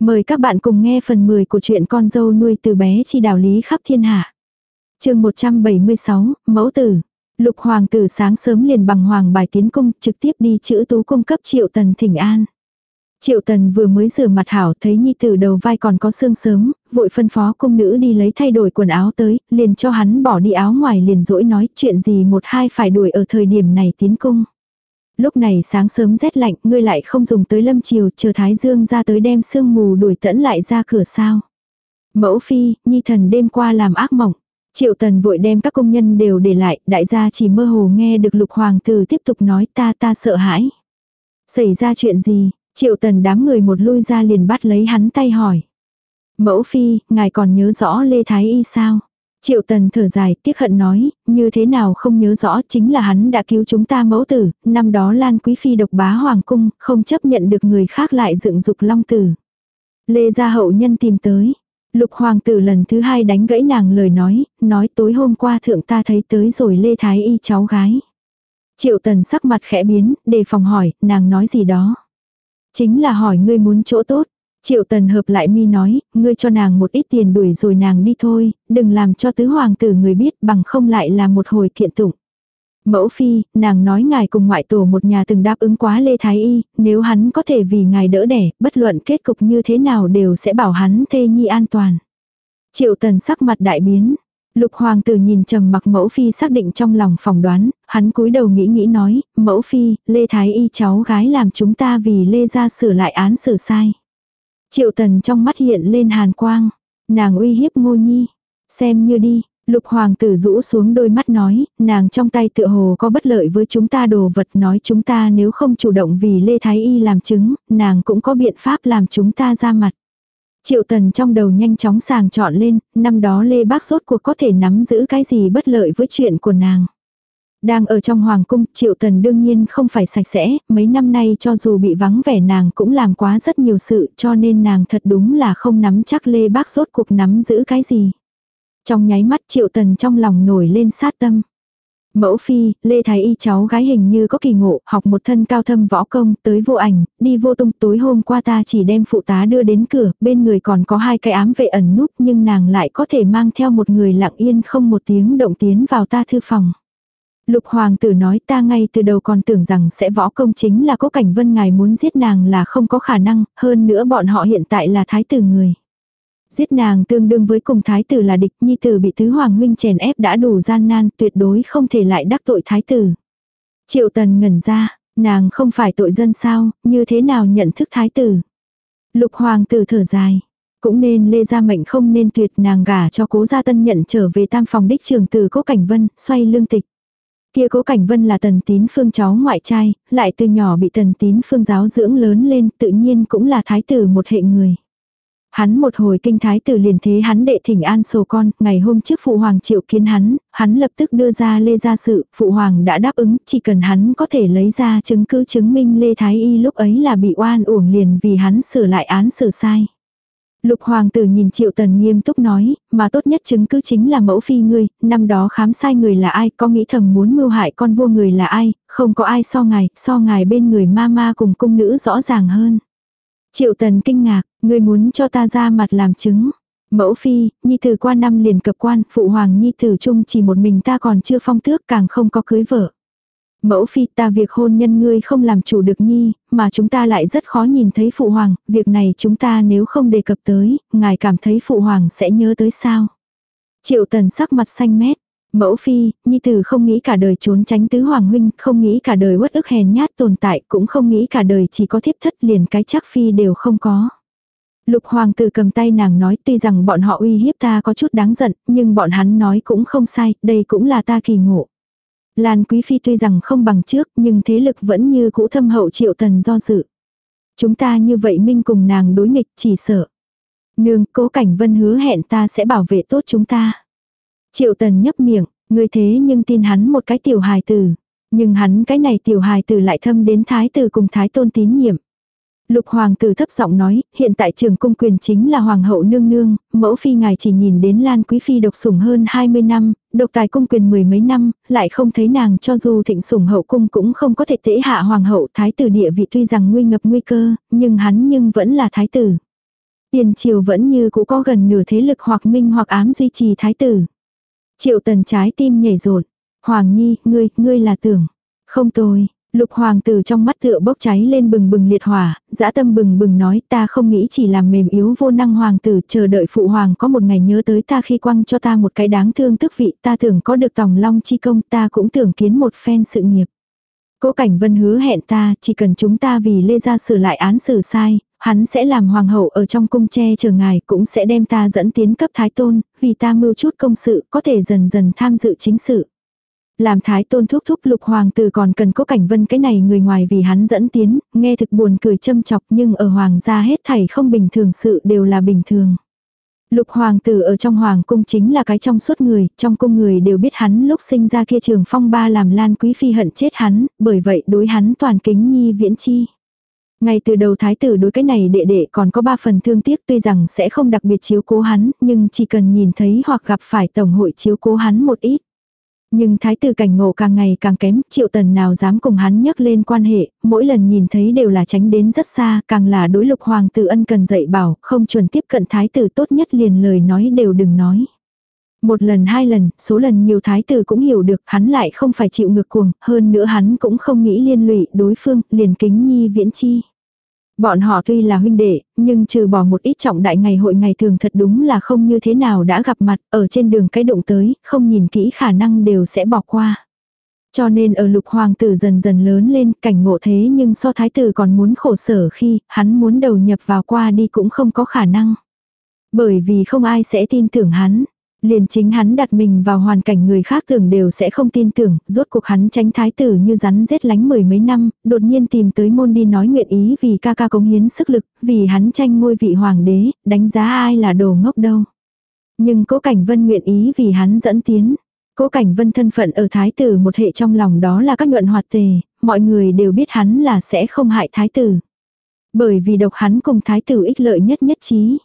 Mời các bạn cùng nghe phần 10 của truyện con dâu nuôi từ bé chi đạo lý khắp thiên hạ. chương 176, Mẫu Tử. Lục hoàng tử sáng sớm liền bằng hoàng bài tiến cung trực tiếp đi chữ tú cung cấp triệu tần thỉnh an. Triệu tần vừa mới rửa mặt hảo thấy nhi tử đầu vai còn có xương sớm, vội phân phó cung nữ đi lấy thay đổi quần áo tới, liền cho hắn bỏ đi áo ngoài liền dỗi nói chuyện gì một hai phải đuổi ở thời điểm này tiến cung. Lúc này sáng sớm rét lạnh, ngươi lại không dùng tới lâm chiều, chờ thái dương ra tới đem sương mù đuổi tẫn lại ra cửa sao. Mẫu phi, nhi thần đêm qua làm ác mộng. Triệu tần vội đem các công nhân đều để lại, đại gia chỉ mơ hồ nghe được lục hoàng tử tiếp tục nói ta ta sợ hãi. Xảy ra chuyện gì, triệu tần đám người một lui ra liền bắt lấy hắn tay hỏi. Mẫu phi, ngài còn nhớ rõ Lê Thái Y sao? Triệu tần thở dài tiếc hận nói, như thế nào không nhớ rõ chính là hắn đã cứu chúng ta mẫu tử, năm đó Lan Quý Phi độc bá hoàng cung, không chấp nhận được người khác lại dựng dục long tử. Lê gia hậu nhân tìm tới. Lục hoàng tử lần thứ hai đánh gãy nàng lời nói, nói tối hôm qua thượng ta thấy tới rồi Lê Thái Y cháu gái. Triệu tần sắc mặt khẽ biến, đề phòng hỏi, nàng nói gì đó. Chính là hỏi ngươi muốn chỗ tốt. Triệu tần hợp lại mi nói, ngươi cho nàng một ít tiền đuổi rồi nàng đi thôi, đừng làm cho tứ hoàng tử người biết bằng không lại là một hồi kiện tụng. Mẫu phi, nàng nói ngài cùng ngoại tổ một nhà từng đáp ứng quá Lê Thái Y, nếu hắn có thể vì ngài đỡ đẻ, bất luận kết cục như thế nào đều sẽ bảo hắn thê nhi an toàn. Triệu tần sắc mặt đại biến, Lục hoàng tử nhìn trầm mặc mẫu phi xác định trong lòng phỏng đoán, hắn cúi đầu nghĩ nghĩ nói, mẫu phi, Lê Thái Y cháu gái làm chúng ta vì Lê ra sửa lại án xử sai. Triệu tần trong mắt hiện lên hàn quang. Nàng uy hiếp ngô nhi. Xem như đi. Lục hoàng tử rũ xuống đôi mắt nói, nàng trong tay tựa hồ có bất lợi với chúng ta đồ vật nói chúng ta nếu không chủ động vì Lê Thái Y làm chứng, nàng cũng có biện pháp làm chúng ta ra mặt. Triệu tần trong đầu nhanh chóng sàng chọn lên, năm đó Lê Bác rốt cuộc có thể nắm giữ cái gì bất lợi với chuyện của nàng. Đang ở trong hoàng cung, triệu tần đương nhiên không phải sạch sẽ, mấy năm nay cho dù bị vắng vẻ nàng cũng làm quá rất nhiều sự cho nên nàng thật đúng là không nắm chắc lê bác rốt cuộc nắm giữ cái gì. Trong nháy mắt triệu tần trong lòng nổi lên sát tâm. Mẫu phi, Lê Thái Y cháu gái hình như có kỳ ngộ, học một thân cao thâm võ công, tới vô ảnh, đi vô tung. Tối hôm qua ta chỉ đem phụ tá đưa đến cửa, bên người còn có hai cái ám vệ ẩn núp nhưng nàng lại có thể mang theo một người lặng yên không một tiếng động tiến vào ta thư phòng. Lục hoàng tử nói ta ngay từ đầu còn tưởng rằng sẽ võ công chính là cố cảnh vân ngài muốn giết nàng là không có khả năng, hơn nữa bọn họ hiện tại là thái tử người. Giết nàng tương đương với cùng thái tử là địch nhi tử bị tứ hoàng huynh chèn ép đã đủ gian nan tuyệt đối không thể lại đắc tội thái tử. Triệu tần ngẩn ra, nàng không phải tội dân sao, như thế nào nhận thức thái tử. Lục hoàng tử thở dài. Cũng nên lê ra mệnh không nên tuyệt nàng gả cho cố gia tân nhận trở về tam phòng đích trường từ cố cảnh vân, xoay lương tịch. Kia cố cảnh vân là tần tín phương cháu ngoại trai, lại từ nhỏ bị tần tín phương giáo dưỡng lớn lên tự nhiên cũng là thái tử một hệ người. Hắn một hồi kinh thái tử liền thế hắn đệ thỉnh an sổ con, ngày hôm trước phụ hoàng triệu kiến hắn, hắn lập tức đưa ra lê gia sự, phụ hoàng đã đáp ứng, chỉ cần hắn có thể lấy ra chứng cứ chứng minh lê thái y lúc ấy là bị oan uổng liền vì hắn sửa lại án sửa sai. Lục hoàng tử nhìn triệu tần nghiêm túc nói, mà tốt nhất chứng cứ chính là mẫu phi ngươi, năm đó khám sai người là ai, có nghĩ thầm muốn mưu hại con vua người là ai, không có ai so ngài, so ngài bên người ma ma cùng cung nữ rõ ràng hơn. Triệu tần kinh ngạc, ngươi muốn cho ta ra mặt làm chứng. Mẫu phi, nhi tử qua năm liền cập quan, phụ hoàng nhi tử chung chỉ một mình ta còn chưa phong tước càng không có cưới vợ. Mẫu phi ta việc hôn nhân ngươi không làm chủ được nhi, mà chúng ta lại rất khó nhìn thấy phụ hoàng, việc này chúng ta nếu không đề cập tới, ngài cảm thấy phụ hoàng sẽ nhớ tới sao. Triệu tần sắc mặt xanh mét, mẫu phi, nhi tử không nghĩ cả đời trốn tránh tứ hoàng huynh, không nghĩ cả đời uất ức hèn nhát tồn tại, cũng không nghĩ cả đời chỉ có thiếp thất liền cái chắc phi đều không có. Lục hoàng tử cầm tay nàng nói tuy rằng bọn họ uy hiếp ta có chút đáng giận, nhưng bọn hắn nói cũng không sai, đây cũng là ta kỳ ngộ. Lan Quý Phi tuy rằng không bằng trước nhưng thế lực vẫn như cũ thâm hậu triệu tần do dự. Chúng ta như vậy minh cùng nàng đối nghịch chỉ sợ. Nương, cố cảnh vân hứa hẹn ta sẽ bảo vệ tốt chúng ta. Triệu tần nhấp miệng, người thế nhưng tin hắn một cái tiểu hài tử. Nhưng hắn cái này tiểu hài tử lại thâm đến thái tử cùng thái tôn tín nhiệm. Lục hoàng tử thấp giọng nói, hiện tại trường cung quyền chính là hoàng hậu nương nương, mẫu phi ngài chỉ nhìn đến Lan quý phi độc sủng hơn 20 năm, độc tài cung quyền mười mấy năm, lại không thấy nàng cho dù thịnh sủng hậu cung cũng không có thể tễ hạ hoàng hậu thái tử địa vị tuy rằng nguy ngập nguy cơ, nhưng hắn nhưng vẫn là thái tử. Tiền triều vẫn như cũ có gần nửa thế lực hoặc minh hoặc ám duy trì thái tử. Triệu tần trái tim nhảy rộn. Hoàng nhi, ngươi, ngươi là tưởng. Không tôi, Lục hoàng tử trong mắt tựa bốc cháy lên bừng bừng liệt hỏa, dã tâm bừng bừng nói ta không nghĩ chỉ làm mềm yếu vô năng hoàng tử chờ đợi phụ hoàng có một ngày nhớ tới ta khi quăng cho ta một cái đáng thương tức vị ta tưởng có được tòng long chi công ta cũng tưởng kiến một phen sự nghiệp. Cố Cảnh Vân hứa hẹn ta, chỉ cần chúng ta vì Lê Gia sửa lại án xử sai, hắn sẽ làm hoàng hậu ở trong cung che chờ ngài, cũng sẽ đem ta dẫn tiến cấp thái tôn, vì ta mưu chút công sự, có thể dần dần tham dự chính sự. Làm thái tôn thúc thúc lục hoàng tử còn cần cố cảnh vân cái này người ngoài vì hắn dẫn tiến, nghe thực buồn cười châm chọc nhưng ở hoàng gia hết thảy không bình thường sự đều là bình thường. Lục hoàng tử ở trong hoàng cung chính là cái trong suốt người, trong cung người đều biết hắn lúc sinh ra kia trường phong ba làm lan quý phi hận chết hắn, bởi vậy đối hắn toàn kính nhi viễn chi. Ngay từ đầu thái tử đối cái này đệ đệ còn có ba phần thương tiếc tuy rằng sẽ không đặc biệt chiếu cố hắn, nhưng chỉ cần nhìn thấy hoặc gặp phải tổng hội chiếu cố hắn một ít. Nhưng thái tử cảnh ngộ càng ngày càng kém, triệu tần nào dám cùng hắn nhắc lên quan hệ, mỗi lần nhìn thấy đều là tránh đến rất xa, càng là đối lục hoàng tử ân cần dạy bảo, không chuẩn tiếp cận thái tử tốt nhất liền lời nói đều đừng nói. Một lần hai lần, số lần nhiều thái tử cũng hiểu được hắn lại không phải chịu ngược cuồng, hơn nữa hắn cũng không nghĩ liên lụy đối phương, liền kính nhi viễn chi. Bọn họ tuy là huynh đệ, nhưng trừ bỏ một ít trọng đại ngày hội ngày thường thật đúng là không như thế nào đã gặp mặt, ở trên đường cái đụng tới, không nhìn kỹ khả năng đều sẽ bỏ qua. Cho nên ở lục hoàng tử dần dần lớn lên, cảnh ngộ thế nhưng so thái tử còn muốn khổ sở khi, hắn muốn đầu nhập vào qua đi cũng không có khả năng. Bởi vì không ai sẽ tin tưởng hắn, Liền chính hắn đặt mình vào hoàn cảnh người khác tưởng đều sẽ không tin tưởng, rốt cuộc hắn tránh thái tử như rắn rết lánh mười mấy năm, đột nhiên tìm tới môn đi nói nguyện ý vì ca ca cống hiến sức lực, vì hắn tranh ngôi vị hoàng đế, đánh giá ai là đồ ngốc đâu. Nhưng cố cảnh vân nguyện ý vì hắn dẫn tiến. Cố cảnh vân thân phận ở thái tử một hệ trong lòng đó là các nhuận hoạt tề, mọi người đều biết hắn là sẽ không hại thái tử. Bởi vì độc hắn cùng thái tử ích lợi nhất nhất trí.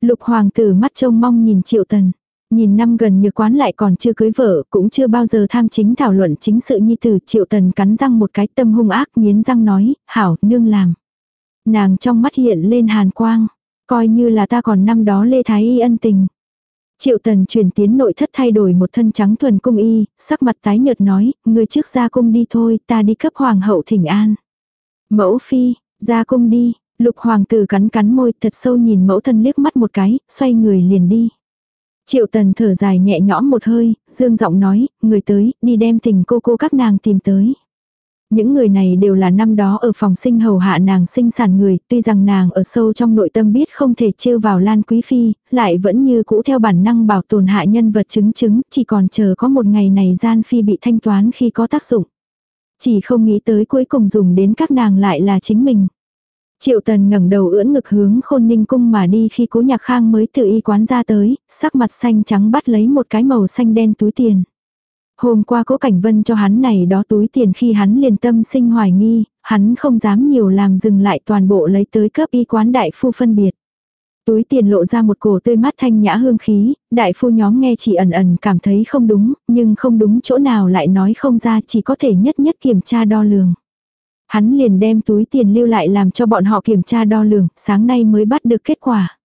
Lục hoàng tử mắt trông mong nhìn triệu tần. Nhìn năm gần như quán lại còn chưa cưới vợ, cũng chưa bao giờ tham chính thảo luận chính sự nhi tử triệu tần cắn răng một cái tâm hung ác nghiến răng nói, hảo, nương làm. Nàng trong mắt hiện lên hàn quang, coi như là ta còn năm đó lê thái y ân tình. Triệu tần truyền tiến nội thất thay đổi một thân trắng thuần cung y, sắc mặt tái nhợt nói, người trước ra cung đi thôi, ta đi cấp hoàng hậu thỉnh an. Mẫu phi, ra cung đi, lục hoàng tử cắn cắn môi thật sâu nhìn mẫu thân liếc mắt một cái, xoay người liền đi. Triệu tần thở dài nhẹ nhõm một hơi, dương giọng nói, người tới, đi đem tình cô cô các nàng tìm tới. Những người này đều là năm đó ở phòng sinh hầu hạ nàng sinh sản người, tuy rằng nàng ở sâu trong nội tâm biết không thể trêu vào Lan Quý Phi, lại vẫn như cũ theo bản năng bảo tồn hạ nhân vật chứng chứng, chỉ còn chờ có một ngày này gian phi bị thanh toán khi có tác dụng. Chỉ không nghĩ tới cuối cùng dùng đến các nàng lại là chính mình. Triệu tần ngẩng đầu ưỡn ngực hướng khôn ninh cung mà đi khi cố nhạc khang mới tự y quán ra tới, sắc mặt xanh trắng bắt lấy một cái màu xanh đen túi tiền. Hôm qua cố cảnh vân cho hắn này đó túi tiền khi hắn liền tâm sinh hoài nghi, hắn không dám nhiều làm dừng lại toàn bộ lấy tới cấp y quán đại phu phân biệt. Túi tiền lộ ra một cổ tươi mát thanh nhã hương khí, đại phu nhóm nghe chỉ ẩn ẩn cảm thấy không đúng, nhưng không đúng chỗ nào lại nói không ra chỉ có thể nhất nhất kiểm tra đo lường. Hắn liền đem túi tiền lưu lại làm cho bọn họ kiểm tra đo lường, sáng nay mới bắt được kết quả.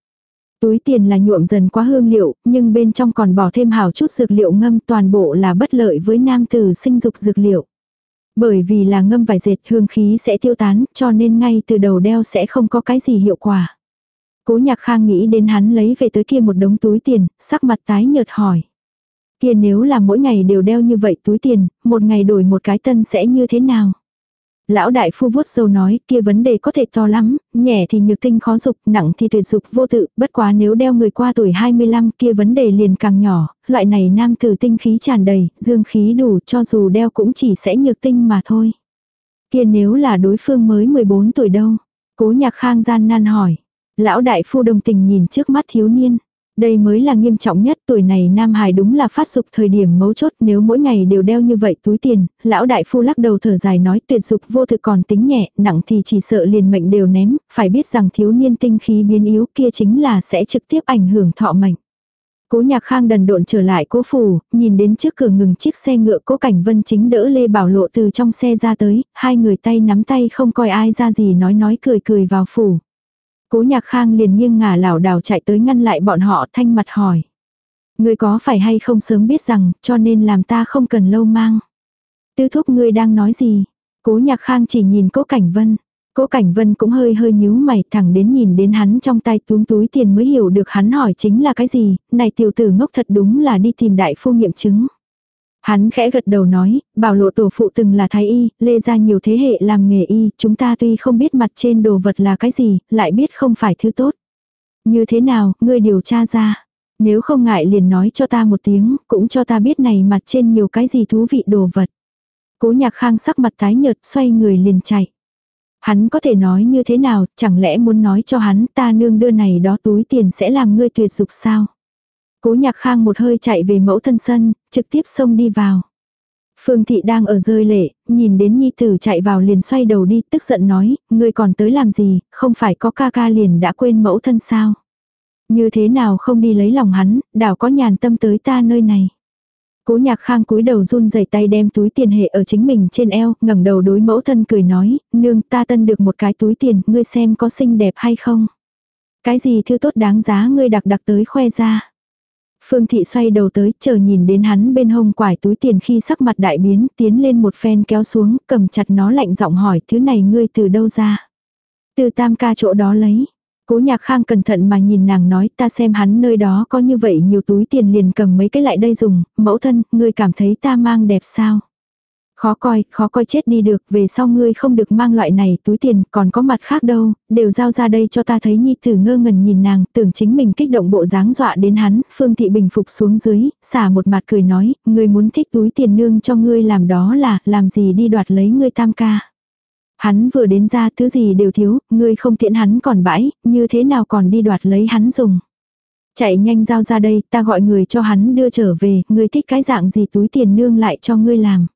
Túi tiền là nhuộm dần quá hương liệu, nhưng bên trong còn bỏ thêm hào chút dược liệu ngâm toàn bộ là bất lợi với nam tử sinh dục dược liệu. Bởi vì là ngâm vải dệt hương khí sẽ tiêu tán, cho nên ngay từ đầu đeo sẽ không có cái gì hiệu quả. Cố nhạc khang nghĩ đến hắn lấy về tới kia một đống túi tiền, sắc mặt tái nhợt hỏi. Kia nếu là mỗi ngày đều đeo như vậy túi tiền, một ngày đổi một cái tân sẽ như thế nào? Lão đại phu vuốt dâu nói, kia vấn đề có thể to lắm, nhẹ thì nhược tinh khó dục, nặng thì tuyệt dục vô tự, bất quá nếu đeo người qua tuổi 25 kia vấn đề liền càng nhỏ, loại này nam tử tinh khí tràn đầy, dương khí đủ cho dù đeo cũng chỉ sẽ nhược tinh mà thôi. Kia nếu là đối phương mới 14 tuổi đâu? Cố nhạc khang gian nan hỏi. Lão đại phu đồng tình nhìn trước mắt thiếu niên. Đây mới là nghiêm trọng nhất, tuổi này Nam Hải đúng là phát dục thời điểm mấu chốt nếu mỗi ngày đều đeo như vậy túi tiền, lão đại phu lắc đầu thở dài nói tuyệt dục vô thực còn tính nhẹ, nặng thì chỉ sợ liền mệnh đều ném, phải biết rằng thiếu niên tinh khí biến yếu kia chính là sẽ trực tiếp ảnh hưởng thọ mệnh. Cố nhạc khang đần độn trở lại cố phủ, nhìn đến trước cửa ngừng chiếc xe ngựa cố cảnh vân chính đỡ Lê Bảo Lộ từ trong xe ra tới, hai người tay nắm tay không coi ai ra gì nói nói cười cười vào phủ. Cố nhạc khang liền nghiêng ngả lảo đảo chạy tới ngăn lại bọn họ thanh mặt hỏi. Ngươi có phải hay không sớm biết rằng, cho nên làm ta không cần lâu mang. Tư thúc ngươi đang nói gì? Cố nhạc khang chỉ nhìn cố cảnh vân. Cố Cảnh Vân cũng hơi hơi nhíu mày thẳng đến nhìn đến hắn trong tay túm túi tiền mới hiểu được hắn hỏi chính là cái gì, này tiểu tử ngốc thật đúng là đi tìm đại phu nghiệm chứng. Hắn khẽ gật đầu nói, bảo lộ tổ phụ từng là thái y, lê ra nhiều thế hệ làm nghề y, chúng ta tuy không biết mặt trên đồ vật là cái gì, lại biết không phải thứ tốt. Như thế nào, ngươi điều tra ra. Nếu không ngại liền nói cho ta một tiếng, cũng cho ta biết này mặt trên nhiều cái gì thú vị đồ vật. Cố nhạc khang sắc mặt tái nhợt xoay người liền chạy. Hắn có thể nói như thế nào, chẳng lẽ muốn nói cho hắn ta nương đưa này đó túi tiền sẽ làm ngươi tuyệt dục sao? Cố nhạc khang một hơi chạy về mẫu thân sân, trực tiếp xông đi vào. Phương thị đang ở rơi lệ, nhìn đến nhi tử chạy vào liền xoay đầu đi, tức giận nói, ngươi còn tới làm gì, không phải có ca ca liền đã quên mẫu thân sao? Như thế nào không đi lấy lòng hắn, đảo có nhàn tâm tới ta nơi này. Cố nhạc khang cúi đầu run rẩy tay đem túi tiền hệ ở chính mình trên eo, ngẩng đầu đối mẫu thân cười nói, nương ta tân được một cái túi tiền, ngươi xem có xinh đẹp hay không. Cái gì thư tốt đáng giá ngươi đặc đặc tới khoe ra. Phương thị xoay đầu tới, chờ nhìn đến hắn bên hông quải túi tiền khi sắc mặt đại biến, tiến lên một phen kéo xuống, cầm chặt nó lạnh giọng hỏi, thứ này ngươi từ đâu ra. Từ tam ca chỗ đó lấy. Cố nhạc khang cẩn thận mà nhìn nàng nói ta xem hắn nơi đó có như vậy nhiều túi tiền liền cầm mấy cái lại đây dùng, mẫu thân, ngươi cảm thấy ta mang đẹp sao? Khó coi, khó coi chết đi được, về sau ngươi không được mang loại này túi tiền, còn có mặt khác đâu, đều giao ra đây cho ta thấy nhi tử ngơ ngẩn nhìn nàng, tưởng chính mình kích động bộ dáng dọa đến hắn, phương thị bình phục xuống dưới, xả một mặt cười nói, ngươi muốn thích túi tiền nương cho ngươi làm đó là, làm gì đi đoạt lấy ngươi tam ca. Hắn vừa đến ra thứ gì đều thiếu, ngươi không tiện hắn còn bãi, như thế nào còn đi đoạt lấy hắn dùng. Chạy nhanh giao ra đây, ta gọi người cho hắn đưa trở về, ngươi thích cái dạng gì túi tiền nương lại cho ngươi làm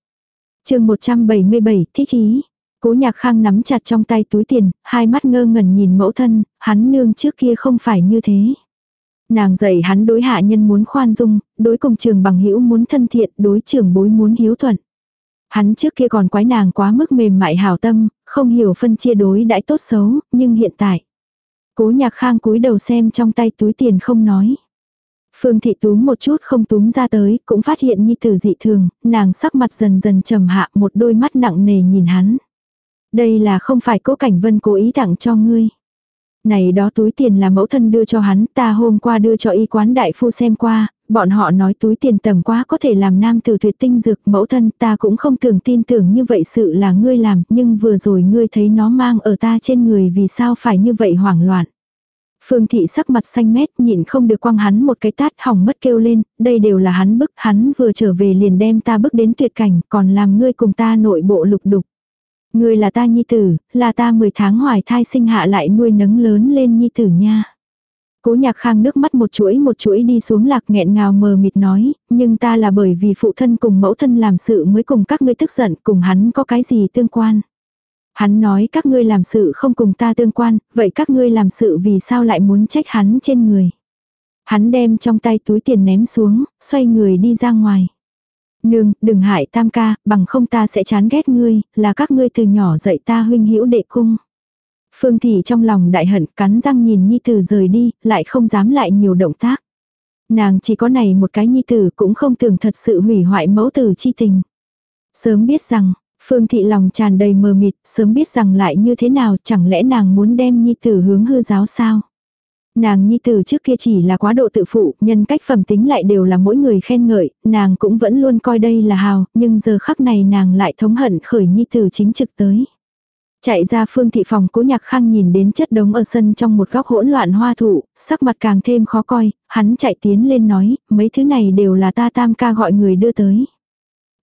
chương 177, thích ý. Cố nhạc khang nắm chặt trong tay túi tiền, hai mắt ngơ ngẩn nhìn mẫu thân, hắn nương trước kia không phải như thế. Nàng dạy hắn đối hạ nhân muốn khoan dung, đối cùng trường bằng hữu muốn thân thiện, đối trường bối muốn hiếu thuận. Hắn trước kia còn quái nàng quá mức mềm mại hảo tâm, không hiểu phân chia đối đãi tốt xấu, nhưng hiện tại. Cố nhạc khang cúi đầu xem trong tay túi tiền không nói. Phương thị túm một chút không túm ra tới, cũng phát hiện nhi tử dị thường, nàng sắc mặt dần dần trầm hạ một đôi mắt nặng nề nhìn hắn. Đây là không phải cố cảnh vân cố ý tặng cho ngươi. Này đó túi tiền là mẫu thân đưa cho hắn, ta hôm qua đưa cho y quán đại phu xem qua, bọn họ nói túi tiền tầm quá có thể làm nam tử tuyệt tinh dược mẫu thân ta cũng không tưởng tin tưởng như vậy sự là ngươi làm, nhưng vừa rồi ngươi thấy nó mang ở ta trên người vì sao phải như vậy hoảng loạn. Phương thị sắc mặt xanh mét nhìn không được quăng hắn một cái tát hỏng mất kêu lên, đây đều là hắn bức, hắn vừa trở về liền đem ta bức đến tuyệt cảnh, còn làm ngươi cùng ta nội bộ lục đục. Ngươi là ta nhi tử, là ta 10 tháng hoài thai sinh hạ lại nuôi nấng lớn lên nhi tử nha. Cố nhạc khang nước mắt một chuỗi một chuỗi đi xuống lạc nghẹn ngào mờ mịt nói, nhưng ta là bởi vì phụ thân cùng mẫu thân làm sự mới cùng các ngươi tức giận, cùng hắn có cái gì tương quan. Hắn nói các ngươi làm sự không cùng ta tương quan, vậy các ngươi làm sự vì sao lại muốn trách hắn trên người. Hắn đem trong tay túi tiền ném xuống, xoay người đi ra ngoài. Nương, đừng hại tam ca, bằng không ta sẽ chán ghét ngươi, là các ngươi từ nhỏ dạy ta huynh hữu đệ cung. Phương Thị trong lòng đại hận cắn răng nhìn Nhi Tử rời đi, lại không dám lại nhiều động tác. Nàng chỉ có này một cái Nhi Tử cũng không tưởng thật sự hủy hoại mẫu tử chi tình. Sớm biết rằng, Phương Thị lòng tràn đầy mờ mịt, sớm biết rằng lại như thế nào chẳng lẽ nàng muốn đem Nhi Tử hướng hư giáo sao. Nàng Nhi Tử trước kia chỉ là quá độ tự phụ, nhân cách phẩm tính lại đều là mỗi người khen ngợi, nàng cũng vẫn luôn coi đây là hào, nhưng giờ khắc này nàng lại thống hận khởi Nhi Tử chính trực tới. Chạy ra phương thị phòng cố nhạc khang nhìn đến chất đống ở sân trong một góc hỗn loạn hoa thụ, sắc mặt càng thêm khó coi, hắn chạy tiến lên nói, mấy thứ này đều là ta tam ca gọi người đưa tới.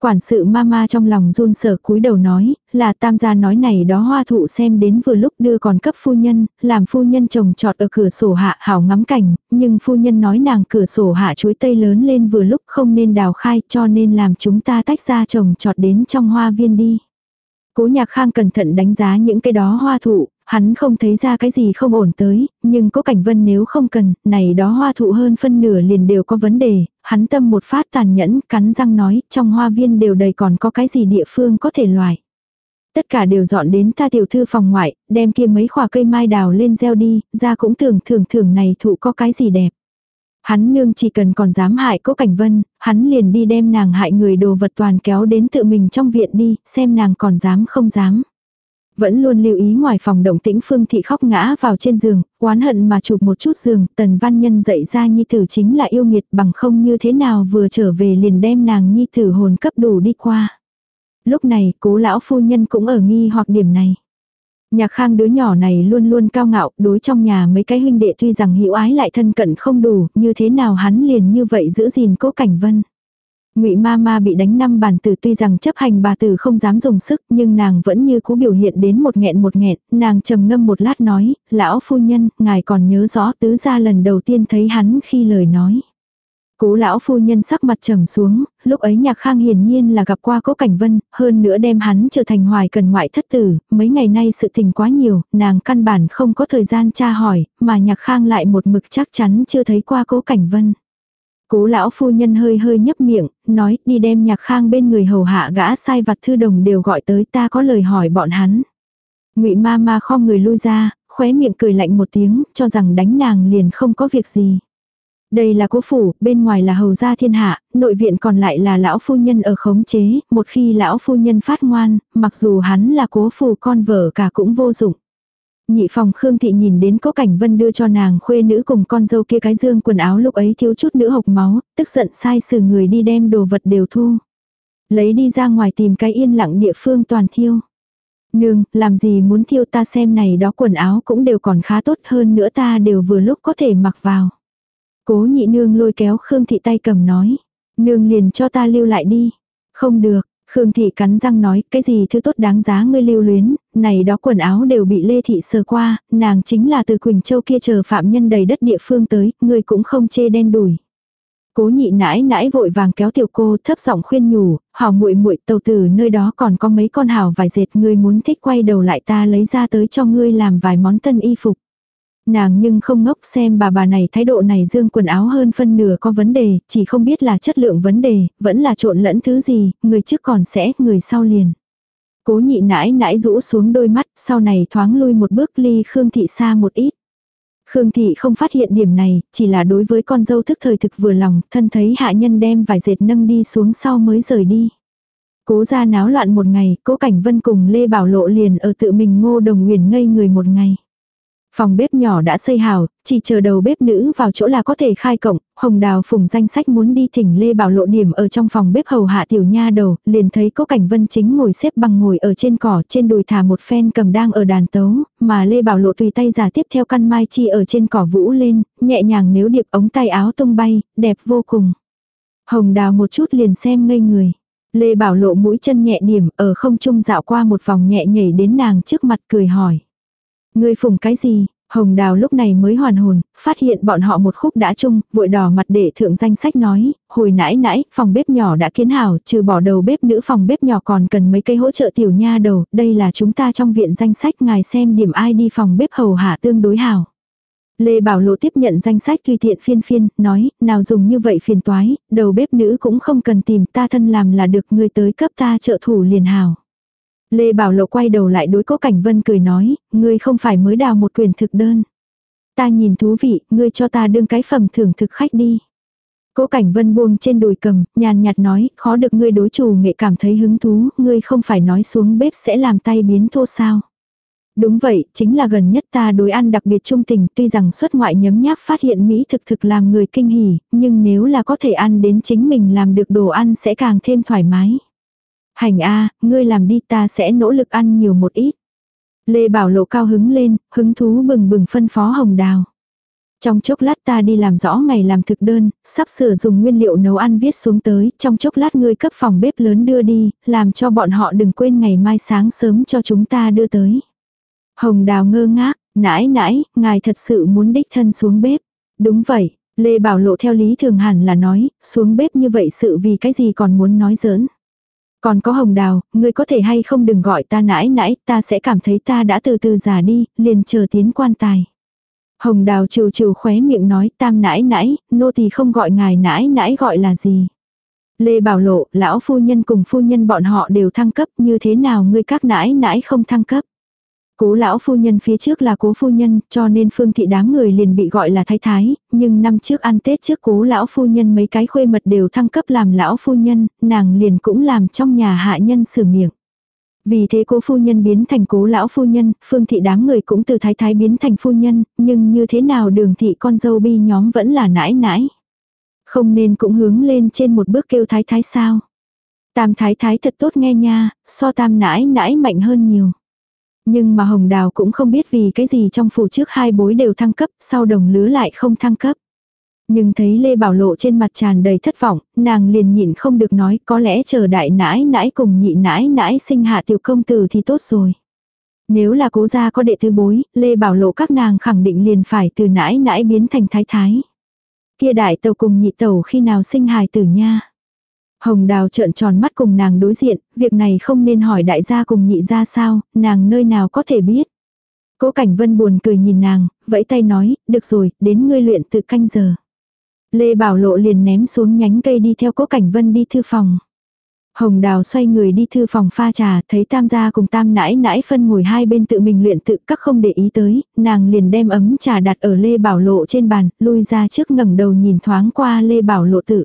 Quản sự mama trong lòng run sợ cúi đầu nói, là tam gia nói này đó hoa thụ xem đến vừa lúc đưa còn cấp phu nhân, làm phu nhân trồng trọt ở cửa sổ hạ hảo ngắm cảnh, nhưng phu nhân nói nàng cửa sổ hạ chuối tây lớn lên vừa lúc không nên đào khai cho nên làm chúng ta tách ra trồng trọt đến trong hoa viên đi. Cố nhạc khang cẩn thận đánh giá những cái đó hoa thụ, hắn không thấy ra cái gì không ổn tới, nhưng cố cảnh vân nếu không cần, này đó hoa thụ hơn phân nửa liền đều có vấn đề, hắn tâm một phát tàn nhẫn, cắn răng nói, trong hoa viên đều đầy còn có cái gì địa phương có thể loại. Tất cả đều dọn đến ta tiểu thư phòng ngoại, đem kia mấy khỏa cây mai đào lên gieo đi, ra cũng tưởng thường thường này thụ có cái gì đẹp. Hắn nương chỉ cần còn dám hại cố cảnh vân, hắn liền đi đem nàng hại người đồ vật toàn kéo đến tự mình trong viện đi, xem nàng còn dám không dám. Vẫn luôn lưu ý ngoài phòng động tĩnh Phương Thị khóc ngã vào trên giường, oán hận mà chụp một chút giường, tần văn nhân dậy ra nhi tử chính là yêu nghiệt bằng không như thế nào vừa trở về liền đem nàng nhi tử hồn cấp đủ đi qua. Lúc này cố lão phu nhân cũng ở nghi hoặc điểm này. Nhạc khang đứa nhỏ này luôn luôn cao ngạo, đối trong nhà mấy cái huynh đệ tuy rằng hữu ái lại thân cận không đủ, như thế nào hắn liền như vậy giữ gìn cố cảnh vân. Ngụy ma ma bị đánh năm bản tử tuy rằng chấp hành bà tử không dám dùng sức nhưng nàng vẫn như cũ biểu hiện đến một nghẹn một nghẹn, nàng trầm ngâm một lát nói, lão phu nhân, ngài còn nhớ rõ tứ gia lần đầu tiên thấy hắn khi lời nói. Cố lão phu nhân sắc mặt trầm xuống, lúc ấy nhạc khang hiển nhiên là gặp qua cố cảnh vân, hơn nữa đem hắn trở thành hoài cần ngoại thất tử, mấy ngày nay sự tình quá nhiều, nàng căn bản không có thời gian tra hỏi, mà nhạc khang lại một mực chắc chắn chưa thấy qua cố cảnh vân. Cố lão phu nhân hơi hơi nhấp miệng, nói đi đem nhạc khang bên người hầu hạ gã sai vặt thư đồng đều gọi tới ta có lời hỏi bọn hắn. ngụy ma ma kho người lui ra, khóe miệng cười lạnh một tiếng, cho rằng đánh nàng liền không có việc gì. Đây là cố phủ, bên ngoài là hầu gia thiên hạ, nội viện còn lại là lão phu nhân ở khống chế, một khi lão phu nhân phát ngoan, mặc dù hắn là cố phủ con vợ cả cũng vô dụng. Nhị phòng Khương Thị nhìn đến có cảnh vân đưa cho nàng khuê nữ cùng con dâu kia cái dương quần áo lúc ấy thiếu chút nữa hộc máu, tức giận sai sử người đi đem đồ vật đều thu. Lấy đi ra ngoài tìm cái yên lặng địa phương toàn thiêu. Nương, làm gì muốn thiêu ta xem này đó quần áo cũng đều còn khá tốt hơn nữa ta đều vừa lúc có thể mặc vào. Cố nhị nương lôi kéo Khương Thị tay cầm nói. Nương liền cho ta lưu lại đi. Không được, Khương Thị cắn răng nói, cái gì thứ tốt đáng giá ngươi lưu luyến, này đó quần áo đều bị Lê Thị sờ qua, nàng chính là từ Quỳnh Châu kia chờ phạm nhân đầy đất địa phương tới, ngươi cũng không chê đen đủi. Cố nhị nãi nãi vội vàng kéo tiểu cô thấp giọng khuyên nhủ, hảo muội muội tàu tử nơi đó còn có mấy con hảo vải dệt ngươi muốn thích quay đầu lại ta lấy ra tới cho ngươi làm vài món tân y phục. Nàng nhưng không ngốc xem bà bà này thái độ này dương quần áo hơn phân nửa có vấn đề, chỉ không biết là chất lượng vấn đề, vẫn là trộn lẫn thứ gì, người trước còn sẽ, người sau liền. Cố nhị nãi nãi rũ xuống đôi mắt, sau này thoáng lui một bước ly Khương Thị xa một ít. Khương Thị không phát hiện điểm này, chỉ là đối với con dâu thức thời thực vừa lòng, thân thấy hạ nhân đem vải dệt nâng đi xuống sau mới rời đi. Cố ra náo loạn một ngày, cố cảnh vân cùng Lê Bảo Lộ liền ở tự mình ngô đồng huyền ngây người một ngày. Phòng bếp nhỏ đã xây hào, chỉ chờ đầu bếp nữ vào chỗ là có thể khai cổng, hồng đào phùng danh sách muốn đi thỉnh Lê Bảo lộ điểm ở trong phòng bếp hầu hạ tiểu nha đầu, liền thấy có cảnh vân chính ngồi xếp bằng ngồi ở trên cỏ trên đùi thả một phen cầm đang ở đàn tấu, mà Lê Bảo lộ tùy tay giả tiếp theo căn mai chi ở trên cỏ vũ lên, nhẹ nhàng nếu điệp ống tay áo tung bay, đẹp vô cùng. Hồng đào một chút liền xem ngây người. Lê Bảo lộ mũi chân nhẹ điểm ở không trung dạo qua một vòng nhẹ nhảy đến nàng trước mặt cười hỏi. Ngươi phùng cái gì? Hồng Đào lúc này mới hoàn hồn, phát hiện bọn họ một khúc đã chung, vội đỏ mặt để thượng danh sách nói, hồi nãy nãy, phòng bếp nhỏ đã kiến hảo, trừ bỏ đầu bếp nữ phòng bếp nhỏ còn cần mấy cây hỗ trợ tiểu nha đầu, đây là chúng ta trong viện danh sách ngài xem điểm ai đi phòng bếp hầu hạ tương đối hảo. Lê Bảo Lộ tiếp nhận danh sách tùy tiện phiên phiên, nói, nào dùng như vậy phiền toái, đầu bếp nữ cũng không cần tìm ta thân làm là được người tới cấp ta trợ thủ liền hảo. Lê Bảo Lộ quay đầu lại đối Cố Cảnh Vân cười nói, ngươi không phải mới đào một quyền thực đơn. Ta nhìn thú vị, ngươi cho ta đương cái phẩm thưởng thực khách đi. Cố Cảnh Vân buông trên đùi cầm, nhàn nhạt nói, khó được ngươi đối chủ nghệ cảm thấy hứng thú, ngươi không phải nói xuống bếp sẽ làm tay biến thô sao. Đúng vậy, chính là gần nhất ta đối ăn đặc biệt trung tình, tuy rằng xuất ngoại nhấm nháp phát hiện Mỹ thực thực làm người kinh hỉ, nhưng nếu là có thể ăn đến chính mình làm được đồ ăn sẽ càng thêm thoải mái. Hành a, ngươi làm đi ta sẽ nỗ lực ăn nhiều một ít. Lê Bảo Lộ cao hứng lên, hứng thú bừng bừng phân phó hồng đào. Trong chốc lát ta đi làm rõ ngày làm thực đơn, sắp sửa dùng nguyên liệu nấu ăn viết xuống tới, trong chốc lát ngươi cấp phòng bếp lớn đưa đi, làm cho bọn họ đừng quên ngày mai sáng sớm cho chúng ta đưa tới. Hồng đào ngơ ngác, nãi nãi, ngài thật sự muốn đích thân xuống bếp. Đúng vậy, Lê Bảo Lộ theo lý thường hẳn là nói, xuống bếp như vậy sự vì cái gì còn muốn nói giỡn. Còn có hồng đào, ngươi có thể hay không đừng gọi ta nãi nãi, ta sẽ cảm thấy ta đã từ từ già đi, liền chờ tiến quan tài. Hồng đào trừ trừ khóe miệng nói tam nãi nãi, nô tỳ không gọi ngài nãi nãi gọi là gì. Lê Bảo Lộ, lão phu nhân cùng phu nhân bọn họ đều thăng cấp như thế nào ngươi các nãi nãi không thăng cấp. Cố lão phu nhân phía trước là cố phu nhân, cho nên phương thị đám người liền bị gọi là thái thái, nhưng năm trước ăn Tết trước cố lão phu nhân mấy cái khuê mật đều thăng cấp làm lão phu nhân, nàng liền cũng làm trong nhà hạ nhân sửa miệng. Vì thế cố phu nhân biến thành cố lão phu nhân, phương thị đám người cũng từ thái thái biến thành phu nhân, nhưng như thế nào đường thị con dâu bi nhóm vẫn là nãi nãi. Không nên cũng hướng lên trên một bước kêu thái thái sao. Tam thái thái thật tốt nghe nha, so tam nãi nãi mạnh hơn nhiều. Nhưng mà hồng đào cũng không biết vì cái gì trong phủ trước hai bối đều thăng cấp, sau đồng lứa lại không thăng cấp. Nhưng thấy Lê Bảo Lộ trên mặt tràn đầy thất vọng, nàng liền nhịn không được nói có lẽ chờ đại nãi nãi cùng nhị nãi nãi sinh hạ tiểu công tử thì tốt rồi. Nếu là cố gia có đệ tứ bối, Lê Bảo Lộ các nàng khẳng định liền phải từ nãi nãi biến thành thái thái. Kia đại tàu cùng nhị tàu khi nào sinh hài tử nha. Hồng Đào trợn tròn mắt cùng nàng đối diện, việc này không nên hỏi đại gia cùng nhị gia sao, nàng nơi nào có thể biết. Cố Cảnh Vân buồn cười nhìn nàng, vẫy tay nói, được rồi, đến ngươi luyện tự canh giờ. Lê Bảo Lộ liền ném xuống nhánh cây đi theo Cố Cảnh Vân đi thư phòng. Hồng Đào xoay người đi thư phòng pha trà, thấy tam gia cùng tam nãi nãi phân ngồi hai bên tự mình luyện tự các không để ý tới, nàng liền đem ấm trà đặt ở Lê Bảo Lộ trên bàn, lui ra trước ngẩng đầu nhìn thoáng qua Lê Bảo Lộ tự.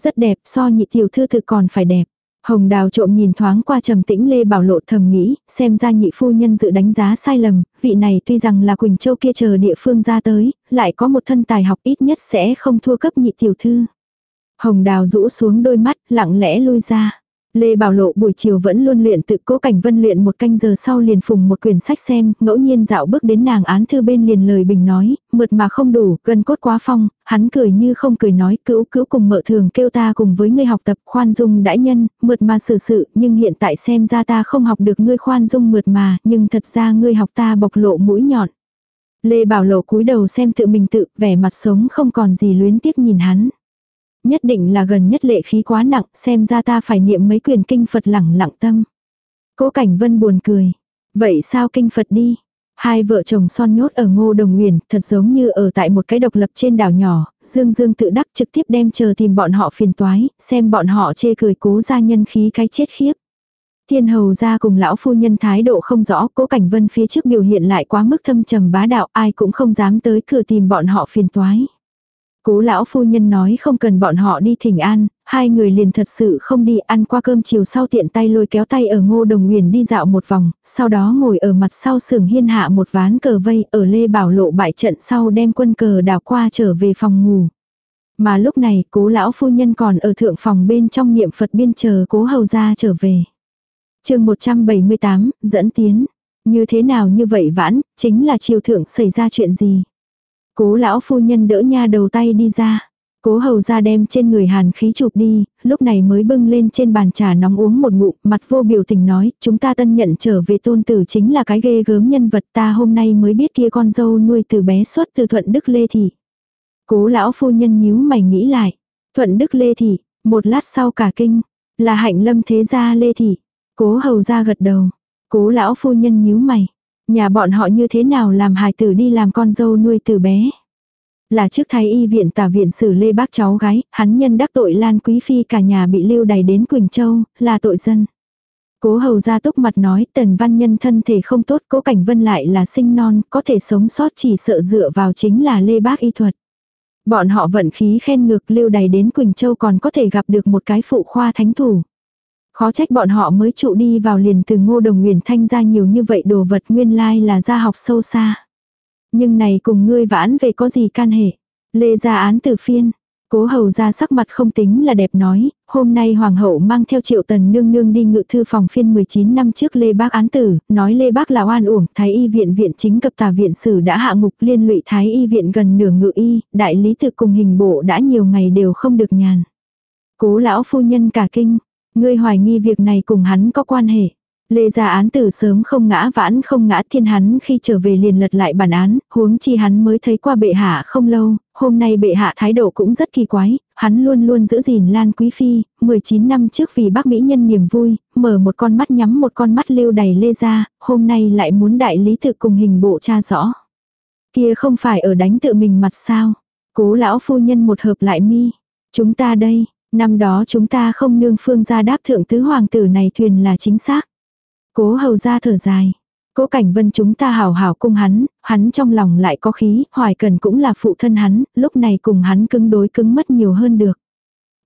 Rất đẹp, so nhị tiểu thư thực còn phải đẹp. Hồng đào trộm nhìn thoáng qua trầm tĩnh Lê Bảo Lộ thầm nghĩ, xem ra nhị phu nhân dự đánh giá sai lầm, vị này tuy rằng là Quỳnh Châu kia chờ địa phương ra tới, lại có một thân tài học ít nhất sẽ không thua cấp nhị tiểu thư. Hồng đào rũ xuống đôi mắt, lặng lẽ lui ra. Lê Bảo Lộ buổi chiều vẫn luôn luyện tự cố cảnh vân luyện một canh giờ sau liền phùng một quyển sách xem, ngẫu nhiên dạo bước đến nàng án thư bên liền lời bình nói, mượt mà không đủ, gần cốt quá phong, hắn cười như không cười nói, cữu cữu cùng mợ thường kêu ta cùng với ngươi học tập khoan dung đãi nhân, mượt mà xử sự, nhưng hiện tại xem ra ta không học được ngươi khoan dung mượt mà, nhưng thật ra ngươi học ta bộc lộ mũi nhọn. Lê Bảo Lộ cúi đầu xem tự mình tự, vẻ mặt sống không còn gì luyến tiếc nhìn hắn nhất định là gần nhất lệ khí quá nặng, xem ra ta phải niệm mấy quyền kinh Phật lẳng lặng tâm. Cố Cảnh Vân buồn cười. Vậy sao kinh Phật đi? Hai vợ chồng son nhốt ở ngô đồng nguyền, thật giống như ở tại một cái độc lập trên đảo nhỏ, Dương Dương tự đắc trực tiếp đem chờ tìm bọn họ phiền toái, xem bọn họ chê cười cố ra nhân khí cái chết khiếp. Thiên hầu ra cùng lão phu nhân thái độ không rõ, cố cảnh vân phía trước biểu hiện lại quá mức thâm trầm bá đạo, ai cũng không dám tới cửa tìm bọn họ phiền toái. Cố lão phu nhân nói không cần bọn họ đi thỉnh an, hai người liền thật sự không đi ăn qua cơm chiều sau tiện tay lôi kéo tay ở ngô đồng nguyền đi dạo một vòng, sau đó ngồi ở mặt sau sưởng hiên hạ một ván cờ vây ở lê bảo lộ bại trận sau đem quân cờ đào qua trở về phòng ngủ. Mà lúc này cố lão phu nhân còn ở thượng phòng bên trong niệm Phật biên chờ cố hầu ra trở về. chương 178, dẫn tiến. Như thế nào như vậy vãn, chính là triều thượng xảy ra chuyện gì. Cố lão phu nhân đỡ nha đầu tay đi ra. Cố hầu ra đem trên người hàn khí chụp đi, lúc này mới bưng lên trên bàn trà nóng uống một ngụm, mặt vô biểu tình nói, chúng ta tân nhận trở về tôn tử chính là cái ghê gớm nhân vật ta hôm nay mới biết kia con dâu nuôi từ bé xuất từ thuận đức lê thị. Cố lão phu nhân nhíu mày nghĩ lại, thuận đức lê thị, một lát sau cả kinh, là hạnh lâm thế gia lê thị. Cố hầu ra gật đầu, cố lão phu nhân nhíu mày, Nhà bọn họ như thế nào làm hài tử đi làm con dâu nuôi từ bé. Là trước thái y viện tả viện xử lê bác cháu gái, hắn nhân đắc tội Lan Quý Phi cả nhà bị lưu đày đến Quỳnh Châu, là tội dân. Cố hầu ra túc mặt nói tần văn nhân thân thể không tốt cố cảnh vân lại là sinh non, có thể sống sót chỉ sợ dựa vào chính là lê bác y thuật. Bọn họ vận khí khen ngược lưu đày đến Quỳnh Châu còn có thể gặp được một cái phụ khoa thánh thủ. Khó trách bọn họ mới trụ đi vào liền từ ngô đồng nguyền thanh ra nhiều như vậy đồ vật nguyên lai là gia học sâu xa. Nhưng này cùng ngươi vãn về có gì can hệ. Lê ra án từ phiên. Cố hầu ra sắc mặt không tính là đẹp nói, hôm nay hoàng hậu mang theo triệu tần nương nương đi ngự thư phòng phiên 19 năm trước Lê Bác án tử, nói Lê Bác là oan uổng, thái y viện viện chính cập tà viện sử đã hạ ngục liên lụy thái y viện gần nửa ngự y, đại lý thực cùng hình bộ đã nhiều ngày đều không được nhàn. Cố lão phu nhân cả kinh, Ngươi hoài nghi việc này cùng hắn có quan hệ. Lê gia án tử sớm không ngã vãn không ngã thiên hắn khi trở về liền lật lại bản án, huống chi hắn mới thấy qua bệ hạ không lâu, hôm nay bệ hạ thái độ cũng rất kỳ quái, hắn luôn luôn giữ gìn Lan Quý Phi, 19 năm trước vì bác Mỹ nhân niềm vui, mở một con mắt nhắm một con mắt lưu đầy Lê gia, hôm nay lại muốn đại lý tự cùng hình bộ cha rõ. Kia không phải ở đánh tự mình mặt sao, cố lão phu nhân một hợp lại mi, chúng ta đây, Năm đó chúng ta không nương phương ra đáp thượng tứ hoàng tử này thuyền là chính xác. Cố hầu ra thở dài. Cố cảnh vân chúng ta hảo hảo cung hắn, hắn trong lòng lại có khí, hoài cần cũng là phụ thân hắn, lúc này cùng hắn cứng đối cứng mất nhiều hơn được.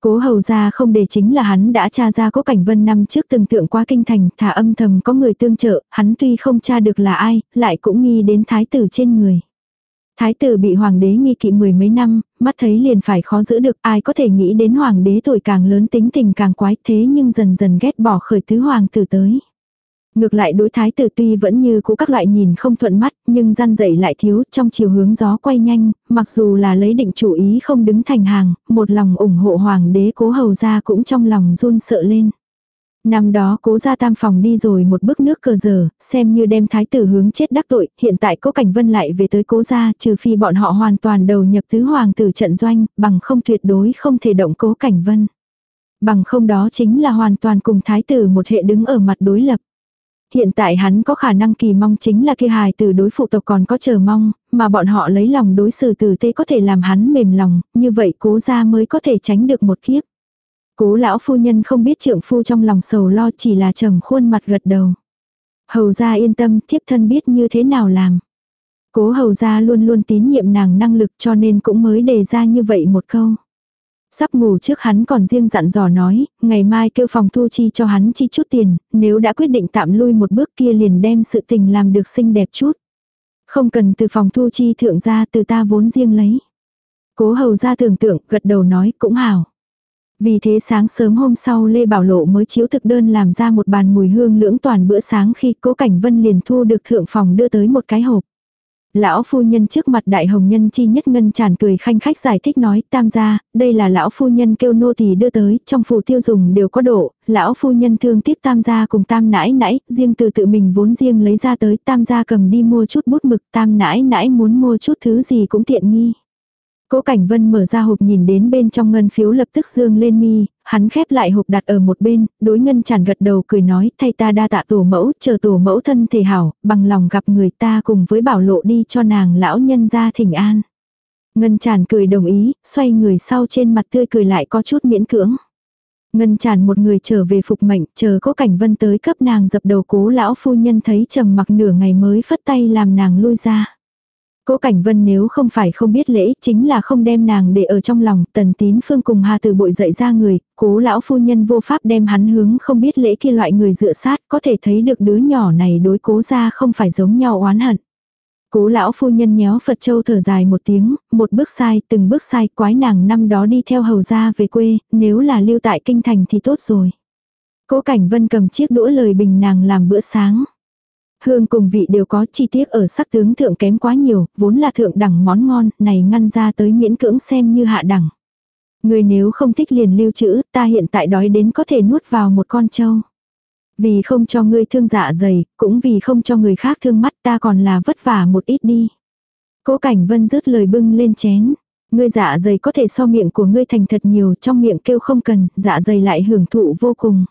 Cố hầu ra không để chính là hắn đã tra ra cố cảnh vân năm trước từng tượng qua kinh thành, thả âm thầm có người tương trợ, hắn tuy không tra được là ai, lại cũng nghi đến thái tử trên người. Thái tử bị hoàng đế nghi kỵ mười mấy năm, mắt thấy liền phải khó giữ được ai có thể nghĩ đến hoàng đế tuổi càng lớn tính tình càng quái thế nhưng dần dần ghét bỏ khởi tứ hoàng tử tới. Ngược lại đối thái tử tuy vẫn như cũ các loại nhìn không thuận mắt, nhưng gian dậy lại thiếu, trong chiều hướng gió quay nhanh, mặc dù là lấy định chủ ý không đứng thành hàng, một lòng ủng hộ hoàng đế cố hầu ra cũng trong lòng run sợ lên. Năm đó cố ra tam phòng đi rồi một bước nước cờ giờ, xem như đem thái tử hướng chết đắc tội, hiện tại cố cảnh vân lại về tới cố gia, trừ phi bọn họ hoàn toàn đầu nhập tứ hoàng tử trận doanh, bằng không tuyệt đối không thể động cố cảnh vân. Bằng không đó chính là hoàn toàn cùng thái tử một hệ đứng ở mặt đối lập. Hiện tại hắn có khả năng kỳ mong chính là kia hài từ đối phụ tộc còn có chờ mong, mà bọn họ lấy lòng đối xử tử tê có thể làm hắn mềm lòng, như vậy cố ra mới có thể tránh được một kiếp. Cố lão phu nhân không biết trượng phu trong lòng sầu lo chỉ là trầm khuôn mặt gật đầu. Hầu gia yên tâm thiếp thân biết như thế nào làm. Cố hầu gia luôn luôn tín nhiệm nàng năng lực cho nên cũng mới đề ra như vậy một câu. Sắp ngủ trước hắn còn riêng dặn dò nói, ngày mai kêu phòng thu chi cho hắn chi chút tiền, nếu đã quyết định tạm lui một bước kia liền đem sự tình làm được xinh đẹp chút. Không cần từ phòng thu chi thượng ra từ ta vốn riêng lấy. Cố hầu ra tưởng tượng, gật đầu nói cũng hảo. Vì thế sáng sớm hôm sau Lê Bảo Lộ mới chiếu thực đơn làm ra một bàn mùi hương lưỡng toàn bữa sáng khi cố cảnh vân liền thu được thượng phòng đưa tới một cái hộp. Lão phu nhân trước mặt đại hồng nhân chi nhất ngân tràn cười khanh khách giải thích nói tam gia, đây là lão phu nhân kêu nô tỳ đưa tới, trong phủ tiêu dùng đều có độ, lão phu nhân thương tiếc tam gia cùng tam nãi nãi, riêng từ tự mình vốn riêng lấy ra tới tam gia cầm đi mua chút bút mực tam nãi nãi muốn mua chút thứ gì cũng tiện nghi. Cố Cảnh Vân mở ra hộp nhìn đến bên trong ngân phiếu lập tức dương lên mi, hắn khép lại hộp đặt ở một bên, đối ngân tràn gật đầu cười nói thay ta đa tạ tổ mẫu, chờ tổ mẫu thân thể hảo, bằng lòng gặp người ta cùng với bảo lộ đi cho nàng lão nhân ra thỉnh an. Ngân tràn cười đồng ý, xoay người sau trên mặt tươi cười lại có chút miễn cưỡng. Ngân tràn một người trở về phục mệnh, chờ cố cảnh vân tới cấp nàng dập đầu cố lão phu nhân thấy trầm mặc nửa ngày mới phất tay làm nàng lui ra. Cố Cảnh Vân nếu không phải không biết lễ, chính là không đem nàng để ở trong lòng, tần tín phương cùng Hà từ bội dậy ra người, cố lão phu nhân vô pháp đem hắn hướng không biết lễ kia loại người dựa sát, có thể thấy được đứa nhỏ này đối cố ra không phải giống nhau oán hận. Cố lão phu nhân nhéo Phật Châu thở dài một tiếng, một bước sai, từng bước sai, quái nàng năm đó đi theo hầu ra về quê, nếu là lưu tại kinh thành thì tốt rồi. Cố Cảnh Vân cầm chiếc đũa lời bình nàng làm bữa sáng. Hương cùng vị đều có chi tiết ở sắc tướng thượng kém quá nhiều, vốn là thượng đẳng món ngon, này ngăn ra tới miễn cưỡng xem như hạ đẳng. Người nếu không thích liền lưu trữ, ta hiện tại đói đến có thể nuốt vào một con trâu. Vì không cho ngươi thương dạ dày, cũng vì không cho người khác thương mắt ta còn là vất vả một ít đi. Cố cảnh vân rứt lời bưng lên chén. Ngươi dạ dày có thể so miệng của ngươi thành thật nhiều trong miệng kêu không cần, dạ dày lại hưởng thụ vô cùng.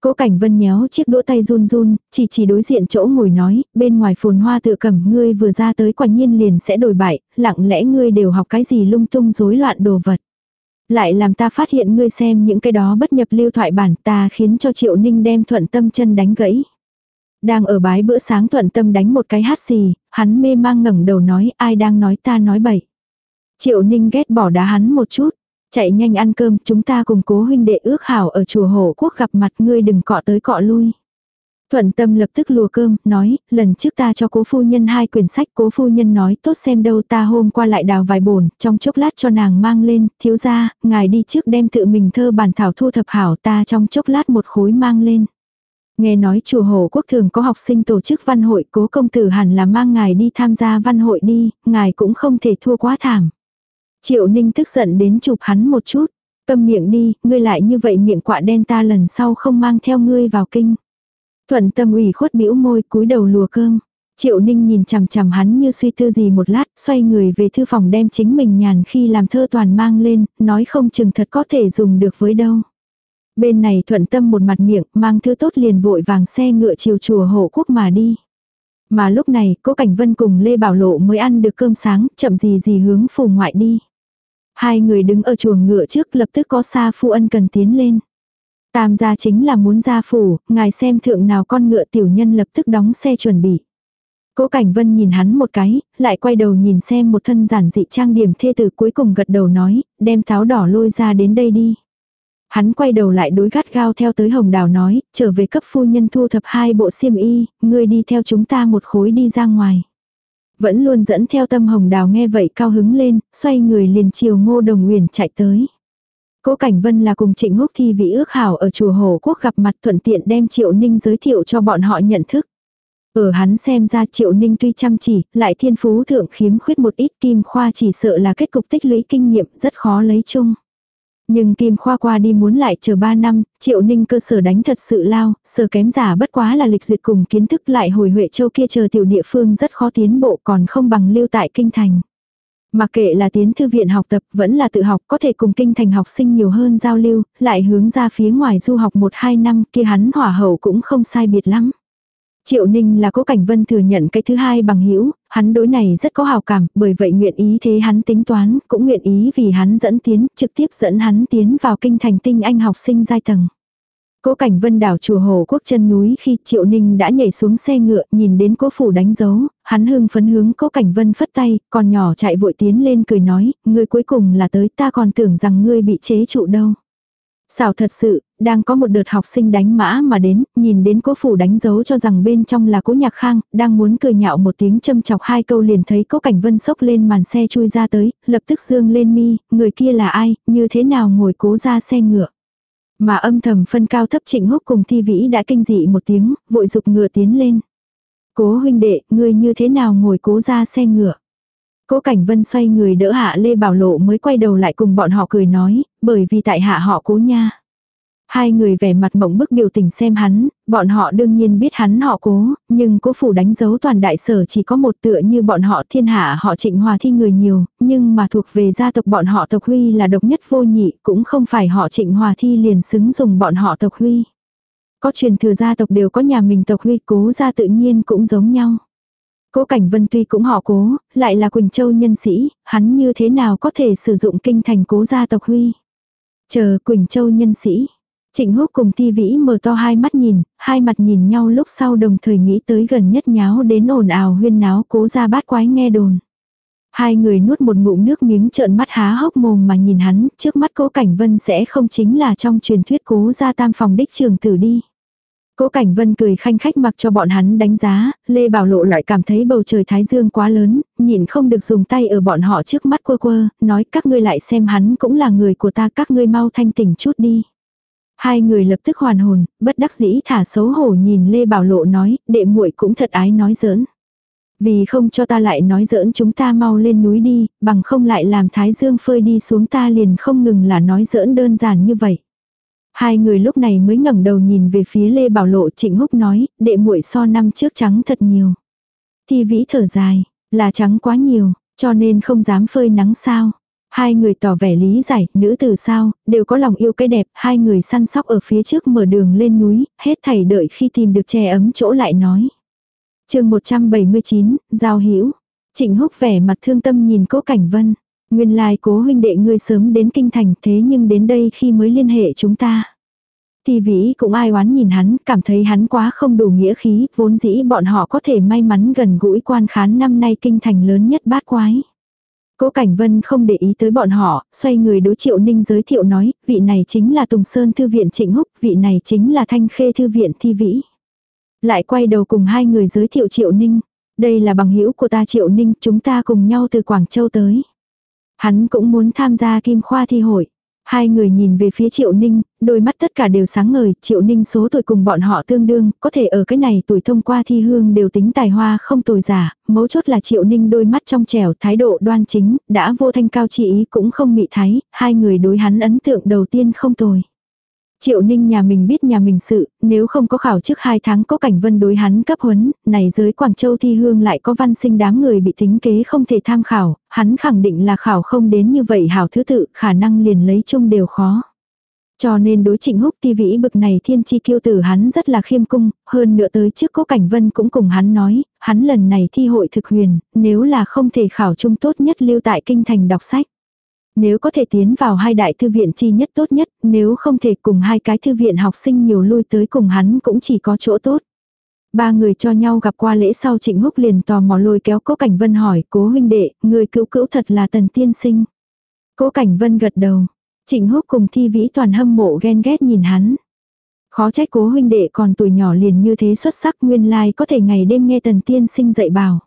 Cố Cảnh Vân nhéo chiếc đũa tay run run, chỉ chỉ đối diện chỗ ngồi nói, bên ngoài phồn hoa tự cầm ngươi vừa ra tới quả nhiên liền sẽ đổi bại, lặng lẽ ngươi đều học cái gì lung tung rối loạn đồ vật. Lại làm ta phát hiện ngươi xem những cái đó bất nhập lưu thoại bản ta khiến cho Triệu Ninh đem thuận tâm chân đánh gãy. Đang ở bái bữa sáng thuận tâm đánh một cái hát xì, hắn mê mang ngẩng đầu nói ai đang nói ta nói bậy. Triệu Ninh ghét bỏ đá hắn một chút. Chạy nhanh ăn cơm, chúng ta cùng cố huynh đệ ước hảo ở chùa hổ quốc gặp mặt ngươi đừng cọ tới cọ lui. Thuận tâm lập tức lùa cơm, nói, lần trước ta cho cố phu nhân hai quyển sách, cố phu nhân nói tốt xem đâu ta hôm qua lại đào vài bổn, trong chốc lát cho nàng mang lên, thiếu ra, ngài đi trước đem tự mình thơ bản thảo thu thập hảo ta trong chốc lát một khối mang lên. Nghe nói chùa Hồ Quốc thường có học sinh tổ chức văn hội cố công tử hẳn là mang ngài đi tham gia văn hội đi, ngài cũng không thể thua quá thảm. Triệu Ninh tức giận đến chụp hắn một chút. cầm miệng đi, ngươi lại như vậy miệng quạ đen ta lần sau không mang theo ngươi vào kinh. Thuận tâm ủy khuất bĩu môi cúi đầu lùa cơm. Triệu Ninh nhìn chằm chằm hắn như suy tư gì một lát, xoay người về thư phòng đem chính mình nhàn khi làm thơ toàn mang lên, nói không chừng thật có thể dùng được với đâu. Bên này thuận tâm một mặt miệng, mang thư tốt liền vội vàng xe ngựa chiều chùa hộ quốc mà đi. Mà lúc này, cố Cảnh Vân cùng Lê Bảo Lộ mới ăn được cơm sáng, chậm gì gì hướng phủ ngoại đi. Hai người đứng ở chuồng ngựa trước lập tức có xa phu ân cần tiến lên. Tam gia chính là muốn gia phủ, ngài xem thượng nào con ngựa tiểu nhân lập tức đóng xe chuẩn bị. Cố Cảnh Vân nhìn hắn một cái, lại quay đầu nhìn xem một thân giản dị trang điểm thê tử cuối cùng gật đầu nói, đem tháo đỏ lôi ra đến đây đi. Hắn quay đầu lại đối gắt gao theo tới Hồng Đào nói, trở về cấp phu nhân thu thập hai bộ xiêm y, ngươi đi theo chúng ta một khối đi ra ngoài. Vẫn luôn dẫn theo tâm Hồng Đào nghe vậy cao hứng lên, xoay người liền chiều ngô đồng nguyền chạy tới. Cố Cảnh Vân là cùng Trịnh Húc Thi vị ước hảo ở chùa Hồ Quốc gặp mặt thuận tiện đem Triệu Ninh giới thiệu cho bọn họ nhận thức. Ở hắn xem ra Triệu Ninh tuy chăm chỉ, lại thiên phú thượng khiếm khuyết một ít kim khoa chỉ sợ là kết cục tích lũy kinh nghiệm rất khó lấy chung. Nhưng Kim Khoa qua đi muốn lại chờ 3 năm, Triệu Ninh cơ sở đánh thật sự lao, sở kém giả bất quá là lịch duyệt cùng kiến thức lại hồi Huệ Châu kia chờ tiểu địa phương rất khó tiến bộ còn không bằng lưu tại kinh thành. Mà kệ là tiến thư viện học tập vẫn là tự học có thể cùng kinh thành học sinh nhiều hơn giao lưu, lại hướng ra phía ngoài du học 1-2 năm kia hắn hỏa hậu cũng không sai biệt lắm. Triệu Ninh là cố cảnh vân thừa nhận cái thứ hai bằng hữu hắn đối này rất có hào cảm, bởi vậy nguyện ý thế hắn tính toán, cũng nguyện ý vì hắn dẫn tiến, trực tiếp dẫn hắn tiến vào kinh thành tinh anh học sinh giai tầng. Cố cảnh vân đảo chùa hồ quốc chân núi khi Triệu Ninh đã nhảy xuống xe ngựa, nhìn đến cố phủ đánh dấu, hắn hưng phấn hướng cố cảnh vân phất tay, còn nhỏ chạy vội tiến lên cười nói, ngươi cuối cùng là tới ta còn tưởng rằng ngươi bị chế trụ đâu. Xảo thật sự, đang có một đợt học sinh đánh mã mà đến, nhìn đến cố phủ đánh dấu cho rằng bên trong là cố nhạc khang, đang muốn cười nhạo một tiếng châm chọc hai câu liền thấy cố cảnh vân sốc lên màn xe chui ra tới, lập tức dương lên mi, người kia là ai, như thế nào ngồi cố ra xe ngựa. Mà âm thầm phân cao thấp trịnh húc cùng thi vĩ đã kinh dị một tiếng, vội dục ngựa tiến lên. Cố huynh đệ, người như thế nào ngồi cố ra xe ngựa. Cố Cảnh Vân xoay người đỡ hạ Lê Bảo Lộ mới quay đầu lại cùng bọn họ cười nói, bởi vì tại hạ họ cố nha. Hai người vẻ mặt mộng bức biểu tình xem hắn, bọn họ đương nhiên biết hắn họ cố, nhưng cố phủ đánh dấu toàn đại sở chỉ có một tựa như bọn họ thiên hạ họ trịnh hòa thi người nhiều, nhưng mà thuộc về gia tộc bọn họ tộc huy là độc nhất vô nhị, cũng không phải họ trịnh hòa thi liền xứng dùng bọn họ tộc huy. Có truyền thừa gia tộc đều có nhà mình tộc huy cố gia tự nhiên cũng giống nhau. Cố Cảnh Vân tuy cũng họ cố, lại là Quỳnh Châu nhân sĩ, hắn như thế nào có thể sử dụng kinh thành cố gia tộc huy. Chờ Quỳnh Châu nhân sĩ. Trịnh Húc cùng Ti Vĩ mở to hai mắt nhìn, hai mặt nhìn nhau lúc sau đồng thời nghĩ tới gần nhất nháo đến ồn ào huyên náo cố ra bát quái nghe đồn. Hai người nuốt một ngụm nước miếng trợn mắt há hốc mồm mà nhìn hắn, trước mắt cố cảnh vân sẽ không chính là trong truyền thuyết cố ra tam phòng đích trường tử đi. Cố Cảnh Vân cười khanh khách mặc cho bọn hắn đánh giá, Lê Bảo Lộ lại cảm thấy bầu trời thái dương quá lớn, nhìn không được dùng tay ở bọn họ trước mắt quơ quơ, nói các ngươi lại xem hắn cũng là người của ta các ngươi mau thanh tỉnh chút đi. Hai người lập tức hoàn hồn, bất đắc dĩ thả xấu hổ nhìn Lê Bảo Lộ nói, đệ muội cũng thật ái nói giỡn. Vì không cho ta lại nói giỡn chúng ta mau lên núi đi, bằng không lại làm thái dương phơi đi xuống ta liền không ngừng là nói giỡn đơn giản như vậy. Hai người lúc này mới ngẩng đầu nhìn về phía Lê Bảo Lộ Trịnh Húc nói, đệ muội so năm trước trắng thật nhiều. Thi vĩ thở dài, là trắng quá nhiều, cho nên không dám phơi nắng sao. Hai người tỏ vẻ lý giải, nữ từ sao, đều có lòng yêu cái đẹp, hai người săn sóc ở phía trước mở đường lên núi, hết thảy đợi khi tìm được che ấm chỗ lại nói. chương 179, Giao Hữu Trịnh Húc vẻ mặt thương tâm nhìn cố Cảnh Vân. Nguyên lai cố huynh đệ ngươi sớm đến kinh thành thế nhưng đến đây khi mới liên hệ chúng ta. Thì vĩ cũng ai oán nhìn hắn, cảm thấy hắn quá không đủ nghĩa khí, vốn dĩ bọn họ có thể may mắn gần gũi quan khán năm nay kinh thành lớn nhất bát quái. Cố Cảnh Vân không để ý tới bọn họ, xoay người đối Triệu Ninh giới thiệu nói, vị này chính là Tùng Sơn Thư viện Trịnh Húc, vị này chính là Thanh Khê Thư viện Thi Vĩ. Lại quay đầu cùng hai người giới thiệu Triệu Ninh. Đây là bằng hữu của ta Triệu Ninh, chúng ta cùng nhau từ Quảng Châu tới. Hắn cũng muốn tham gia kim khoa thi hội. Hai người nhìn về phía Triệu Ninh, đôi mắt tất cả đều sáng ngời, Triệu Ninh số tuổi cùng bọn họ tương đương, có thể ở cái này tuổi thông qua thi hương đều tính tài hoa không tồi giả, mấu chốt là Triệu Ninh đôi mắt trong trẻo, thái độ đoan chính, đã vô thanh cao chỉ ý cũng không mị thái, hai người đối hắn ấn tượng đầu tiên không tồi. Triệu Ninh nhà mình biết nhà mình sự, nếu không có khảo trước 2 tháng có cảnh vân đối hắn cấp huấn, này giới Quảng Châu thi hương lại có văn sinh đám người bị tính kế không thể tham khảo, hắn khẳng định là khảo không đến như vậy hảo thứ tự, khả năng liền lấy chung đều khó. Cho nên đối trịnh húc ti vĩ bực này thiên chi kiêu tử hắn rất là khiêm cung, hơn nữa tới trước có cảnh vân cũng cùng hắn nói, hắn lần này thi hội thực huyền, nếu là không thể khảo chung tốt nhất lưu tại kinh thành đọc sách. Nếu có thể tiến vào hai đại thư viện chi nhất tốt nhất, nếu không thể cùng hai cái thư viện học sinh nhiều lui tới cùng hắn cũng chỉ có chỗ tốt. Ba người cho nhau gặp qua lễ sau Trịnh Húc liền tò mò lôi kéo Cố Cảnh Vân hỏi, "Cố huynh đệ, người cữu cữu thật là Tần tiên sinh?" Cố Cảnh Vân gật đầu. Trịnh Húc cùng Thi Vĩ toàn hâm mộ ghen ghét nhìn hắn. Khó trách Cố huynh đệ còn tuổi nhỏ liền như thế xuất sắc, nguyên lai có thể ngày đêm nghe Tần tiên sinh dạy bảo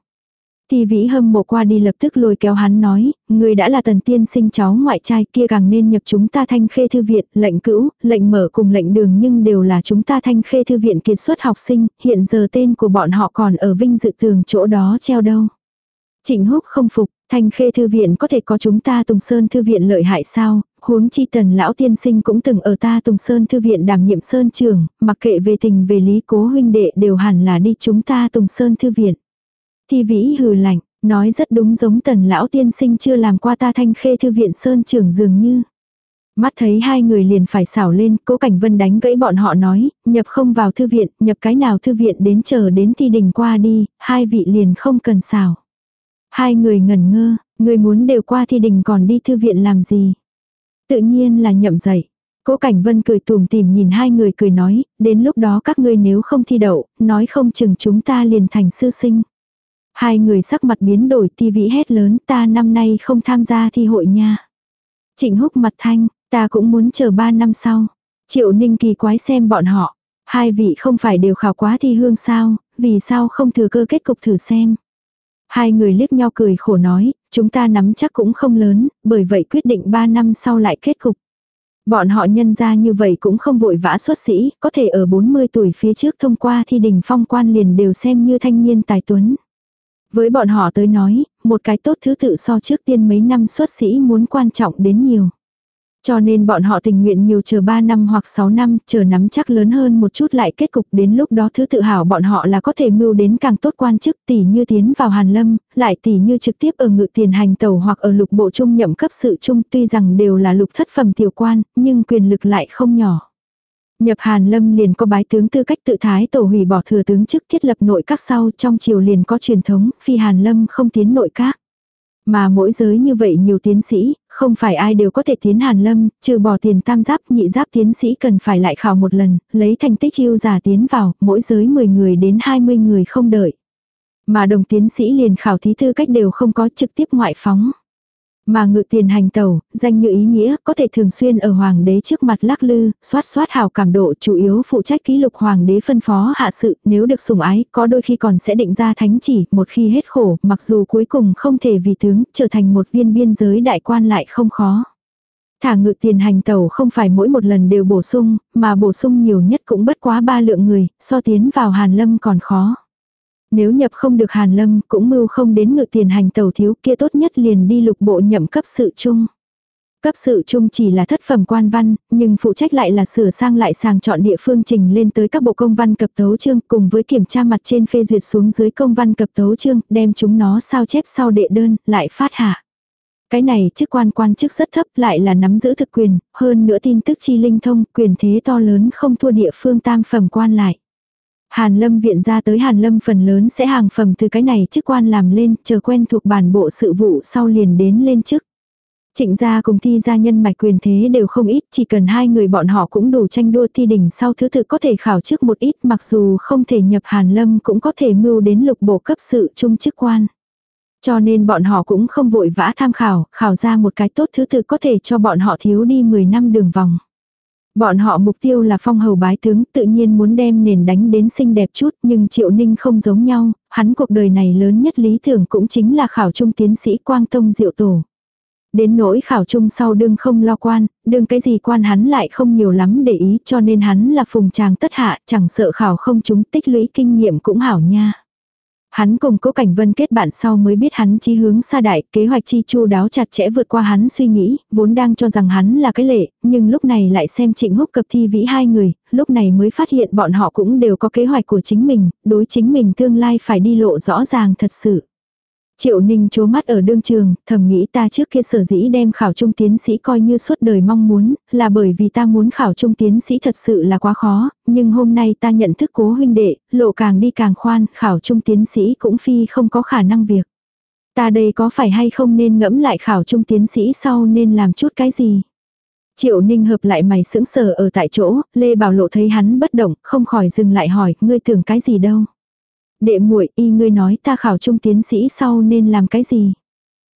ti vĩ hâm mộ qua đi lập tức lôi kéo hắn nói, người đã là tần tiên sinh cháu ngoại trai kia càng nên nhập chúng ta thanh khê thư viện, lệnh cữu, lệnh mở cùng lệnh đường nhưng đều là chúng ta thanh khê thư viện kiệt xuất học sinh, hiện giờ tên của bọn họ còn ở vinh dự tường chỗ đó treo đâu. Trịnh húc không phục, thanh khê thư viện có thể có chúng ta Tùng Sơn thư viện lợi hại sao, huống chi tần lão tiên sinh cũng từng ở ta Tùng Sơn thư viện đảm nhiệm Sơn trường, mặc kệ về tình về lý cố huynh đệ đều hẳn là đi chúng ta Tùng Sơn thư viện. Thi vĩ hừ lạnh, nói rất đúng giống tần lão tiên sinh chưa làm qua ta thanh khê thư viện sơn trưởng dường như. Mắt thấy hai người liền phải xảo lên, cố cảnh vân đánh gãy bọn họ nói, nhập không vào thư viện, nhập cái nào thư viện đến chờ đến thi đình qua đi, hai vị liền không cần xảo. Hai người ngẩn ngơ, người muốn đều qua thi đình còn đi thư viện làm gì. Tự nhiên là nhậm dậy. Cố Cảnh Vân cười tùm tìm nhìn hai người cười nói, đến lúc đó các ngươi nếu không thi đậu, nói không chừng chúng ta liền thành sư sinh. Hai người sắc mặt biến đổi ti vĩ hét lớn ta năm nay không tham gia thi hội nha. Trịnh húc mặt thanh, ta cũng muốn chờ ba năm sau. Triệu ninh kỳ quái xem bọn họ. Hai vị không phải đều khảo quá thi hương sao, vì sao không thừa cơ kết cục thử xem. Hai người liếc nhau cười khổ nói, chúng ta nắm chắc cũng không lớn, bởi vậy quyết định ba năm sau lại kết cục. Bọn họ nhân ra như vậy cũng không vội vã xuất sĩ, có thể ở 40 tuổi phía trước thông qua thi đình phong quan liền đều xem như thanh niên tài tuấn. Với bọn họ tới nói, một cái tốt thứ tự so trước tiên mấy năm xuất sĩ muốn quan trọng đến nhiều. Cho nên bọn họ tình nguyện nhiều chờ 3 năm hoặc 6 năm, chờ nắm chắc lớn hơn một chút lại kết cục đến lúc đó thứ tự hào bọn họ là có thể mưu đến càng tốt quan chức tỷ như tiến vào Hàn Lâm, lại tỷ như trực tiếp ở ngự tiền hành tàu hoặc ở lục bộ trung nhậm cấp sự trung tuy rằng đều là lục thất phẩm tiểu quan, nhưng quyền lực lại không nhỏ. Nhập Hàn Lâm liền có bái tướng tư cách tự thái tổ hủy bỏ thừa tướng chức thiết lập nội các sau trong triều liền có truyền thống, phi Hàn Lâm không tiến nội các. Mà mỗi giới như vậy nhiều tiến sĩ, không phải ai đều có thể tiến Hàn Lâm, trừ bỏ tiền tam giáp nhị giáp tiến sĩ cần phải lại khảo một lần, lấy thành tích yêu giả tiến vào, mỗi giới 10 người đến 20 người không đợi. Mà đồng tiến sĩ liền khảo thí tư cách đều không có trực tiếp ngoại phóng. Mà ngự tiền hành tẩu, danh như ý nghĩa, có thể thường xuyên ở hoàng đế trước mặt lắc lư, xoát xoát hào cảm độ chủ yếu phụ trách ký lục hoàng đế phân phó hạ sự, nếu được sủng ái, có đôi khi còn sẽ định ra thánh chỉ, một khi hết khổ, mặc dù cuối cùng không thể vì tướng, trở thành một viên biên giới đại quan lại không khó. Thả ngự tiền hành tàu không phải mỗi một lần đều bổ sung, mà bổ sung nhiều nhất cũng bất quá ba lượng người, so tiến vào hàn lâm còn khó. Nếu nhập không được Hàn Lâm cũng mưu không đến ngự tiền hành tàu thiếu kia tốt nhất liền đi lục bộ nhậm cấp sự chung. Cấp sự chung chỉ là thất phẩm quan văn, nhưng phụ trách lại là sửa sang lại sàng chọn địa phương trình lên tới các bộ công văn cập tấu chương cùng với kiểm tra mặt trên phê duyệt xuống dưới công văn cập tấu chương, đem chúng nó sao chép sau đệ đơn, lại phát hạ. Cái này chức quan quan chức rất thấp lại là nắm giữ thực quyền, hơn nữa tin tức chi linh thông, quyền thế to lớn không thua địa phương tam phẩm quan lại. Hàn Lâm viện ra tới Hàn Lâm phần lớn sẽ hàng phẩm từ cái này chức quan làm lên, chờ quen thuộc bản bộ sự vụ sau liền đến lên chức. Trịnh gia cùng thi gia nhân mạch quyền thế đều không ít, chỉ cần hai người bọn họ cũng đủ tranh đua thi đỉnh sau thứ tự có thể khảo trước một ít mặc dù không thể nhập Hàn Lâm cũng có thể mưu đến lục bộ cấp sự trung chức quan. Cho nên bọn họ cũng không vội vã tham khảo, khảo ra một cái tốt thứ tự có thể cho bọn họ thiếu đi 10 năm đường vòng. Bọn họ mục tiêu là phong hầu bái tướng, tự nhiên muốn đem nền đánh đến xinh đẹp chút, nhưng Triệu Ninh không giống nhau, hắn cuộc đời này lớn nhất lý tưởng cũng chính là khảo trung tiến sĩ Quang Tông Diệu Tổ. Đến nỗi khảo trung sau đương không lo quan, đương cái gì quan hắn lại không nhiều lắm để ý cho nên hắn là phùng tràng tất hạ, chẳng sợ khảo không chúng tích lũy kinh nghiệm cũng hảo nha. Hắn cùng Cố Cảnh Vân kết bạn sau mới biết hắn chí hướng xa đại, kế hoạch chi chu đáo chặt chẽ vượt qua hắn suy nghĩ, vốn đang cho rằng hắn là cái lệ, nhưng lúc này lại xem Trịnh Húc cập thi vĩ hai người, lúc này mới phát hiện bọn họ cũng đều có kế hoạch của chính mình, đối chính mình tương lai phải đi lộ rõ ràng thật sự. Triệu Ninh chố mắt ở đương trường, thầm nghĩ ta trước kia sở dĩ đem khảo trung tiến sĩ coi như suốt đời mong muốn, là bởi vì ta muốn khảo trung tiến sĩ thật sự là quá khó, nhưng hôm nay ta nhận thức cố huynh đệ, lộ càng đi càng khoan, khảo trung tiến sĩ cũng phi không có khả năng việc. Ta đây có phải hay không nên ngẫm lại khảo trung tiến sĩ sau nên làm chút cái gì? Triệu Ninh hợp lại mày sững sờ ở tại chỗ, Lê Bảo Lộ thấy hắn bất động, không khỏi dừng lại hỏi, ngươi tưởng cái gì đâu? Đệ muội, y ngươi nói ta khảo trung tiến sĩ sau nên làm cái gì?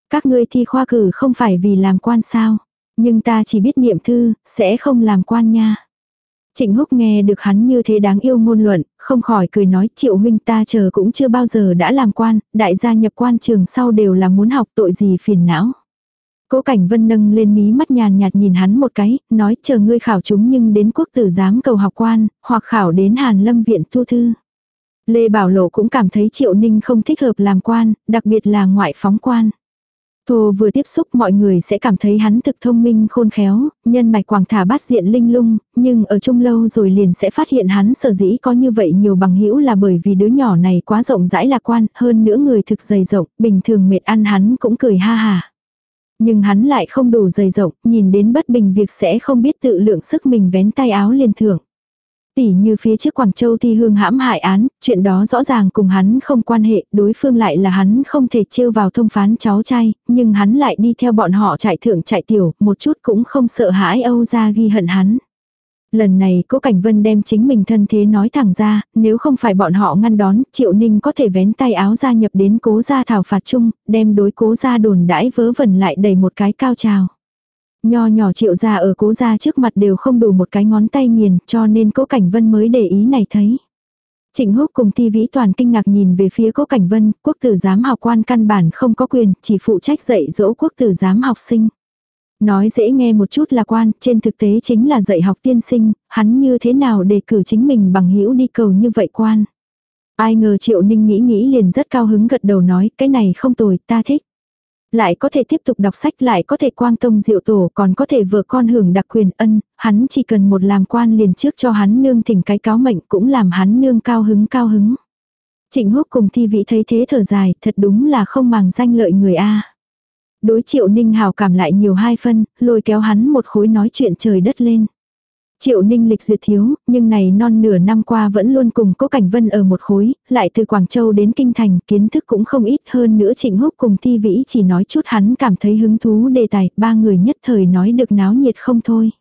Các ngươi thi khoa cử không phải vì làm quan sao? Nhưng ta chỉ biết niệm thư, sẽ không làm quan nha. Trịnh Húc nghe được hắn như thế đáng yêu ngôn luận, không khỏi cười nói triệu huynh ta chờ cũng chưa bao giờ đã làm quan, đại gia nhập quan trường sau đều là muốn học tội gì phiền não. Cố Cảnh Vân nâng lên mí mắt nhàn nhạt nhìn hắn một cái, nói chờ ngươi khảo chúng nhưng đến quốc tử giám cầu học quan, hoặc khảo đến Hàn Lâm viện tu thư. Lê Bảo Lộ cũng cảm thấy Triệu Ninh không thích hợp làm quan, đặc biệt là ngoại phóng quan. Thô vừa tiếp xúc mọi người sẽ cảm thấy hắn thực thông minh khôn khéo, nhân mạch quảng thả bát diện linh lung, nhưng ở chung lâu rồi liền sẽ phát hiện hắn sở dĩ có như vậy nhiều bằng hữu là bởi vì đứa nhỏ này quá rộng rãi lạc quan, hơn nữa người thực dày rộng, bình thường mệt ăn hắn cũng cười ha hà. Nhưng hắn lại không đủ dày rộng, nhìn đến bất bình việc sẽ không biết tự lượng sức mình vén tay áo liền thưởng. Tỷ như phía trước Quảng Châu thi hương hãm hại án, chuyện đó rõ ràng cùng hắn không quan hệ, đối phương lại là hắn không thể trêu vào thông phán cháu trai, nhưng hắn lại đi theo bọn họ chạy thượng chạy tiểu, một chút cũng không sợ hãi Âu ra ghi hận hắn. Lần này cố Cảnh Vân đem chính mình thân thế nói thẳng ra, nếu không phải bọn họ ngăn đón, Triệu Ninh có thể vén tay áo ra nhập đến cố gia thảo phạt chung, đem đối cố gia đồn đãi vớ vẩn lại đầy một cái cao trào. Nho nhỏ triệu gia ở cố gia trước mặt đều không đủ một cái ngón tay nghiền cho nên cố Cảnh Vân mới để ý này thấy. Trịnh Húc cùng Ti Vĩ toàn kinh ngạc nhìn về phía Cố Cảnh Vân, quốc tử giám học quan căn bản không có quyền, chỉ phụ trách dạy dỗ quốc tử giám học sinh. Nói dễ nghe một chút là quan, trên thực tế chính là dạy học tiên sinh, hắn như thế nào để cử chính mình bằng hữu đi cầu như vậy quan. Ai ngờ Triệu Ninh nghĩ nghĩ liền rất cao hứng gật đầu nói, cái này không tồi, ta thích. Lại có thể tiếp tục đọc sách, lại có thể quang tông diệu tổ, còn có thể vừa con hưởng đặc quyền ân, hắn chỉ cần một làm quan liền trước cho hắn nương thỉnh cái cáo mệnh cũng làm hắn nương cao hứng cao hứng. Trịnh húc cùng thi vị thấy thế thở dài, thật đúng là không màng danh lợi người A. Đối triệu ninh hào cảm lại nhiều hai phân, lôi kéo hắn một khối nói chuyện trời đất lên. Triệu ninh lịch duyệt thiếu, nhưng này non nửa năm qua vẫn luôn cùng Cố Cảnh Vân ở một khối, lại từ Quảng Châu đến Kinh Thành, kiến thức cũng không ít hơn nữa Trịnh Húc cùng Thi Vĩ chỉ nói chút hắn cảm thấy hứng thú đề tài, ba người nhất thời nói được náo nhiệt không thôi.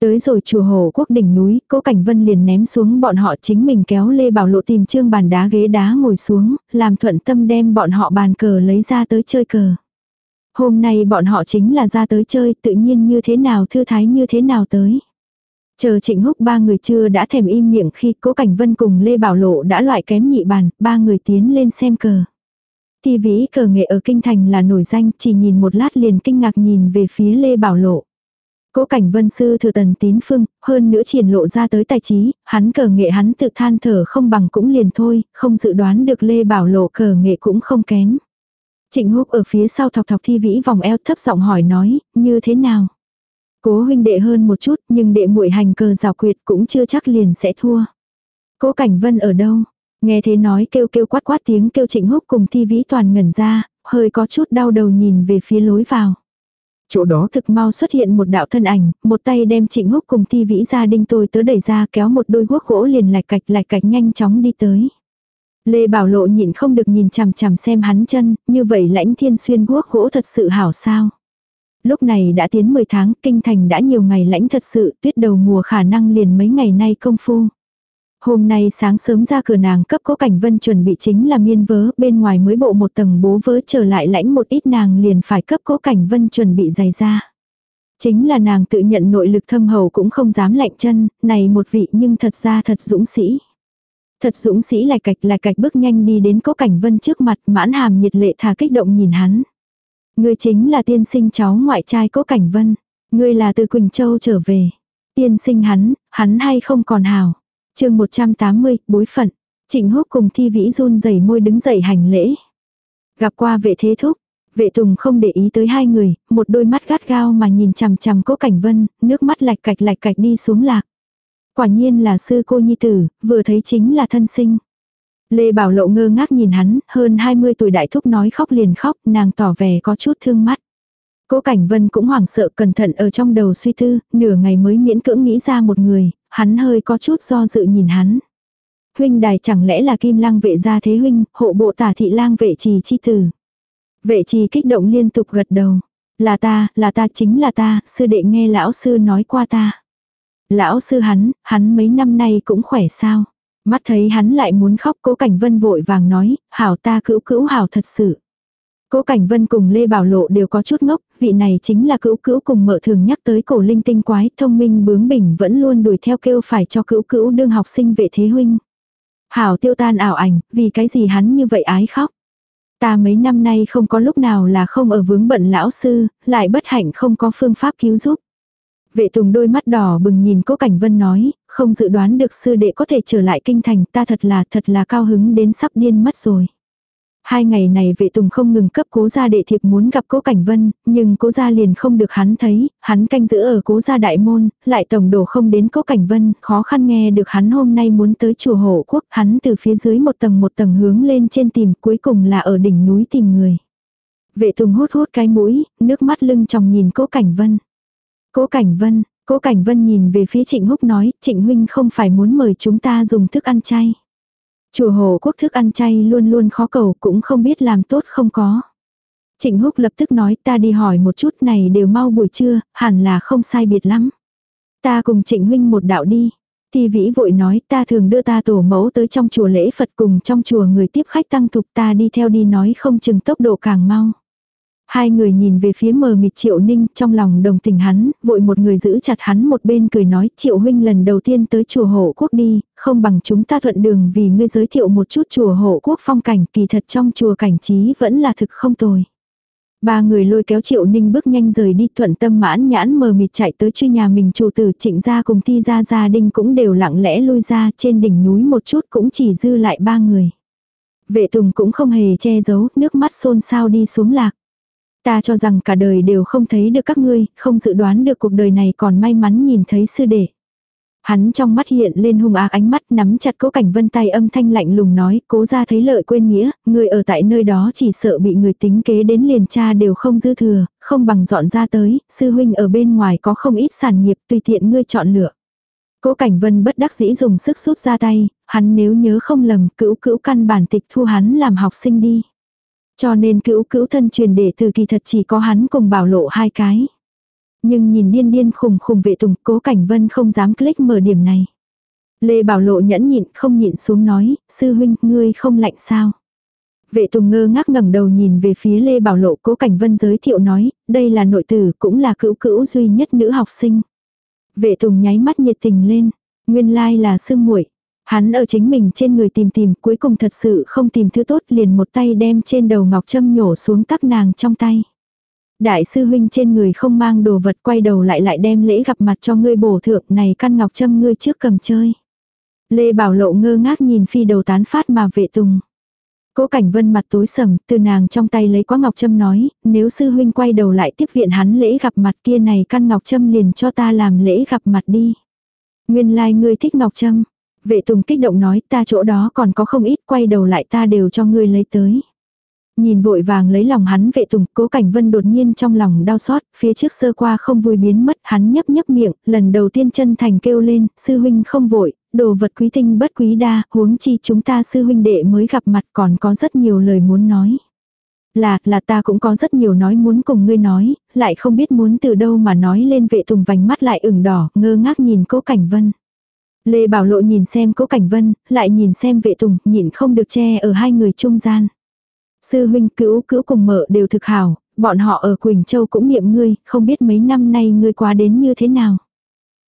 Tới rồi chùa hồ quốc đỉnh núi, Cố Cảnh Vân liền ném xuống bọn họ chính mình kéo Lê Bảo Lộ tìm trương bàn đá ghế đá ngồi xuống, làm thuận tâm đem bọn họ bàn cờ lấy ra tới chơi cờ. Hôm nay bọn họ chính là ra tới chơi tự nhiên như thế nào thư thái như thế nào tới. Chờ trịnh húc ba người chưa đã thèm im miệng khi cố cảnh vân cùng Lê Bảo Lộ đã loại kém nhị bàn, ba người tiến lên xem cờ. Thi vĩ cờ nghệ ở kinh thành là nổi danh, chỉ nhìn một lát liền kinh ngạc nhìn về phía Lê Bảo Lộ. Cố cảnh vân sư thừa tần tín phương, hơn nữa triển lộ ra tới tài trí, hắn cờ nghệ hắn tự than thở không bằng cũng liền thôi, không dự đoán được Lê Bảo Lộ cờ nghệ cũng không kém. Trịnh húc ở phía sau thọc thọc thi vĩ vòng eo thấp giọng hỏi nói, như thế nào? Cố huynh đệ hơn một chút nhưng đệ muội hành cờ rào quyệt cũng chưa chắc liền sẽ thua. Cố cảnh vân ở đâu? Nghe thế nói kêu kêu quát quát tiếng kêu trịnh húc cùng thi vĩ toàn ngẩn ra, hơi có chút đau đầu nhìn về phía lối vào. Chỗ đó thực mau xuất hiện một đạo thân ảnh, một tay đem trịnh húc cùng thi vĩ ra đinh tôi tớ đẩy ra kéo một đôi guốc gỗ liền lạch cạch lạch cạch nhanh chóng đi tới. Lê Bảo Lộ nhịn không được nhìn chằm chằm xem hắn chân, như vậy lãnh thiên xuyên guốc gỗ thật sự hảo sao. Lúc này đã tiến 10 tháng, kinh thành đã nhiều ngày lãnh thật sự, tuyết đầu mùa khả năng liền mấy ngày nay công phu. Hôm nay sáng sớm ra cửa nàng cấp cố cảnh vân chuẩn bị chính là miên vớ, bên ngoài mới bộ một tầng bố vớ trở lại lãnh một ít nàng liền phải cấp cố cảnh vân chuẩn bị giày ra. Chính là nàng tự nhận nội lực thâm hầu cũng không dám lạnh chân, này một vị nhưng thật ra thật dũng sĩ. Thật dũng sĩ lại cạch lại cạch bước nhanh đi đến cố cảnh vân trước mặt mãn hàm nhiệt lệ thà kích động nhìn hắn. Ngươi chính là tiên sinh cháu ngoại trai cố cảnh vân. Ngươi là từ Quỳnh Châu trở về. Tiên sinh hắn, hắn hay không còn hào. chương 180, bối phận. Trịnh húc cùng thi vĩ run rẩy môi đứng dậy hành lễ. Gặp qua vệ thế thúc. Vệ tùng không để ý tới hai người, một đôi mắt gắt gao mà nhìn chằm chằm cố cảnh vân, nước mắt lạch cạch lạch cạch đi xuống lạc. Quả nhiên là sư cô nhi tử, vừa thấy chính là thân sinh. Lê Bảo Lộ ngơ ngác nhìn hắn, hơn 20 tuổi đại thúc nói khóc liền khóc, nàng tỏ vẻ có chút thương mắt. Cố Cảnh Vân cũng hoảng sợ cẩn thận ở trong đầu suy tư, nửa ngày mới miễn cưỡng nghĩ ra một người, hắn hơi có chút do dự nhìn hắn. Huynh đài chẳng lẽ là kim lang vệ gia thế huynh, hộ bộ tả thị lang vệ trì chi tử. Vệ trì kích động liên tục gật đầu. Là ta, là ta chính là ta, sư đệ nghe lão sư nói qua ta. Lão sư hắn, hắn mấy năm nay cũng khỏe sao. Mắt thấy hắn lại muốn khóc cố cảnh vân vội vàng nói, hảo ta cữu cữu hảo thật sự. Cố Cảnh Vân cùng Lê Bảo Lộ đều có chút ngốc, vị này chính là cữu cữu cùng mợ thường nhắc tới cổ linh tinh quái, thông minh bướng bỉnh vẫn luôn đuổi theo kêu phải cho cữu cữu đương học sinh vệ thế huynh. Hảo tiêu tan ảo ảnh, vì cái gì hắn như vậy ái khóc. Ta mấy năm nay không có lúc nào là không ở vướng bận lão sư, lại bất hạnh không có phương pháp cứu giúp. Vệ tùng đôi mắt đỏ bừng nhìn cố cảnh vân nói, không dự đoán được sư đệ có thể trở lại kinh thành ta thật là thật là cao hứng đến sắp điên mất rồi. Hai ngày này vệ tùng không ngừng cấp cố gia đệ thiệp muốn gặp cố cảnh vân, nhưng cố gia liền không được hắn thấy, hắn canh giữ ở cố gia đại môn, lại tổng đổ không đến cố cảnh vân, khó khăn nghe được hắn hôm nay muốn tới chùa hộ quốc, hắn từ phía dưới một tầng một tầng hướng lên trên tìm, cuối cùng là ở đỉnh núi tìm người. Vệ tùng hút hút cái mũi, nước mắt lưng tròng nhìn cố cảnh vân. Cố cảnh vân, cố cảnh vân nhìn về phía trịnh húc nói, trịnh huynh không phải muốn mời chúng ta dùng thức ăn chay. Chùa hồ quốc thức ăn chay luôn luôn khó cầu cũng không biết làm tốt không có. Trịnh Húc lập tức nói ta đi hỏi một chút này đều mau buổi trưa, hẳn là không sai biệt lắm. Ta cùng trịnh huynh một đạo đi. thì vĩ vội nói ta thường đưa ta tổ mẫu tới trong chùa lễ Phật cùng trong chùa người tiếp khách tăng thục ta đi theo đi nói không chừng tốc độ càng mau. Hai người nhìn về phía mờ mịt triệu ninh trong lòng đồng tình hắn, vội một người giữ chặt hắn một bên cười nói triệu huynh lần đầu tiên tới chùa hộ quốc đi, không bằng chúng ta thuận đường vì ngươi giới thiệu một chút chùa hộ quốc phong cảnh kỳ thật trong chùa cảnh trí vẫn là thực không tồi. Ba người lôi kéo triệu ninh bước nhanh rời đi thuận tâm mãn nhãn mờ mịt chạy tới truy nhà mình chủ tử trịnh gia cùng thi gia gia đinh cũng đều lặng lẽ lui ra trên đỉnh núi một chút cũng chỉ dư lại ba người. Vệ tùng cũng không hề che giấu, nước mắt xôn xao đi xuống lạc. Ta cho rằng cả đời đều không thấy được các ngươi, không dự đoán được cuộc đời này còn may mắn nhìn thấy sư đệ. Hắn trong mắt hiện lên hung ác ánh mắt nắm chặt cố cảnh vân tay âm thanh lạnh lùng nói, cố ra thấy lợi quên nghĩa, người ở tại nơi đó chỉ sợ bị người tính kế đến liền cha đều không dư thừa, không bằng dọn ra tới, sư huynh ở bên ngoài có không ít sản nghiệp tùy tiện ngươi chọn lựa. Cố Cảnh Vân bất đắc dĩ dùng sức rút ra tay, hắn nếu nhớ không lầm, cữu cữu căn bản tịch thu hắn làm học sinh đi. Cho nên cữu cữu thân truyền đệ từ kỳ thật chỉ có hắn cùng bảo lộ hai cái. Nhưng nhìn điên điên khùng khùng vệ tùng cố cảnh vân không dám click mở điểm này. Lê Bảo Lộ nhẫn nhịn không nhịn xuống nói, sư huynh, ngươi không lạnh sao. Vệ tùng ngơ ngác ngẩng đầu nhìn về phía Lê Bảo Lộ cố cảnh vân giới thiệu nói, đây là nội tử cũng là cữu cữu duy nhất nữ học sinh. Vệ tùng nháy mắt nhiệt tình lên, nguyên lai là sư muội Hắn ở chính mình trên người tìm tìm cuối cùng thật sự không tìm thứ tốt liền một tay đem trên đầu ngọc châm nhổ xuống tắc nàng trong tay. Đại sư huynh trên người không mang đồ vật quay đầu lại lại đem lễ gặp mặt cho ngươi bổ thượng này căn ngọc châm ngươi trước cầm chơi. Lê Bảo Lộ ngơ ngác nhìn phi đầu tán phát mà vệ tùng. Cố Cảnh Vân mặt tối sầm, từ nàng trong tay lấy quá ngọc châm nói, nếu sư huynh quay đầu lại tiếp viện hắn lễ gặp mặt kia này căn ngọc châm liền cho ta làm lễ gặp mặt đi. Nguyên lai like ngươi thích ngọc châm, Vệ tùng kích động nói ta chỗ đó còn có không ít quay đầu lại ta đều cho ngươi lấy tới. Nhìn vội vàng lấy lòng hắn vệ tùng, cố cảnh vân đột nhiên trong lòng đau xót, phía trước sơ qua không vui biến mất, hắn nhấp nhấp miệng, lần đầu tiên chân thành kêu lên, sư huynh không vội, đồ vật quý tinh bất quý đa, huống chi chúng ta sư huynh đệ mới gặp mặt còn có rất nhiều lời muốn nói. Là, là ta cũng có rất nhiều nói muốn cùng ngươi nói, lại không biết muốn từ đâu mà nói lên vệ tùng vành mắt lại ửng đỏ, ngơ ngác nhìn cố cảnh vân. Lê Bảo Lộ nhìn xem cố cảnh vân, lại nhìn xem vệ tùng, nhìn không được che ở hai người trung gian. Sư huynh cữu cữu cùng mợ đều thực hảo, bọn họ ở Quỳnh Châu cũng niệm ngươi, không biết mấy năm nay ngươi qua đến như thế nào.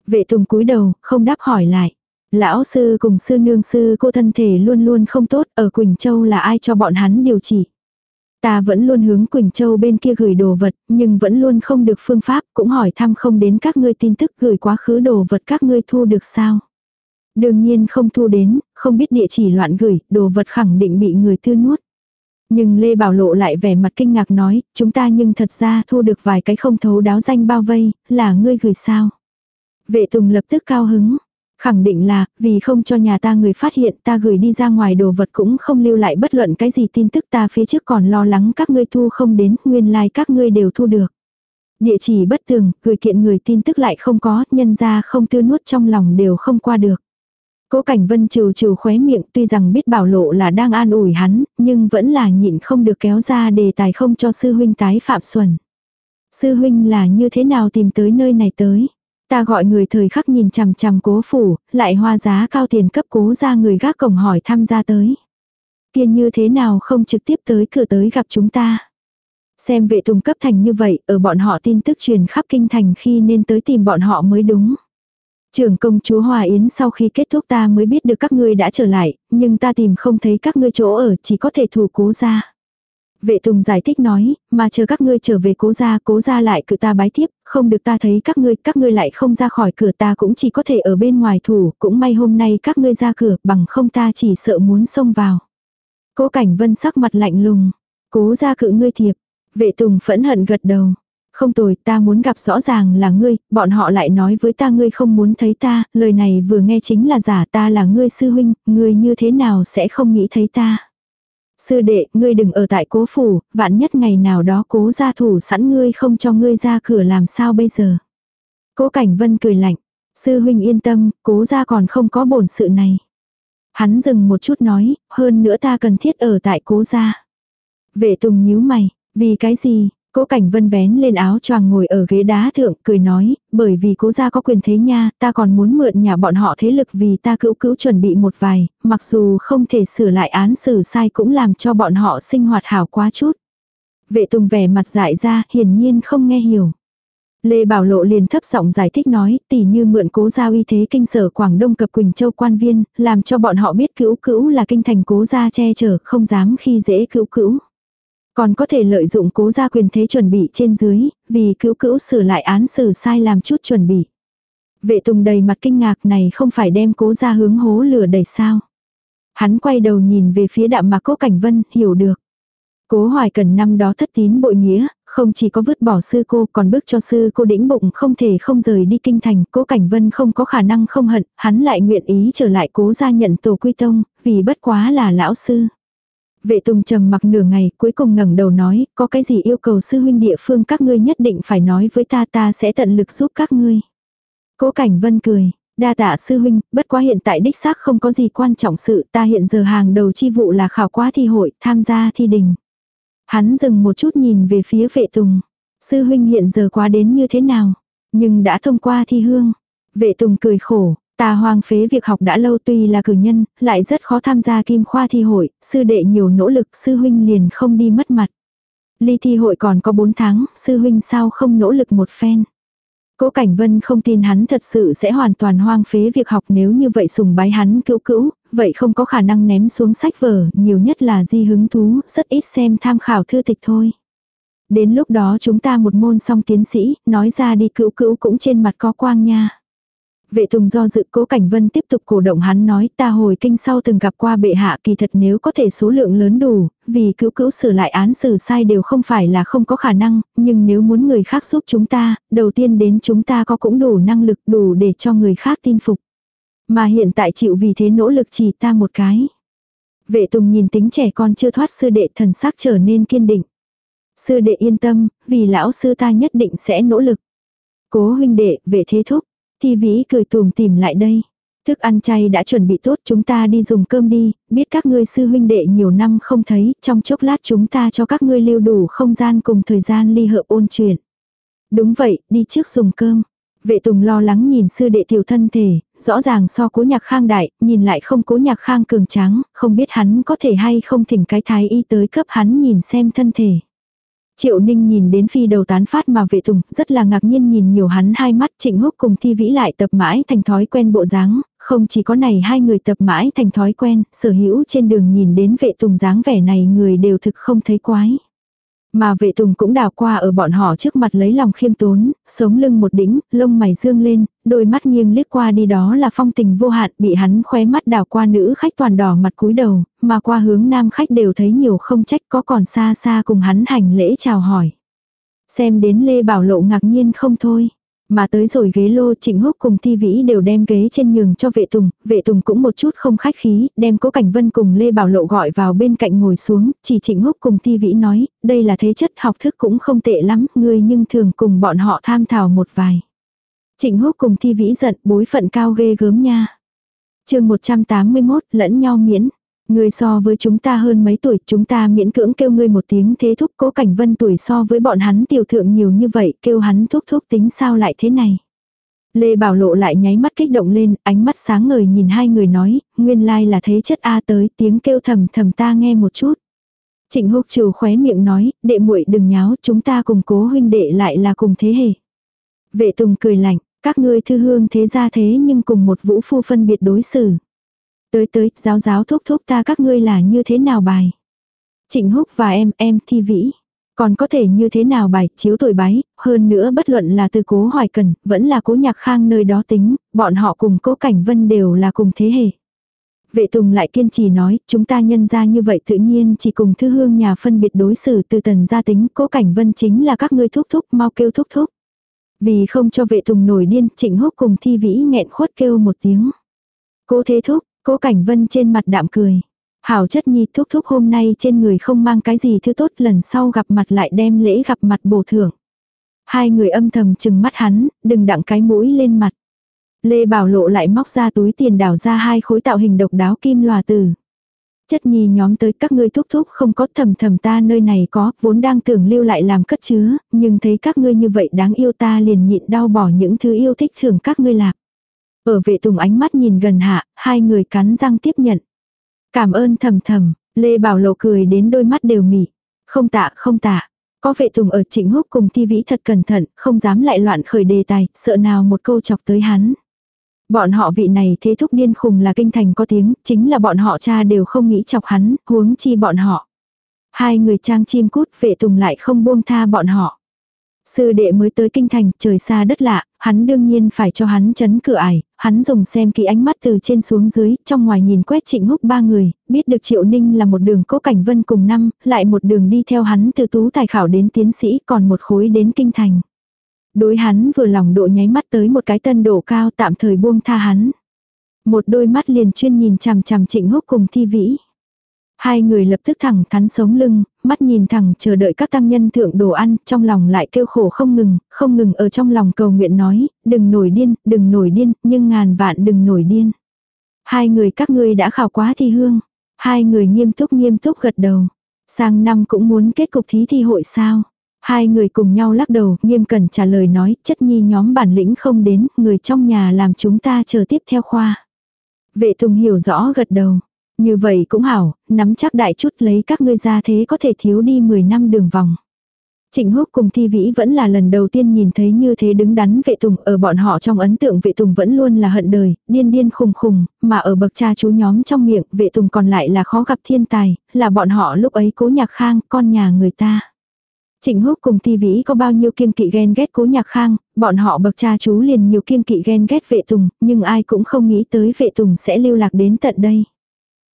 Vệ tùng cúi đầu, không đáp hỏi lại. Lão sư cùng sư nương sư cô thân thể luôn luôn không tốt, ở Quỳnh Châu là ai cho bọn hắn điều trị. Ta vẫn luôn hướng Quỳnh Châu bên kia gửi đồ vật, nhưng vẫn luôn không được phương pháp, cũng hỏi thăm không đến các ngươi tin tức gửi quá khứ đồ vật các ngươi thu được sao. Đương nhiên không thu đến, không biết địa chỉ loạn gửi, đồ vật khẳng định bị người tư nuốt. Nhưng Lê Bảo Lộ lại vẻ mặt kinh ngạc nói, chúng ta nhưng thật ra thu được vài cái không thấu đáo danh bao vây, là ngươi gửi sao. Vệ Tùng lập tức cao hứng. Khẳng định là, vì không cho nhà ta người phát hiện ta gửi đi ra ngoài đồ vật cũng không lưu lại bất luận cái gì tin tức ta phía trước còn lo lắng các ngươi thu không đến, nguyên lai like các ngươi đều thu được. Địa chỉ bất thường, gửi kiện người tin tức lại không có, nhân ra không tư nuốt trong lòng đều không qua được. Cố Cảnh Vân trừ trừ khóe miệng tuy rằng biết bảo lộ là đang an ủi hắn, nhưng vẫn là nhịn không được kéo ra đề tài không cho sư huynh tái phạm xuẩn. Sư huynh là như thế nào tìm tới nơi này tới? Ta gọi người thời khắc nhìn chằm chằm cố phủ, lại hoa giá cao tiền cấp cố ra người gác cổng hỏi tham gia tới. Kia như thế nào không trực tiếp tới cửa tới gặp chúng ta. Xem vệ tùng cấp thành như vậy, ở bọn họ tin tức truyền khắp kinh thành khi nên tới tìm bọn họ mới đúng. Trưởng công chúa Hòa Yến sau khi kết thúc ta mới biết được các ngươi đã trở lại, nhưng ta tìm không thấy các ngươi chỗ ở chỉ có thể thủ cố ra. Vệ Tùng giải thích nói, mà chờ các ngươi trở về cố gia, cố gia lại cự ta bái tiếp, không được ta thấy các ngươi, các ngươi lại không ra khỏi cửa ta cũng chỉ có thể ở bên ngoài thủ, cũng may hôm nay các ngươi ra cửa, bằng không ta chỉ sợ muốn xông vào. Cố Cảnh Vân sắc mặt lạnh lùng, cố gia cự ngươi thiệp, vệ Tùng phẫn hận gật đầu. Không tồi, ta muốn gặp rõ ràng là ngươi, bọn họ lại nói với ta ngươi không muốn thấy ta, lời này vừa nghe chính là giả ta là ngươi sư huynh, ngươi như thế nào sẽ không nghĩ thấy ta. Sư đệ, ngươi đừng ở tại cố phủ, vạn nhất ngày nào đó cố gia thủ sẵn ngươi không cho ngươi ra cửa làm sao bây giờ. Cố Cảnh Vân cười lạnh. Sư huynh yên tâm, cố gia còn không có bổn sự này. Hắn dừng một chút nói, hơn nữa ta cần thiết ở tại cố gia. Vệ tùng nhíu mày, vì cái gì, Cố Cảnh Vân vén lên áo choàng ngồi ở ghế đá thượng, cười nói, bởi vì cố gia có quyền thế nha, ta còn muốn mượn nhà bọn họ thế lực vì ta cữu cữu chuẩn bị một vài, mặc dù không thể sửa lại án xử sai cũng làm cho bọn họ sinh hoạt hảo quá chút. Vệ tùng vẻ mặt dại ra, hiển nhiên không nghe hiểu. Lê Bảo Lộ liền thấp giọng giải thích nói, tỷ như mượn cố gia uy thế kinh sở Quảng Đông cập Quỳnh Châu quan viên, làm cho bọn họ biết cữu cữu là kinh thành cố gia che chở, không dám khi dễ cữu cữu. Còn có thể lợi dụng cố gia quyền thế chuẩn bị trên dưới, vì cứu cữu sửa lại án xử sai làm chút chuẩn bị. Vệ tùng đầy mặt kinh ngạc này không phải đem cố gia hướng hố lửa đầy sao. Hắn quay đầu nhìn về phía đạm mà cố cảnh vân, hiểu được. Cố hoài cần năm đó thất tín bội nghĩa, không chỉ có vứt bỏ sư cô còn bước cho sư cô đĩnh bụng không thể không rời đi kinh thành, cố cảnh vân không có khả năng không hận, hắn lại nguyện ý trở lại cố gia nhận tổ quy tông, vì bất quá là lão sư. Vệ tùng trầm mặc nửa ngày cuối cùng ngẩng đầu nói, có cái gì yêu cầu sư huynh địa phương các ngươi nhất định phải nói với ta ta sẽ tận lực giúp các ngươi. Cố cảnh vân cười, đa tạ sư huynh, bất quá hiện tại đích xác không có gì quan trọng sự ta hiện giờ hàng đầu chi vụ là khảo quá thi hội, tham gia thi đình. Hắn dừng một chút nhìn về phía vệ tùng. Sư huynh hiện giờ quá đến như thế nào? Nhưng đã thông qua thi hương. Vệ tùng cười khổ, Ta hoang phế việc học đã lâu tuy là cử nhân, lại rất khó tham gia kim khoa thi hội, sư đệ nhiều nỗ lực, sư huynh liền không đi mất mặt. Ly thi hội còn có 4 tháng, sư huynh sao không nỗ lực một phen. Cố Cảnh Vân không tin hắn thật sự sẽ hoàn toàn hoang phế việc học nếu như vậy sùng bái hắn cữu cữu, vậy không có khả năng ném xuống sách vở, nhiều nhất là di hứng thú, rất ít xem tham khảo thư tịch thôi. Đến lúc đó chúng ta một môn xong tiến sĩ, nói ra đi cữu cữu cũng trên mặt có quang nha. Vệ tùng do dự cố cảnh vân tiếp tục cổ động hắn nói ta hồi kinh sau từng gặp qua bệ hạ kỳ thật nếu có thể số lượng lớn đủ, vì cứu cứu sửa lại án xử sai đều không phải là không có khả năng, nhưng nếu muốn người khác giúp chúng ta, đầu tiên đến chúng ta có cũng đủ năng lực đủ để cho người khác tin phục. Mà hiện tại chịu vì thế nỗ lực chỉ ta một cái. Vệ tùng nhìn tính trẻ con chưa thoát sư đệ thần sắc trở nên kiên định. Sư đệ yên tâm, vì lão sư ta nhất định sẽ nỗ lực. Cố huynh đệ, vệ thế thúc. Thi vĩ cười tùm tìm lại đây. Thức ăn chay đã chuẩn bị tốt chúng ta đi dùng cơm đi, biết các ngươi sư huynh đệ nhiều năm không thấy, trong chốc lát chúng ta cho các ngươi lưu đủ không gian cùng thời gian ly hợp ôn chuyện. Đúng vậy, đi trước dùng cơm. Vệ tùng lo lắng nhìn sư đệ tiểu thân thể, rõ ràng so cố nhạc khang đại, nhìn lại không cố nhạc khang cường tráng, không biết hắn có thể hay không thỉnh cái thái y tới cấp hắn nhìn xem thân thể. Triệu Ninh nhìn đến phi đầu tán phát mà vệ tùng, rất là ngạc nhiên nhìn nhiều hắn hai mắt trịnh húc cùng thi vĩ lại tập mãi thành thói quen bộ dáng, không chỉ có này hai người tập mãi thành thói quen, sở hữu trên đường nhìn đến vệ tùng dáng vẻ này người đều thực không thấy quái. Mà vệ tùng cũng đào qua ở bọn họ trước mặt lấy lòng khiêm tốn, sống lưng một đỉnh, lông mày dương lên, đôi mắt nghiêng liếc qua đi đó là phong tình vô hạn bị hắn khóe mắt đào qua nữ khách toàn đỏ mặt cúi đầu, mà qua hướng nam khách đều thấy nhiều không trách có còn xa xa cùng hắn hành lễ chào hỏi. Xem đến Lê Bảo Lộ ngạc nhiên không thôi. Mà tới rồi ghế lô trịnh húc cùng thi vĩ đều đem ghế trên nhường cho vệ tùng, vệ tùng cũng một chút không khách khí, đem cố cảnh vân cùng Lê Bảo Lộ gọi vào bên cạnh ngồi xuống, chỉ trịnh húc cùng thi vĩ nói, đây là thế chất học thức cũng không tệ lắm, ngươi nhưng thường cùng bọn họ tham thảo một vài. Trịnh húc cùng thi vĩ giận bối phận cao ghê gớm nha. chương 181 lẫn nhau miễn. Ngươi so với chúng ta hơn mấy tuổi, chúng ta miễn cưỡng kêu ngươi một tiếng thế thúc cố cảnh vân tuổi so với bọn hắn tiểu thượng nhiều như vậy, kêu hắn thúc thúc tính sao lại thế này. Lê Bảo Lộ lại nháy mắt kích động lên, ánh mắt sáng ngời nhìn hai người nói, nguyên lai là thế chất A tới, tiếng kêu thầm thầm ta nghe một chút. Trịnh Húc trừ khóe miệng nói, đệ muội đừng nháo, chúng ta cùng cố huynh đệ lại là cùng thế hệ. Vệ Tùng cười lạnh, các ngươi thư hương thế ra thế nhưng cùng một vũ phu phân biệt đối xử. Tới tới, giáo giáo thúc thúc ta các ngươi là như thế nào bài. Trịnh Húc và em, em thi vĩ. Còn có thể như thế nào bài, chiếu tuổi bái, hơn nữa bất luận là từ cố hoài cần, vẫn là cố nhạc khang nơi đó tính, bọn họ cùng cố cảnh vân đều là cùng thế hệ. Vệ Tùng lại kiên trì nói, chúng ta nhân ra như vậy tự nhiên chỉ cùng thư hương nhà phân biệt đối xử từ tần gia tính, cố cảnh vân chính là các ngươi thúc thúc, mau kêu thúc thúc. Vì không cho vệ Tùng nổi điên, trịnh húc cùng thi vĩ nghẹn khuất kêu một tiếng. Cố thế thúc, cố cảnh vân trên mặt đạm cười. Hảo chất nhi thúc thúc hôm nay trên người không mang cái gì thứ tốt lần sau gặp mặt lại đem lễ gặp mặt bổ thưởng. Hai người âm thầm chừng mắt hắn, đừng đặng cái mũi lên mặt. Lê Bảo Lộ lại móc ra túi tiền đảo ra hai khối tạo hình độc đáo kim lòa tử. Chất nhi nhóm tới các ngươi thúc thúc không có thầm thầm ta nơi này có, vốn đang tưởng lưu lại làm cất chứa, nhưng thấy các ngươi như vậy đáng yêu ta liền nhịn đau bỏ những thứ yêu thích thưởng các ngươi lạc. Ở vệ tùng ánh mắt nhìn gần hạ, hai người cắn răng tiếp nhận. Cảm ơn thầm thầm, Lê Bảo Lộ cười đến đôi mắt đều mỉ. Không tạ, không tạ. Có vệ tùng ở trịnh húc cùng thi vĩ thật cẩn thận, không dám lại loạn khởi đề tài, sợ nào một câu chọc tới hắn. Bọn họ vị này thế thúc điên khùng là kinh thành có tiếng, chính là bọn họ cha đều không nghĩ chọc hắn, huống chi bọn họ. Hai người trang chim cút vệ tùng lại không buông tha bọn họ. Sư đệ mới tới kinh thành, trời xa đất lạ, hắn đương nhiên phải cho hắn chấn cửa ải, hắn dùng xem kỹ ánh mắt từ trên xuống dưới, trong ngoài nhìn quét trịnh húc ba người, biết được triệu ninh là một đường cố cảnh vân cùng năm, lại một đường đi theo hắn từ tú tài khảo đến tiến sĩ còn một khối đến kinh thành. Đối hắn vừa lòng độ nháy mắt tới một cái tân độ cao tạm thời buông tha hắn. Một đôi mắt liền chuyên nhìn chằm chằm trịnh húc cùng thi vĩ. Hai người lập tức thẳng thắn sống lưng, mắt nhìn thẳng chờ đợi các tăng nhân thượng đồ ăn, trong lòng lại kêu khổ không ngừng, không ngừng ở trong lòng cầu nguyện nói, đừng nổi điên, đừng nổi điên, nhưng ngàn vạn đừng nổi điên. Hai người các ngươi đã khảo quá thi hương. Hai người nghiêm túc nghiêm túc gật đầu. Sang năm cũng muốn kết cục thí thi hội sao. Hai người cùng nhau lắc đầu, nghiêm cẩn trả lời nói, chất nhi nhóm bản lĩnh không đến, người trong nhà làm chúng ta chờ tiếp theo khoa. Vệ Tùng hiểu rõ gật đầu. Như vậy cũng hảo, nắm chắc đại chút lấy các ngươi ra thế có thể thiếu đi 10 năm đường vòng. Trịnh Húc cùng Thi Vĩ vẫn là lần đầu tiên nhìn thấy như thế đứng đắn vệ tùng ở bọn họ trong ấn tượng vệ tùng vẫn luôn là hận đời, điên điên khùng khùng, mà ở bậc cha chú nhóm trong miệng vệ tùng còn lại là khó gặp thiên tài, là bọn họ lúc ấy cố nhạc khang, con nhà người ta. Trịnh Húc cùng Thi Vĩ có bao nhiêu kiên kỵ ghen ghét cố nhạc khang, bọn họ bậc cha chú liền nhiều kiên kỵ ghen ghét vệ tùng, nhưng ai cũng không nghĩ tới vệ tùng sẽ lưu lạc đến tận đây.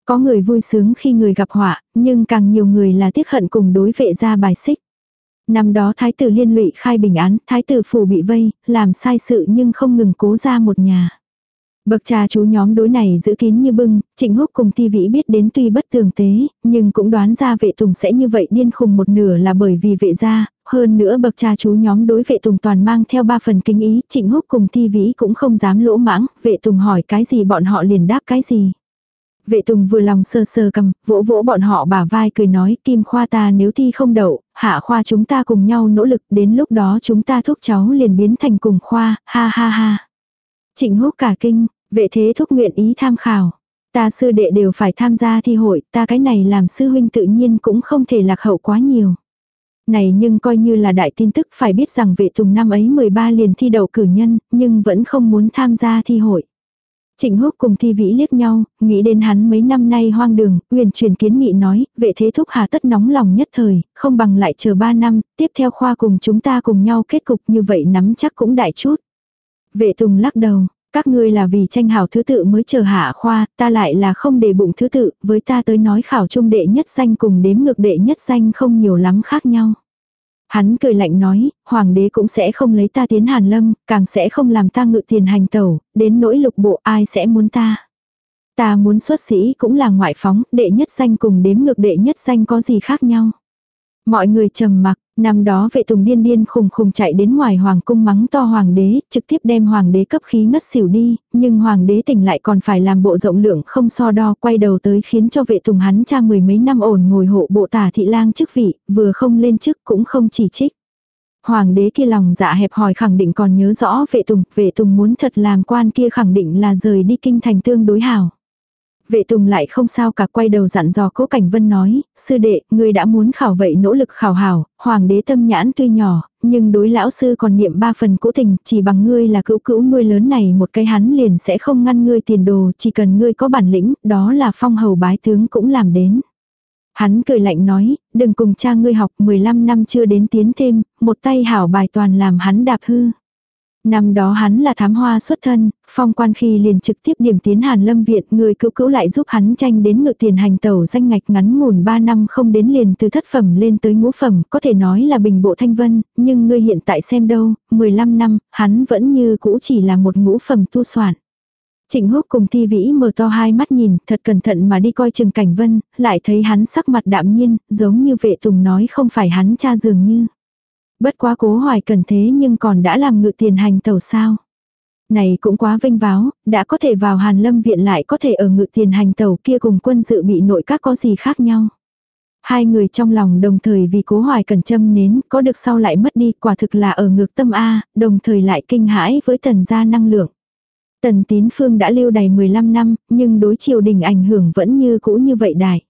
Có người vui sướng khi người gặp họa, nhưng càng nhiều người là tiếc hận cùng đối vệ ra bài xích. Năm đó thái tử liên lụy khai bình án, thái tử phủ bị vây, làm sai sự nhưng không ngừng cố ra một nhà. Bậc cha chú nhóm đối này giữ kín như bưng, trịnh húc cùng ti vĩ biết đến tuy bất tường tế, nhưng cũng đoán ra vệ tùng sẽ như vậy điên khùng một nửa là bởi vì vệ gia, hơn nữa bậc cha chú nhóm đối vệ tùng toàn mang theo ba phần kinh ý, trịnh húc cùng ti vĩ cũng không dám lỗ mãng, vệ tùng hỏi cái gì bọn họ liền đáp cái gì. Vệ tùng vừa lòng sơ sơ cầm, vỗ vỗ bọn họ bả vai cười nói kim khoa ta nếu thi không đậu, hạ khoa chúng ta cùng nhau nỗ lực đến lúc đó chúng ta thúc cháu liền biến thành cùng khoa, ha ha ha. Trịnh húc cả kinh, vệ thế thúc nguyện ý tham khảo. Ta sư đệ đều phải tham gia thi hội, ta cái này làm sư huynh tự nhiên cũng không thể lạc hậu quá nhiều. Này nhưng coi như là đại tin tức phải biết rằng vệ tùng năm ấy 13 liền thi đậu cử nhân, nhưng vẫn không muốn tham gia thi hội. Trịnh Húc cùng Thi Vĩ liếc nhau, nghĩ đến hắn mấy năm nay hoang đường, uyển truyền kiến nghị nói, vệ thế thúc hà tất nóng lòng nhất thời, không bằng lại chờ ba năm, tiếp theo khoa cùng chúng ta cùng nhau kết cục như vậy nắm chắc cũng đại chút. Vệ Tùng lắc đầu, các ngươi là vì tranh hảo thứ tự mới chờ hạ khoa, ta lại là không để bụng thứ tự, với ta tới nói khảo trung đệ nhất danh cùng đếm ngược đệ nhất danh không nhiều lắm khác nhau. Hắn cười lạnh nói, hoàng đế cũng sẽ không lấy ta tiến hàn lâm, càng sẽ không làm ta ngự tiền hành tẩu, đến nỗi lục bộ ai sẽ muốn ta. Ta muốn xuất sĩ cũng là ngoại phóng, đệ nhất danh cùng đếm ngược đệ nhất danh có gì khác nhau. Mọi người trầm mặc, Năm đó vệ tùng điên điên khùng khùng chạy đến ngoài hoàng cung mắng to hoàng đế, trực tiếp đem hoàng đế cấp khí ngất xỉu đi, nhưng hoàng đế tỉnh lại còn phải làm bộ rộng lượng không so đo quay đầu tới khiến cho vệ tùng hắn cha mười mấy năm ổn ngồi hộ bộ tả thị lang chức vị, vừa không lên chức cũng không chỉ trích. Hoàng đế kia lòng dạ hẹp hòi khẳng định còn nhớ rõ vệ tùng, vệ tùng muốn thật làm quan kia khẳng định là rời đi kinh thành tương đối hảo. Vệ tùng lại không sao cả quay đầu dặn dò cố cảnh vân nói, sư đệ, ngươi đã muốn khảo vậy nỗ lực khảo hảo, hoàng đế tâm nhãn tuy nhỏ, nhưng đối lão sư còn niệm ba phần cũ tình, chỉ bằng ngươi là cữu cữu nuôi lớn này một cái hắn liền sẽ không ngăn ngươi tiền đồ, chỉ cần ngươi có bản lĩnh, đó là phong hầu bái tướng cũng làm đến. Hắn cười lạnh nói, đừng cùng cha ngươi học 15 năm chưa đến tiến thêm, một tay hảo bài toàn làm hắn đạp hư. Năm đó hắn là thám hoa xuất thân, phong quan khi liền trực tiếp điểm tiến Hàn Lâm Viện, người cứu cứu lại giúp hắn tranh đến ngự tiền hành tẩu danh ngạch ngắn ngủn 3 năm không đến liền từ thất phẩm lên tới ngũ phẩm, có thể nói là bình bộ thanh vân, nhưng ngươi hiện tại xem đâu, 15 năm, hắn vẫn như cũ chỉ là một ngũ phẩm tu soạn. Trịnh húc cùng thi vĩ mở to hai mắt nhìn, thật cẩn thận mà đi coi chừng cảnh vân, lại thấy hắn sắc mặt đạm nhiên, giống như vệ tùng nói không phải hắn cha dường như. Bất quá cố hoài cần thế nhưng còn đã làm ngự tiền hành tàu sao. Này cũng quá vinh váo, đã có thể vào hàn lâm viện lại có thể ở ngự tiền hành tàu kia cùng quân dự bị nội các có gì khác nhau. Hai người trong lòng đồng thời vì cố hoài cần châm nến, có được sau lại mất đi, quả thực là ở ngược tâm A, đồng thời lại kinh hãi với tần gia năng lượng. Tần tín phương đã lưu đầy 15 năm, nhưng đối triều đình ảnh hưởng vẫn như cũ như vậy đại.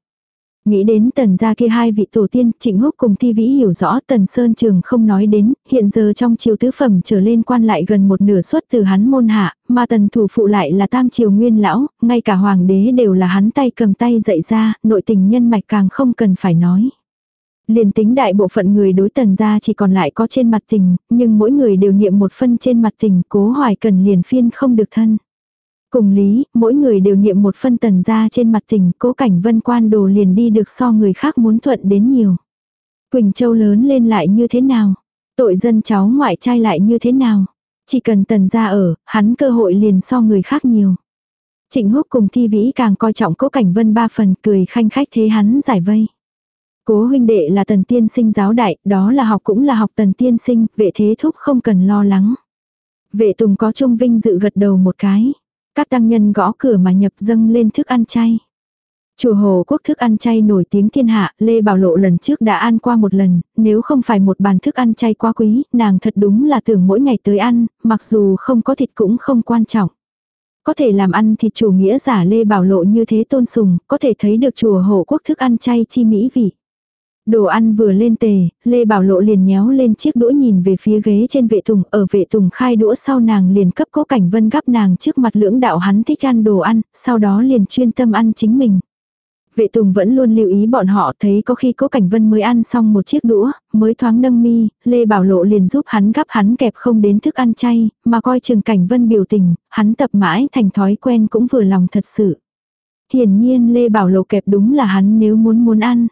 Nghĩ đến tần gia kia hai vị tổ tiên, trịnh húc cùng thi vĩ hiểu rõ tần sơn trường không nói đến, hiện giờ trong triều tứ phẩm trở lên quan lại gần một nửa suất từ hắn môn hạ, mà tần thủ phụ lại là tam triều nguyên lão, ngay cả hoàng đế đều là hắn tay cầm tay dạy ra, nội tình nhân mạch càng không cần phải nói. Liền tính đại bộ phận người đối tần gia chỉ còn lại có trên mặt tình, nhưng mỗi người đều niệm một phân trên mặt tình, cố hoài cần liền phiên không được thân. Cùng lý, mỗi người đều niệm một phân tần gia trên mặt tình, cố cảnh vân quan đồ liền đi được so người khác muốn thuận đến nhiều. Quỳnh Châu lớn lên lại như thế nào? Tội dân cháu ngoại trai lại như thế nào? Chỉ cần tần gia ở, hắn cơ hội liền so người khác nhiều. Trịnh húc cùng thi vĩ càng coi trọng cố cảnh vân ba phần cười khanh khách thế hắn giải vây. Cố huynh đệ là tần tiên sinh giáo đại, đó là học cũng là học tần tiên sinh, vệ thế thúc không cần lo lắng. Vệ tùng có trung vinh dự gật đầu một cái. Các tăng nhân gõ cửa mà nhập dâng lên thức ăn chay. Chùa Hồ Quốc thức ăn chay nổi tiếng thiên hạ, Lê Bảo Lộ lần trước đã ăn qua một lần, nếu không phải một bàn thức ăn chay quá quý, nàng thật đúng là tưởng mỗi ngày tới ăn, mặc dù không có thịt cũng không quan trọng. Có thể làm ăn thịt chủ nghĩa giả Lê Bảo Lộ như thế tôn sùng, có thể thấy được chùa Hồ Quốc thức ăn chay chi mỹ vị. Đồ ăn vừa lên tề, Lê Bảo Lộ liền nhéo lên chiếc đũa nhìn về phía ghế trên vệ tùng, ở vệ tùng khai đũa sau nàng liền cấp cố cảnh vân gắp nàng trước mặt lưỡng đạo hắn thích ăn đồ ăn, sau đó liền chuyên tâm ăn chính mình. Vệ tùng vẫn luôn lưu ý bọn họ thấy có khi cố cảnh vân mới ăn xong một chiếc đũa, mới thoáng nâng mi, Lê Bảo Lộ liền giúp hắn gắp hắn kẹp không đến thức ăn chay, mà coi chừng cảnh vân biểu tình, hắn tập mãi thành thói quen cũng vừa lòng thật sự. Hiển nhiên Lê Bảo Lộ kẹp đúng là hắn nếu muốn muốn ăn.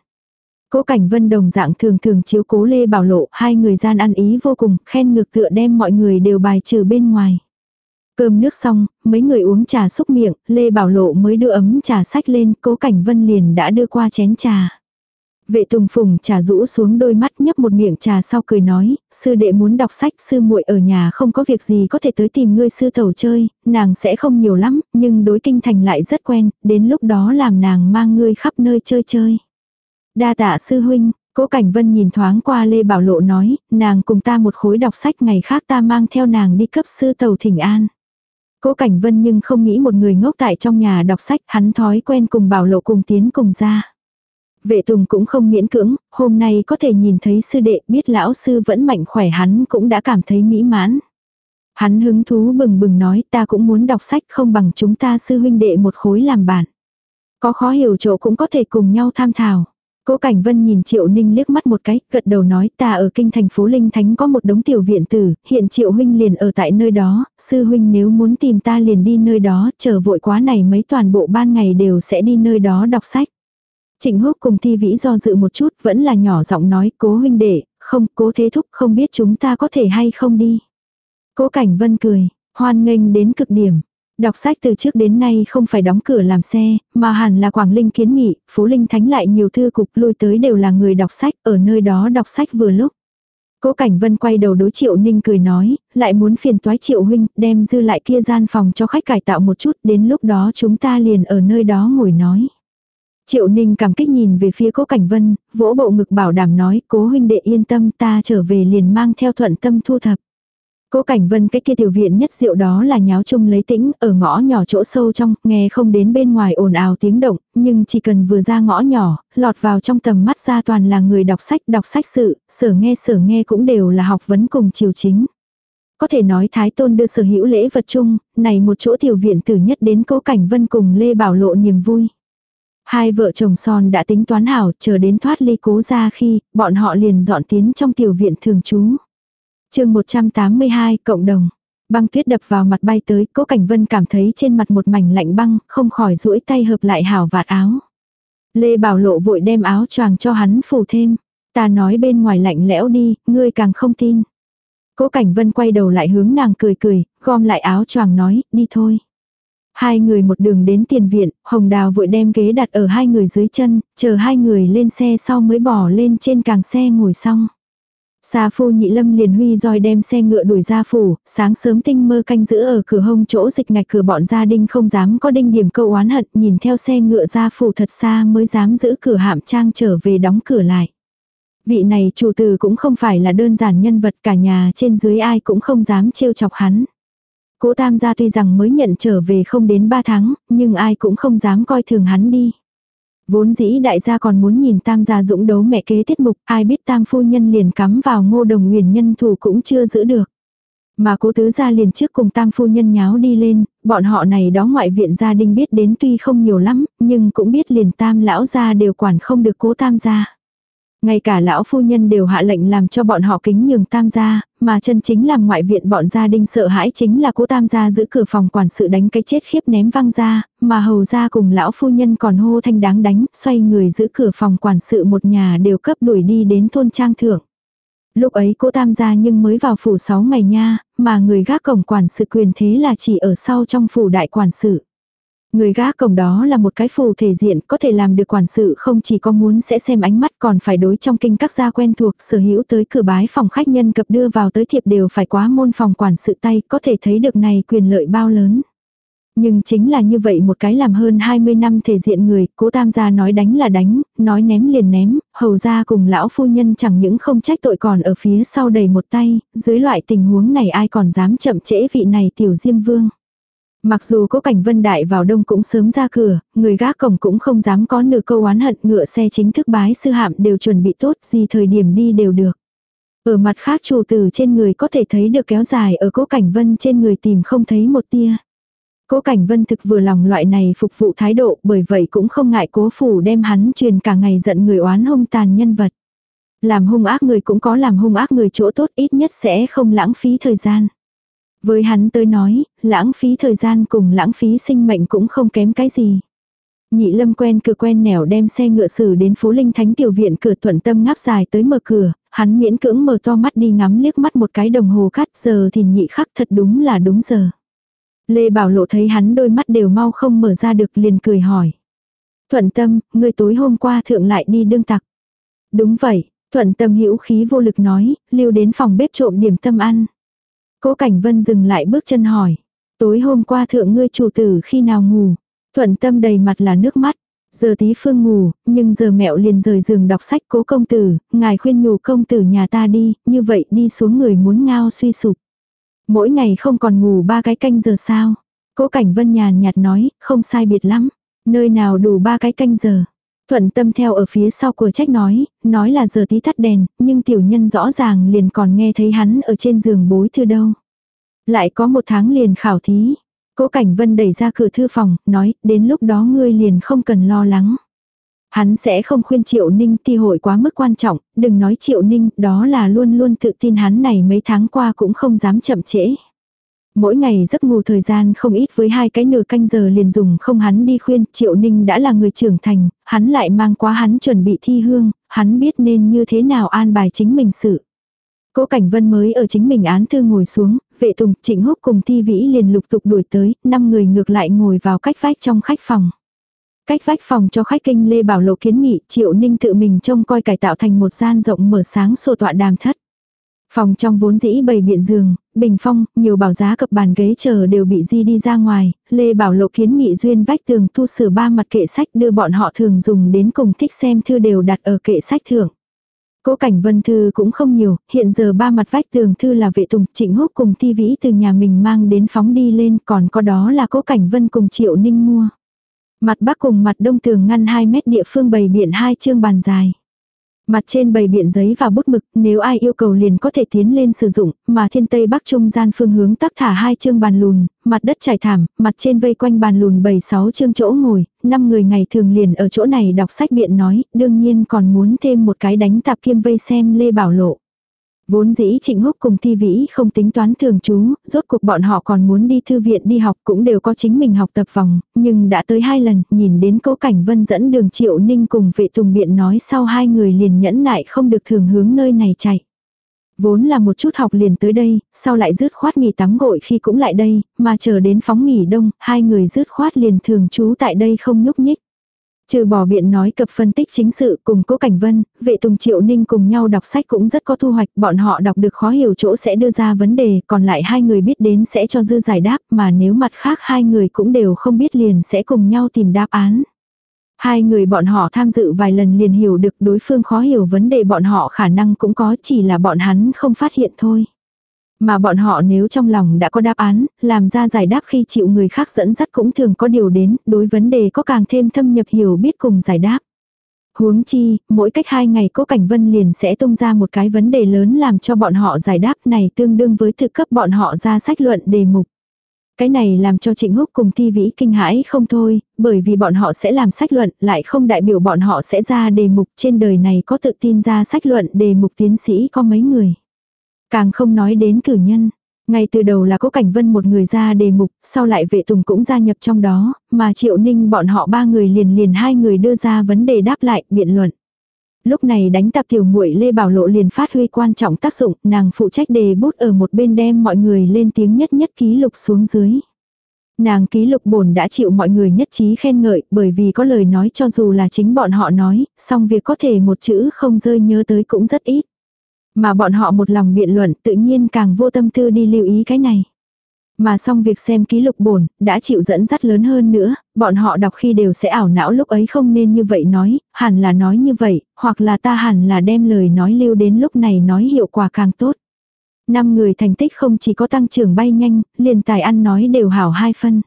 Cố Cảnh Vân đồng dạng thường thường chiếu cố Lê Bảo Lộ, hai người gian ăn ý vô cùng, khen ngược tựa đem mọi người đều bài trừ bên ngoài. Cơm nước xong, mấy người uống trà xúc miệng, Lê Bảo Lộ mới đưa ấm trà sách lên, Cố Cảnh Vân liền đã đưa qua chén trà. Vệ Tùng Phùng trà rũ xuống đôi mắt nhấp một miệng trà sau cười nói, sư đệ muốn đọc sách, sư muội ở nhà không có việc gì có thể tới tìm ngươi sư thầu chơi, nàng sẽ không nhiều lắm, nhưng đối kinh thành lại rất quen, đến lúc đó làm nàng mang ngươi khắp nơi chơi chơi. Đa tạ sư huynh, cố Cảnh Vân nhìn thoáng qua Lê Bảo Lộ nói, nàng cùng ta một khối đọc sách ngày khác ta mang theo nàng đi cấp sư tàu thỉnh an. Cố Cảnh Vân nhưng không nghĩ một người ngốc tại trong nhà đọc sách, hắn thói quen cùng Bảo Lộ cùng tiến cùng ra. Vệ Tùng cũng không miễn cưỡng, hôm nay có thể nhìn thấy sư đệ biết lão sư vẫn mạnh khỏe hắn cũng đã cảm thấy mỹ mãn. Hắn hứng thú bừng bừng nói ta cũng muốn đọc sách không bằng chúng ta sư huynh đệ một khối làm bạn. Có khó hiểu chỗ cũng có thể cùng nhau tham thảo. Cố Cảnh Vân nhìn Triệu Ninh liếc mắt một cái, gật đầu nói ta ở kinh thành phố Linh Thánh có một đống tiểu viện tử, hiện Triệu Huynh liền ở tại nơi đó, sư Huynh nếu muốn tìm ta liền đi nơi đó, chờ vội quá này mấy toàn bộ ban ngày đều sẽ đi nơi đó đọc sách. Trịnh Húc cùng Thi Vĩ do dự một chút, vẫn là nhỏ giọng nói, cố huynh đệ, không, cố thế thúc không biết chúng ta có thể hay không đi. Cố Cảnh Vân cười, hoan nghênh đến cực điểm. Đọc sách từ trước đến nay không phải đóng cửa làm xe, mà hẳn là Quảng Linh kiến nghị, phú Linh Thánh lại nhiều thư cục lui tới đều là người đọc sách, ở nơi đó đọc sách vừa lúc. Cố Cảnh Vân quay đầu đối Triệu Ninh cười nói, lại muốn phiền toái Triệu huynh, đem dư lại kia gian phòng cho khách cải tạo một chút, đến lúc đó chúng ta liền ở nơi đó ngồi nói. Triệu Ninh cảm kích nhìn về phía Cố Cảnh Vân, vỗ bộ ngực bảo đảm nói, Cố huynh đệ yên tâm ta trở về liền mang theo thuận tâm thu thập. Cố Cảnh Vân cái kia tiểu viện nhất diệu đó là nháo chung lấy tĩnh, ở ngõ nhỏ chỗ sâu trong, nghe không đến bên ngoài ồn ào tiếng động, nhưng chỉ cần vừa ra ngõ nhỏ, lọt vào trong tầm mắt ra toàn là người đọc sách, đọc sách sự, sở nghe sở nghe cũng đều là học vấn cùng chiều chính. Có thể nói Thái Tôn đưa sở hữu lễ vật chung, này một chỗ tiểu viện tử nhất đến Cố Cảnh Vân cùng Lê Bảo lộ niềm vui. Hai vợ chồng son đã tính toán hảo, chờ đến thoát ly cố ra khi, bọn họ liền dọn tiến trong tiểu viện thường trú chương 182, cộng đồng. Băng tuyết đập vào mặt bay tới, cố cảnh vân cảm thấy trên mặt một mảnh lạnh băng, không khỏi duỗi tay hợp lại hảo vạt áo. Lê Bảo Lộ vội đem áo choàng cho hắn phủ thêm. Ta nói bên ngoài lạnh lẽo đi, ngươi càng không tin. Cố Cảnh Vân quay đầu lại hướng nàng cười cười, gom lại áo choàng nói, đi thôi. Hai người một đường đến tiền viện, Hồng Đào vội đem ghế đặt ở hai người dưới chân, chờ hai người lên xe sau mới bỏ lên trên càng xe ngồi xong. Sa phu nhị lâm liền huy roi đem xe ngựa đuổi ra phủ, sáng sớm tinh mơ canh giữ ở cửa hông chỗ dịch ngạch cửa bọn gia đình không dám có đinh điểm câu oán hận, nhìn theo xe ngựa ra phủ thật xa mới dám giữ cửa hạm trang trở về đóng cửa lại. Vị này chủ tử cũng không phải là đơn giản nhân vật cả nhà trên dưới ai cũng không dám trêu chọc hắn. Cố tam gia tuy rằng mới nhận trở về không đến ba tháng, nhưng ai cũng không dám coi thường hắn đi. Vốn dĩ đại gia còn muốn nhìn tam gia dũng đấu mẹ kế tiết mục, ai biết tam phu nhân liền cắm vào ngô đồng nguyền nhân thủ cũng chưa giữ được. Mà cố tứ gia liền trước cùng tam phu nhân nháo đi lên, bọn họ này đó ngoại viện gia đình biết đến tuy không nhiều lắm, nhưng cũng biết liền tam lão gia đều quản không được cố tam gia. Ngay cả lão phu nhân đều hạ lệnh làm cho bọn họ kính nhường tam gia, mà chân chính làm ngoại viện bọn gia đình sợ hãi chính là cố tam gia giữ cửa phòng quản sự đánh cái chết khiếp ném văng ra, mà hầu gia cùng lão phu nhân còn hô thanh đáng đánh, xoay người giữ cửa phòng quản sự một nhà đều cấp đuổi đi đến thôn trang thượng. Lúc ấy cố tam gia nhưng mới vào phủ 6 ngày nha, mà người gác cổng quản sự quyền thế là chỉ ở sau trong phủ đại quản sự. Người gác cổng đó là một cái phù thể diện, có thể làm được quản sự không chỉ có muốn sẽ xem ánh mắt còn phải đối trong kinh các gia quen thuộc sở hữu tới cửa bái phòng khách nhân cập đưa vào tới thiệp đều phải quá môn phòng quản sự tay, có thể thấy được này quyền lợi bao lớn. Nhưng chính là như vậy một cái làm hơn 20 năm thể diện người, cố tam gia nói đánh là đánh, nói ném liền ném, hầu ra cùng lão phu nhân chẳng những không trách tội còn ở phía sau đầy một tay, dưới loại tình huống này ai còn dám chậm trễ vị này tiểu diêm vương. Mặc dù có cảnh vân đại vào đông cũng sớm ra cửa, người gác cổng cũng không dám có nửa câu oán hận ngựa xe chính thức bái sư hạm đều chuẩn bị tốt gì thời điểm đi đều được. Ở mặt khác chủ tử trên người có thể thấy được kéo dài ở cố cảnh vân trên người tìm không thấy một tia. Cố cảnh vân thực vừa lòng loại này phục vụ thái độ bởi vậy cũng không ngại cố phủ đem hắn truyền cả ngày giận người oán hung tàn nhân vật. Làm hung ác người cũng có làm hung ác người chỗ tốt ít nhất sẽ không lãng phí thời gian. Với hắn tới nói, lãng phí thời gian cùng lãng phí sinh mệnh cũng không kém cái gì. Nhị lâm quen cửa quen nẻo đem xe ngựa xử đến phố linh thánh tiểu viện cửa thuận tâm ngáp dài tới mở cửa, hắn miễn cưỡng mở to mắt đi ngắm liếc mắt một cái đồng hồ cắt giờ thì nhị khắc thật đúng là đúng giờ. Lê Bảo Lộ thấy hắn đôi mắt đều mau không mở ra được liền cười hỏi. Thuận tâm, người tối hôm qua thượng lại đi đương tặc. Đúng vậy, thuận tâm hữu khí vô lực nói, lưu đến phòng bếp trộm điểm tâm ăn. Cố Cảnh Vân dừng lại bước chân hỏi. Tối hôm qua thượng ngươi chủ tử khi nào ngủ. Thuận tâm đầy mặt là nước mắt. Giờ tí phương ngủ, nhưng giờ mẹo liền rời giường đọc sách cố công tử, ngài khuyên nhủ công tử nhà ta đi, như vậy đi xuống người muốn ngao suy sụp. Mỗi ngày không còn ngủ ba cái canh giờ sao. Cố cảnh vân nhàn nhạt nói, không sai biệt lắm. Nơi nào đủ ba cái canh giờ. Thuận tâm theo ở phía sau của trách nói, nói là giờ tí tắt đèn, nhưng tiểu nhân rõ ràng liền còn nghe thấy hắn ở trên giường bối thư đâu. Lại có một tháng liền khảo thí. Cố Cảnh Vân đẩy ra cửa thư phòng, nói, đến lúc đó ngươi liền không cần lo lắng. Hắn sẽ không khuyên Triệu Ninh thi hội quá mức quan trọng, đừng nói Triệu Ninh, đó là luôn luôn tự tin hắn này mấy tháng qua cũng không dám chậm trễ. Mỗi ngày giấc ngủ thời gian không ít với hai cái nửa canh giờ liền dùng không hắn đi khuyên, Triệu Ninh đã là người trưởng thành, hắn lại mang quá hắn chuẩn bị thi hương, hắn biết nên như thế nào an bài chính mình sự. Cố Cảnh Vân mới ở chính mình án thư ngồi xuống, vệ tùng, trịnh húc cùng thi vĩ liền lục tục đuổi tới, năm người ngược lại ngồi vào cách vách trong khách phòng. Cách vách phòng cho khách kinh Lê Bảo Lộ kiến nghị Triệu Ninh tự mình trông coi cải tạo thành một gian rộng mở sáng sổ tọa đàm thất. Phòng trong vốn dĩ bày biện giường, bình phong, nhiều bảo giá cập bàn ghế chờ đều bị di đi ra ngoài, Lê Bảo Lộ kiến nghị duyên vách tường tu sửa ba mặt kệ sách đưa bọn họ thường dùng đến cùng thích xem thư đều đặt ở kệ sách thưởng. Cố cảnh vân thư cũng không nhiều, hiện giờ ba mặt vách tường thư là vệ tùng, trịnh húc cùng thi vĩ từ nhà mình mang đến phóng đi lên, còn có đó là cố cảnh vân cùng triệu ninh mua. Mặt bắc cùng mặt đông tường ngăn 2 mét địa phương bày biện hai chương bàn dài. Mặt trên bày biện giấy và bút mực, nếu ai yêu cầu liền có thể tiến lên sử dụng, mà thiên tây bắc trung gian phương hướng tắc thả hai chương bàn lùn, mặt đất trải thảm, mặt trên vây quanh bàn lùn bầy sáu chương chỗ ngồi, năm người ngày thường liền ở chỗ này đọc sách biện nói, đương nhiên còn muốn thêm một cái đánh tạp kiêm vây xem Lê Bảo Lộ. Vốn dĩ Trịnh Húc cùng Thi Vĩ không tính toán thường trú, rốt cuộc bọn họ còn muốn đi thư viện đi học cũng đều có chính mình học tập vòng, nhưng đã tới hai lần, nhìn đến cố cảnh vân dẫn đường Triệu Ninh cùng vệ tùng biện nói sau hai người liền nhẫn nại không được thường hướng nơi này chạy. Vốn là một chút học liền tới đây, sau lại rứt khoát nghỉ tắm gội khi cũng lại đây, mà chờ đến phóng nghỉ đông, hai người rứt khoát liền thường trú tại đây không nhúc nhích. Trừ bỏ biện nói cập phân tích chính sự cùng cố cảnh vân, vệ tùng triệu ninh cùng nhau đọc sách cũng rất có thu hoạch, bọn họ đọc được khó hiểu chỗ sẽ đưa ra vấn đề, còn lại hai người biết đến sẽ cho dư giải đáp, mà nếu mặt khác hai người cũng đều không biết liền sẽ cùng nhau tìm đáp án. Hai người bọn họ tham dự vài lần liền hiểu được đối phương khó hiểu vấn đề bọn họ khả năng cũng có chỉ là bọn hắn không phát hiện thôi. Mà bọn họ nếu trong lòng đã có đáp án, làm ra giải đáp khi chịu người khác dẫn dắt cũng thường có điều đến, đối vấn đề có càng thêm thâm nhập hiểu biết cùng giải đáp. Huống chi, mỗi cách hai ngày cố cảnh vân liền sẽ tung ra một cái vấn đề lớn làm cho bọn họ giải đáp này tương đương với thực cấp bọn họ ra sách luận đề mục. Cái này làm cho Trịnh Húc cùng Thi Vĩ kinh hãi không thôi, bởi vì bọn họ sẽ làm sách luận, lại không đại biểu bọn họ sẽ ra đề mục trên đời này có tự tin ra sách luận đề mục tiến sĩ có mấy người. Càng không nói đến cử nhân. Ngay từ đầu là có cảnh vân một người ra đề mục, sau lại vệ tùng cũng gia nhập trong đó, mà triệu ninh bọn họ ba người liền liền hai người đưa ra vấn đề đáp lại, biện luận. Lúc này đánh tập tiểu muội Lê Bảo Lộ liền phát huy quan trọng tác dụng, nàng phụ trách đề bút ở một bên đem mọi người lên tiếng nhất nhất ký lục xuống dưới. Nàng ký lục bổn đã chịu mọi người nhất trí khen ngợi bởi vì có lời nói cho dù là chính bọn họ nói, song việc có thể một chữ không rơi nhớ tới cũng rất ít. Mà bọn họ một lòng biện luận tự nhiên càng vô tâm tư đi lưu ý cái này. Mà xong việc xem ký lục bổn, đã chịu dẫn dắt lớn hơn nữa, bọn họ đọc khi đều sẽ ảo não lúc ấy không nên như vậy nói, hẳn là nói như vậy, hoặc là ta hẳn là đem lời nói lưu đến lúc này nói hiệu quả càng tốt. Năm người thành tích không chỉ có tăng trưởng bay nhanh, liền tài ăn nói đều hảo hai phân.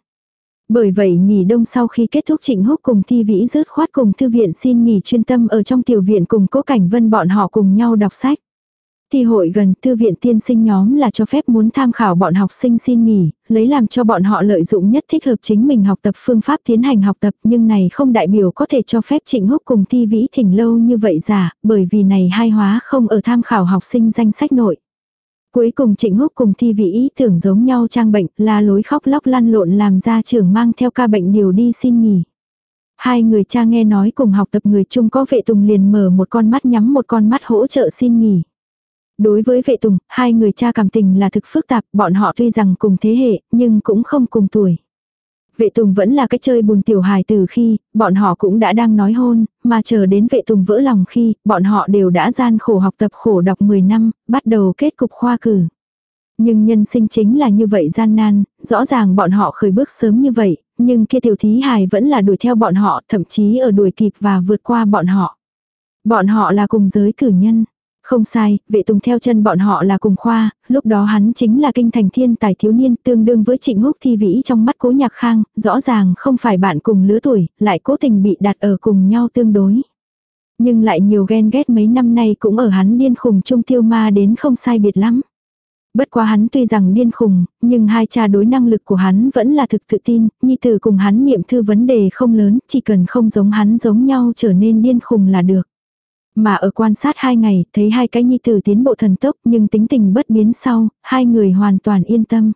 Bởi vậy nghỉ đông sau khi kết thúc trịnh húc cùng thi vĩ rớt khoát cùng thư viện xin nghỉ chuyên tâm ở trong tiểu viện cùng cố cảnh vân bọn họ cùng nhau đọc sách. Thi hội gần thư viện tiên sinh nhóm là cho phép muốn tham khảo bọn học sinh xin nghỉ, lấy làm cho bọn họ lợi dụng nhất thích hợp chính mình học tập phương pháp tiến hành học tập nhưng này không đại biểu có thể cho phép trịnh húc cùng thi vĩ thỉnh lâu như vậy giả, bởi vì này hai hóa không ở tham khảo học sinh danh sách nội. Cuối cùng trịnh húc cùng thi vĩ ý tưởng giống nhau trang bệnh là lối khóc lóc lăn lộn làm ra trường mang theo ca bệnh điều đi xin nghỉ. Hai người cha nghe nói cùng học tập người chung có vệ tùng liền mở một con mắt nhắm một con mắt hỗ trợ xin nghỉ. Đối với vệ tùng, hai người cha cảm tình là thực phức tạp, bọn họ tuy rằng cùng thế hệ, nhưng cũng không cùng tuổi. Vệ tùng vẫn là cái chơi buồn tiểu hài từ khi, bọn họ cũng đã đang nói hôn, mà chờ đến vệ tùng vỡ lòng khi, bọn họ đều đã gian khổ học tập khổ đọc 10 năm, bắt đầu kết cục khoa cử. Nhưng nhân sinh chính là như vậy gian nan, rõ ràng bọn họ khởi bước sớm như vậy, nhưng kia tiểu thí hài vẫn là đuổi theo bọn họ, thậm chí ở đuổi kịp và vượt qua bọn họ. Bọn họ là cùng giới cử nhân. Không sai, vệ tùng theo chân bọn họ là cùng khoa, lúc đó hắn chính là kinh thành thiên tài thiếu niên tương đương với trịnh húc thi vĩ trong mắt cố nhạc khang, rõ ràng không phải bạn cùng lứa tuổi, lại cố tình bị đặt ở cùng nhau tương đối. Nhưng lại nhiều ghen ghét mấy năm nay cũng ở hắn điên khùng trung tiêu ma đến không sai biệt lắm. Bất quá hắn tuy rằng điên khùng, nhưng hai cha đối năng lực của hắn vẫn là thực tự tin, nhi tử cùng hắn niệm thư vấn đề không lớn, chỉ cần không giống hắn giống nhau trở nên điên khùng là được. Mà ở quan sát hai ngày, thấy hai cái nhi tử tiến bộ thần tốc nhưng tính tình bất biến sau, hai người hoàn toàn yên tâm.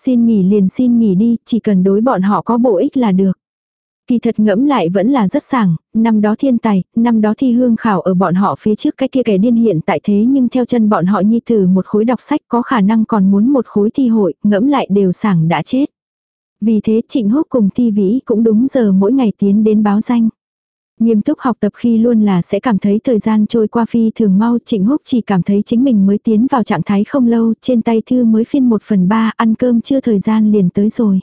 Xin nghỉ liền xin nghỉ đi, chỉ cần đối bọn họ có bổ ích là được. Kỳ thật ngẫm lại vẫn là rất sảng, năm đó thiên tài, năm đó thi hương khảo ở bọn họ phía trước cái kia kẻ điên hiện tại thế nhưng theo chân bọn họ nhi tử một khối đọc sách có khả năng còn muốn một khối thi hội, ngẫm lại đều sảng đã chết. Vì thế trịnh húc cùng thi vĩ cũng đúng giờ mỗi ngày tiến đến báo danh. Nghiêm túc học tập khi luôn là sẽ cảm thấy thời gian trôi qua phi thường mau, Trịnh Húc chỉ cảm thấy chính mình mới tiến vào trạng thái không lâu, trên tay thư mới phiên một phần ba, ăn cơm chưa thời gian liền tới rồi.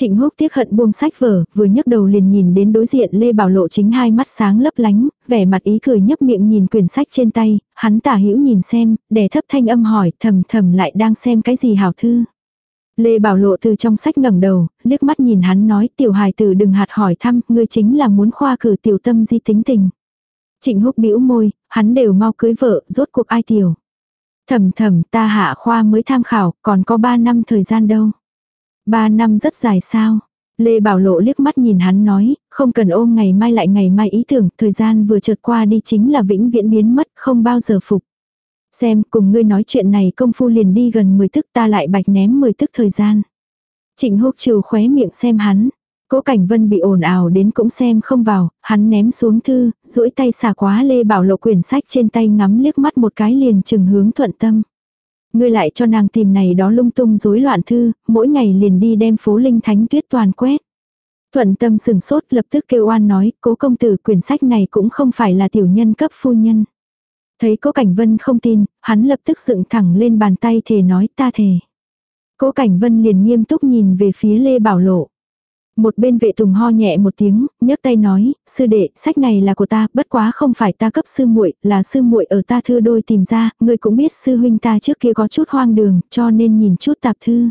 Trịnh Húc tiếc hận buông sách vở, vừa nhấc đầu liền nhìn đến đối diện Lê Bảo Lộ chính hai mắt sáng lấp lánh, vẻ mặt ý cười nhấp miệng nhìn quyển sách trên tay, hắn tả hữu nhìn xem, đè thấp thanh âm hỏi, thầm thầm lại đang xem cái gì hảo thư. Lê Bảo Lộ từ trong sách ngẩng đầu, liếc mắt nhìn hắn nói tiểu hài tử đừng hạt hỏi thăm, ngươi chính là muốn khoa cử tiểu tâm di tính tình. Trịnh húc bĩu môi, hắn đều mau cưới vợ, rốt cuộc ai tiểu. Thầm thầm ta hạ khoa mới tham khảo, còn có 3 năm thời gian đâu. 3 năm rất dài sao. Lê Bảo Lộ liếc mắt nhìn hắn nói, không cần ôm ngày mai lại ngày mai ý tưởng, thời gian vừa trượt qua đi chính là vĩnh viễn biến mất, không bao giờ phục. Xem, cùng ngươi nói chuyện này công phu liền đi gần 10 tức ta lại bạch ném 10 tức thời gian. Trịnh húc trừ khóe miệng xem hắn. Cố Cảnh Vân bị ồn ào đến cũng xem không vào, hắn ném xuống thư, duỗi tay xả quá Lê Bảo Lộ quyển sách trên tay ngắm liếc mắt một cái liền chừng hướng thuận tâm. Ngươi lại cho nàng tìm này đó lung tung rối loạn thư, mỗi ngày liền đi đem phố linh thánh tuyết toàn quét. Thuận tâm sừng sốt lập tức kêu oan nói, cố công tử quyển sách này cũng không phải là tiểu nhân cấp phu nhân. Thấy cố Cảnh Vân không tin, hắn lập tức dựng thẳng lên bàn tay thề nói ta thề. Cố Cảnh Vân liền nghiêm túc nhìn về phía Lê Bảo Lộ. Một bên vệ tùng ho nhẹ một tiếng, nhấc tay nói, sư đệ, sách này là của ta, bất quá không phải ta cấp sư muội, là sư muội ở ta thư đôi tìm ra, ngươi cũng biết sư huynh ta trước kia có chút hoang đường, cho nên nhìn chút tạp thư.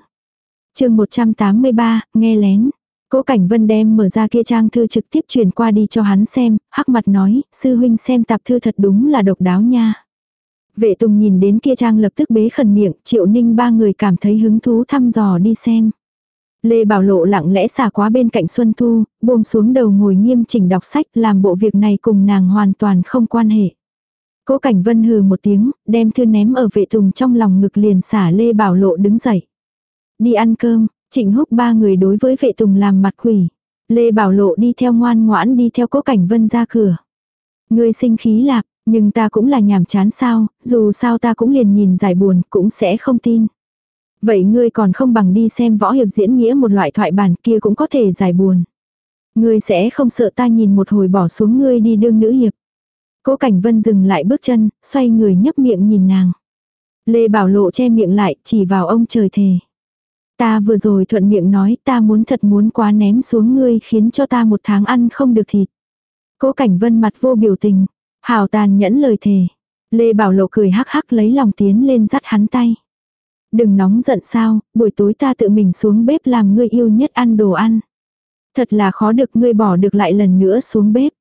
chương 183, nghe lén. Cố Cảnh Vân đem mở ra kia trang thư trực tiếp truyền qua đi cho hắn xem, hắc mặt nói, sư huynh xem tạp thư thật đúng là độc đáo nha. Vệ Tùng nhìn đến kia trang lập tức bế khẩn miệng, Triệu Ninh ba người cảm thấy hứng thú thăm dò đi xem. Lê Bảo Lộ lặng lẽ xả quá bên cạnh Xuân Thu, buông xuống đầu ngồi nghiêm chỉnh đọc sách làm bộ việc này cùng nàng hoàn toàn không quan hệ. Cố Cảnh Vân hừ một tiếng, đem thư ném ở vệ tùng trong lòng ngực liền xả Lê Bảo Lộ đứng dậy. Đi ăn cơm, Trịnh húc ba người đối với vệ tùng làm mặt quỷ. Lê Bảo Lộ đi theo ngoan ngoãn đi theo cố cảnh vân ra cửa. Ngươi sinh khí lạc, nhưng ta cũng là nhàm chán sao, dù sao ta cũng liền nhìn giải buồn, cũng sẽ không tin. Vậy ngươi còn không bằng đi xem võ hiệp diễn nghĩa một loại thoại bản kia cũng có thể giải buồn. Ngươi sẽ không sợ ta nhìn một hồi bỏ xuống ngươi đi đương nữ hiệp. Cố Cảnh Vân dừng lại bước chân, xoay người nhấp miệng nhìn nàng. Lê Bảo Lộ che miệng lại, chỉ vào ông trời thề. Ta vừa rồi thuận miệng nói ta muốn thật muốn quá ném xuống ngươi khiến cho ta một tháng ăn không được thịt. Cố cảnh vân mặt vô biểu tình. Hào tàn nhẫn lời thề. Lê Bảo Lộ cười hắc hắc lấy lòng tiến lên dắt hắn tay. Đừng nóng giận sao, buổi tối ta tự mình xuống bếp làm ngươi yêu nhất ăn đồ ăn. Thật là khó được ngươi bỏ được lại lần nữa xuống bếp.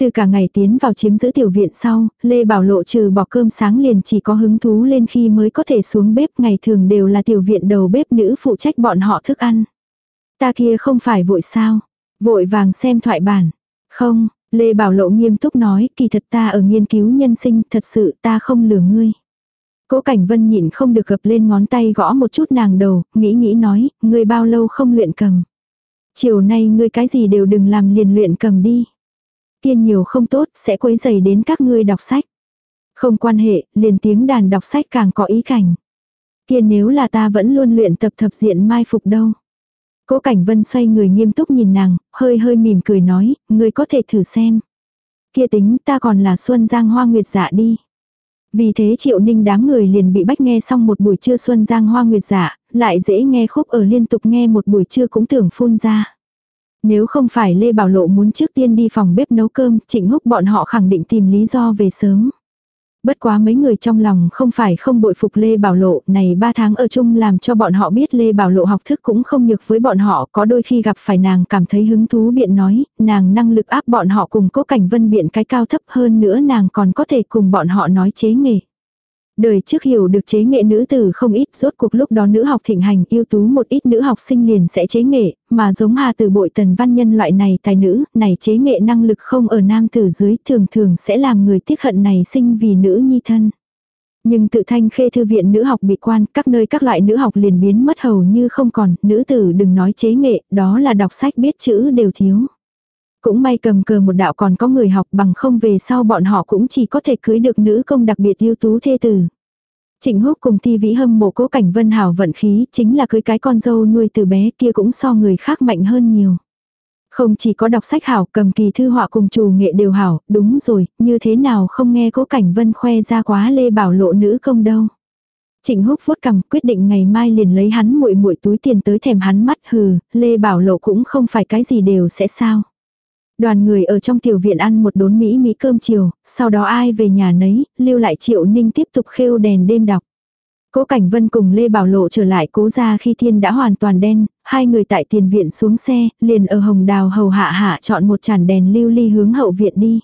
Từ cả ngày tiến vào chiếm giữ tiểu viện sau, Lê Bảo Lộ trừ bỏ cơm sáng liền chỉ có hứng thú lên khi mới có thể xuống bếp ngày thường đều là tiểu viện đầu bếp nữ phụ trách bọn họ thức ăn. Ta kia không phải vội sao, vội vàng xem thoại bản. Không, Lê Bảo Lộ nghiêm túc nói kỳ thật ta ở nghiên cứu nhân sinh thật sự ta không lừa ngươi. Cố Cảnh Vân nhịn không được gập lên ngón tay gõ một chút nàng đầu, nghĩ nghĩ nói, ngươi bao lâu không luyện cầm. Chiều nay ngươi cái gì đều đừng làm liền luyện cầm đi kia nhiều không tốt, sẽ quấy dày đến các ngươi đọc sách. Không quan hệ, liền tiếng đàn đọc sách càng có ý cảnh. Kia nếu là ta vẫn luôn luyện tập thập diện mai phục đâu. Cố Cảnh Vân xoay người nghiêm túc nhìn nàng, hơi hơi mỉm cười nói, ngươi có thể thử xem. Kia tính ta còn là Xuân Giang Hoa Nguyệt dạ đi. Vì thế Triệu Ninh đám người liền bị bách nghe xong một buổi trưa Xuân Giang Hoa Nguyệt dạ, lại dễ nghe khúc ở liên tục nghe một buổi trưa cũng tưởng phun ra. Nếu không phải Lê Bảo Lộ muốn trước tiên đi phòng bếp nấu cơm, Trịnh Húc bọn họ khẳng định tìm lý do về sớm. Bất quá mấy người trong lòng không phải không bội phục Lê Bảo Lộ, này ba tháng ở chung làm cho bọn họ biết Lê Bảo Lộ học thức cũng không nhược với bọn họ, có đôi khi gặp phải nàng cảm thấy hứng thú biện nói, nàng năng lực áp bọn họ cùng cố cảnh vân biện cái cao thấp hơn nữa nàng còn có thể cùng bọn họ nói chế nghề. Đời trước hiểu được chế nghệ nữ tử không ít, rốt cuộc lúc đó nữ học thịnh hành yêu tú một ít nữ học sinh liền sẽ chế nghệ, mà giống hà từ bội tần văn nhân loại này tài nữ, này chế nghệ năng lực không ở nam tử dưới thường thường sẽ làm người tiếc hận này sinh vì nữ nhi thân. Nhưng tự thanh khê thư viện nữ học bị quan, các nơi các loại nữ học liền biến mất hầu như không còn, nữ tử đừng nói chế nghệ, đó là đọc sách biết chữ đều thiếu. Cũng may cầm cờ một đạo còn có người học bằng không về sau bọn họ cũng chỉ có thể cưới được nữ công đặc biệt ưu tú thê tử. Trịnh Húc cùng Ti Vĩ Hâm mộ cố cảnh Vân Hảo vận khí chính là cưới cái con dâu nuôi từ bé kia cũng so người khác mạnh hơn nhiều. Không chỉ có đọc sách hảo, cầm kỳ thư họa cùng chủ nghệ đều hảo, đúng rồi, như thế nào không nghe cố cảnh vân khoe ra quá lê bảo lộ nữ công đâu. Trịnh Húc vuốt cằm quyết định ngày mai liền lấy hắn muội muội túi tiền tới thèm hắn mắt hừ, Lê Bảo Lộ cũng không phải cái gì đều sẽ sao. Đoàn người ở trong tiểu viện ăn một đốn Mỹ Mỹ cơm chiều, sau đó ai về nhà nấy, lưu lại Triệu Ninh tiếp tục khêu đèn đêm đọc. Cố Cảnh Vân cùng Lê Bảo Lộ trở lại cố ra khi thiên đã hoàn toàn đen, hai người tại tiền viện xuống xe, liền ở hồng đào hầu hạ hạ chọn một chản đèn lưu ly hướng hậu viện đi.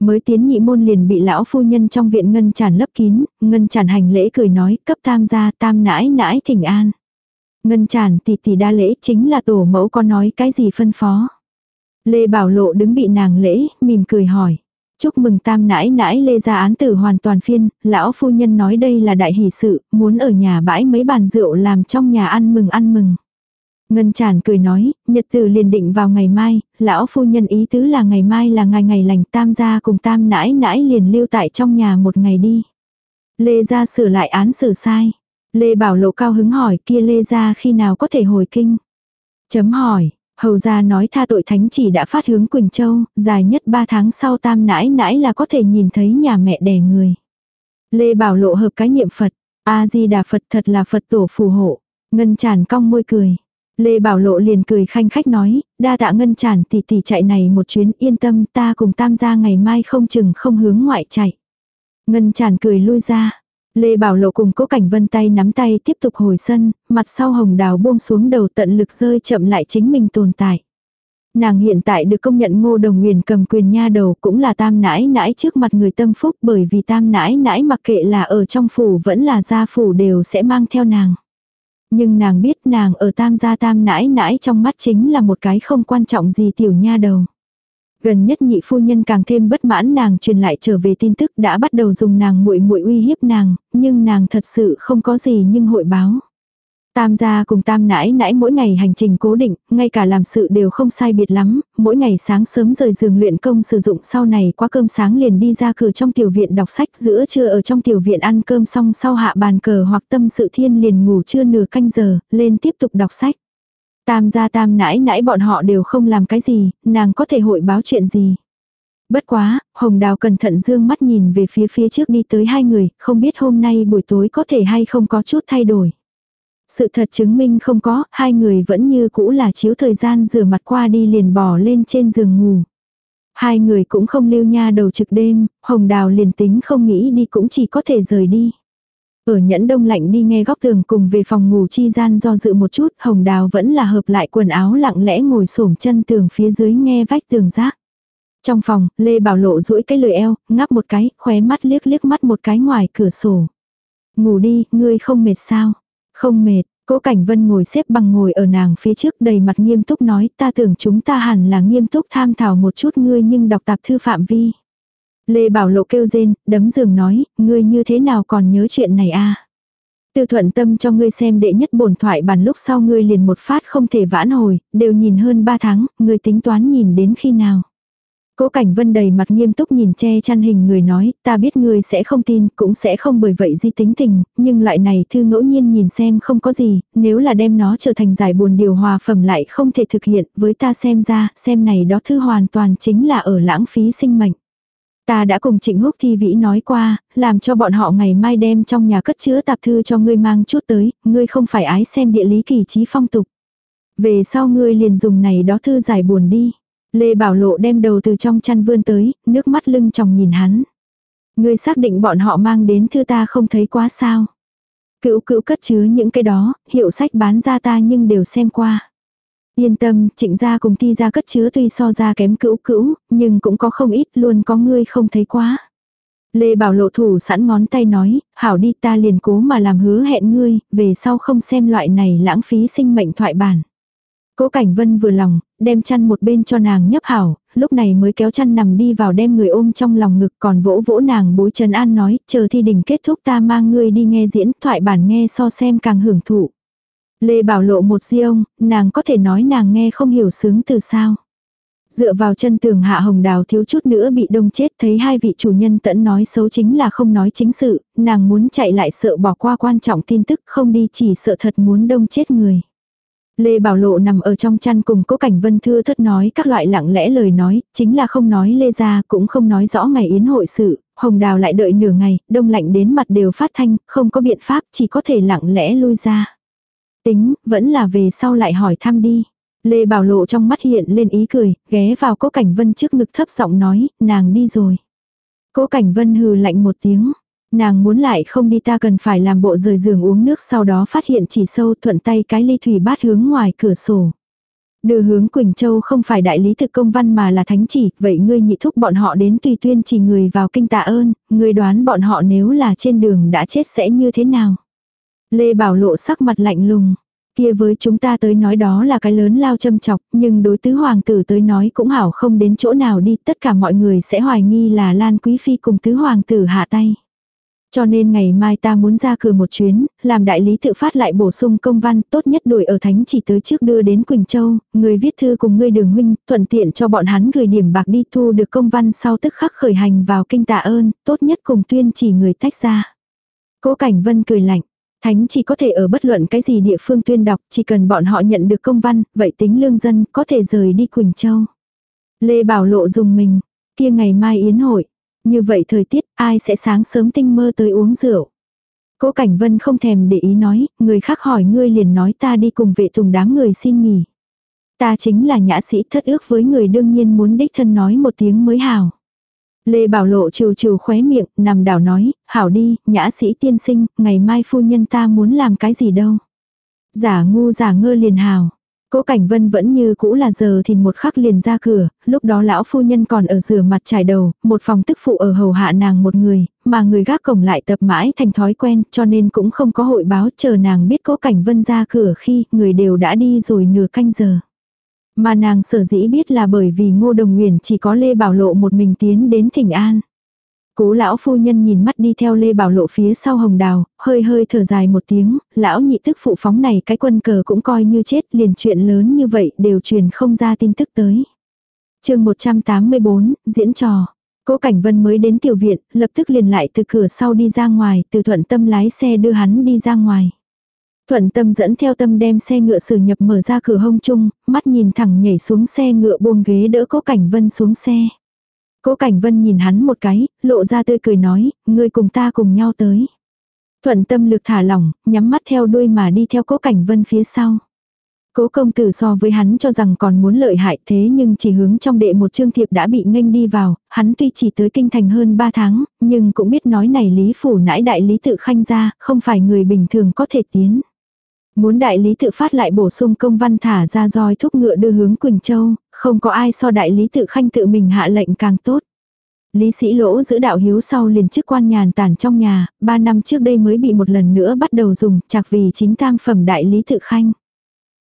Mới tiến nhị môn liền bị lão phu nhân trong viện ngân tràn lấp kín, ngân tràn hành lễ cười nói cấp tam gia tam nãi nãi thỉnh an. Ngân tràn tỷ tỷ đa lễ chính là tổ mẫu có nói cái gì phân phó. Lê Bảo Lộ đứng bị nàng lễ, mỉm cười hỏi. Chúc mừng tam nãi nãi Lê gia án tử hoàn toàn phiên, lão phu nhân nói đây là đại hỷ sự, muốn ở nhà bãi mấy bàn rượu làm trong nhà ăn mừng ăn mừng. Ngân Tràn cười nói, nhật tử liền định vào ngày mai, lão phu nhân ý tứ là ngày mai là ngày ngày lành tam gia cùng tam nãi nãi liền lưu tại trong nhà một ngày đi. Lê gia sửa lại án xử sai. Lê Bảo Lộ cao hứng hỏi kia Lê gia khi nào có thể hồi kinh. Chấm hỏi, hầu gia nói tha tội thánh chỉ đã phát hướng Quỳnh Châu, dài nhất 3 tháng sau tam nãi nãi là có thể nhìn thấy nhà mẹ đẻ người. Lê Bảo Lộ hợp cái niệm Phật, A-di-đà Phật thật là Phật tổ phù hộ. Ngân tràn cong môi cười. Lê Bảo Lộ liền cười khanh khách nói, đa tạ ngân tràn tỷ tỷ chạy này một chuyến yên tâm ta cùng tam gia ngày mai không chừng không hướng ngoại chạy. Ngân tràn cười lui ra. Lê Bảo Lộ cùng cố cảnh vân tay nắm tay tiếp tục hồi sân, mặt sau hồng đào buông xuống đầu tận lực rơi chậm lại chính mình tồn tại. Nàng hiện tại được công nhận ngô đồng nguyền cầm quyền nha đầu cũng là tam nãi nãi trước mặt người tâm phúc bởi vì tam nãi nãi mặc kệ là ở trong phủ vẫn là gia phủ đều sẽ mang theo nàng. Nhưng nàng biết nàng ở tam gia tam nãi nãi trong mắt chính là một cái không quan trọng gì tiểu nha đầu. Gần nhất nhị phu nhân càng thêm bất mãn nàng truyền lại trở về tin tức đã bắt đầu dùng nàng muội muội uy hiếp nàng, nhưng nàng thật sự không có gì nhưng hội báo. Tam gia cùng tam nãi nãi mỗi ngày hành trình cố định, ngay cả làm sự đều không sai biệt lắm, mỗi ngày sáng sớm rời giường luyện công sử dụng sau này qua cơm sáng liền đi ra cửa trong tiểu viện đọc sách giữa trưa ở trong tiểu viện ăn cơm xong sau hạ bàn cờ hoặc tâm sự thiên liền ngủ trưa nửa canh giờ, lên tiếp tục đọc sách. Tam gia tam nãi nãi bọn họ đều không làm cái gì, nàng có thể hội báo chuyện gì. Bất quá, Hồng Đào cẩn thận dương mắt nhìn về phía phía trước đi tới hai người, không biết hôm nay buổi tối có thể hay không có chút thay đổi. Sự thật chứng minh không có, hai người vẫn như cũ là chiếu thời gian rửa mặt qua đi liền bỏ lên trên giường ngủ. Hai người cũng không lưu nha đầu trực đêm, hồng đào liền tính không nghĩ đi cũng chỉ có thể rời đi. Ở nhẫn đông lạnh đi nghe góc tường cùng về phòng ngủ chi gian do dự một chút, hồng đào vẫn là hợp lại quần áo lặng lẽ ngồi xổm chân tường phía dưới nghe vách tường rác. Trong phòng, Lê Bảo Lộ duỗi cái lười eo, ngắp một cái, khóe mắt liếc liếc mắt một cái ngoài cửa sổ. Ngủ đi, ngươi không mệt sao? Không mệt, cố Cảnh Vân ngồi xếp bằng ngồi ở nàng phía trước đầy mặt nghiêm túc nói ta tưởng chúng ta hẳn là nghiêm túc tham thảo một chút ngươi nhưng đọc tạp thư phạm vi. Lê Bảo Lộ kêu rên, đấm giường nói, ngươi như thế nào còn nhớ chuyện này a? À? Tư thuận tâm cho ngươi xem đệ nhất bổn thoại bản lúc sau ngươi liền một phát không thể vãn hồi, đều nhìn hơn ba tháng, ngươi tính toán nhìn đến khi nào. Cố Cảnh Vân đầy mặt nghiêm túc nhìn che chăn hình người nói, ta biết ngươi sẽ không tin, cũng sẽ không bởi vậy di tính tình, nhưng loại này thư ngẫu nhiên nhìn xem không có gì, nếu là đem nó trở thành giải buồn điều hòa phẩm lại không thể thực hiện, với ta xem ra, xem này đó thư hoàn toàn chính là ở lãng phí sinh mệnh. Ta đã cùng Trịnh Húc Thi Vĩ nói qua, làm cho bọn họ ngày mai đem trong nhà cất chứa tạp thư cho ngươi mang chút tới, ngươi không phải ái xem địa lý kỳ trí phong tục. Về sau ngươi liền dùng này đó thư giải buồn đi. Lê Bảo Lộ đem đầu từ trong chăn vươn tới, nước mắt lưng tròng nhìn hắn. Ngươi xác định bọn họ mang đến thư ta không thấy quá sao. Cữu cữu cất chứa những cái đó, hiệu sách bán ra ta nhưng đều xem qua. Yên tâm, trịnh gia cùng thi gia cất chứa tuy so ra kém cữu cữu, nhưng cũng có không ít luôn có ngươi không thấy quá. Lê Bảo lộ thủ sẵn ngón tay nói, hảo đi ta liền cố mà làm hứa hẹn ngươi, về sau không xem loại này lãng phí sinh mệnh thoại bản. Cố Cảnh Vân vừa lòng, đem chăn một bên cho nàng nhấp hảo, lúc này mới kéo chăn nằm đi vào đem người ôm trong lòng ngực còn vỗ vỗ nàng bối trần an nói, chờ thi đình kết thúc ta mang ngươi đi nghe diễn thoại bản nghe so xem càng hưởng thụ. Lê Bảo lộ một di ông, nàng có thể nói nàng nghe không hiểu sướng từ sao. Dựa vào chân tường hạ hồng đào thiếu chút nữa bị đông chết thấy hai vị chủ nhân tẫn nói xấu chính là không nói chính sự, nàng muốn chạy lại sợ bỏ qua quan trọng tin tức không đi chỉ sợ thật muốn đông chết người. Lê Bảo Lộ nằm ở trong chăn cùng cố cảnh vân thưa thất nói các loại lặng lẽ lời nói, chính là không nói Lê ra cũng không nói rõ ngày yến hội sự, hồng đào lại đợi nửa ngày, đông lạnh đến mặt đều phát thanh, không có biện pháp chỉ có thể lặng lẽ lui ra. Tính, vẫn là về sau lại hỏi thăm đi. Lê Bảo Lộ trong mắt hiện lên ý cười, ghé vào cố cảnh vân trước ngực thấp giọng nói, nàng đi rồi. Cố cảnh vân hừ lạnh một tiếng. Nàng muốn lại không đi ta cần phải làm bộ rời giường uống nước sau đó phát hiện chỉ sâu thuận tay cái ly thủy bát hướng ngoài cửa sổ. Đưa hướng Quỳnh Châu không phải đại lý thực công văn mà là thánh chỉ, vậy ngươi nhị thúc bọn họ đến tùy tuyên chỉ người vào kinh tạ ơn, ngươi đoán bọn họ nếu là trên đường đã chết sẽ như thế nào. Lê Bảo Lộ sắc mặt lạnh lùng, kia với chúng ta tới nói đó là cái lớn lao châm chọc, nhưng đối tứ hoàng tử tới nói cũng hảo không đến chỗ nào đi, tất cả mọi người sẽ hoài nghi là Lan Quý Phi cùng tứ hoàng tử hạ tay. Cho nên ngày mai ta muốn ra cửa một chuyến, làm đại lý tự phát lại bổ sung công văn, tốt nhất đuổi ở thánh chỉ tới trước đưa đến Quỳnh Châu, người viết thư cùng ngươi đường huynh, thuận tiện cho bọn hắn gửi điểm bạc đi thu được công văn sau tức khắc khởi hành vào kinh tạ ơn, tốt nhất cùng tuyên chỉ người tách ra. Cố Cảnh Vân cười lạnh, thánh chỉ có thể ở bất luận cái gì địa phương tuyên đọc, chỉ cần bọn họ nhận được công văn, vậy tính lương dân có thể rời đi Quỳnh Châu. Lê Bảo Lộ dùng mình, kia ngày mai yến hội, như vậy thời tiết ai sẽ sáng sớm tinh mơ tới uống rượu. Cố Cảnh Vân không thèm để ý nói, người khác hỏi ngươi liền nói ta đi cùng vệ tùng đám người xin nghỉ. Ta chính là nhã sĩ thất ước với người đương nhiên muốn đích thân nói một tiếng mới hảo. Lê Bảo Lộ trừ trừ khóe miệng, nằm đảo nói, hảo đi, nhã sĩ tiên sinh, ngày mai phu nhân ta muốn làm cái gì đâu. Giả ngu giả ngơ liền hào. Cố Cảnh Vân vẫn như cũ là giờ thì một khắc liền ra cửa, lúc đó lão phu nhân còn ở rửa mặt trải đầu, một phòng tức phụ ở hầu hạ nàng một người, mà người gác cổng lại tập mãi thành thói quen cho nên cũng không có hội báo chờ nàng biết Cố Cảnh Vân ra cửa khi người đều đã đi rồi nửa canh giờ. Mà nàng sở dĩ biết là bởi vì ngô đồng nguyền chỉ có Lê Bảo Lộ một mình tiến đến thỉnh an. Cố lão phu nhân nhìn mắt đi theo Lê Bảo Lộ phía sau hồng đào, hơi hơi thở dài một tiếng, lão nhị tức phụ phóng này cái quân cờ cũng coi như chết liền chuyện lớn như vậy đều truyền không ra tin tức tới. chương 184, diễn trò. Cố Cảnh Vân mới đến tiểu viện, lập tức liền lại từ cửa sau đi ra ngoài, từ thuận tâm lái xe đưa hắn đi ra ngoài. Thuận tâm dẫn theo tâm đem xe ngựa sử nhập mở ra cửa hông chung, mắt nhìn thẳng nhảy xuống xe ngựa buông ghế đỡ Cố Cảnh Vân xuống xe. Cố Cảnh Vân nhìn hắn một cái, lộ ra tươi cười nói, ngươi cùng ta cùng nhau tới. Thuận tâm lực thả lỏng, nhắm mắt theo đuôi mà đi theo Cố Cảnh Vân phía sau. Cố công tử so với hắn cho rằng còn muốn lợi hại thế nhưng chỉ hướng trong đệ một chương thiệp đã bị nghênh đi vào, hắn tuy chỉ tới kinh thành hơn 3 tháng, nhưng cũng biết nói này lý phủ nãi đại lý tự khanh ra, không phải người bình thường có thể tiến. Muốn đại lý tự phát lại bổ sung công văn thả ra roi thúc ngựa đưa hướng Quỳnh Châu, không có ai so đại lý tự khanh tự mình hạ lệnh càng tốt. Lý sĩ lỗ giữ đạo hiếu sau liền chức quan nhàn tản trong nhà, ba năm trước đây mới bị một lần nữa bắt đầu dùng, chạc vì chính tam phẩm đại lý tự khanh.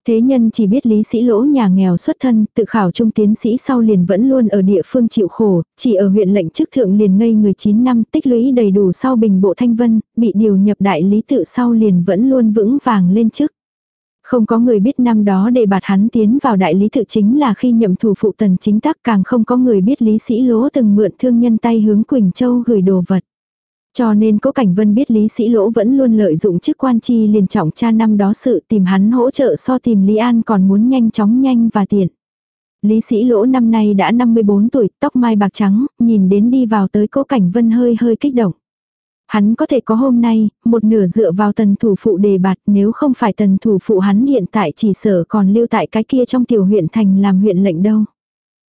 Thế nhân chỉ biết lý sĩ lỗ nhà nghèo xuất thân, tự khảo trung tiến sĩ sau liền vẫn luôn ở địa phương chịu khổ, chỉ ở huyện lệnh chức thượng liền ngây người 9 năm tích lũy đầy đủ sau bình bộ thanh vân, bị điều nhập đại lý tự sau liền vẫn luôn vững vàng lên chức. Không có người biết năm đó để bạt hắn tiến vào đại lý tự chính là khi nhậm thủ phụ tần chính tắc càng không có người biết lý sĩ lỗ từng mượn thương nhân tay hướng Quỳnh Châu gửi đồ vật. Cho nên cố Cảnh Vân biết Lý Sĩ Lỗ vẫn luôn lợi dụng chức quan chi liền trọng cha năm đó sự tìm hắn hỗ trợ so tìm Lý An còn muốn nhanh chóng nhanh và tiện. Lý Sĩ Lỗ năm nay đã 54 tuổi, tóc mai bạc trắng, nhìn đến đi vào tới cố Cảnh Vân hơi hơi kích động. Hắn có thể có hôm nay, một nửa dựa vào tần thủ phụ đề bạt nếu không phải tần thủ phụ hắn hiện tại chỉ sở còn lưu tại cái kia trong tiểu huyện thành làm huyện lệnh đâu.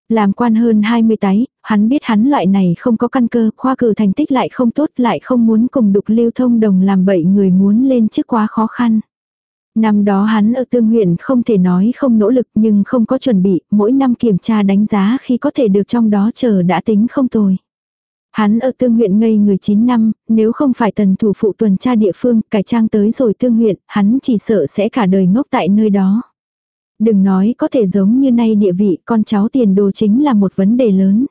Làm quan hơn 20 tái, hắn biết hắn loại này không có căn cơ, khoa cử thành tích lại không tốt lại không muốn cùng đục lưu thông đồng làm bậy người muốn lên chức quá khó khăn. Năm đó hắn ở tương huyện không thể nói không nỗ lực nhưng không có chuẩn bị, mỗi năm kiểm tra đánh giá khi có thể được trong đó chờ đã tính không tồi. Hắn ở tương huyện ngây người 9 năm, nếu không phải tần thủ phụ tuần tra địa phương, cải trang tới rồi tương huyện, hắn chỉ sợ sẽ cả đời ngốc tại nơi đó. Đừng nói có thể giống như nay địa vị, con cháu tiền đồ chính là một vấn đề lớn.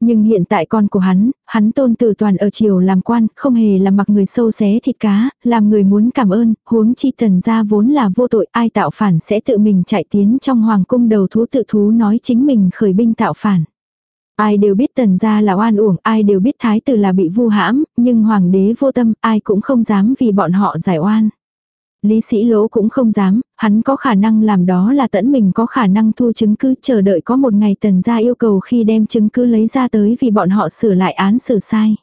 Nhưng hiện tại con của hắn, hắn tôn tử toàn ở triều làm quan, không hề là mặc người sâu xé thịt cá, làm người muốn cảm ơn, huống chi tần gia vốn là vô tội, ai tạo phản sẽ tự mình chạy tiến trong hoàng cung đầu thú tự thú nói chính mình khởi binh tạo phản. Ai đều biết tần gia là oan uổng, ai đều biết thái tử là bị vu hãm, nhưng hoàng đế vô tâm, ai cũng không dám vì bọn họ giải oan. Lý sĩ lỗ cũng không dám, hắn có khả năng làm đó là tẫn mình có khả năng thu chứng cứ chờ đợi có một ngày tần gia yêu cầu khi đem chứng cứ lấy ra tới vì bọn họ sửa lại án xử sai.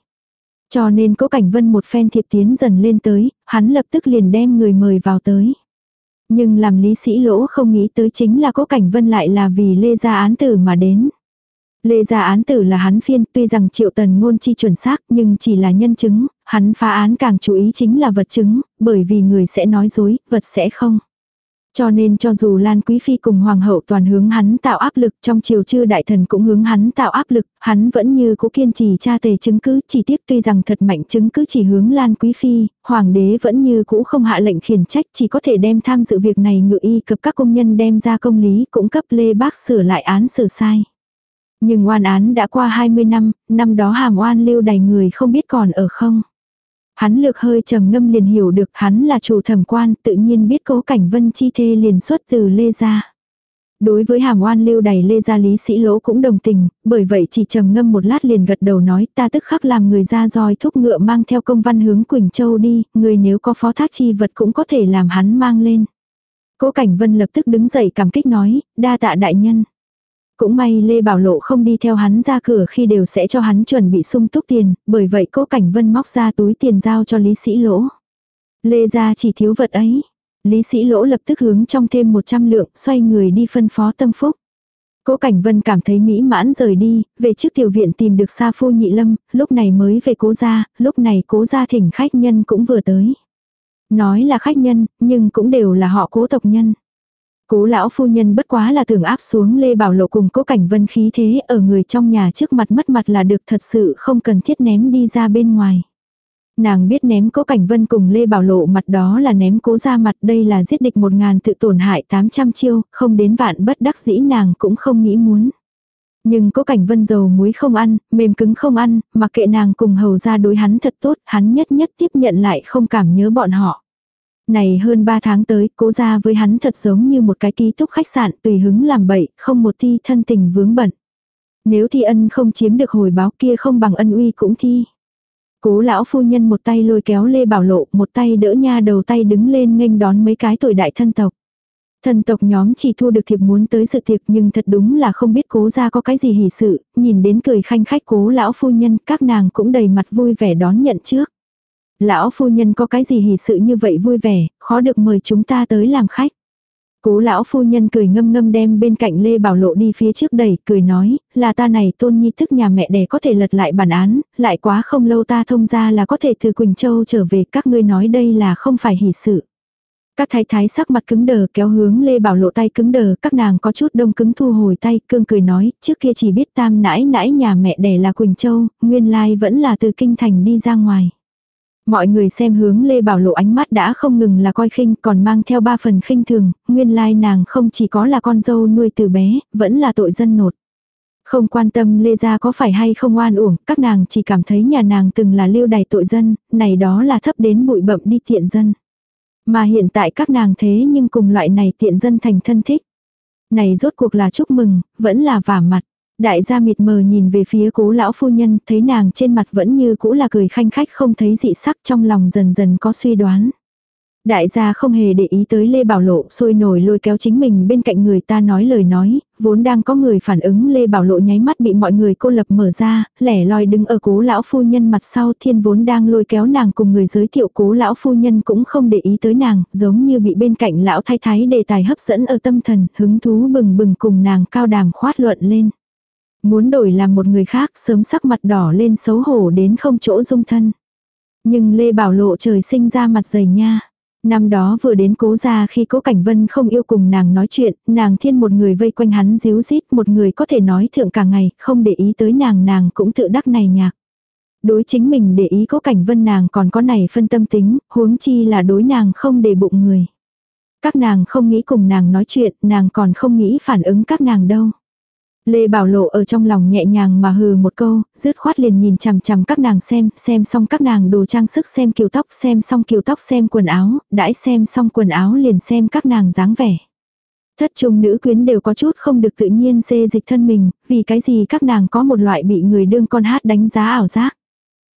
Cho nên cố cảnh vân một phen thiệp tiến dần lên tới, hắn lập tức liền đem người mời vào tới. Nhưng làm lý sĩ lỗ không nghĩ tới chính là cố cảnh vân lại là vì lê gia án tử mà đến. Lê gia án tử là hắn phiên, tuy rằng triệu tần ngôn chi chuẩn xác nhưng chỉ là nhân chứng, hắn phá án càng chú ý chính là vật chứng, bởi vì người sẽ nói dối, vật sẽ không. Cho nên cho dù Lan Quý Phi cùng Hoàng hậu toàn hướng hắn tạo áp lực trong triều chư đại thần cũng hướng hắn tạo áp lực, hắn vẫn như cố kiên trì tra tề chứng cứ, chỉ tiếc tuy rằng thật mạnh chứng cứ chỉ hướng Lan Quý Phi, Hoàng đế vẫn như cũ không hạ lệnh khiển trách chỉ có thể đem tham dự việc này ngự y cập các công nhân đem ra công lý cũng cấp Lê Bác sửa lại án xử sai. Nhưng oan án đã qua 20 năm, năm đó hàm oan lưu đầy người không biết còn ở không. Hắn lược hơi trầm ngâm liền hiểu được hắn là chủ thẩm quan, tự nhiên biết cố cảnh vân chi thê liền xuất từ Lê Gia. Đối với hàm oan lưu đầy Lê Gia Lý Sĩ Lỗ cũng đồng tình, bởi vậy chỉ trầm ngâm một lát liền gật đầu nói ta tức khắc làm người ra roi thúc ngựa mang theo công văn hướng Quỳnh Châu đi, người nếu có phó thác chi vật cũng có thể làm hắn mang lên. Cố Cảnh Vân lập tức đứng dậy cảm kích nói, đa tạ đại nhân. Cũng may Lê Bảo Lộ không đi theo hắn ra cửa khi đều sẽ cho hắn chuẩn bị sung túc tiền, bởi vậy cố Cảnh Vân móc ra túi tiền giao cho Lý Sĩ Lỗ. Lê ra chỉ thiếu vật ấy. Lý Sĩ Lỗ lập tức hướng trong thêm 100 lượng, xoay người đi phân phó tâm phúc. Cố Cảnh Vân cảm thấy mỹ mãn rời đi, về trước tiểu viện tìm được Sa Phu Nhị Lâm, lúc này mới về cố gia, lúc này cố gia thỉnh khách nhân cũng vừa tới. Nói là khách nhân, nhưng cũng đều là họ cố tộc nhân. Cố lão phu nhân bất quá là tưởng áp xuống Lê Bảo Lộ cùng cố cảnh vân khí thế ở người trong nhà trước mặt mất mặt là được thật sự không cần thiết ném đi ra bên ngoài. Nàng biết ném cố cảnh vân cùng Lê Bảo Lộ mặt đó là ném cố ra mặt đây là giết địch một ngàn tự tổn hại 800 chiêu, không đến vạn bất đắc dĩ nàng cũng không nghĩ muốn. Nhưng cố cảnh vân dầu muối không ăn, mềm cứng không ăn, mà kệ nàng cùng hầu ra đối hắn thật tốt, hắn nhất nhất tiếp nhận lại không cảm nhớ bọn họ. Này hơn 3 tháng tới, cố ra với hắn thật giống như một cái ký túc khách sạn tùy hứng làm bậy, không một thi thân tình vướng bận. Nếu thi ân không chiếm được hồi báo kia không bằng ân uy cũng thi. Cố lão phu nhân một tay lôi kéo Lê Bảo Lộ, một tay đỡ nha đầu tay đứng lên nghênh đón mấy cái tuổi đại thân tộc. Thân tộc nhóm chỉ thu được thiệp muốn tới sự tiệc nhưng thật đúng là không biết cố ra có cái gì hỉ sự, nhìn đến cười khanh khách cố lão phu nhân các nàng cũng đầy mặt vui vẻ đón nhận trước. Lão phu nhân có cái gì hỉ sự như vậy vui vẻ, khó được mời chúng ta tới làm khách. Cố lão phu nhân cười ngâm ngâm đem bên cạnh Lê Bảo Lộ đi phía trước đẩy, cười nói, là ta này tôn nhi thức nhà mẹ đẻ có thể lật lại bản án, lại quá không lâu ta thông ra là có thể từ Quỳnh Châu trở về các ngươi nói đây là không phải hỉ sự. Các thái thái sắc mặt cứng đờ kéo hướng Lê Bảo Lộ tay cứng đờ, các nàng có chút đông cứng thu hồi tay, cương cười nói, trước kia chỉ biết tam nãi nãi nhà mẹ đẻ là Quỳnh Châu, nguyên lai vẫn là từ kinh thành đi ra ngoài. Mọi người xem hướng Lê Bảo Lộ ánh mắt đã không ngừng là coi khinh còn mang theo ba phần khinh thường, nguyên lai nàng không chỉ có là con dâu nuôi từ bé, vẫn là tội dân nột. Không quan tâm Lê Gia có phải hay không oan uổng, các nàng chỉ cảm thấy nhà nàng từng là lưu đày tội dân, này đó là thấp đến bụi bậm đi tiện dân. Mà hiện tại các nàng thế nhưng cùng loại này tiện dân thành thân thích. Này rốt cuộc là chúc mừng, vẫn là vả mặt. Đại gia mịt mờ nhìn về phía cố lão phu nhân, thấy nàng trên mặt vẫn như cũ là cười khanh khách không thấy dị sắc trong lòng dần dần có suy đoán. Đại gia không hề để ý tới Lê Bảo Lộ sôi nổi lôi kéo chính mình bên cạnh người ta nói lời nói, vốn đang có người phản ứng Lê Bảo Lộ nháy mắt bị mọi người cô lập mở ra, lẻ loi đứng ở cố lão phu nhân mặt sau thiên vốn đang lôi kéo nàng cùng người giới thiệu cố lão phu nhân cũng không để ý tới nàng, giống như bị bên cạnh lão thái thái đề tài hấp dẫn ở tâm thần, hứng thú bừng bừng cùng nàng cao đàm khoát luận lên. Muốn đổi làm một người khác sớm sắc mặt đỏ lên xấu hổ đến không chỗ dung thân. Nhưng Lê Bảo Lộ trời sinh ra mặt dày nha. Năm đó vừa đến cố ra khi cố Cảnh Vân không yêu cùng nàng nói chuyện, nàng thiên một người vây quanh hắn díu rít một người có thể nói thượng cả ngày, không để ý tới nàng nàng cũng tự đắc này nhạc. Đối chính mình để ý cố Cảnh Vân nàng còn có này phân tâm tính, huống chi là đối nàng không để bụng người. Các nàng không nghĩ cùng nàng nói chuyện, nàng còn không nghĩ phản ứng các nàng đâu. Lê Bảo Lộ ở trong lòng nhẹ nhàng mà hừ một câu, dứt khoát liền nhìn chằm chằm các nàng xem, xem xong các nàng đồ trang sức xem kiều tóc, xem xong kiều tóc xem quần áo, đãi xem xong quần áo liền xem các nàng dáng vẻ. Thất trung nữ quyến đều có chút không được tự nhiên xê dịch thân mình, vì cái gì các nàng có một loại bị người đương con hát đánh giá ảo giác.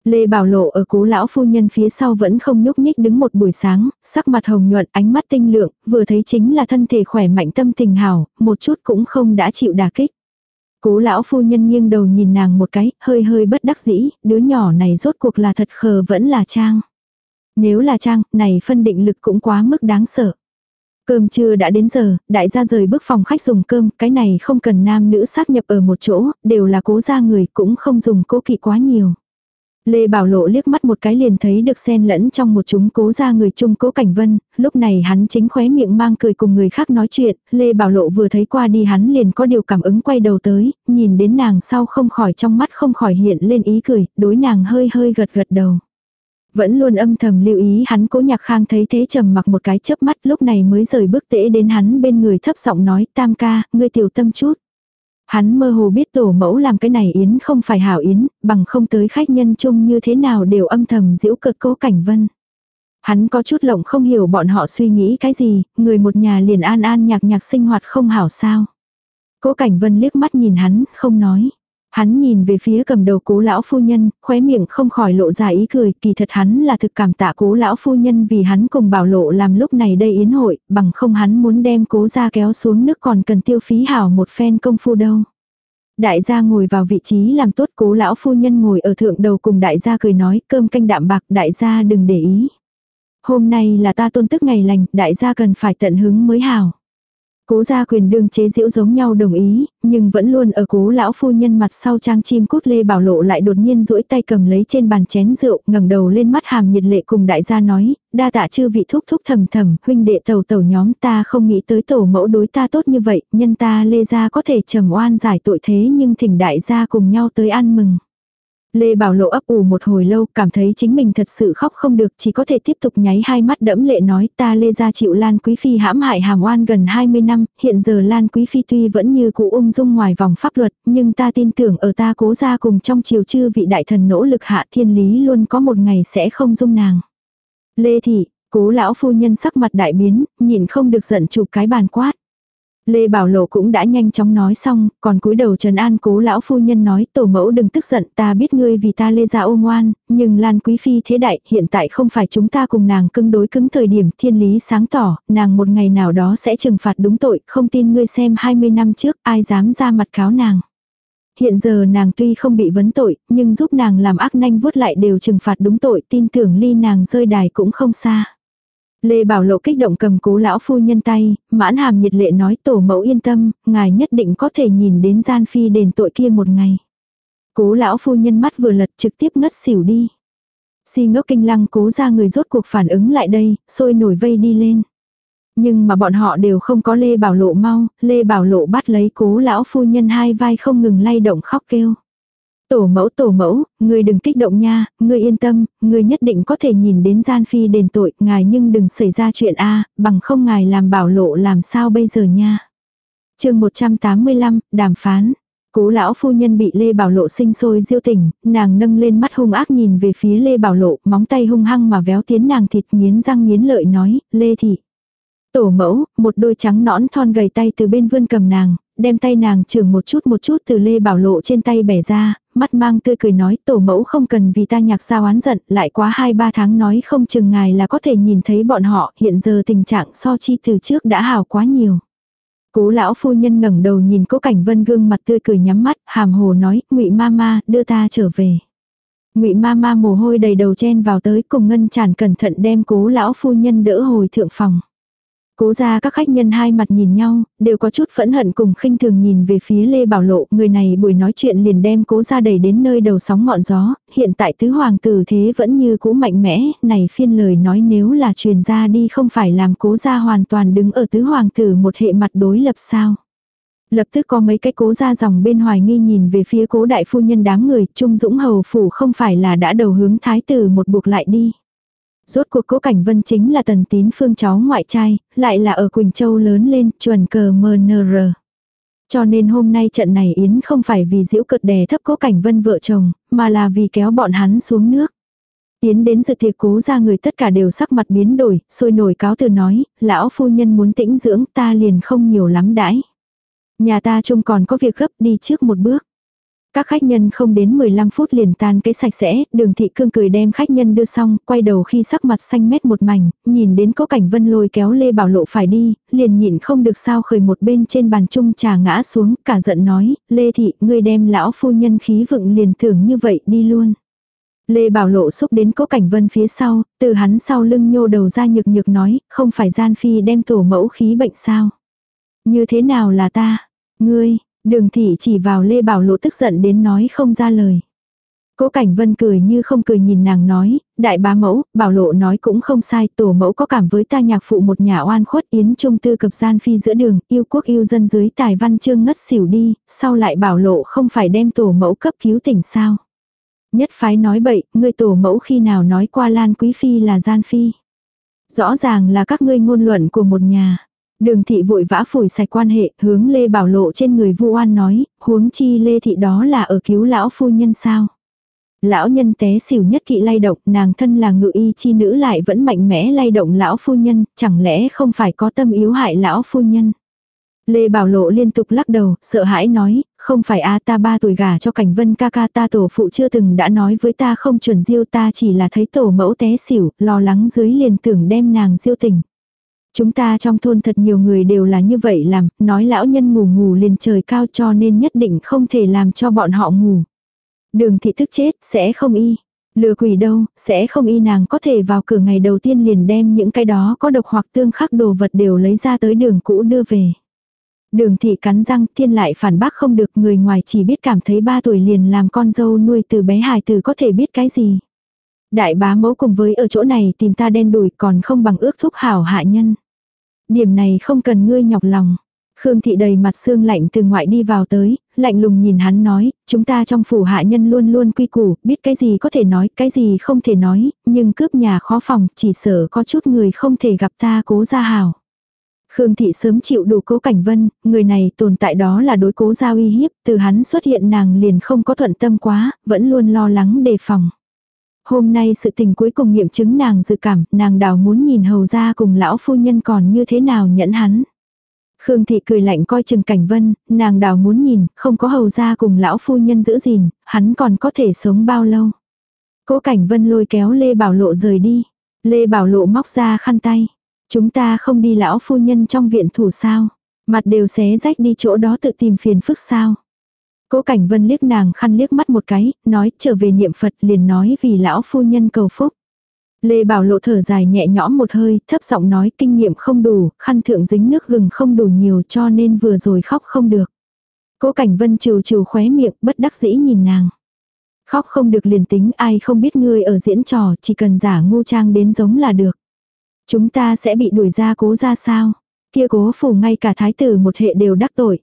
Lê Bảo Lộ ở cố lão phu nhân phía sau vẫn không nhúc nhích đứng một buổi sáng, sắc mặt hồng nhuận, ánh mắt tinh lượng, vừa thấy chính là thân thể khỏe mạnh tâm tình hảo, một chút cũng không đã chịu đả kích. Cố lão phu nhân nghiêng đầu nhìn nàng một cái, hơi hơi bất đắc dĩ, đứa nhỏ này rốt cuộc là thật khờ vẫn là trang. Nếu là trang, này phân định lực cũng quá mức đáng sợ. Cơm trưa đã đến giờ, đại gia rời bước phòng khách dùng cơm, cái này không cần nam nữ xác nhập ở một chỗ, đều là cố gia người, cũng không dùng cố kỵ quá nhiều. Lê Bảo Lộ liếc mắt một cái liền thấy được xen lẫn trong một chúng cố gia người chung cố cảnh vân, lúc này hắn chính khóe miệng mang cười cùng người khác nói chuyện, Lê Bảo Lộ vừa thấy qua đi hắn liền có điều cảm ứng quay đầu tới, nhìn đến nàng sau không khỏi trong mắt không khỏi hiện lên ý cười, đối nàng hơi hơi gật gật đầu. Vẫn luôn âm thầm lưu ý hắn cố nhạc khang thấy thế trầm mặc một cái chớp mắt lúc này mới rời bước tễ đến hắn bên người thấp giọng nói tam ca, ngươi tiểu tâm chút. Hắn mơ hồ biết tổ mẫu làm cái này yến không phải hảo yến, bằng không tới khách nhân chung như thế nào đều âm thầm giễu cợt cố cảnh vân. Hắn có chút lộng không hiểu bọn họ suy nghĩ cái gì, người một nhà liền an an nhạc nhạc sinh hoạt không hảo sao. Cố cảnh vân liếc mắt nhìn hắn, không nói. Hắn nhìn về phía cầm đầu cố lão phu nhân, khóe miệng không khỏi lộ ra ý cười, kỳ thật hắn là thực cảm tạ cố lão phu nhân vì hắn cùng bảo lộ làm lúc này đây yến hội, bằng không hắn muốn đem cố ra kéo xuống nước còn cần tiêu phí hảo một phen công phu đâu. Đại gia ngồi vào vị trí làm tốt cố lão phu nhân ngồi ở thượng đầu cùng đại gia cười nói cơm canh đạm bạc đại gia đừng để ý. Hôm nay là ta tôn tức ngày lành, đại gia cần phải tận hứng mới hảo. Cố gia quyền đương chế diễu giống nhau đồng ý, nhưng vẫn luôn ở cố lão phu nhân mặt sau trang chim cút lê bảo lộ lại đột nhiên duỗi tay cầm lấy trên bàn chén rượu, ngẩng đầu lên mắt hàm nhiệt lệ cùng đại gia nói, đa tạ chư vị thúc thúc thầm thầm, huynh đệ tàu tàu nhóm ta không nghĩ tới tổ mẫu đối ta tốt như vậy, nhân ta lê gia có thể trầm oan giải tội thế nhưng thỉnh đại gia cùng nhau tới ăn mừng. Lê Bảo Lộ ấp ủ một hồi lâu, cảm thấy chính mình thật sự khóc không được, chỉ có thể tiếp tục nháy hai mắt đẫm lệ nói ta Lê gia chịu Lan Quý Phi hãm hại hàm oan gần 20 năm, hiện giờ Lan Quý Phi tuy vẫn như cũ ung dung ngoài vòng pháp luật, nhưng ta tin tưởng ở ta cố gia cùng trong triều chư vị đại thần nỗ lực hạ thiên lý luôn có một ngày sẽ không dung nàng. Lê Thị, cố lão phu nhân sắc mặt đại biến, nhìn không được giận chụp cái bàn quát. Lê Bảo Lộ cũng đã nhanh chóng nói xong, còn cúi đầu Trần An cố lão phu nhân nói tổ mẫu đừng tức giận ta biết ngươi vì ta lê ra ô ngoan, nhưng Lan Quý Phi thế đại hiện tại không phải chúng ta cùng nàng cưng đối cứng thời điểm thiên lý sáng tỏ, nàng một ngày nào đó sẽ trừng phạt đúng tội, không tin ngươi xem 20 năm trước ai dám ra mặt cáo nàng. Hiện giờ nàng tuy không bị vấn tội, nhưng giúp nàng làm ác nanh vuốt lại đều trừng phạt đúng tội, tin tưởng ly nàng rơi đài cũng không xa. Lê Bảo Lộ kích động cầm cố lão phu nhân tay, mãn hàm nhiệt lệ nói tổ mẫu yên tâm, ngài nhất định có thể nhìn đến gian phi đền tội kia một ngày. Cố lão phu nhân mắt vừa lật trực tiếp ngất xỉu đi. Si ngốc kinh lăng cố ra người rốt cuộc phản ứng lại đây, sôi nổi vây đi lên. Nhưng mà bọn họ đều không có Lê Bảo Lộ mau, Lê Bảo Lộ bắt lấy cố lão phu nhân hai vai không ngừng lay động khóc kêu. Tổ mẫu tổ mẫu, ngươi đừng kích động nha, ngươi yên tâm, ngươi nhất định có thể nhìn đến gian phi đền tội, ngài nhưng đừng xảy ra chuyện a bằng không ngài làm bảo lộ làm sao bây giờ nha. chương 185, đàm phán. Cố lão phu nhân bị Lê Bảo Lộ sinh sôi diêu tỉnh, nàng nâng lên mắt hung ác nhìn về phía Lê Bảo Lộ, móng tay hung hăng mà véo tiến nàng thịt nghiến răng nghiến lợi nói, Lê Thị. Tổ mẫu, một đôi trắng nõn thon gầy tay từ bên vươn cầm nàng, đem tay nàng trường một chút một chút từ Lê Bảo Lộ trên tay bẻ ra, mắt mang tươi cười nói tổ mẫu không cần vì ta nhạc sao oán giận, lại quá 2-3 tháng nói không chừng ngài là có thể nhìn thấy bọn họ, hiện giờ tình trạng so chi từ trước đã hào quá nhiều. Cố lão phu nhân ngẩng đầu nhìn cố cảnh vân gương mặt tươi cười nhắm mắt, hàm hồ nói, ngụy ma đưa ta trở về. ngụy ma mồ hôi đầy đầu chen vào tới cùng ngân tràn cẩn thận đem cố lão phu nhân đỡ hồi thượng phòng. Cố ra các khách nhân hai mặt nhìn nhau, đều có chút phẫn hận cùng khinh thường nhìn về phía Lê Bảo Lộ, người này buổi nói chuyện liền đem cố ra đẩy đến nơi đầu sóng ngọn gió, hiện tại tứ hoàng tử thế vẫn như cũ mạnh mẽ, này phiên lời nói nếu là truyền ra đi không phải làm cố ra hoàn toàn đứng ở tứ hoàng tử một hệ mặt đối lập sao. Lập tức có mấy cái cố ra dòng bên hoài nghi nhìn về phía cố đại phu nhân đám người, Trung Dũng Hầu Phủ không phải là đã đầu hướng thái tử một buộc lại đi. Rốt cuộc cố cảnh vân chính là tần tín phương cháu ngoại trai, lại là ở Quỳnh Châu lớn lên, chuẩn cờ MNR. Cho nên hôm nay trận này Yến không phải vì diễu cực đè thấp cố cảnh vân vợ chồng, mà là vì kéo bọn hắn xuống nước. Tiến đến dự tiệc cố ra người tất cả đều sắc mặt biến đổi, sôi nổi cáo từ nói, lão phu nhân muốn tĩnh dưỡng ta liền không nhiều lắm đãi. Nhà ta chung còn có việc gấp đi trước một bước. Các khách nhân không đến 15 phút liền tan cái sạch sẽ, đường thị cương cười đem khách nhân đưa xong, quay đầu khi sắc mặt xanh mét một mảnh, nhìn đến có cảnh vân lôi kéo Lê Bảo Lộ phải đi, liền nhịn không được sao khởi một bên trên bàn chung trà ngã xuống, cả giận nói, Lê Thị, ngươi đem lão phu nhân khí vựng liền tưởng như vậy đi luôn. Lê Bảo Lộ xúc đến cố cảnh vân phía sau, từ hắn sau lưng nhô đầu ra nhược nhược nói, không phải gian phi đem tổ mẫu khí bệnh sao. Như thế nào là ta? Ngươi, đường thị chỉ vào Lê Bảo Lộ tức giận đến nói không ra lời. Cố Cảnh Vân cười như không cười nhìn nàng nói, đại bá mẫu, bảo lộ nói cũng không sai, tổ mẫu có cảm với ta nhạc phụ một nhà oan khuất yến trung tư cập gian phi giữa đường, yêu quốc yêu dân dưới tài văn chương ngất xỉu đi, sau lại bảo lộ không phải đem tổ mẫu cấp cứu tỉnh sao. Nhất phái nói bậy, ngươi tổ mẫu khi nào nói qua Lan Quý Phi là gian phi. Rõ ràng là các ngươi ngôn luận của một nhà. Đường thị vội vã phủi sạch quan hệ, hướng Lê Bảo Lộ trên người vu oan nói, huống chi Lê thị đó là ở cứu lão phu nhân sao. Lão nhân té xỉu nhất kỵ lay động, nàng thân là ngự y chi nữ lại vẫn mạnh mẽ lay động lão phu nhân, chẳng lẽ không phải có tâm yếu hại lão phu nhân. Lê Bảo Lộ liên tục lắc đầu, sợ hãi nói, không phải a ta ba tuổi gả cho cảnh vân ca ca ta tổ phụ chưa từng đã nói với ta không chuẩn diêu ta chỉ là thấy tổ mẫu té xỉu, lo lắng dưới liền tưởng đem nàng diêu tình. Chúng ta trong thôn thật nhiều người đều là như vậy làm, nói lão nhân ngủ ngủ liền trời cao cho nên nhất định không thể làm cho bọn họ ngủ. Đường thị thức chết, sẽ không y. Lừa quỷ đâu, sẽ không y nàng có thể vào cửa ngày đầu tiên liền đem những cái đó có độc hoặc tương khắc đồ vật đều lấy ra tới đường cũ đưa về. Đường thị cắn răng thiên lại phản bác không được người ngoài chỉ biết cảm thấy ba tuổi liền làm con dâu nuôi từ bé hài từ có thể biết cái gì. Đại bá mẫu cùng với ở chỗ này tìm ta đen đùi còn không bằng ước thúc hảo hạ nhân. Điểm này không cần ngươi nhọc lòng. Khương thị đầy mặt xương lạnh từ ngoại đi vào tới, lạnh lùng nhìn hắn nói, chúng ta trong phủ hạ nhân luôn luôn quy củ, biết cái gì có thể nói, cái gì không thể nói, nhưng cướp nhà khó phòng, chỉ sợ có chút người không thể gặp ta cố ra hào. Khương thị sớm chịu đủ cố cảnh vân, người này tồn tại đó là đối cố giao uy hiếp, từ hắn xuất hiện nàng liền không có thuận tâm quá, vẫn luôn lo lắng đề phòng. Hôm nay sự tình cuối cùng nghiệm chứng nàng dự cảm, nàng đào muốn nhìn hầu ra cùng lão phu nhân còn như thế nào nhẫn hắn. Khương thị cười lạnh coi chừng cảnh vân, nàng đào muốn nhìn, không có hầu ra cùng lão phu nhân giữ gìn, hắn còn có thể sống bao lâu. Cố cảnh vân lôi kéo Lê Bảo Lộ rời đi. Lê Bảo Lộ móc ra khăn tay. Chúng ta không đi lão phu nhân trong viện thủ sao. Mặt đều xé rách đi chỗ đó tự tìm phiền phức sao. Cố Cảnh Vân liếc nàng khăn liếc mắt một cái, nói trở về niệm Phật liền nói vì lão phu nhân cầu phúc. Lê Bảo Lộ thở dài nhẹ nhõm một hơi, thấp giọng nói kinh nghiệm không đủ, khăn thượng dính nước gừng không đủ nhiều cho nên vừa rồi khóc không được. Cố Cảnh Vân trừ trừ khóe miệng, bất đắc dĩ nhìn nàng. Khóc không được liền tính ai không biết ngươi ở diễn trò, chỉ cần giả ngu trang đến giống là được. Chúng ta sẽ bị đuổi ra cố ra sao? Kia cố phủ ngay cả thái tử một hệ đều đắc tội.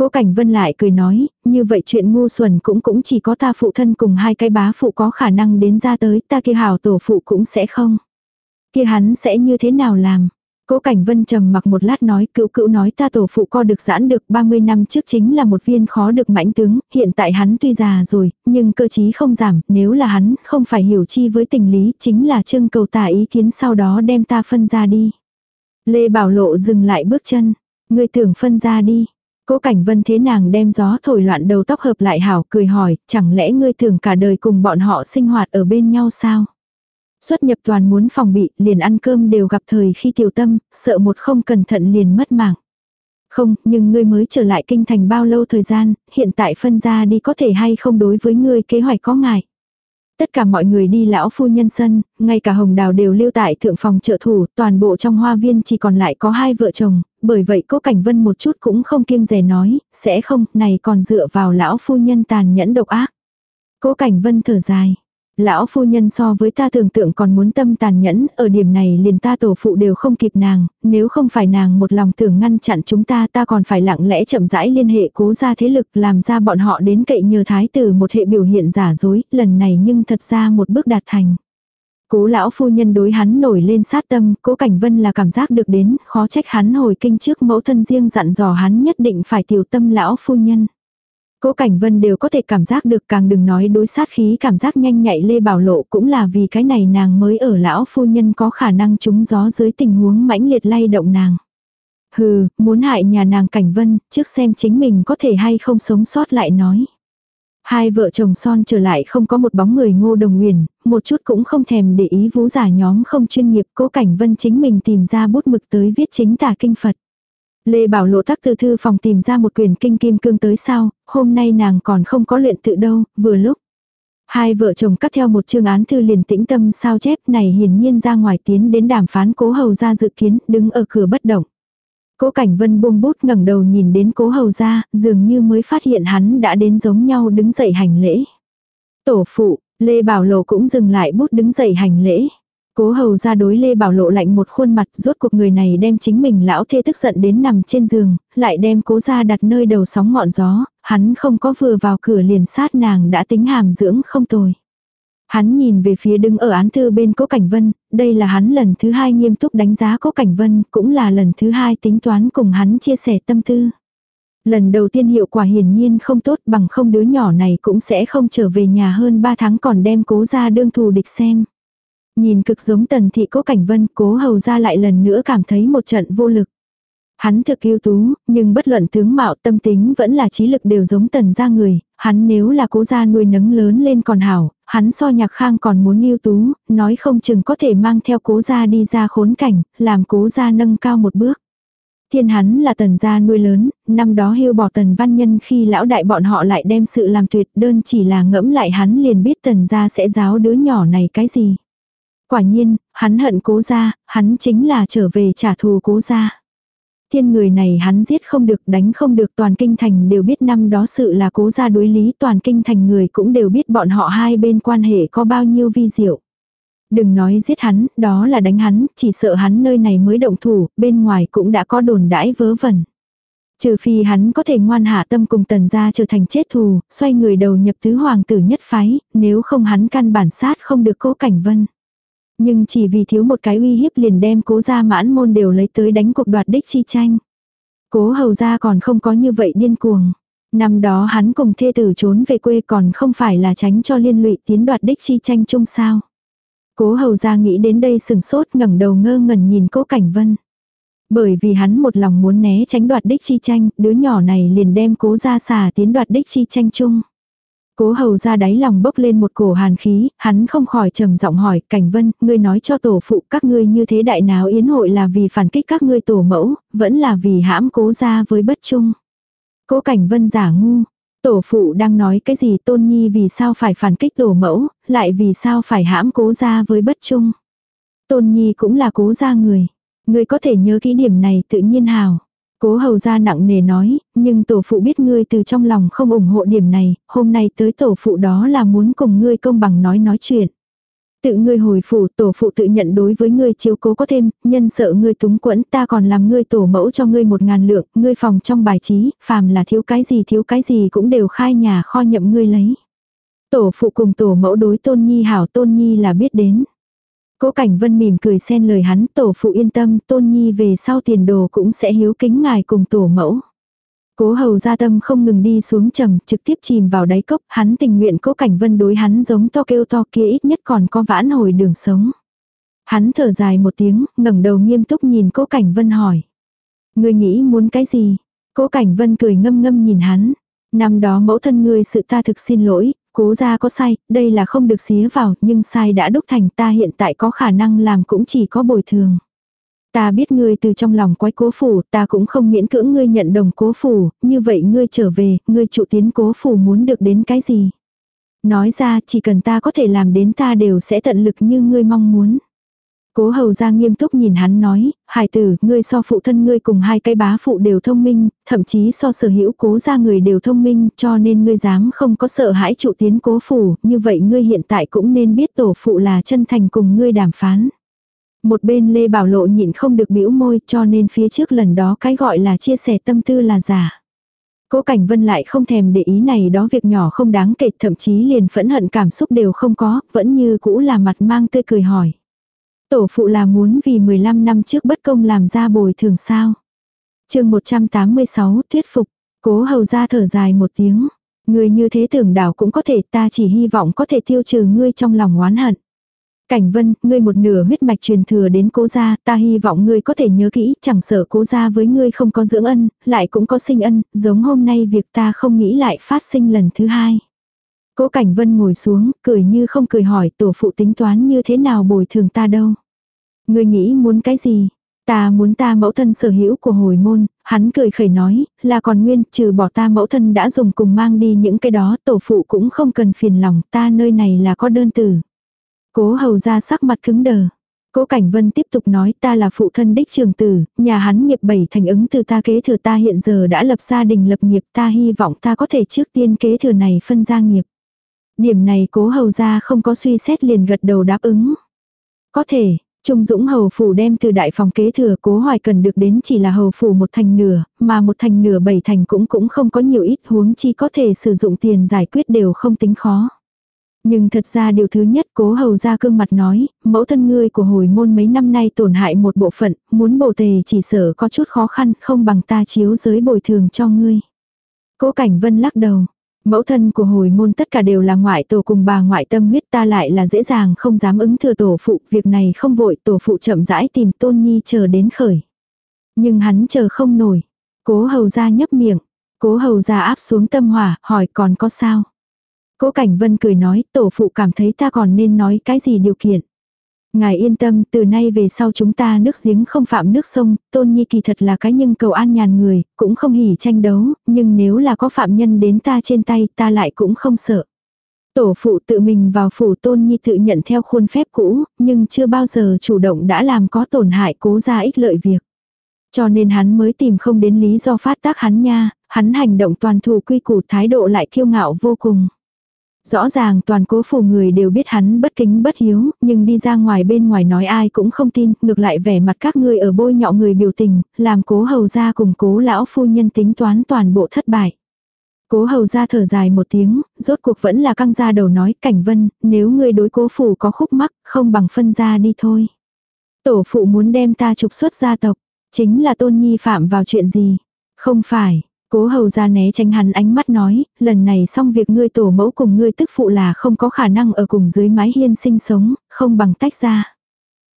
Cố Cảnh Vân lại cười nói, như vậy chuyện ngu xuẩn cũng cũng chỉ có ta phụ thân cùng hai cái bá phụ có khả năng đến ra tới, ta kia hảo tổ phụ cũng sẽ không. Kia hắn sẽ như thế nào làm? Cố Cảnh Vân trầm mặc một lát nói, cựu cựu nói ta tổ phụ co được giãn được 30 năm trước chính là một viên khó được mãnh tướng, hiện tại hắn tuy già rồi, nhưng cơ trí không giảm, nếu là hắn không phải hiểu chi với tình lý, chính là trưng cầu tả ý kiến sau đó đem ta phân ra đi. Lê Bảo Lộ dừng lại bước chân, người tưởng phân ra đi, Cố Cảnh Vân thế nàng đem gió thổi loạn đầu tóc hợp lại hảo cười hỏi, chẳng lẽ ngươi thường cả đời cùng bọn họ sinh hoạt ở bên nhau sao? Xuất nhập toàn muốn phòng bị, liền ăn cơm đều gặp thời khi tiểu tâm, sợ một không cẩn thận liền mất mạng. Không, nhưng ngươi mới trở lại kinh thành bao lâu thời gian, hiện tại phân ra đi có thể hay không đối với ngươi kế hoạch có ngại. Tất cả mọi người đi lão phu nhân sân, ngay cả hồng đào đều lưu tại thượng phòng trợ thủ, toàn bộ trong hoa viên chỉ còn lại có hai vợ chồng, bởi vậy cố cảnh vân một chút cũng không kiêng dè nói, sẽ không, này còn dựa vào lão phu nhân tàn nhẫn độc ác. Cố cảnh vân thở dài. Lão phu nhân so với ta tưởng tượng còn muốn tâm tàn nhẫn, ở điểm này liền ta tổ phụ đều không kịp nàng, nếu không phải nàng một lòng tưởng ngăn chặn chúng ta ta còn phải lặng lẽ chậm rãi liên hệ cố ra thế lực làm ra bọn họ đến cậy nhờ thái tử một hệ biểu hiện giả dối, lần này nhưng thật ra một bước đạt thành. Cố lão phu nhân đối hắn nổi lên sát tâm, cố cảnh vân là cảm giác được đến, khó trách hắn hồi kinh trước mẫu thân riêng dặn dò hắn nhất định phải tiểu tâm lão phu nhân. Cố Cảnh Vân đều có thể cảm giác được càng đừng nói đối sát khí cảm giác nhanh nhạy Lê Bảo Lộ cũng là vì cái này nàng mới ở lão phu nhân có khả năng trúng gió dưới tình huống mãnh liệt lay động nàng. Hừ, muốn hại nhà nàng Cảnh Vân, trước xem chính mình có thể hay không sống sót lại nói. Hai vợ chồng son trở lại không có một bóng người ngô đồng nguyền, một chút cũng không thèm để ý vũ giả nhóm không chuyên nghiệp cố cảnh vân chính mình tìm ra bút mực tới viết chính tả kinh Phật. Lê Bảo Lộ tắc từ thư phòng tìm ra một quyển kinh kim cương tới sao, hôm nay nàng còn không có luyện tự đâu, vừa lúc. Hai vợ chồng cắt theo một chương án thư liền tĩnh tâm sao chép này hiển nhiên ra ngoài tiến đến đàm phán cố hầu ra dự kiến, đứng ở cửa bất động. Cố Cảnh Vân buông bút ngẩng đầu nhìn đến cố hầu ra, dường như mới phát hiện hắn đã đến giống nhau đứng dậy hành lễ. Tổ phụ, Lê Bảo Lộ cũng dừng lại bút đứng dậy hành lễ. Cố hầu ra đối Lê Bảo Lộ lạnh một khuôn mặt, rốt cuộc người này đem chính mình lão thê tức giận đến nằm trên giường, lại đem cố ra đặt nơi đầu sóng ngọn gió, hắn không có vừa vào cửa liền sát nàng đã tính hàm dưỡng không tồi. Hắn nhìn về phía đứng ở án thư bên Cố Cảnh Vân, đây là hắn lần thứ hai nghiêm túc đánh giá Cố Cảnh Vân, cũng là lần thứ hai tính toán cùng hắn chia sẻ tâm tư. Lần đầu tiên hiệu quả hiển nhiên không tốt bằng không đứa nhỏ này cũng sẽ không trở về nhà hơn 3 tháng còn đem cố ra đương thù địch xem. Nhìn cực giống tần thị cố cảnh vân cố hầu ra lại lần nữa cảm thấy một trận vô lực. Hắn thực yêu tú, nhưng bất luận tướng mạo tâm tính vẫn là trí lực đều giống tần ra người, hắn nếu là cố gia nuôi nấng lớn lên còn hảo, hắn so nhạc khang còn muốn ưu tú, nói không chừng có thể mang theo cố gia đi ra khốn cảnh, làm cố gia nâng cao một bước. Thiên hắn là tần gia nuôi lớn, năm đó hưu bỏ tần văn nhân khi lão đại bọn họ lại đem sự làm tuyệt đơn chỉ là ngẫm lại hắn liền biết tần gia sẽ giáo đứa nhỏ này cái gì. Quả nhiên, hắn hận cố gia, hắn chính là trở về trả thù cố gia. Thiên người này hắn giết không được đánh không được toàn kinh thành đều biết năm đó sự là cố gia đối lý toàn kinh thành người cũng đều biết bọn họ hai bên quan hệ có bao nhiêu vi diệu. Đừng nói giết hắn, đó là đánh hắn, chỉ sợ hắn nơi này mới động thủ, bên ngoài cũng đã có đồn đãi vớ vẩn. Trừ phi hắn có thể ngoan hạ tâm cùng tần gia trở thành chết thù, xoay người đầu nhập tứ hoàng tử nhất phái, nếu không hắn căn bản sát không được cố cảnh vân. Nhưng chỉ vì thiếu một cái uy hiếp liền đem cố gia mãn môn đều lấy tới đánh cuộc đoạt đích chi tranh. Cố hầu gia còn không có như vậy điên cuồng. Năm đó hắn cùng thê tử trốn về quê còn không phải là tránh cho liên lụy tiến đoạt đích chi tranh chung sao. Cố hầu gia nghĩ đến đây sừng sốt ngẩng đầu ngơ ngẩn nhìn cố cảnh vân. Bởi vì hắn một lòng muốn né tránh đoạt đích chi tranh, đứa nhỏ này liền đem cố gia xả tiến đoạt đích chi tranh chung. Cố hầu ra đáy lòng bốc lên một cổ hàn khí, hắn không khỏi trầm giọng hỏi, Cảnh Vân, ngươi nói cho tổ phụ các ngươi như thế đại náo yến hội là vì phản kích các ngươi tổ mẫu, vẫn là vì hãm cố ra với bất trung. Cố Cảnh Vân giả ngu, tổ phụ đang nói cái gì tôn nhi vì sao phải phản kích tổ mẫu, lại vì sao phải hãm cố ra với bất trung. Tôn nhi cũng là cố ra người, ngươi có thể nhớ kỹ điểm này tự nhiên hào. Cố hầu ra nặng nề nói, nhưng tổ phụ biết ngươi từ trong lòng không ủng hộ điểm này, hôm nay tới tổ phụ đó là muốn cùng ngươi công bằng nói nói chuyện. Tự ngươi hồi phủ, tổ phụ tự nhận đối với ngươi chiếu cố có thêm, nhân sợ ngươi túng quẫn, ta còn làm ngươi tổ mẫu cho ngươi một ngàn lượng, ngươi phòng trong bài trí, phàm là thiếu cái gì thiếu cái gì cũng đều khai nhà kho nhậm ngươi lấy. Tổ phụ cùng tổ mẫu đối tôn nhi hảo tôn nhi là biết đến. Cố Cảnh Vân mỉm cười xen lời hắn, tổ phụ yên tâm, tôn nhi về sau tiền đồ cũng sẽ hiếu kính ngài cùng tổ mẫu. Cố hầu gia tâm không ngừng đi xuống trầm, trực tiếp chìm vào đáy cốc, hắn tình nguyện cố cảnh vân đối hắn giống to kêu to kia ít nhất còn có vãn hồi đường sống. Hắn thở dài một tiếng, ngẩng đầu nghiêm túc nhìn cố cảnh vân hỏi. Ngươi nghĩ muốn cái gì? Cố cảnh vân cười ngâm ngâm nhìn hắn. Năm đó mẫu thân ngươi sự ta thực xin lỗi, Cố ra có sai, đây là không được xía vào, nhưng sai đã đúc thành ta hiện tại có khả năng làm cũng chỉ có bồi thường. Ta biết ngươi từ trong lòng quái cố phủ, ta cũng không miễn cưỡng ngươi nhận đồng cố phủ, như vậy ngươi trở về, ngươi trụ tiến cố phủ muốn được đến cái gì. Nói ra chỉ cần ta có thể làm đến ta đều sẽ tận lực như ngươi mong muốn. Cố hầu ra nghiêm túc nhìn hắn nói, hải tử, ngươi so phụ thân ngươi cùng hai cái bá phụ đều thông minh, thậm chí so sở hữu cố ra người đều thông minh, cho nên ngươi dám không có sợ hãi trụ tiến cố phủ, như vậy ngươi hiện tại cũng nên biết tổ phụ là chân thành cùng ngươi đàm phán. Một bên Lê Bảo Lộ nhịn không được bĩu môi cho nên phía trước lần đó cái gọi là chia sẻ tâm tư là giả. Cố Cảnh Vân lại không thèm để ý này đó việc nhỏ không đáng kể thậm chí liền phẫn hận cảm xúc đều không có, vẫn như cũ là mặt mang tươi cười hỏi. Tổ phụ là muốn vì 15 năm trước bất công làm ra bồi thường sao. chương 186 thuyết phục, cố hầu ra thở dài một tiếng. Người như thế tưởng đảo cũng có thể ta chỉ hy vọng có thể tiêu trừ ngươi trong lòng oán hận. Cảnh vân, ngươi một nửa huyết mạch truyền thừa đến cố gia, ta hy vọng ngươi có thể nhớ kỹ, chẳng sợ cố gia với ngươi không có dưỡng ân, lại cũng có sinh ân, giống hôm nay việc ta không nghĩ lại phát sinh lần thứ hai. Cố Cảnh Vân ngồi xuống, cười như không cười hỏi tổ phụ tính toán như thế nào bồi thường ta đâu. Ngươi nghĩ muốn cái gì? Ta muốn ta mẫu thân sở hữu của hồi môn, hắn cười khẩy nói, là còn nguyên, trừ bỏ ta mẫu thân đã dùng cùng mang đi những cái đó, tổ phụ cũng không cần phiền lòng, ta nơi này là có đơn tử. Cố hầu ra sắc mặt cứng đờ. Cố Cảnh Vân tiếp tục nói ta là phụ thân đích trường tử, nhà hắn nghiệp bảy thành ứng từ ta kế thừa ta hiện giờ đã lập gia đình lập nghiệp ta hy vọng ta có thể trước tiên kế thừa này phân gia nghiệp. Điểm này cố hầu ra không có suy xét liền gật đầu đáp ứng. Có thể, Trung Dũng hầu phủ đem từ đại phòng kế thừa cố hoài cần được đến chỉ là hầu phủ một thành nửa, mà một thành nửa bảy thành cũng cũng không có nhiều ít huống chi có thể sử dụng tiền giải quyết đều không tính khó. Nhưng thật ra điều thứ nhất cố hầu ra cương mặt nói, mẫu thân ngươi của hồi môn mấy năm nay tổn hại một bộ phận, muốn bổ tề chỉ sợ có chút khó khăn, không bằng ta chiếu giới bồi thường cho ngươi. Cố cảnh vân lắc đầu, Mẫu thân của hồi môn tất cả đều là ngoại tổ cùng bà ngoại tâm huyết ta lại là dễ dàng không dám ứng thừa tổ phụ, việc này không vội tổ phụ chậm rãi tìm tôn nhi chờ đến khởi. Nhưng hắn chờ không nổi. Cố hầu ra nhấp miệng, cố hầu ra áp xuống tâm hỏa, hỏi còn có sao. Cố cảnh vân cười nói tổ phụ cảm thấy ta còn nên nói cái gì điều kiện. Ngài yên tâm, từ nay về sau chúng ta nước giếng không phạm nước sông, tôn nhi kỳ thật là cái nhưng cầu an nhàn người, cũng không hỉ tranh đấu, nhưng nếu là có phạm nhân đến ta trên tay ta lại cũng không sợ. Tổ phụ tự mình vào phủ tôn nhi tự nhận theo khuôn phép cũ, nhưng chưa bao giờ chủ động đã làm có tổn hại cố ra ích lợi việc. Cho nên hắn mới tìm không đến lý do phát tác hắn nha, hắn hành động toàn thù quy củ thái độ lại kiêu ngạo vô cùng. Rõ ràng toàn cố phủ người đều biết hắn bất kính bất hiếu, nhưng đi ra ngoài bên ngoài nói ai cũng không tin, ngược lại vẻ mặt các ngươi ở bôi nhọ người biểu tình, làm cố hầu ra cùng cố lão phu nhân tính toán toàn bộ thất bại. Cố hầu ra thở dài một tiếng, rốt cuộc vẫn là căng ra đầu nói cảnh vân, nếu ngươi đối cố phủ có khúc mắc, không bằng phân ra đi thôi. Tổ phụ muốn đem ta trục xuất gia tộc, chính là tôn nhi phạm vào chuyện gì? Không phải, Cố hầu ra né tránh hắn ánh mắt nói, lần này xong việc ngươi tổ mẫu cùng ngươi tức phụ là không có khả năng ở cùng dưới mái hiên sinh sống, không bằng tách ra.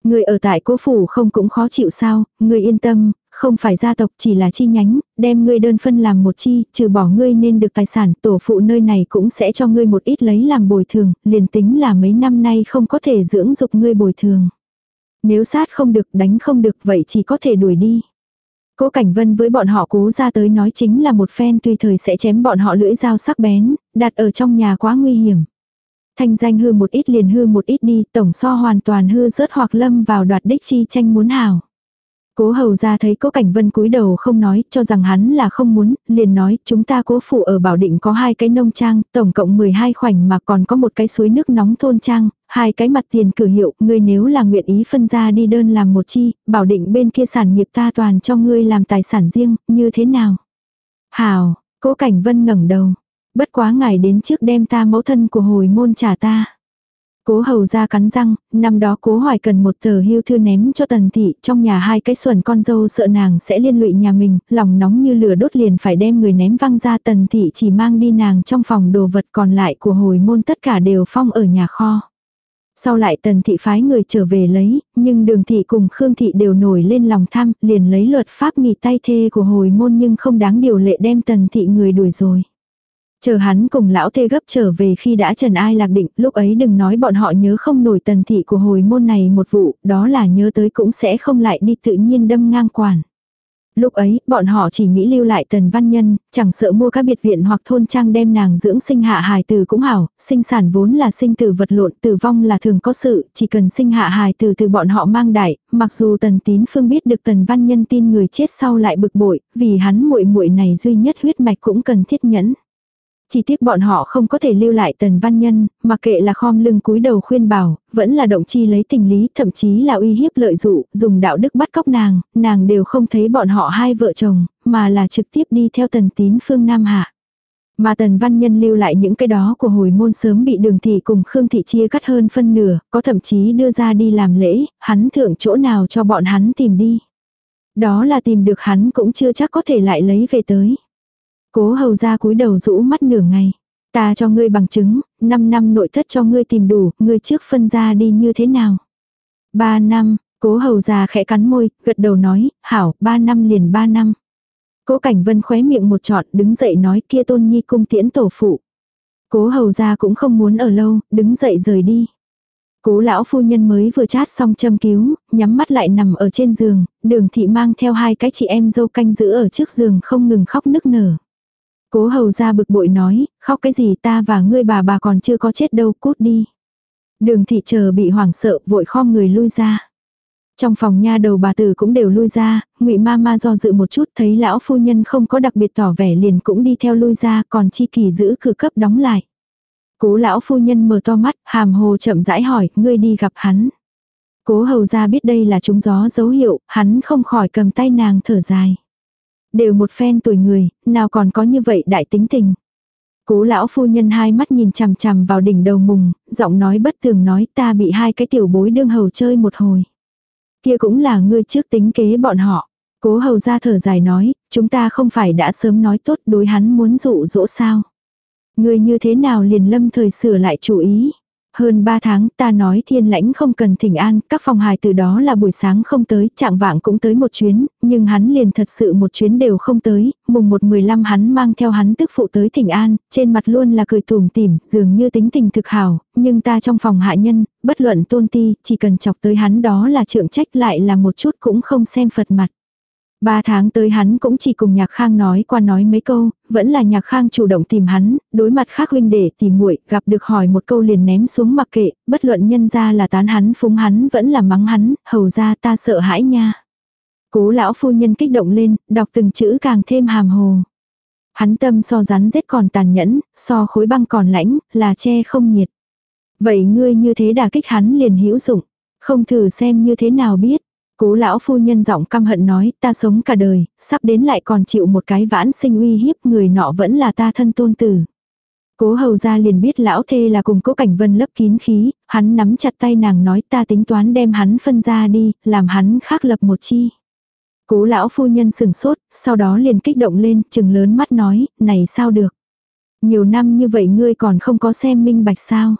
Ngươi ở tại cố phủ không cũng khó chịu sao, ngươi yên tâm, không phải gia tộc chỉ là chi nhánh, đem ngươi đơn phân làm một chi, trừ bỏ ngươi nên được tài sản, tổ phụ nơi này cũng sẽ cho ngươi một ít lấy làm bồi thường, liền tính là mấy năm nay không có thể dưỡng dục ngươi bồi thường. Nếu sát không được đánh không được vậy chỉ có thể đuổi đi. Cố Cảnh Vân với bọn họ cố ra tới nói chính là một phen tùy thời sẽ chém bọn họ lưỡi dao sắc bén, đặt ở trong nhà quá nguy hiểm. Thanh danh hư một ít liền hư một ít đi, tổng so hoàn toàn hư rớt hoặc lâm vào đoạt đích chi tranh muốn hảo. Cố hầu ra thấy cố cảnh vân cúi đầu không nói, cho rằng hắn là không muốn, liền nói, chúng ta cố phụ ở Bảo Định có hai cái nông trang, tổng cộng 12 khoảnh mà còn có một cái suối nước nóng thôn trang, hai cái mặt tiền cử hiệu, ngươi nếu là nguyện ý phân ra đi đơn làm một chi, Bảo Định bên kia sản nghiệp ta toàn cho ngươi làm tài sản riêng, như thế nào? Hào, cố cảnh vân ngẩng đầu. Bất quá ngài đến trước đem ta mẫu thân của hồi môn trả ta. Cố hầu ra cắn răng, năm đó cố hoài cần một tờ hưu thư ném cho tần thị, trong nhà hai cái xuẩn con dâu sợ nàng sẽ liên lụy nhà mình, lòng nóng như lửa đốt liền phải đem người ném văng ra tần thị chỉ mang đi nàng trong phòng đồ vật còn lại của hồi môn tất cả đều phong ở nhà kho. Sau lại tần thị phái người trở về lấy, nhưng đường thị cùng Khương thị đều nổi lên lòng tham, liền lấy luật pháp nghỉ tay thê của hồi môn nhưng không đáng điều lệ đem tần thị người đuổi rồi. Chờ hắn cùng lão thê gấp trở về khi đã trần ai lạc định, lúc ấy đừng nói bọn họ nhớ không nổi tần thị của hồi môn này một vụ, đó là nhớ tới cũng sẽ không lại đi tự nhiên đâm ngang quản. Lúc ấy, bọn họ chỉ nghĩ lưu lại tần văn nhân, chẳng sợ mua các biệt viện hoặc thôn trang đem nàng dưỡng sinh hạ hài từ cũng hảo, sinh sản vốn là sinh tử vật lộn, tử vong là thường có sự, chỉ cần sinh hạ hài từ từ bọn họ mang đại, mặc dù tần tín phương biết được tần văn nhân tin người chết sau lại bực bội, vì hắn muội muội này duy nhất huyết mạch cũng cần thiết nhẫn. Chỉ tiếc bọn họ không có thể lưu lại tần văn nhân, mặc kệ là khom lưng cúi đầu khuyên bảo, vẫn là động chi lấy tình lý, thậm chí là uy hiếp lợi dụ, dùng đạo đức bắt cóc nàng, nàng đều không thấy bọn họ hai vợ chồng, mà là trực tiếp đi theo tần tín phương Nam Hạ. Mà tần văn nhân lưu lại những cái đó của hồi môn sớm bị đường thị cùng Khương thị chia cắt hơn phân nửa, có thậm chí đưa ra đi làm lễ, hắn thưởng chỗ nào cho bọn hắn tìm đi. Đó là tìm được hắn cũng chưa chắc có thể lại lấy về tới. Cố hầu ra cúi đầu rũ mắt nửa ngày. Ta cho ngươi bằng chứng, 5 năm nội thất cho ngươi tìm đủ, ngươi trước phân ra đi như thế nào. 3 năm, cố hầu ra khẽ cắn môi, gật đầu nói, hảo, 3 năm liền 3 năm. Cố cảnh vân khóe miệng một trọt đứng dậy nói kia tôn nhi cung tiễn tổ phụ. Cố hầu ra cũng không muốn ở lâu, đứng dậy rời đi. Cố lão phu nhân mới vừa chát xong châm cứu, nhắm mắt lại nằm ở trên giường, đường thị mang theo hai cái chị em dâu canh giữ ở trước giường không ngừng khóc nức nở. Cố hầu ra bực bội nói, khóc cái gì ta và ngươi bà bà còn chưa có chết đâu, cút đi. Đường thị chờ bị hoảng sợ, vội khom người lui ra. Trong phòng nha đầu bà tử cũng đều lui ra, ngụy ma ma do dự một chút thấy lão phu nhân không có đặc biệt tỏ vẻ liền cũng đi theo lui ra còn chi kỳ giữ cửa cấp đóng lại. Cố lão phu nhân mở to mắt, hàm hồ chậm rãi hỏi, ngươi đi gặp hắn. Cố hầu ra biết đây là trúng gió dấu hiệu, hắn không khỏi cầm tay nàng thở dài. Đều một phen tuổi người, nào còn có như vậy đại tính tình. Cố lão phu nhân hai mắt nhìn chằm chằm vào đỉnh đầu mùng, giọng nói bất thường nói ta bị hai cái tiểu bối đương hầu chơi một hồi. Kia cũng là ngươi trước tính kế bọn họ. Cố hầu ra thở dài nói, chúng ta không phải đã sớm nói tốt đối hắn muốn dụ dỗ sao. Ngươi như thế nào liền lâm thời sửa lại chủ ý. Hơn 3 tháng ta nói thiên lãnh không cần thỉnh an, các phòng hài từ đó là buổi sáng không tới, trạng vạng cũng tới một chuyến, nhưng hắn liền thật sự một chuyến đều không tới, mùng 1-15 hắn mang theo hắn tức phụ tới thỉnh an, trên mặt luôn là cười tùm tìm, dường như tính tình thực hảo, nhưng ta trong phòng hạ nhân, bất luận tôn ti, chỉ cần chọc tới hắn đó là trượng trách lại là một chút cũng không xem phật mặt. Ba tháng tới hắn cũng chỉ cùng nhạc khang nói qua nói mấy câu, vẫn là nhạc khang chủ động tìm hắn, đối mặt khác huynh để tìm muội gặp được hỏi một câu liền ném xuống mặc kệ, bất luận nhân ra là tán hắn phúng hắn vẫn là mắng hắn, hầu ra ta sợ hãi nha. Cố lão phu nhân kích động lên, đọc từng chữ càng thêm hàm hồ. Hắn tâm so rắn rết còn tàn nhẫn, so khối băng còn lãnh, là che không nhiệt. Vậy ngươi như thế đả kích hắn liền hữu dụng, không thử xem như thế nào biết. Cố lão phu nhân giọng căm hận nói, ta sống cả đời, sắp đến lại còn chịu một cái vãn sinh uy hiếp, người nọ vẫn là ta thân tôn tử. Cố hầu ra liền biết lão thê là cùng cố cảnh vân lấp kín khí, hắn nắm chặt tay nàng nói ta tính toán đem hắn phân ra đi, làm hắn khác lập một chi. Cố lão phu nhân sừng sốt, sau đó liền kích động lên, chừng lớn mắt nói, này sao được. Nhiều năm như vậy ngươi còn không có xem minh bạch sao.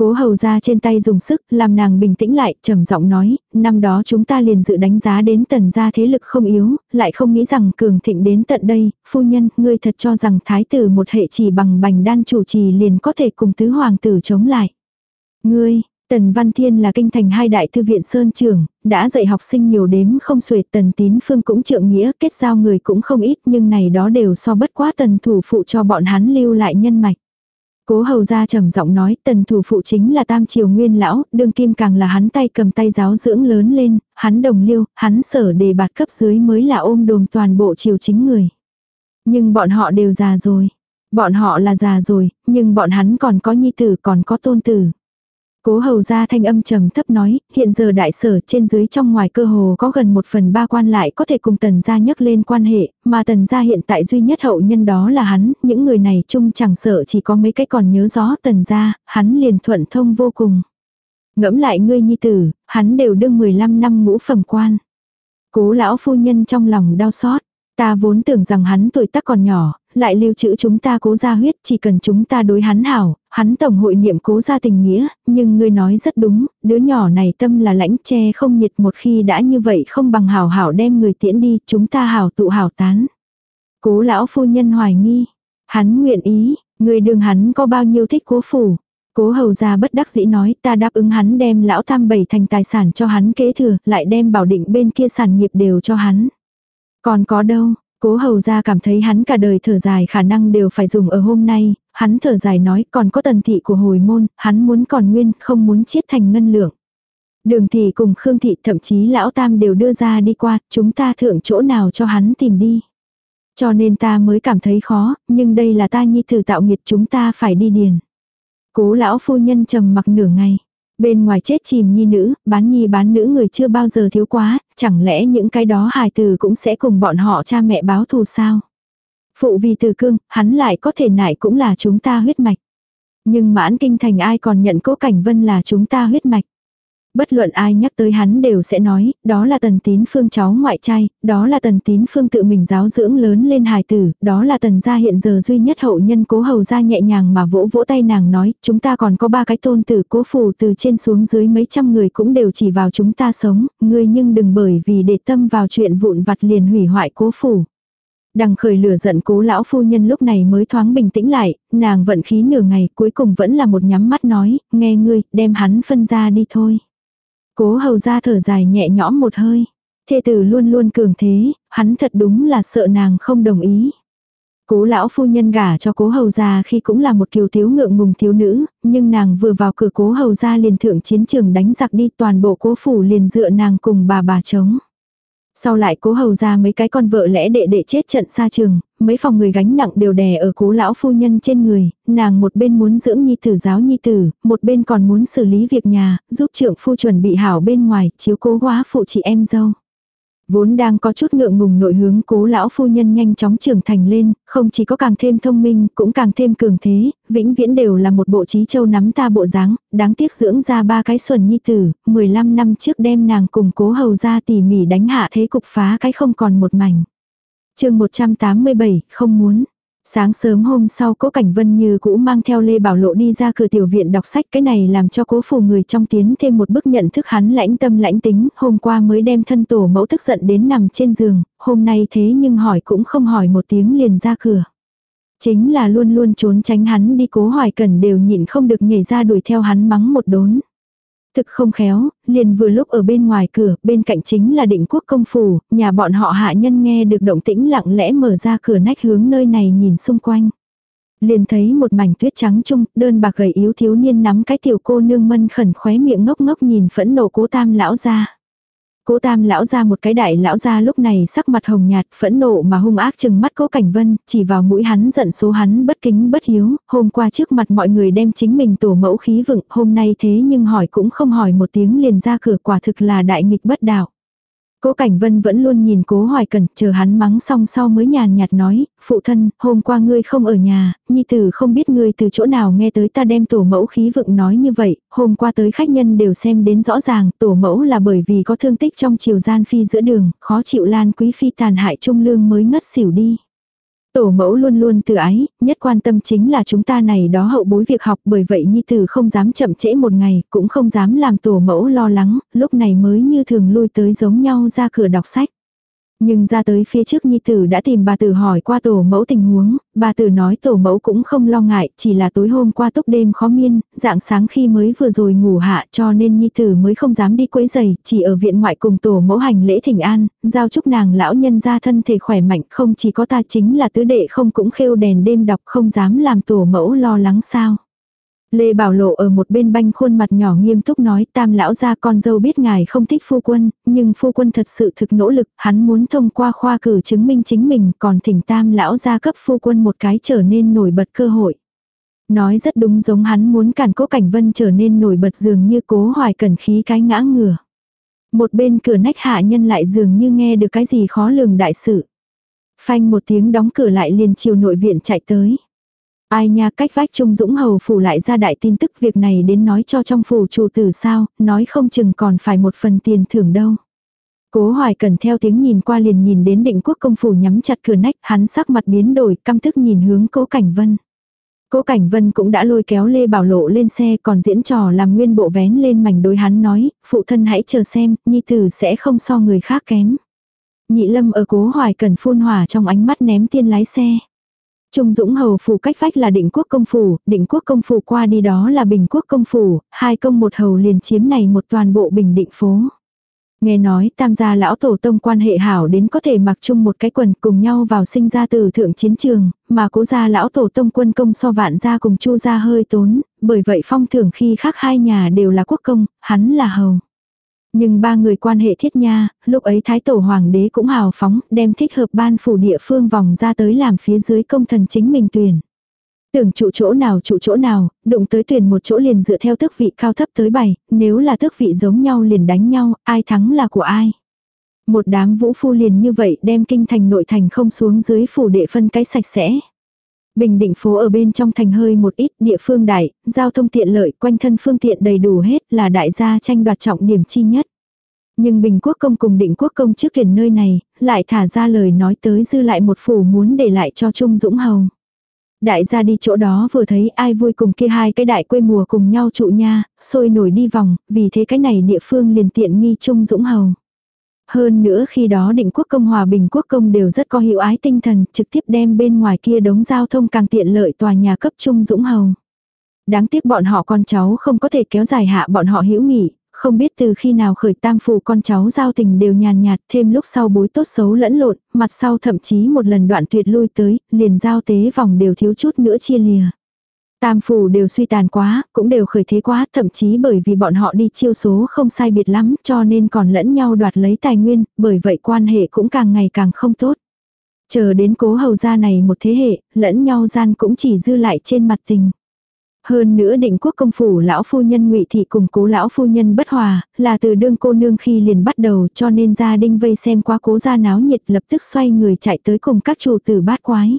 Cố hầu ra trên tay dùng sức, làm nàng bình tĩnh lại, trầm giọng nói, năm đó chúng ta liền dự đánh giá đến tần gia thế lực không yếu, lại không nghĩ rằng cường thịnh đến tận đây, phu nhân, ngươi thật cho rằng thái tử một hệ chỉ bằng bành đan chủ trì liền có thể cùng tứ hoàng tử chống lại. Ngươi, Tần Văn Thiên là kinh thành hai đại thư viện sơn trưởng, đã dạy học sinh nhiều đếm không xuể tần tín phương cũng trượng nghĩa kết giao người cũng không ít nhưng này đó đều so bất quá tần thủ phụ cho bọn hắn lưu lại nhân mạch. Cố hầu ra trầm giọng nói tần thủ phụ chính là tam triều nguyên lão, đương kim càng là hắn tay cầm tay giáo dưỡng lớn lên, hắn đồng liêu, hắn sở đề bạt cấp dưới mới là ôm đồm toàn bộ triều chính người. Nhưng bọn họ đều già rồi. Bọn họ là già rồi, nhưng bọn hắn còn có nhi tử còn có tôn tử. Cố hầu ra thanh âm trầm thấp nói, hiện giờ đại sở trên dưới trong ngoài cơ hồ có gần một phần ba quan lại có thể cùng tần gia nhắc lên quan hệ, mà tần gia hiện tại duy nhất hậu nhân đó là hắn, những người này chung chẳng sợ chỉ có mấy cái còn nhớ rõ tần gia, hắn liền thuận thông vô cùng. Ngẫm lại ngươi nhi tử, hắn đều đương 15 năm ngũ phẩm quan. Cố lão phu nhân trong lòng đau xót. Ta vốn tưởng rằng hắn tuổi tác còn nhỏ, lại lưu trữ chúng ta cố gia huyết, chỉ cần chúng ta đối hắn hảo, hắn tổng hội niệm cố gia tình nghĩa, nhưng ngươi nói rất đúng, đứa nhỏ này tâm là lãnh che không nhiệt một khi đã như vậy không bằng hảo hảo đem người tiễn đi, chúng ta hảo tụ hảo tán. Cố lão phu nhân hoài nghi, hắn nguyện ý, người đường hắn có bao nhiêu thích cố phủ. Cố hầu gia bất đắc dĩ nói ta đáp ứng hắn đem lão tham bảy thành tài sản cho hắn kế thừa, lại đem bảo định bên kia sản nghiệp đều cho hắn. Còn có đâu, cố hầu ra cảm thấy hắn cả đời thở dài khả năng đều phải dùng ở hôm nay, hắn thở dài nói còn có tần thị của hồi môn, hắn muốn còn nguyên, không muốn chiết thành ngân lượng. Đường thị cùng Khương thị thậm chí lão tam đều đưa ra đi qua, chúng ta thượng chỗ nào cho hắn tìm đi. Cho nên ta mới cảm thấy khó, nhưng đây là ta nhi thử tạo nghiệt chúng ta phải đi điền. Cố lão phu nhân trầm mặc nửa ngày. Bên ngoài chết chìm nhi nữ, bán nhi bán nữ người chưa bao giờ thiếu quá, chẳng lẽ những cái đó hài tử cũng sẽ cùng bọn họ cha mẹ báo thù sao? Phụ vì từ cương, hắn lại có thể nại cũng là chúng ta huyết mạch. Nhưng mãn kinh thành ai còn nhận cố cảnh vân là chúng ta huyết mạch. Bất luận ai nhắc tới hắn đều sẽ nói, đó là tần tín phương cháu ngoại trai, đó là tần tín phương tự mình giáo dưỡng lớn lên hài tử, đó là tần gia hiện giờ duy nhất hậu nhân cố hầu ra nhẹ nhàng mà vỗ vỗ tay nàng nói, chúng ta còn có ba cái tôn tử cố phù từ trên xuống dưới mấy trăm người cũng đều chỉ vào chúng ta sống, ngươi nhưng đừng bởi vì để tâm vào chuyện vụn vặt liền hủy hoại cố phủ. Đằng khởi lửa giận cố lão phu nhân lúc này mới thoáng bình tĩnh lại, nàng vận khí nửa ngày cuối cùng vẫn là một nhắm mắt nói, nghe ngươi, đem hắn phân ra đi thôi. Cố hầu ra thở dài nhẹ nhõm một hơi. Thê tử luôn luôn cường thế, hắn thật đúng là sợ nàng không đồng ý. Cố lão phu nhân gả cho cố hầu gia khi cũng là một kiều thiếu ngượng ngùng thiếu nữ, nhưng nàng vừa vào cửa cố hầu gia liền thượng chiến trường đánh giặc đi toàn bộ cố phủ liền dựa nàng cùng bà bà chống. Sau lại cố hầu ra mấy cái con vợ lẽ đệ đệ chết trận xa trường, mấy phòng người gánh nặng đều đè ở cố lão phu nhân trên người, nàng một bên muốn dưỡng nhi tử giáo nhi tử, một bên còn muốn xử lý việc nhà, giúp trưởng phu chuẩn bị hảo bên ngoài, chiếu cố quá phụ chị em dâu. Vốn đang có chút ngượng ngùng nội hướng cố lão phu nhân nhanh chóng trưởng thành lên, không chỉ có càng thêm thông minh, cũng càng thêm cường thế, vĩnh viễn đều là một bộ trí châu nắm ta bộ dáng, đáng tiếc dưỡng ra ba cái xuẩn nhi tử, 15 năm trước đem nàng cùng cố hầu ra tỉ mỉ đánh hạ thế cục phá cái không còn một mảnh. chương 187, không muốn. Sáng sớm hôm sau cố Cảnh Vân như cũ mang theo Lê Bảo Lộ đi ra cửa tiểu viện đọc sách cái này làm cho cố phủ người trong tiến thêm một bước nhận thức hắn lãnh tâm lãnh tính, hôm qua mới đem thân tổ mẫu tức giận đến nằm trên giường, hôm nay thế nhưng hỏi cũng không hỏi một tiếng liền ra cửa. Chính là luôn luôn trốn tránh hắn đi cố hoài cần đều nhịn không được nhảy ra đuổi theo hắn mắng một đốn. Thực không khéo, liền vừa lúc ở bên ngoài cửa, bên cạnh chính là định quốc công phủ, nhà bọn họ hạ nhân nghe được động tĩnh lặng lẽ mở ra cửa nách hướng nơi này nhìn xung quanh. Liền thấy một mảnh tuyết trắng chung đơn bạc gầy yếu thiếu niên nắm cái tiểu cô nương mân khẩn khóe miệng ngốc ngốc nhìn phẫn nộ cố tam lão ra. Cố tam lão ra một cái đại lão ra lúc này sắc mặt hồng nhạt, phẫn nộ mà hung ác chừng mắt cố cảnh vân, chỉ vào mũi hắn giận số hắn bất kính bất hiếu, hôm qua trước mặt mọi người đem chính mình tổ mẫu khí vựng, hôm nay thế nhưng hỏi cũng không hỏi một tiếng liền ra cửa quả thực là đại nghịch bất đạo. Cố Cảnh Vân vẫn luôn nhìn Cố Hoài Cẩn, chờ hắn mắng xong sau mới nhàn nhạt nói, phụ thân, hôm qua ngươi không ở nhà, nhi tử không biết ngươi từ chỗ nào nghe tới ta đem tổ mẫu khí vựng nói như vậy, hôm qua tới khách nhân đều xem đến rõ ràng, tổ mẫu là bởi vì có thương tích trong chiều gian phi giữa đường, khó chịu lan quý phi tàn hại trung lương mới ngất xỉu đi. Tổ mẫu luôn luôn từ ái, nhất quan tâm chính là chúng ta này đó hậu bối việc học bởi vậy nhi tử không dám chậm trễ một ngày, cũng không dám làm tổ mẫu lo lắng, lúc này mới như thường lui tới giống nhau ra cửa đọc sách. Nhưng ra tới phía trước Nhi Tử đã tìm bà Tử hỏi qua tổ mẫu tình huống, bà Tử nói tổ mẫu cũng không lo ngại, chỉ là tối hôm qua túc đêm khó miên, dạng sáng khi mới vừa rồi ngủ hạ cho nên Nhi Tử mới không dám đi quấy giày, chỉ ở viện ngoại cùng tổ mẫu hành lễ thỉnh an, giao chúc nàng lão nhân ra thân thể khỏe mạnh, không chỉ có ta chính là tứ đệ không cũng khêu đèn đêm đọc không dám làm tổ mẫu lo lắng sao. Lê Bảo Lộ ở một bên banh khuôn mặt nhỏ nghiêm túc nói tam lão gia con dâu biết ngài không thích phu quân, nhưng phu quân thật sự thực nỗ lực, hắn muốn thông qua khoa cử chứng minh chính mình còn thỉnh tam lão gia cấp phu quân một cái trở nên nổi bật cơ hội. Nói rất đúng giống hắn muốn cản cố cảnh vân trở nên nổi bật dường như cố hoài cần khí cái ngã ngửa. Một bên cửa nách hạ nhân lại dường như nghe được cái gì khó lường đại sự. Phanh một tiếng đóng cửa lại liền chiều nội viện chạy tới. Ai nha cách vách Trung Dũng Hầu phủ lại ra đại tin tức việc này đến nói cho trong phủ chủ tử sao, nói không chừng còn phải một phần tiền thưởng đâu. Cố hoài cần theo tiếng nhìn qua liền nhìn đến định quốc công phủ nhắm chặt cửa nách, hắn sắc mặt biến đổi, căm tức nhìn hướng cố cảnh vân. Cố Cảnh Vân cũng đã lôi kéo Lê Bảo Lộ lên xe còn diễn trò làm nguyên bộ vén lên mảnh đối hắn nói, phụ thân hãy chờ xem, nhi tử sẽ không so người khác kém. Nhị lâm ở cố hoài cần phun hỏa trong ánh mắt ném tiên lái xe. Trung Dũng Hầu phủ cách vách là định quốc công phủ, định quốc công phủ qua đi đó là bình quốc công phủ, hai công một hầu liền chiếm này một toàn bộ bình định phố. Nghe nói tam gia lão tổ tông quan hệ hảo đến có thể mặc chung một cái quần cùng nhau vào sinh ra từ thượng chiến trường, mà cố gia lão tổ tông quân công so vạn gia cùng chu gia hơi tốn, bởi vậy phong thưởng khi khác hai nhà đều là quốc công, hắn là hầu. Nhưng ba người quan hệ thiết nha, lúc ấy thái tổ hoàng đế cũng hào phóng, đem thích hợp ban phủ địa phương vòng ra tới làm phía dưới công thần chính mình tuyển. Tưởng trụ chỗ nào trụ chỗ nào, đụng tới tuyển một chỗ liền dựa theo tước vị cao thấp tới bảy, nếu là tước vị giống nhau liền đánh nhau, ai thắng là của ai. Một đám vũ phu liền như vậy đem kinh thành nội thành không xuống dưới phủ đệ phân cái sạch sẽ. Bình định phố ở bên trong thành hơi một ít địa phương đại, giao thông tiện lợi quanh thân phương tiện đầy đủ hết là đại gia tranh đoạt trọng điểm chi nhất. Nhưng Bình Quốc Công cùng Định Quốc Công trước liền nơi này, lại thả ra lời nói tới dư lại một phủ muốn để lại cho Trung Dũng Hầu. Đại gia đi chỗ đó vừa thấy ai vui cùng kia hai cái đại quê mùa cùng nhau trụ nha, sôi nổi đi vòng, vì thế cái này địa phương liền tiện nghi Trung Dũng Hầu. Hơn nữa khi đó định quốc công hòa bình quốc công đều rất có hiệu ái tinh thần, trực tiếp đem bên ngoài kia đống giao thông càng tiện lợi tòa nhà cấp trung dũng hầu. Đáng tiếc bọn họ con cháu không có thể kéo dài hạ bọn họ hữu nghị, không biết từ khi nào khởi tam phù con cháu giao tình đều nhàn nhạt, thêm lúc sau bối tốt xấu lẫn lộn, mặt sau thậm chí một lần đoạn tuyệt lui tới, liền giao tế vòng đều thiếu chút nữa chia lìa. Tam phủ đều suy tàn quá, cũng đều khởi thế quá, thậm chí bởi vì bọn họ đi chiêu số không sai biệt lắm, cho nên còn lẫn nhau đoạt lấy tài nguyên, bởi vậy quan hệ cũng càng ngày càng không tốt. Chờ đến cố hầu gia này một thế hệ, lẫn nhau gian cũng chỉ dư lại trên mặt tình. Hơn nữa định quốc công phủ lão phu nhân ngụy thị cùng cố lão phu nhân bất hòa, là từ đương cô nương khi liền bắt đầu cho nên gia đinh vây xem qua cố gia náo nhiệt lập tức xoay người chạy tới cùng các chủ tử bát quái.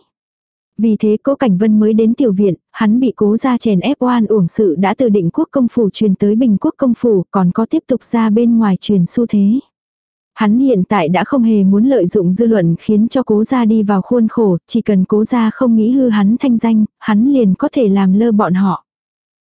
Vì thế cố Cảnh Vân mới đến tiểu viện, hắn bị cố gia chèn ép oan uổng sự đã từ định quốc công phủ truyền tới bình quốc công phủ còn có tiếp tục ra bên ngoài truyền xu thế. Hắn hiện tại đã không hề muốn lợi dụng dư luận khiến cho cố gia đi vào khuôn khổ, chỉ cần cố gia không nghĩ hư hắn thanh danh, hắn liền có thể làm lơ bọn họ.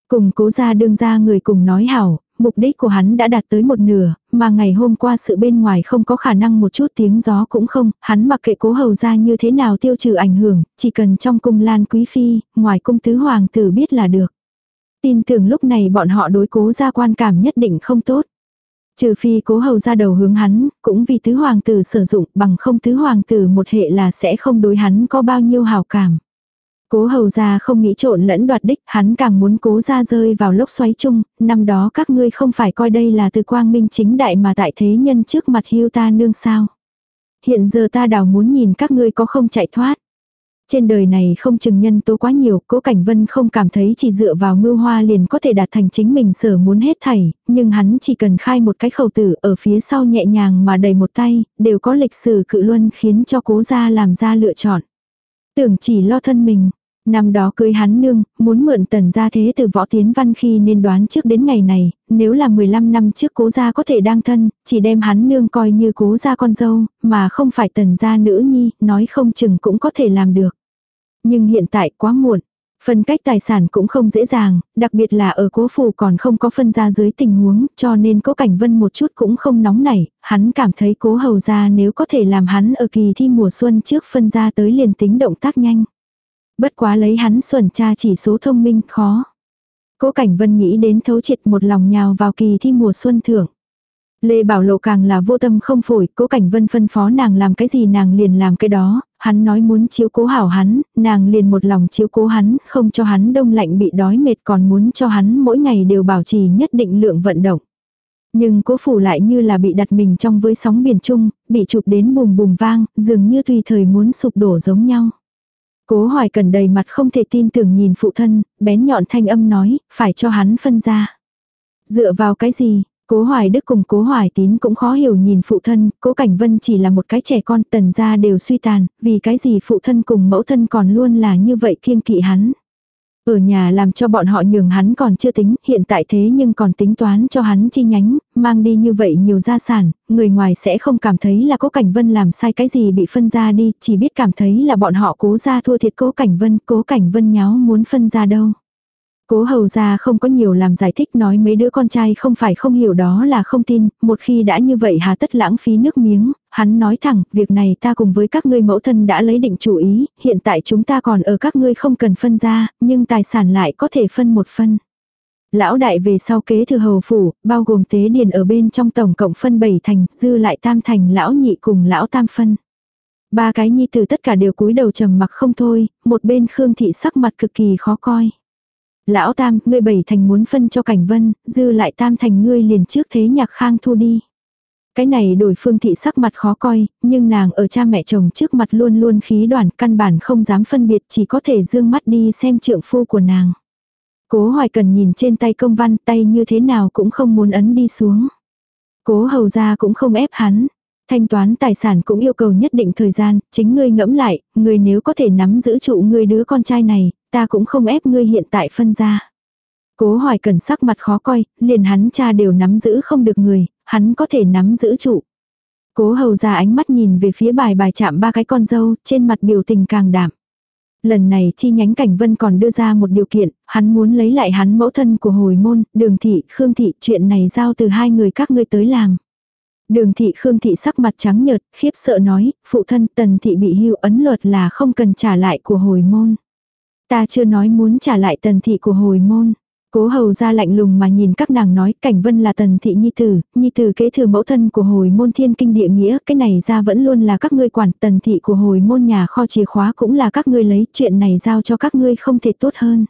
Cùng cố gia đương ra người cùng nói hảo, mục đích của hắn đã đạt tới một nửa, mà ngày hôm qua sự bên ngoài không có khả năng một chút tiếng gió cũng không, hắn mặc kệ cố hầu ra như thế nào tiêu trừ ảnh hưởng, chỉ cần trong cung lan quý phi, ngoài cung tứ hoàng tử biết là được. Tin tưởng lúc này bọn họ đối cố gia quan cảm nhất định không tốt. Trừ phi cố hầu ra đầu hướng hắn, cũng vì tứ hoàng tử sử dụng bằng không tứ hoàng tử một hệ là sẽ không đối hắn có bao nhiêu hào cảm. Cố hầu ra không nghĩ trộn lẫn đoạt đích, hắn càng muốn cố ra rơi vào lốc xoáy chung, năm đó các ngươi không phải coi đây là từ quang minh chính đại mà tại thế nhân trước mặt hưu ta nương sao. Hiện giờ ta đào muốn nhìn các ngươi có không chạy thoát. Trên đời này không chừng nhân tố quá nhiều, cố cảnh vân không cảm thấy chỉ dựa vào ngưu hoa liền có thể đạt thành chính mình sở muốn hết thảy, nhưng hắn chỉ cần khai một cái khẩu tử ở phía sau nhẹ nhàng mà đầy một tay, đều có lịch sử cự luân khiến cho cố gia làm ra lựa chọn. Tưởng chỉ lo thân mình, Năm đó cưới hắn nương, muốn mượn tần gia thế từ võ tiến văn khi nên đoán trước đến ngày này, nếu là 15 năm trước cố gia có thể đang thân, chỉ đem hắn nương coi như cố gia con dâu, mà không phải tần gia nữ nhi, nói không chừng cũng có thể làm được. Nhưng hiện tại quá muộn. Phân cách tài sản cũng không dễ dàng, đặc biệt là ở cố phủ còn không có phân ra dưới tình huống, cho nên cố cảnh vân một chút cũng không nóng nảy, hắn cảm thấy cố hầu ra nếu có thể làm hắn ở kỳ thi mùa xuân trước phân ra tới liền tính động tác nhanh. Bất quá lấy hắn xuẩn tra chỉ số thông minh khó. Cố Cảnh Vân nghĩ đến thấu triệt một lòng nhào vào kỳ thi mùa xuân thưởng. Lê Bảo Lộ càng là vô tâm không phổi, Cố Cảnh Vân phân phó nàng làm cái gì nàng liền làm cái đó, hắn nói muốn chiếu cố hảo hắn, nàng liền một lòng chiếu cố hắn, không cho hắn đông lạnh bị đói mệt còn muốn cho hắn mỗi ngày đều bảo trì nhất định lượng vận động. Nhưng cố phủ lại như là bị đặt mình trong với sóng biển chung, bị chụp đến bùm bùm vang, dường như tùy thời muốn sụp đổ giống nhau. Cố hoài cần đầy mặt không thể tin tưởng nhìn phụ thân, bén nhọn thanh âm nói, phải cho hắn phân ra. Dựa vào cái gì, Cố Hoài Đức cùng Cố Hoài Tín cũng khó hiểu nhìn phụ thân, Cố Cảnh Vân chỉ là một cái trẻ con tần gia đều suy tàn, vì cái gì phụ thân cùng mẫu thân còn luôn là như vậy kiêng kỵ hắn. Ở nhà làm cho bọn họ nhường hắn còn chưa tính, hiện tại thế nhưng còn tính toán cho hắn chi nhánh, mang đi như vậy nhiều gia sản, người ngoài sẽ không cảm thấy là cố cảnh vân làm sai cái gì bị phân ra đi, chỉ biết cảm thấy là bọn họ cố ra thua thiệt cố cảnh vân, cố cảnh vân nháo muốn phân ra đâu. Cố hầu ra không có nhiều làm giải thích nói mấy đứa con trai không phải không hiểu đó là không tin, một khi đã như vậy hà tất lãng phí nước miếng, hắn nói thẳng, việc này ta cùng với các ngươi mẫu thân đã lấy định chủ ý, hiện tại chúng ta còn ở các ngươi không cần phân ra, nhưng tài sản lại có thể phân một phân. Lão đại về sau kế thừa hầu phủ, bao gồm tế điền ở bên trong tổng cộng phân bảy thành, dư lại tam thành lão nhị cùng lão tam phân. Ba cái nhi từ tất cả đều cúi đầu trầm mặc không thôi, một bên Khương thị sắc mặt cực kỳ khó coi. Lão tam, ngươi bảy thành muốn phân cho cảnh vân, dư lại tam thành ngươi liền trước thế nhạc khang thu đi. Cái này đổi phương thị sắc mặt khó coi, nhưng nàng ở cha mẹ chồng trước mặt luôn luôn khí đoàn căn bản không dám phân biệt chỉ có thể dương mắt đi xem trượng phu của nàng. Cố hoài cần nhìn trên tay công văn tay như thế nào cũng không muốn ấn đi xuống. Cố hầu ra cũng không ép hắn. Thanh toán tài sản cũng yêu cầu nhất định thời gian, chính ngươi ngẫm lại, ngươi nếu có thể nắm giữ trụ ngươi đứa con trai này, ta cũng không ép ngươi hiện tại phân ra. Cố hoài cần sắc mặt khó coi, liền hắn cha đều nắm giữ không được người, hắn có thể nắm giữ trụ. Cố hầu ra ánh mắt nhìn về phía bài bài chạm ba cái con dâu, trên mặt biểu tình càng đạm. Lần này chi nhánh cảnh vân còn đưa ra một điều kiện, hắn muốn lấy lại hắn mẫu thân của hồi môn, đường thị, khương thị, chuyện này giao từ hai người các ngươi tới làm. Đường thị Khương thị sắc mặt trắng nhợt, khiếp sợ nói, phụ thân tần thị bị hưu ấn luật là không cần trả lại của hồi môn. Ta chưa nói muốn trả lại tần thị của hồi môn. Cố hầu ra lạnh lùng mà nhìn các nàng nói cảnh vân là tần thị nhi tử, nhi tử kế thừa mẫu thân của hồi môn thiên kinh địa nghĩa, cái này ra vẫn luôn là các ngươi quản tần thị của hồi môn nhà kho chìa khóa cũng là các ngươi lấy chuyện này giao cho các ngươi không thể tốt hơn.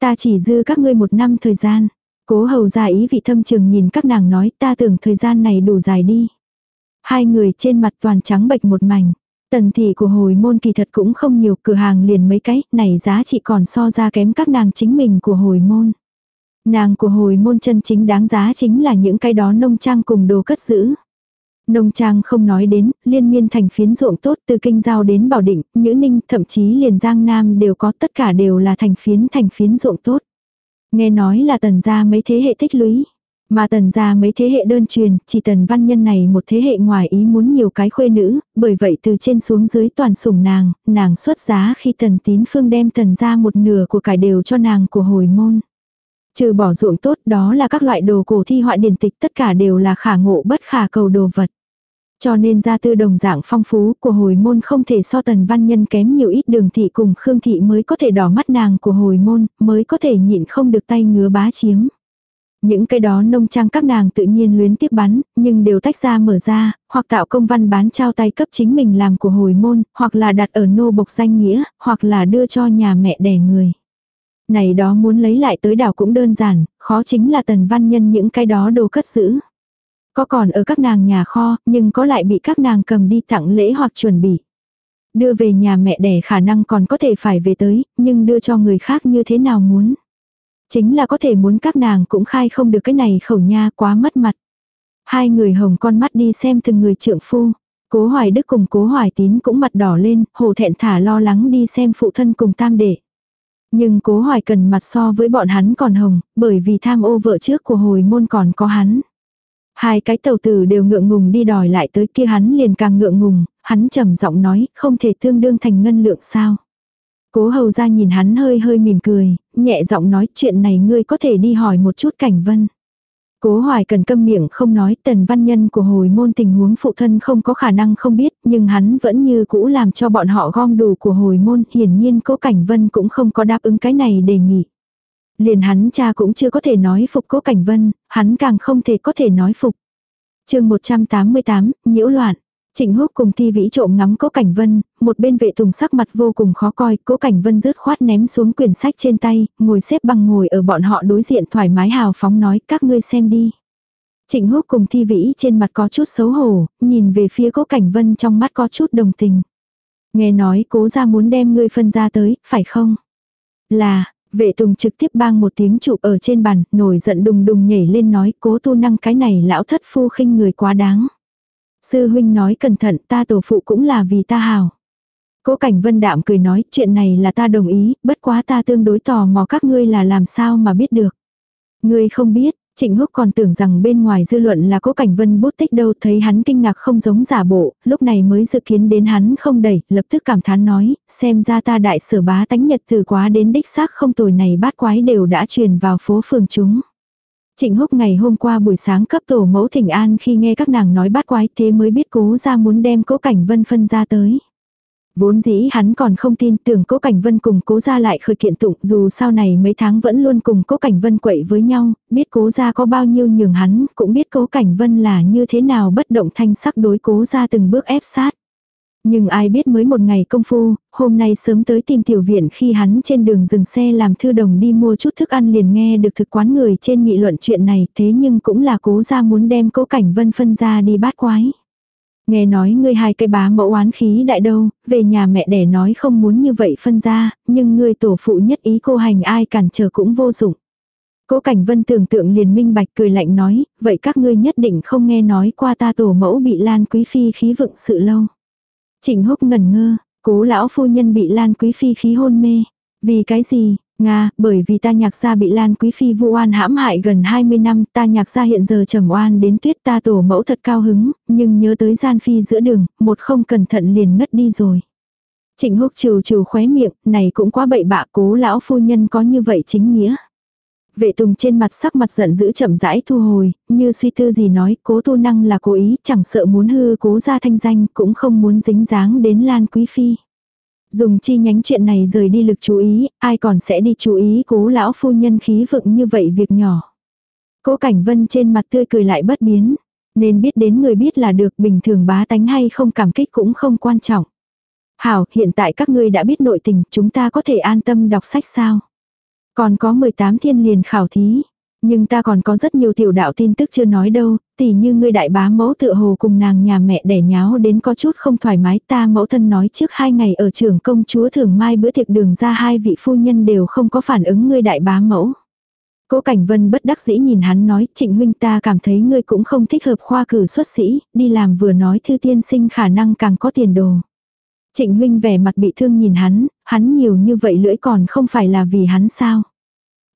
Ta chỉ dư các ngươi một năm thời gian. Cố hầu ra ý vị thâm trường nhìn các nàng nói ta tưởng thời gian này đủ dài đi. Hai người trên mặt toàn trắng bệch một mảnh. Tần thị của hồi môn kỳ thật cũng không nhiều cửa hàng liền mấy cái, này giá trị còn so ra kém các nàng chính mình của hồi môn. Nàng của hồi môn chân chính đáng giá chính là những cái đó nông trang cùng đồ cất giữ. Nông trang không nói đến, liên miên thành phiến ruộng tốt từ kinh giao đến bảo định, nhữ ninh, thậm chí liền giang nam đều có tất cả đều là thành phiến thành phiến ruộng tốt. Nghe nói là tần gia mấy thế hệ tích lũy. Mà tần gia mấy thế hệ đơn truyền, chỉ tần văn nhân này một thế hệ ngoài ý muốn nhiều cái khuê nữ, bởi vậy từ trên xuống dưới toàn sủng nàng, nàng xuất giá khi tần tín phương đem tần gia một nửa của cải đều cho nàng của hồi môn. Trừ bỏ ruộng tốt đó là các loại đồ cổ thi họa điển tịch tất cả đều là khả ngộ bất khả cầu đồ vật. Cho nên gia tư đồng dạng phong phú của hồi môn không thể so tần văn nhân kém nhiều ít đường thị cùng Khương thị mới có thể đỏ mắt nàng của hồi môn, mới có thể nhịn không được tay ngứa bá chiếm. Những cái đó nông trang các nàng tự nhiên luyến tiếp bắn, nhưng đều tách ra mở ra, hoặc tạo công văn bán trao tay cấp chính mình làm của hồi môn, hoặc là đặt ở nô bộc danh nghĩa, hoặc là đưa cho nhà mẹ đẻ người. Này đó muốn lấy lại tới đảo cũng đơn giản, khó chính là tần văn nhân những cái đó đồ cất giữ. Có còn ở các nàng nhà kho, nhưng có lại bị các nàng cầm đi tặng lễ hoặc chuẩn bị. Đưa về nhà mẹ đẻ khả năng còn có thể phải về tới, nhưng đưa cho người khác như thế nào muốn. Chính là có thể muốn các nàng cũng khai không được cái này khẩu nha quá mất mặt. Hai người hồng con mắt đi xem từng người trượng phu. Cố hoài đức cùng cố hoài tín cũng mặt đỏ lên, hồ thẹn thả lo lắng đi xem phụ thân cùng tam đệ. Nhưng cố hoài cần mặt so với bọn hắn còn hồng, bởi vì tham ô vợ trước của hồi môn còn có hắn. Hai cái tàu tử đều ngượng ngùng đi đòi lại tới kia hắn liền càng ngượng ngùng, hắn trầm giọng nói, không thể tương đương thành ngân lượng sao. Cố hầu ra nhìn hắn hơi hơi mỉm cười, nhẹ giọng nói chuyện này ngươi có thể đi hỏi một chút cảnh vân. Cố hoài cần câm miệng không nói tần văn nhân của hồi môn tình huống phụ thân không có khả năng không biết nhưng hắn vẫn như cũ làm cho bọn họ gom đủ của hồi môn hiển nhiên cố cảnh vân cũng không có đáp ứng cái này đề nghị. Liền hắn cha cũng chưa có thể nói phục cố cảnh vân, hắn càng không thể có thể nói phục. chương 188, nhiễu loạn. Trịnh Húc cùng Thi Vĩ trộm ngắm Cố Cảnh Vân, một bên vệ tùng sắc mặt vô cùng khó coi, Cố Cảnh Vân rứt khoát ném xuống quyển sách trên tay, ngồi xếp bằng ngồi ở bọn họ đối diện thoải mái hào phóng nói, các ngươi xem đi. Trịnh Húc cùng Thi Vĩ trên mặt có chút xấu hổ, nhìn về phía Cố Cảnh Vân trong mắt có chút đồng tình. Nghe nói cố gia muốn đem ngươi phân ra tới, phải không? Là, vệ tùng trực tiếp bang một tiếng chụp ở trên bàn, nổi giận đùng đùng nhảy lên nói cố tu năng cái này lão thất phu khinh người quá đáng. Sư huynh nói cẩn thận ta tổ phụ cũng là vì ta hào. Cố cảnh vân đạm cười nói chuyện này là ta đồng ý, bất quá ta tương đối tò mò các ngươi là làm sao mà biết được. Ngươi không biết, Trịnh Húc còn tưởng rằng bên ngoài dư luận là cố cảnh vân bút tích đâu thấy hắn kinh ngạc không giống giả bộ, lúc này mới dự kiến đến hắn không đẩy, lập tức cảm thán nói, xem ra ta đại sở bá tánh nhật từ quá đến đích xác không tồi này bát quái đều đã truyền vào phố phường chúng. Trịnh Húc ngày hôm qua buổi sáng cấp tổ mẫu thỉnh an khi nghe các nàng nói bát quái thế mới biết cố ra muốn đem cố cảnh vân phân ra tới. Vốn dĩ hắn còn không tin tưởng cố cảnh vân cùng cố ra lại khởi kiện tụng dù sau này mấy tháng vẫn luôn cùng cố cảnh vân quậy với nhau, biết cố ra có bao nhiêu nhường hắn, cũng biết cố cảnh vân là như thế nào bất động thanh sắc đối cố ra từng bước ép sát. Nhưng ai biết mới một ngày công phu, hôm nay sớm tới tìm tiểu viện khi hắn trên đường dừng xe làm thư đồng đi mua chút thức ăn liền nghe được thực quán người trên nghị luận chuyện này thế nhưng cũng là cố ra muốn đem cố cảnh vân phân ra đi bát quái. Nghe nói ngươi hai cái bá mẫu oán khí đại đâu, về nhà mẹ đẻ nói không muốn như vậy phân ra, nhưng ngươi tổ phụ nhất ý cô hành ai cản trở cũng vô dụng. Cố Cảnh Vân tưởng tượng liền minh bạch cười lạnh nói, vậy các ngươi nhất định không nghe nói qua ta tổ mẫu bị Lan Quý Phi khí vựng sự lâu. Trịnh húc ngẩn ngơ, cố lão phu nhân bị Lan Quý Phi khí hôn mê. Vì cái gì? Nga, bởi vì ta nhạc gia bị Lan Quý Phi vu oan hãm hại gần 20 năm, ta nhạc gia hiện giờ trầm oan đến tuyết ta tổ mẫu thật cao hứng, nhưng nhớ tới gian phi giữa đường, một không cẩn thận liền ngất đi rồi. Trịnh húc trừ trừ khóe miệng, này cũng quá bậy bạ cố lão phu nhân có như vậy chính nghĩa. Vệ tùng trên mặt sắc mặt giận dữ chậm rãi thu hồi, như suy tư gì nói, cố tu năng là cố ý, chẳng sợ muốn hư cố ra thanh danh, cũng không muốn dính dáng đến Lan Quý Phi. Dùng chi nhánh chuyện này rời đi lực chú ý, ai còn sẽ đi chú ý cố lão phu nhân khí vựng như vậy việc nhỏ. Cố cảnh vân trên mặt tươi cười lại bất biến, nên biết đến người biết là được bình thường bá tánh hay không cảm kích cũng không quan trọng. Hảo, hiện tại các ngươi đã biết nội tình, chúng ta có thể an tâm đọc sách sao? Còn có 18 thiên liền khảo thí. Nhưng ta còn có rất nhiều tiểu đạo tin tức chưa nói đâu, tỉ như ngươi đại bá mẫu tựa hồ cùng nàng nhà mẹ đẻ nháo đến có chút không thoải mái ta mẫu thân nói trước hai ngày ở trường công chúa thường mai bữa tiệc đường ra hai vị phu nhân đều không có phản ứng ngươi đại bá mẫu. Cố Cảnh Vân bất đắc dĩ nhìn hắn nói, trịnh huynh ta cảm thấy ngươi cũng không thích hợp khoa cử xuất sĩ, đi làm vừa nói thư tiên sinh khả năng càng có tiền đồ. Trịnh huynh vẻ mặt bị thương nhìn hắn, hắn nhiều như vậy lưỡi còn không phải là vì hắn sao.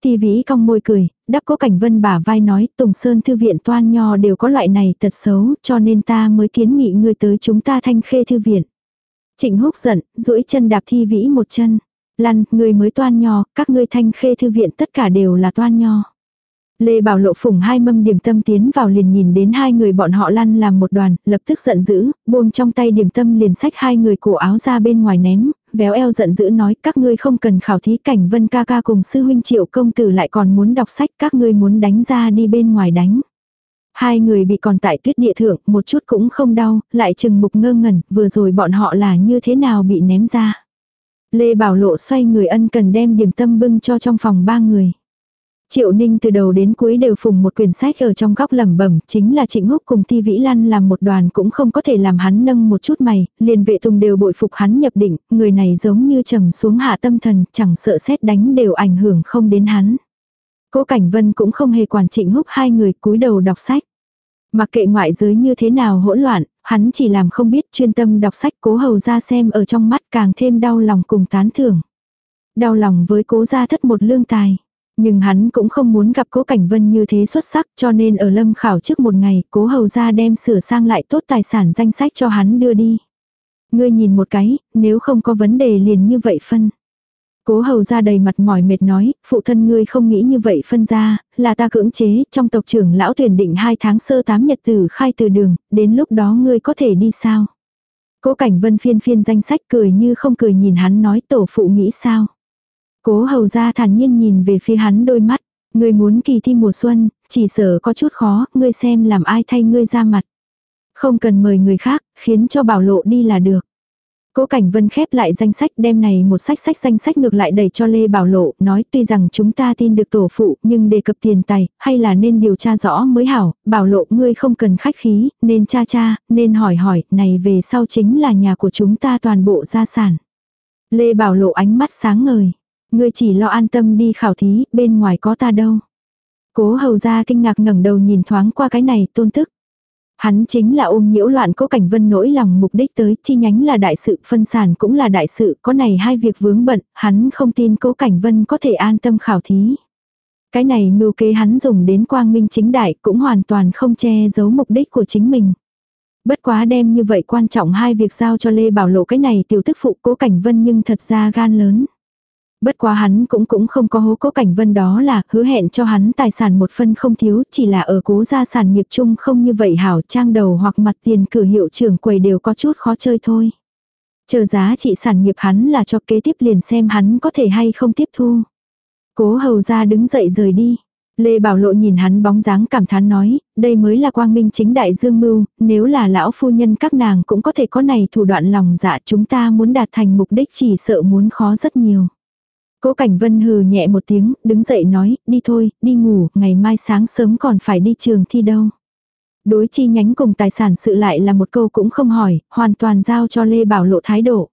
Ti vĩ cong môi cười, đắp cố cảnh vân bả vai nói Tùng Sơn Thư viện toan nho đều có loại này tật xấu cho nên ta mới kiến nghị ngươi tới chúng ta thanh khê thư viện. Trịnh húc giận, duỗi chân đạp thi vĩ một chân. Lăn, người mới toan nho, các ngươi thanh khê thư viện tất cả đều là toan nho. Lê Bảo Lộ phủng hai mâm điểm tâm tiến vào liền nhìn đến hai người bọn họ lăn làm một đoàn, lập tức giận dữ, buông trong tay điểm tâm liền xách hai người cổ áo ra bên ngoài ném, véo eo giận dữ nói các ngươi không cần khảo thí cảnh vân ca ca cùng sư huynh triệu công tử lại còn muốn đọc sách các ngươi muốn đánh ra đi bên ngoài đánh. Hai người bị còn tại tuyết địa thượng, một chút cũng không đau, lại chừng mục ngơ ngẩn, vừa rồi bọn họ là như thế nào bị ném ra. Lê Bảo Lộ xoay người ân cần đem điểm tâm bưng cho trong phòng ba người. Triệu Ninh từ đầu đến cuối đều phùng một quyển sách ở trong góc lẩm bẩm, chính là Trịnh Húc cùng Thi Vĩ Lan làm một đoàn cũng không có thể làm hắn nâng một chút mày, liền vệ tùng đều bội phục hắn nhập định, người này giống như trầm xuống hạ tâm thần, chẳng sợ xét đánh đều ảnh hưởng không đến hắn. Cố Cảnh Vân cũng không hề quản Trịnh Húc hai người cúi đầu đọc sách. Mặc kệ ngoại giới như thế nào hỗn loạn, hắn chỉ làm không biết chuyên tâm đọc sách cố hầu ra xem ở trong mắt càng thêm đau lòng cùng tán thưởng. Đau lòng với cố gia thất một lương tài. Nhưng hắn cũng không muốn gặp cố cảnh vân như thế xuất sắc cho nên ở lâm khảo trước một ngày cố hầu ra đem sửa sang lại tốt tài sản danh sách cho hắn đưa đi. Ngươi nhìn một cái, nếu không có vấn đề liền như vậy phân. Cố hầu ra đầy mặt mỏi mệt nói, phụ thân ngươi không nghĩ như vậy phân ra, là ta cưỡng chế, trong tộc trưởng lão tuyển định hai tháng sơ tám nhật tử khai từ đường, đến lúc đó ngươi có thể đi sao? Cố cảnh vân phiên phiên danh sách cười như không cười nhìn hắn nói tổ phụ nghĩ sao? Cố hầu ra thản nhiên nhìn về phía hắn đôi mắt. Ngươi muốn kỳ thi mùa xuân, chỉ sợ có chút khó, ngươi xem làm ai thay ngươi ra mặt. Không cần mời người khác, khiến cho bảo lộ đi là được. Cố Cảnh Vân khép lại danh sách đem này một sách sách danh sách ngược lại đẩy cho Lê Bảo Lộ, nói tuy rằng chúng ta tin được tổ phụ, nhưng đề cập tiền tài, hay là nên điều tra rõ mới hảo, Bảo Lộ ngươi không cần khách khí, nên cha cha, nên hỏi hỏi, này về sau chính là nhà của chúng ta toàn bộ gia sản. Lê Bảo Lộ ánh mắt sáng ngời. Ngươi chỉ lo an tâm đi khảo thí, bên ngoài có ta đâu. Cố hầu ra kinh ngạc ngẩng đầu nhìn thoáng qua cái này tôn tức. Hắn chính là ôm nhiễu loạn cố cảnh vân nỗi lòng mục đích tới, chi nhánh là đại sự, phân sản cũng là đại sự, có này hai việc vướng bận, hắn không tin cố cảnh vân có thể an tâm khảo thí. Cái này mưu kế hắn dùng đến quang minh chính đại cũng hoàn toàn không che giấu mục đích của chính mình. Bất quá đem như vậy quan trọng hai việc giao cho Lê Bảo Lộ cái này tiểu tức phụ cố cảnh vân nhưng thật ra gan lớn. Bất quá hắn cũng cũng không có hố cố cảnh vân đó là hứa hẹn cho hắn tài sản một phân không thiếu chỉ là ở cố gia sản nghiệp chung không như vậy hảo trang đầu hoặc mặt tiền cử hiệu trưởng quầy đều có chút khó chơi thôi. Chờ giá trị sản nghiệp hắn là cho kế tiếp liền xem hắn có thể hay không tiếp thu. Cố hầu ra đứng dậy rời đi. Lê Bảo Lộ nhìn hắn bóng dáng cảm thán nói, đây mới là quang minh chính đại dương mưu, nếu là lão phu nhân các nàng cũng có thể có này thủ đoạn lòng dạ chúng ta muốn đạt thành mục đích chỉ sợ muốn khó rất nhiều. Cố Cảnh Vân hừ nhẹ một tiếng, đứng dậy nói, đi thôi, đi ngủ, ngày mai sáng sớm còn phải đi trường thi đâu. Đối chi nhánh cùng tài sản sự lại là một câu cũng không hỏi, hoàn toàn giao cho Lê Bảo Lộ thái độ.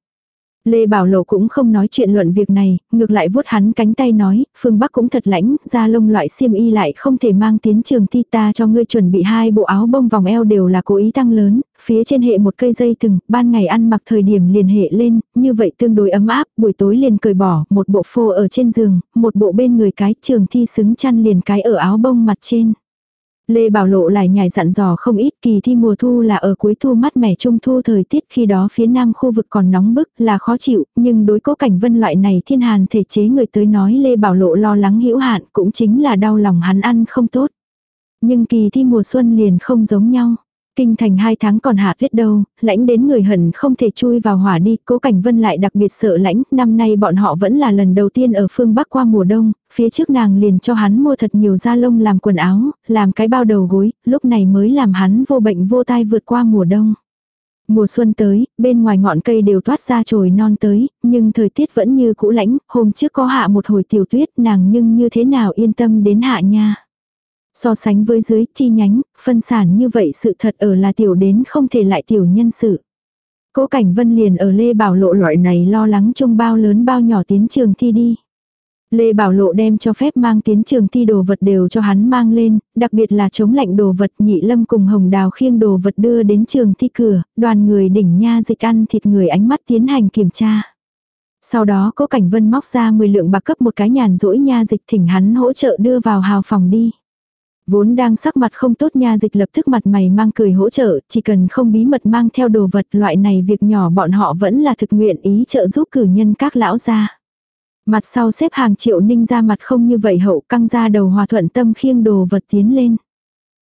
Lê Bảo Lộ cũng không nói chuyện luận việc này, ngược lại vuốt hắn cánh tay nói, phương Bắc cũng thật lãnh, da lông loại xiêm y lại không thể mang tiến trường thi ta cho ngươi chuẩn bị hai bộ áo bông vòng eo đều là cố ý tăng lớn, phía trên hệ một cây dây thừng, ban ngày ăn mặc thời điểm liền hệ lên, như vậy tương đối ấm áp, buổi tối liền cởi bỏ, một bộ phô ở trên giường, một bộ bên người cái trường thi xứng chăn liền cái ở áo bông mặt trên. Lê Bảo Lộ lại nhảy dặn dò không ít kỳ thi mùa thu là ở cuối thu mát mẻ trung thu thời tiết khi đó phía nam khu vực còn nóng bức là khó chịu, nhưng đối cố cảnh vân loại này thiên hàn thể chế người tới nói Lê Bảo Lộ lo lắng hữu hạn cũng chính là đau lòng hắn ăn không tốt. Nhưng kỳ thi mùa xuân liền không giống nhau. Kinh thành hai tháng còn hạ tuyết đâu, lãnh đến người hận không thể chui vào hỏa đi, cố cảnh vân lại đặc biệt sợ lãnh, năm nay bọn họ vẫn là lần đầu tiên ở phương Bắc qua mùa đông, phía trước nàng liền cho hắn mua thật nhiều da lông làm quần áo, làm cái bao đầu gối, lúc này mới làm hắn vô bệnh vô tai vượt qua mùa đông. Mùa xuân tới, bên ngoài ngọn cây đều toát ra trồi non tới, nhưng thời tiết vẫn như cũ lãnh, hôm trước có hạ một hồi tiểu tuyết nàng nhưng như thế nào yên tâm đến hạ nha. So sánh với dưới chi nhánh, phân sản như vậy sự thật ở là tiểu đến không thể lại tiểu nhân sự. Cố Cảnh Vân liền ở Lê Bảo Lộ loại này lo lắng trông bao lớn bao nhỏ tiến trường thi đi. Lê Bảo Lộ đem cho phép mang tiến trường thi đồ vật đều cho hắn mang lên, đặc biệt là chống lạnh đồ vật nhị lâm cùng hồng đào khiêng đồ vật đưa đến trường thi cửa, đoàn người đỉnh nha dịch ăn thịt người ánh mắt tiến hành kiểm tra. Sau đó cố Cảnh Vân móc ra 10 lượng bạc cấp một cái nhàn rỗi nha dịch thỉnh hắn hỗ trợ đưa vào hào phòng đi. Vốn đang sắc mặt không tốt nha dịch lập tức mặt mày mang cười hỗ trợ, chỉ cần không bí mật mang theo đồ vật loại này việc nhỏ bọn họ vẫn là thực nguyện ý trợ giúp cử nhân các lão gia. Mặt sau xếp hàng triệu ninh ra mặt không như vậy hậu căng ra đầu hòa thuận tâm khiêng đồ vật tiến lên.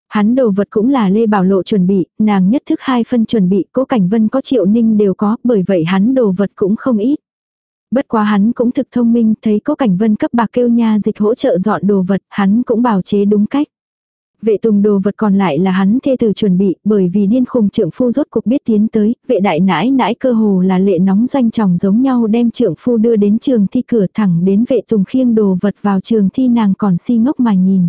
Hắn đồ vật cũng là Lê Bảo Lộ chuẩn bị, nàng nhất thức hai phân chuẩn bị, cố cảnh vân có triệu ninh đều có, bởi vậy hắn đồ vật cũng không ít. Bất quá hắn cũng thực thông minh, thấy cố cảnh vân cấp bạc kêu nha dịch hỗ trợ dọn đồ vật, hắn cũng bảo chế đúng cách. Vệ tùng đồ vật còn lại là hắn thê tử chuẩn bị, bởi vì điên khùng trưởng phu rốt cuộc biết tiến tới, vệ đại nãi nãi cơ hồ là lệ nóng doanh chồng giống nhau đem trưởng phu đưa đến trường thi cửa thẳng đến vệ tùng khiêng đồ vật vào trường thi nàng còn si ngốc mà nhìn.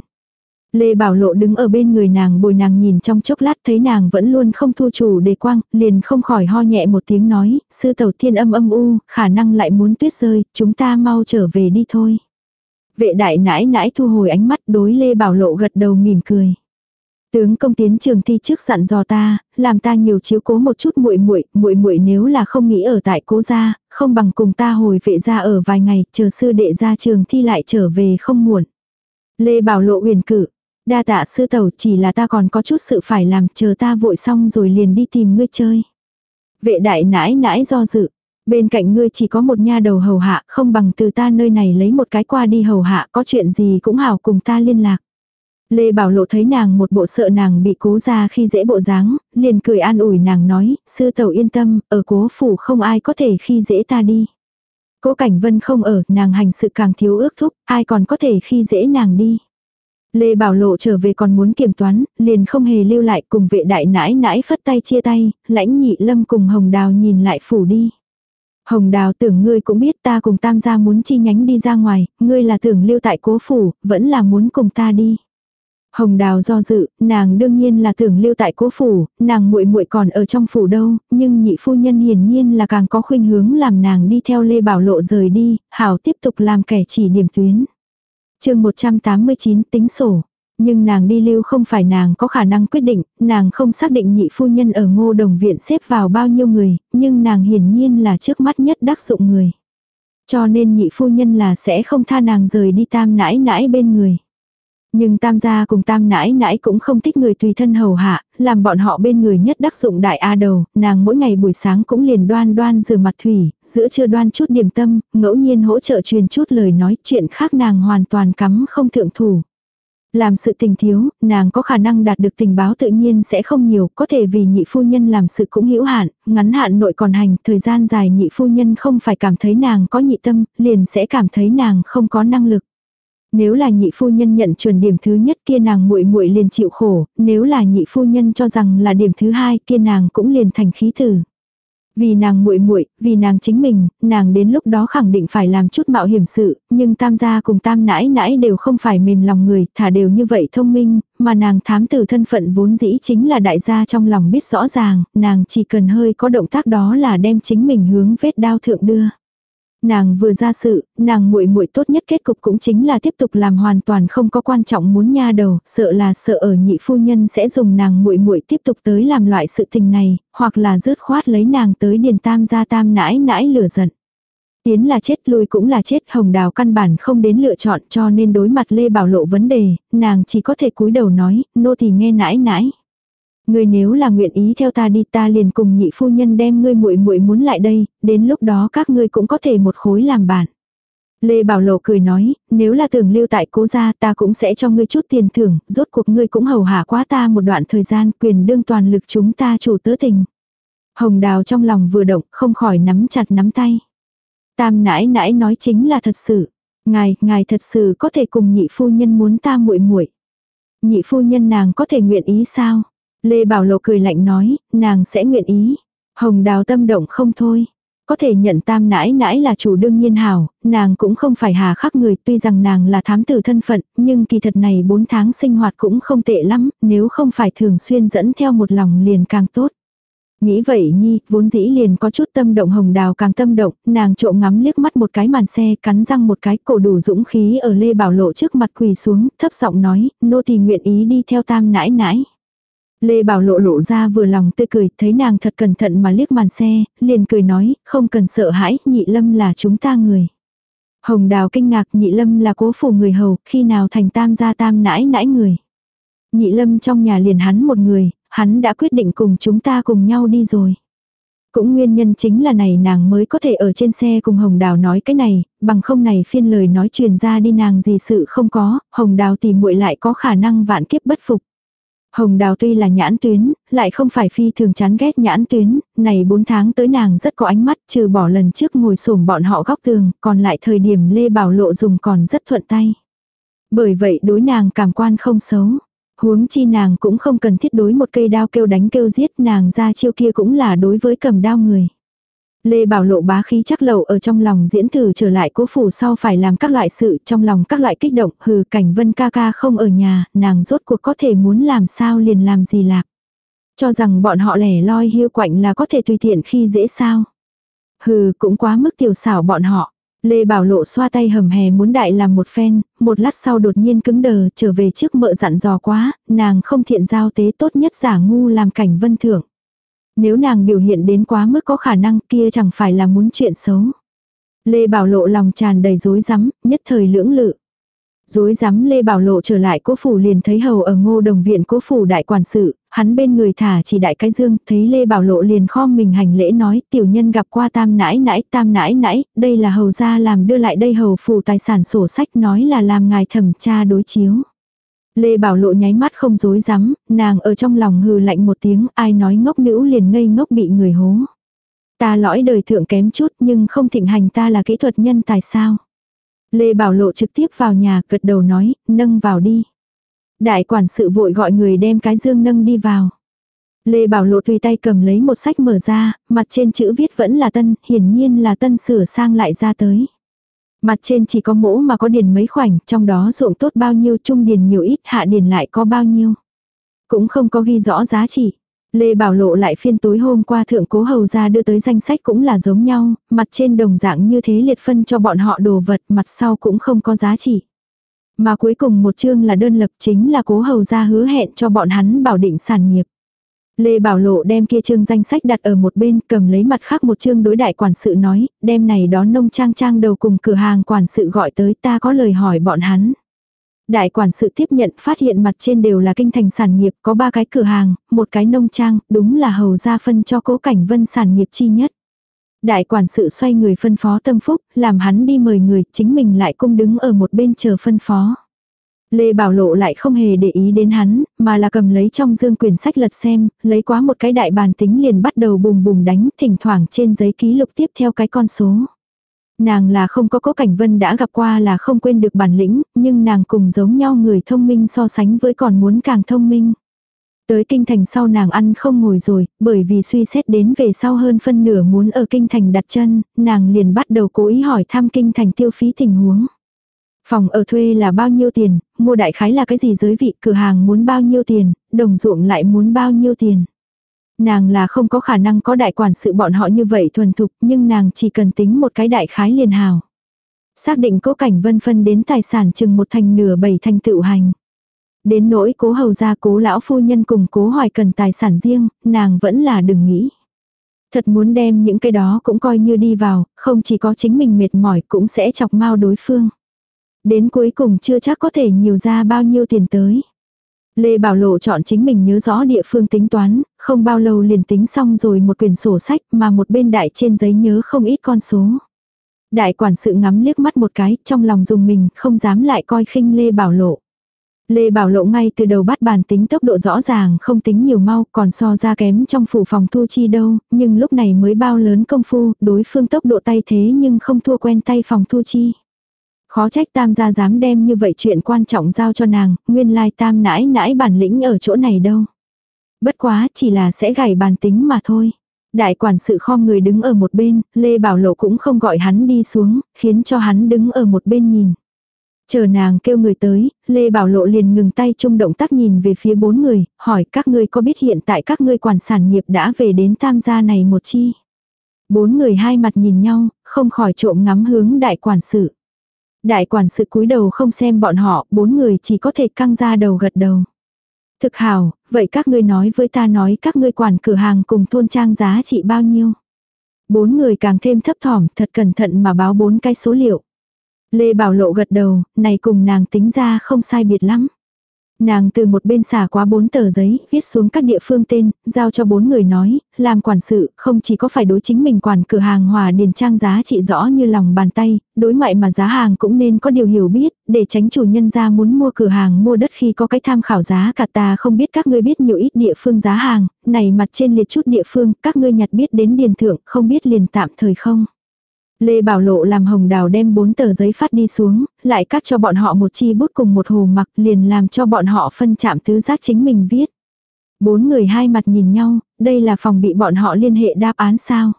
Lê Bảo Lộ đứng ở bên người nàng bồi nàng nhìn trong chốc lát thấy nàng vẫn luôn không thu chủ đề quang, liền không khỏi ho nhẹ một tiếng nói, sư tẩu thiên âm âm u, khả năng lại muốn tuyết rơi, chúng ta mau trở về đi thôi. Vệ đại nãi nãi thu hồi ánh mắt đối Lê Bảo Lộ gật đầu mỉm cười. Tướng công tiến trường thi trước dặn dò ta, làm ta nhiều chiếu cố một chút muội muội, muội muội nếu là không nghĩ ở tại cố gia, không bằng cùng ta hồi vệ gia ở vài ngày, chờ sư đệ ra trường thi lại trở về không muộn. Lê Bảo Lộ uyển cử, đa tạ sư tẩu chỉ là ta còn có chút sự phải làm, chờ ta vội xong rồi liền đi tìm ngươi chơi. Vệ đại nãi nãi do dự, Bên cạnh ngươi chỉ có một nha đầu hầu hạ, không bằng từ ta nơi này lấy một cái qua đi hầu hạ, có chuyện gì cũng hảo cùng ta liên lạc. Lê Bảo Lộ thấy nàng một bộ sợ nàng bị cố ra khi dễ bộ dáng, liền cười an ủi nàng nói, sư tẩu yên tâm, ở cố phủ không ai có thể khi dễ ta đi. Cố Cảnh Vân không ở, nàng hành sự càng thiếu ước thúc, ai còn có thể khi dễ nàng đi. Lê Bảo Lộ trở về còn muốn kiểm toán, liền không hề lưu lại cùng vệ đại nãi nãi phất tay chia tay, lãnh nhị lâm cùng hồng đào nhìn lại phủ đi. Hồng Đào tưởng ngươi cũng biết ta cùng tam gia muốn chi nhánh đi ra ngoài, ngươi là tưởng lưu tại cố phủ, vẫn là muốn cùng ta đi. Hồng Đào do dự, nàng đương nhiên là tưởng lưu tại cố phủ, nàng muội muội còn ở trong phủ đâu, nhưng nhị phu nhân hiển nhiên là càng có khuynh hướng làm nàng đi theo Lê Bảo Lộ rời đi, hảo tiếp tục làm kẻ chỉ điểm tuyến. chương 189 tính sổ. Nhưng nàng đi lưu không phải nàng có khả năng quyết định, nàng không xác định nhị phu nhân ở ngô đồng viện xếp vào bao nhiêu người, nhưng nàng hiển nhiên là trước mắt nhất đắc dụng người. Cho nên nhị phu nhân là sẽ không tha nàng rời đi tam nãi nãi bên người. Nhưng tam gia cùng tam nãi nãi cũng không thích người tùy thân hầu hạ, làm bọn họ bên người nhất đắc dụng đại A đầu, nàng mỗi ngày buổi sáng cũng liền đoan đoan rửa mặt thủy, giữa trưa đoan chút điểm tâm, ngẫu nhiên hỗ trợ truyền chút lời nói chuyện khác nàng hoàn toàn cắm không thượng thủ. Làm sự tình thiếu, nàng có khả năng đạt được tình báo tự nhiên sẽ không nhiều, có thể vì nhị phu nhân làm sự cũng hữu hạn, ngắn hạn nội còn hành, thời gian dài nhị phu nhân không phải cảm thấy nàng có nhị tâm, liền sẽ cảm thấy nàng không có năng lực. Nếu là nhị phu nhân nhận chuẩn điểm thứ nhất kia nàng muội muội liền chịu khổ, nếu là nhị phu nhân cho rằng là điểm thứ hai kia nàng cũng liền thành khí tử. Vì nàng muội muội, vì nàng chính mình, nàng đến lúc đó khẳng định phải làm chút mạo hiểm sự, nhưng tam gia cùng tam nãi nãi đều không phải mềm lòng người, thả đều như vậy thông minh, mà nàng thám tử thân phận vốn dĩ chính là đại gia trong lòng biết rõ ràng, nàng chỉ cần hơi có động tác đó là đem chính mình hướng vết đao thượng đưa. Nàng vừa ra sự, nàng muội muội tốt nhất kết cục cũng chính là tiếp tục làm hoàn toàn không có quan trọng muốn nha đầu, sợ là sợ ở nhị phu nhân sẽ dùng nàng muội muội tiếp tục tới làm loại sự tình này, hoặc là rớt khoát lấy nàng tới điền tam gia tam nãi nãi lửa giận. Tiến là chết lui cũng là chết hồng đào căn bản không đến lựa chọn cho nên đối mặt Lê Bảo Lộ vấn đề, nàng chỉ có thể cúi đầu nói, nô thì nghe nãi nãi. Ngươi nếu là nguyện ý theo ta đi ta liền cùng nhị phu nhân đem ngươi muội muội muốn lại đây, đến lúc đó các ngươi cũng có thể một khối làm bạn. Lê Bảo Lộ cười nói, nếu là tưởng lưu tại cố gia ta cũng sẽ cho ngươi chút tiền thưởng, rốt cuộc ngươi cũng hầu hạ quá ta một đoạn thời gian quyền đương toàn lực chúng ta chủ tớ tình. Hồng Đào trong lòng vừa động không khỏi nắm chặt nắm tay. Tam nãi nãi nói chính là thật sự. Ngài, ngài thật sự có thể cùng nhị phu nhân muốn ta muội muội. Nhị phu nhân nàng có thể nguyện ý sao? Lê Bảo Lộ cười lạnh nói, nàng sẽ nguyện ý. Hồng Đào tâm động không thôi. Có thể nhận tam nãi nãi là chủ đương nhiên hảo, nàng cũng không phải hà khắc người tuy rằng nàng là thám tử thân phận, nhưng kỳ thật này 4 tháng sinh hoạt cũng không tệ lắm, nếu không phải thường xuyên dẫn theo một lòng liền càng tốt. Nghĩ vậy Nhi, vốn dĩ liền có chút tâm động hồng đào càng tâm động, nàng trộm ngắm liếc mắt một cái màn xe, cắn răng một cái cổ đủ dũng khí ở Lê Bảo Lộ trước mặt quỳ xuống, thấp giọng nói, nô thì nguyện ý đi theo tam nãi nãi. Lê Bảo Lộ lộ ra vừa lòng tươi cười, thấy nàng thật cẩn thận mà liếc màn xe, liền cười nói, không cần sợ hãi, nhị lâm là chúng ta người. Hồng Đào kinh ngạc nhị lâm là cố phủ người hầu, khi nào thành tam gia tam nãi nãi người. Nhị lâm trong nhà liền hắn một người, hắn đã quyết định cùng chúng ta cùng nhau đi rồi. Cũng nguyên nhân chính là này nàng mới có thể ở trên xe cùng Hồng Đào nói cái này, bằng không này phiên lời nói truyền ra đi nàng gì sự không có, Hồng Đào tìm muội lại có khả năng vạn kiếp bất phục. Hồng Đào tuy là nhãn tuyến, lại không phải phi thường chán ghét nhãn tuyến, này 4 tháng tới nàng rất có ánh mắt trừ bỏ lần trước ngồi xổm bọn họ góc tường, còn lại thời điểm Lê Bảo Lộ dùng còn rất thuận tay. Bởi vậy đối nàng cảm quan không xấu. Huống chi nàng cũng không cần thiết đối một cây đao kêu đánh kêu giết nàng ra chiêu kia cũng là đối với cầm đao người. Lê Bảo Lộ bá khí chắc lậu ở trong lòng diễn thử trở lại cố phủ sau phải làm các loại sự trong lòng các loại kích động hừ cảnh vân ca ca không ở nhà, nàng rốt cuộc có thể muốn làm sao liền làm gì lạc. Cho rằng bọn họ lẻ loi hiu quạnh là có thể tùy tiện khi dễ sao. Hừ cũng quá mức tiểu xảo bọn họ. Lê Bảo Lộ xoa tay hầm hè muốn đại làm một phen, một lát sau đột nhiên cứng đờ trở về trước mợ dặn dò quá, nàng không thiện giao tế tốt nhất giả ngu làm cảnh vân thưởng. Nếu nàng biểu hiện đến quá mức có khả năng kia chẳng phải là muốn chuyện xấu. Lê Bảo Lộ lòng tràn đầy rối rắm, nhất thời lưỡng lự. Rối rắm Lê Bảo Lộ trở lại cố phủ liền thấy hầu ở ngô đồng viện cố phủ đại quản sự, hắn bên người thả chỉ đại cái dương, thấy Lê Bảo Lộ liền khom mình hành lễ nói tiểu nhân gặp qua tam nãi nãi, tam nãi nãi, đây là hầu gia làm đưa lại đây hầu phủ tài sản sổ sách nói là làm ngài thẩm tra đối chiếu. Lê Bảo Lộ nháy mắt không dối rắm nàng ở trong lòng hừ lạnh một tiếng, ai nói ngốc nữ liền ngây ngốc bị người hố. Ta lõi đời thượng kém chút nhưng không thịnh hành ta là kỹ thuật nhân tài sao. Lê Bảo Lộ trực tiếp vào nhà cật đầu nói, nâng vào đi. Đại quản sự vội gọi người đem cái dương nâng đi vào. Lê Bảo Lộ tùy tay cầm lấy một sách mở ra, mặt trên chữ viết vẫn là tân, hiển nhiên là tân sửa sang lại ra tới. Mặt trên chỉ có mỗ mà có điền mấy khoảnh, trong đó ruộng tốt bao nhiêu, trung điền nhiều ít, hạ điền lại có bao nhiêu. Cũng không có ghi rõ giá trị. Lê Bảo Lộ lại phiên tối hôm qua thượng cố hầu ra đưa tới danh sách cũng là giống nhau, mặt trên đồng dạng như thế liệt phân cho bọn họ đồ vật, mặt sau cũng không có giá trị. Mà cuối cùng một chương là đơn lập chính là cố hầu ra hứa hẹn cho bọn hắn bảo định sản nghiệp. Lê Bảo Lộ đem kia chương danh sách đặt ở một bên, cầm lấy mặt khác một chương đối đại quản sự nói, đem này đó nông trang trang đầu cùng cửa hàng quản sự gọi tới ta có lời hỏi bọn hắn. Đại quản sự tiếp nhận phát hiện mặt trên đều là kinh thành sản nghiệp, có ba cái cửa hàng, một cái nông trang, đúng là hầu ra phân cho cố cảnh vân sản nghiệp chi nhất. Đại quản sự xoay người phân phó tâm phúc, làm hắn đi mời người, chính mình lại cung đứng ở một bên chờ phân phó. Lê Bảo Lộ lại không hề để ý đến hắn, mà là cầm lấy trong dương quyển sách lật xem, lấy quá một cái đại bàn tính liền bắt đầu bùm bùm đánh, thỉnh thoảng trên giấy ký lục tiếp theo cái con số. Nàng là không có cố cảnh vân đã gặp qua là không quên được bản lĩnh, nhưng nàng cùng giống nhau người thông minh so sánh với còn muốn càng thông minh. Tới kinh thành sau nàng ăn không ngồi rồi, bởi vì suy xét đến về sau hơn phân nửa muốn ở kinh thành đặt chân, nàng liền bắt đầu cố ý hỏi thăm kinh thành tiêu phí tình huống. Phòng ở thuê là bao nhiêu tiền, mua đại khái là cái gì giới vị, cửa hàng muốn bao nhiêu tiền, đồng ruộng lại muốn bao nhiêu tiền. Nàng là không có khả năng có đại quản sự bọn họ như vậy thuần thục, nhưng nàng chỉ cần tính một cái đại khái liền hào. Xác định cố cảnh vân phân đến tài sản chừng một thành nửa bảy thành tự hành. Đến nỗi cố hầu gia cố lão phu nhân cùng cố hoài cần tài sản riêng, nàng vẫn là đừng nghĩ. Thật muốn đem những cái đó cũng coi như đi vào, không chỉ có chính mình mệt mỏi cũng sẽ chọc mau đối phương. Đến cuối cùng chưa chắc có thể nhiều ra bao nhiêu tiền tới. Lê Bảo Lộ chọn chính mình nhớ rõ địa phương tính toán, không bao lâu liền tính xong rồi một quyển sổ sách mà một bên đại trên giấy nhớ không ít con số. Đại quản sự ngắm liếc mắt một cái, trong lòng dùng mình, không dám lại coi khinh Lê Bảo Lộ. Lê Bảo Lộ ngay từ đầu bắt bàn tính tốc độ rõ ràng không tính nhiều mau còn so ra kém trong phủ phòng thu chi đâu, nhưng lúc này mới bao lớn công phu, đối phương tốc độ tay thế nhưng không thua quen tay phòng thu chi. Khó trách tam gia dám đem như vậy chuyện quan trọng giao cho nàng, nguyên lai tam nãi nãi bản lĩnh ở chỗ này đâu. Bất quá chỉ là sẽ gảy bàn tính mà thôi. Đại quản sự kho người đứng ở một bên, Lê Bảo Lộ cũng không gọi hắn đi xuống, khiến cho hắn đứng ở một bên nhìn. Chờ nàng kêu người tới, Lê Bảo Lộ liền ngừng tay chung động tác nhìn về phía bốn người, hỏi các ngươi có biết hiện tại các ngươi quản sản nghiệp đã về đến tam gia này một chi. Bốn người hai mặt nhìn nhau, không khỏi trộm ngắm hướng đại quản sự. Đại quản sự cúi đầu không xem bọn họ, bốn người chỉ có thể căng ra đầu gật đầu. Thực hảo vậy các ngươi nói với ta nói các ngươi quản cửa hàng cùng thôn trang giá trị bao nhiêu. Bốn người càng thêm thấp thỏm, thật cẩn thận mà báo bốn cái số liệu. Lê Bảo Lộ gật đầu, này cùng nàng tính ra không sai biệt lắm. Nàng từ một bên xả quá bốn tờ giấy, viết xuống các địa phương tên, giao cho bốn người nói, làm quản sự, không chỉ có phải đối chính mình quản cửa hàng hòa điền trang giá trị rõ như lòng bàn tay, đối ngoại mà giá hàng cũng nên có điều hiểu biết, để tránh chủ nhân ra muốn mua cửa hàng mua đất khi có cái tham khảo giá cả ta không biết các ngươi biết nhiều ít địa phương giá hàng, này mặt trên liệt chút địa phương, các ngươi nhặt biết đến điền thượng, không biết liền tạm thời không. Lê Bảo Lộ làm hồng đào đem bốn tờ giấy phát đi xuống, lại cắt cho bọn họ một chi bút cùng một hồ mặc liền làm cho bọn họ phân chạm tứ giác chính mình viết. Bốn người hai mặt nhìn nhau, đây là phòng bị bọn họ liên hệ đáp án sao.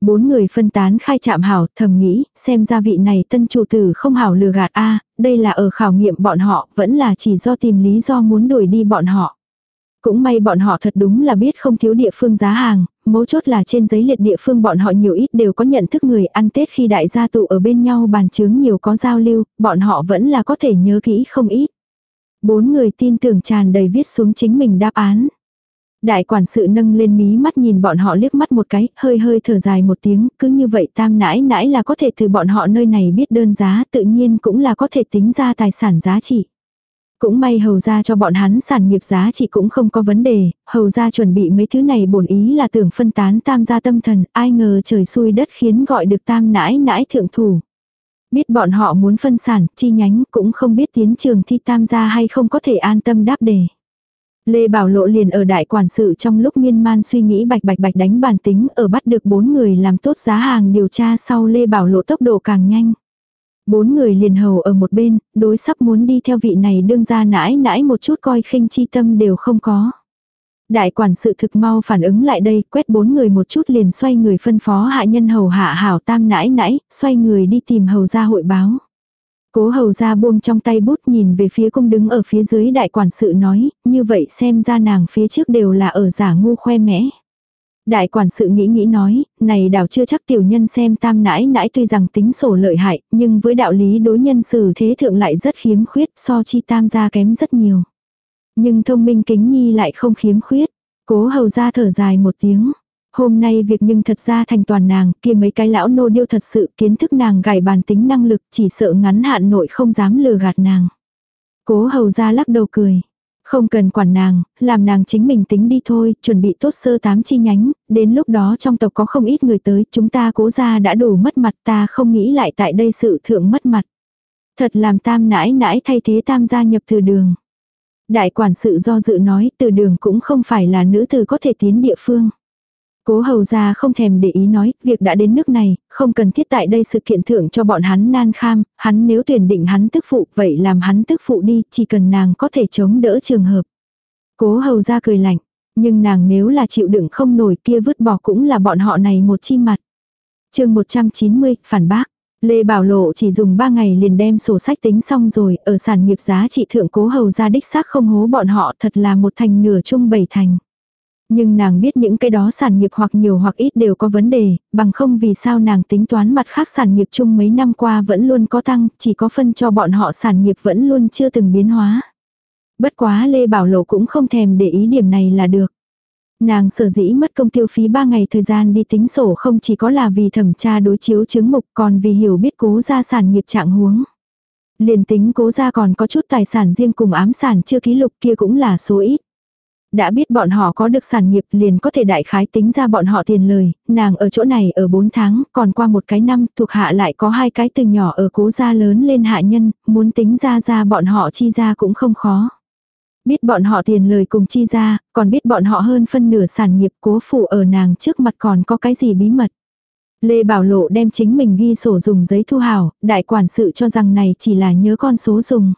Bốn người phân tán khai chạm hảo, thầm nghĩ, xem ra vị này tân chủ tử không hảo lừa gạt a đây là ở khảo nghiệm bọn họ, vẫn là chỉ do tìm lý do muốn đuổi đi bọn họ. Cũng may bọn họ thật đúng là biết không thiếu địa phương giá hàng, mấu chốt là trên giấy liệt địa phương bọn họ nhiều ít đều có nhận thức người ăn Tết khi đại gia tụ ở bên nhau bàn chướng nhiều có giao lưu, bọn họ vẫn là có thể nhớ kỹ không ít. Bốn người tin tưởng tràn đầy viết xuống chính mình đáp án. Đại quản sự nâng lên mí mắt nhìn bọn họ liếc mắt một cái, hơi hơi thở dài một tiếng, cứ như vậy tam nãi nãi là có thể từ bọn họ nơi này biết đơn giá tự nhiên cũng là có thể tính ra tài sản giá trị. Cũng may hầu ra cho bọn hắn sản nghiệp giá trị cũng không có vấn đề, hầu ra chuẩn bị mấy thứ này bổn ý là tưởng phân tán tam gia tâm thần, ai ngờ trời xui đất khiến gọi được tam nãi nãi thượng thủ. Biết bọn họ muốn phân sản, chi nhánh cũng không biết tiến trường thi tam gia hay không có thể an tâm đáp đề. Lê Bảo Lộ liền ở đại quản sự trong lúc miên man suy nghĩ bạch bạch bạch đánh bản tính ở bắt được bốn người làm tốt giá hàng điều tra sau Lê Bảo Lộ tốc độ càng nhanh. Bốn người liền hầu ở một bên, đối sắp muốn đi theo vị này đương ra nãi nãi một chút coi khinh chi tâm đều không có. Đại quản sự thực mau phản ứng lại đây, quét bốn người một chút liền xoay người phân phó hạ nhân hầu hạ hảo tam nãi nãi, xoay người đi tìm hầu ra hội báo. Cố hầu ra buông trong tay bút nhìn về phía cung đứng ở phía dưới đại quản sự nói, như vậy xem ra nàng phía trước đều là ở giả ngu khoe mẽ. Đại quản sự nghĩ nghĩ nói, này đảo chưa chắc tiểu nhân xem tam nãi nãi tuy rằng tính sổ lợi hại, nhưng với đạo lý đối nhân xử thế thượng lại rất khiếm khuyết so chi tam gia kém rất nhiều. Nhưng thông minh kính nhi lại không khiếm khuyết. Cố hầu ra thở dài một tiếng. Hôm nay việc nhưng thật ra thành toàn nàng, kia mấy cái lão nô điêu thật sự kiến thức nàng gài bàn tính năng lực chỉ sợ ngắn hạn nội không dám lừa gạt nàng. Cố hầu ra lắc đầu cười. Không cần quản nàng, làm nàng chính mình tính đi thôi, chuẩn bị tốt sơ tám chi nhánh, đến lúc đó trong tộc có không ít người tới, chúng ta cố ra đã đủ mất mặt ta không nghĩ lại tại đây sự thượng mất mặt. Thật làm tam nãi nãi thay thế tam gia nhập từ đường. Đại quản sự do dự nói từ đường cũng không phải là nữ từ có thể tiến địa phương. Cố hầu ra không thèm để ý nói, việc đã đến nước này, không cần thiết tại đây sự kiện thưởng cho bọn hắn nan kham, hắn nếu tuyển định hắn tức phụ, vậy làm hắn tức phụ đi, chỉ cần nàng có thể chống đỡ trường hợp. Cố hầu ra cười lạnh, nhưng nàng nếu là chịu đựng không nổi kia vứt bỏ cũng là bọn họ này một chi mặt. chương 190, phản bác. Lê Bảo Lộ chỉ dùng 3 ngày liền đem sổ sách tính xong rồi, ở sản nghiệp giá trị thượng cố hầu ra đích xác không hố bọn họ thật là một thành nửa chung bảy thành. Nhưng nàng biết những cái đó sản nghiệp hoặc nhiều hoặc ít đều có vấn đề, bằng không vì sao nàng tính toán mặt khác sản nghiệp chung mấy năm qua vẫn luôn có tăng, chỉ có phân cho bọn họ sản nghiệp vẫn luôn chưa từng biến hóa. Bất quá Lê Bảo Lộ cũng không thèm để ý điểm này là được. Nàng sở dĩ mất công tiêu phí 3 ngày thời gian đi tính sổ không chỉ có là vì thẩm tra đối chiếu chứng mục còn vì hiểu biết cố gia sản nghiệp trạng huống. Liền tính cố gia còn có chút tài sản riêng cùng ám sản chưa ký lục kia cũng là số ít. Đã biết bọn họ có được sản nghiệp liền có thể đại khái tính ra bọn họ tiền lời, nàng ở chỗ này ở 4 tháng, còn qua một cái năm thuộc hạ lại có hai cái từ nhỏ ở cố gia lớn lên hạ nhân, muốn tính ra ra bọn họ chi ra cũng không khó. Biết bọn họ tiền lời cùng chi ra, còn biết bọn họ hơn phân nửa sản nghiệp cố phụ ở nàng trước mặt còn có cái gì bí mật. Lê Bảo Lộ đem chính mình ghi sổ dùng giấy thu hảo, đại quản sự cho rằng này chỉ là nhớ con số dùng.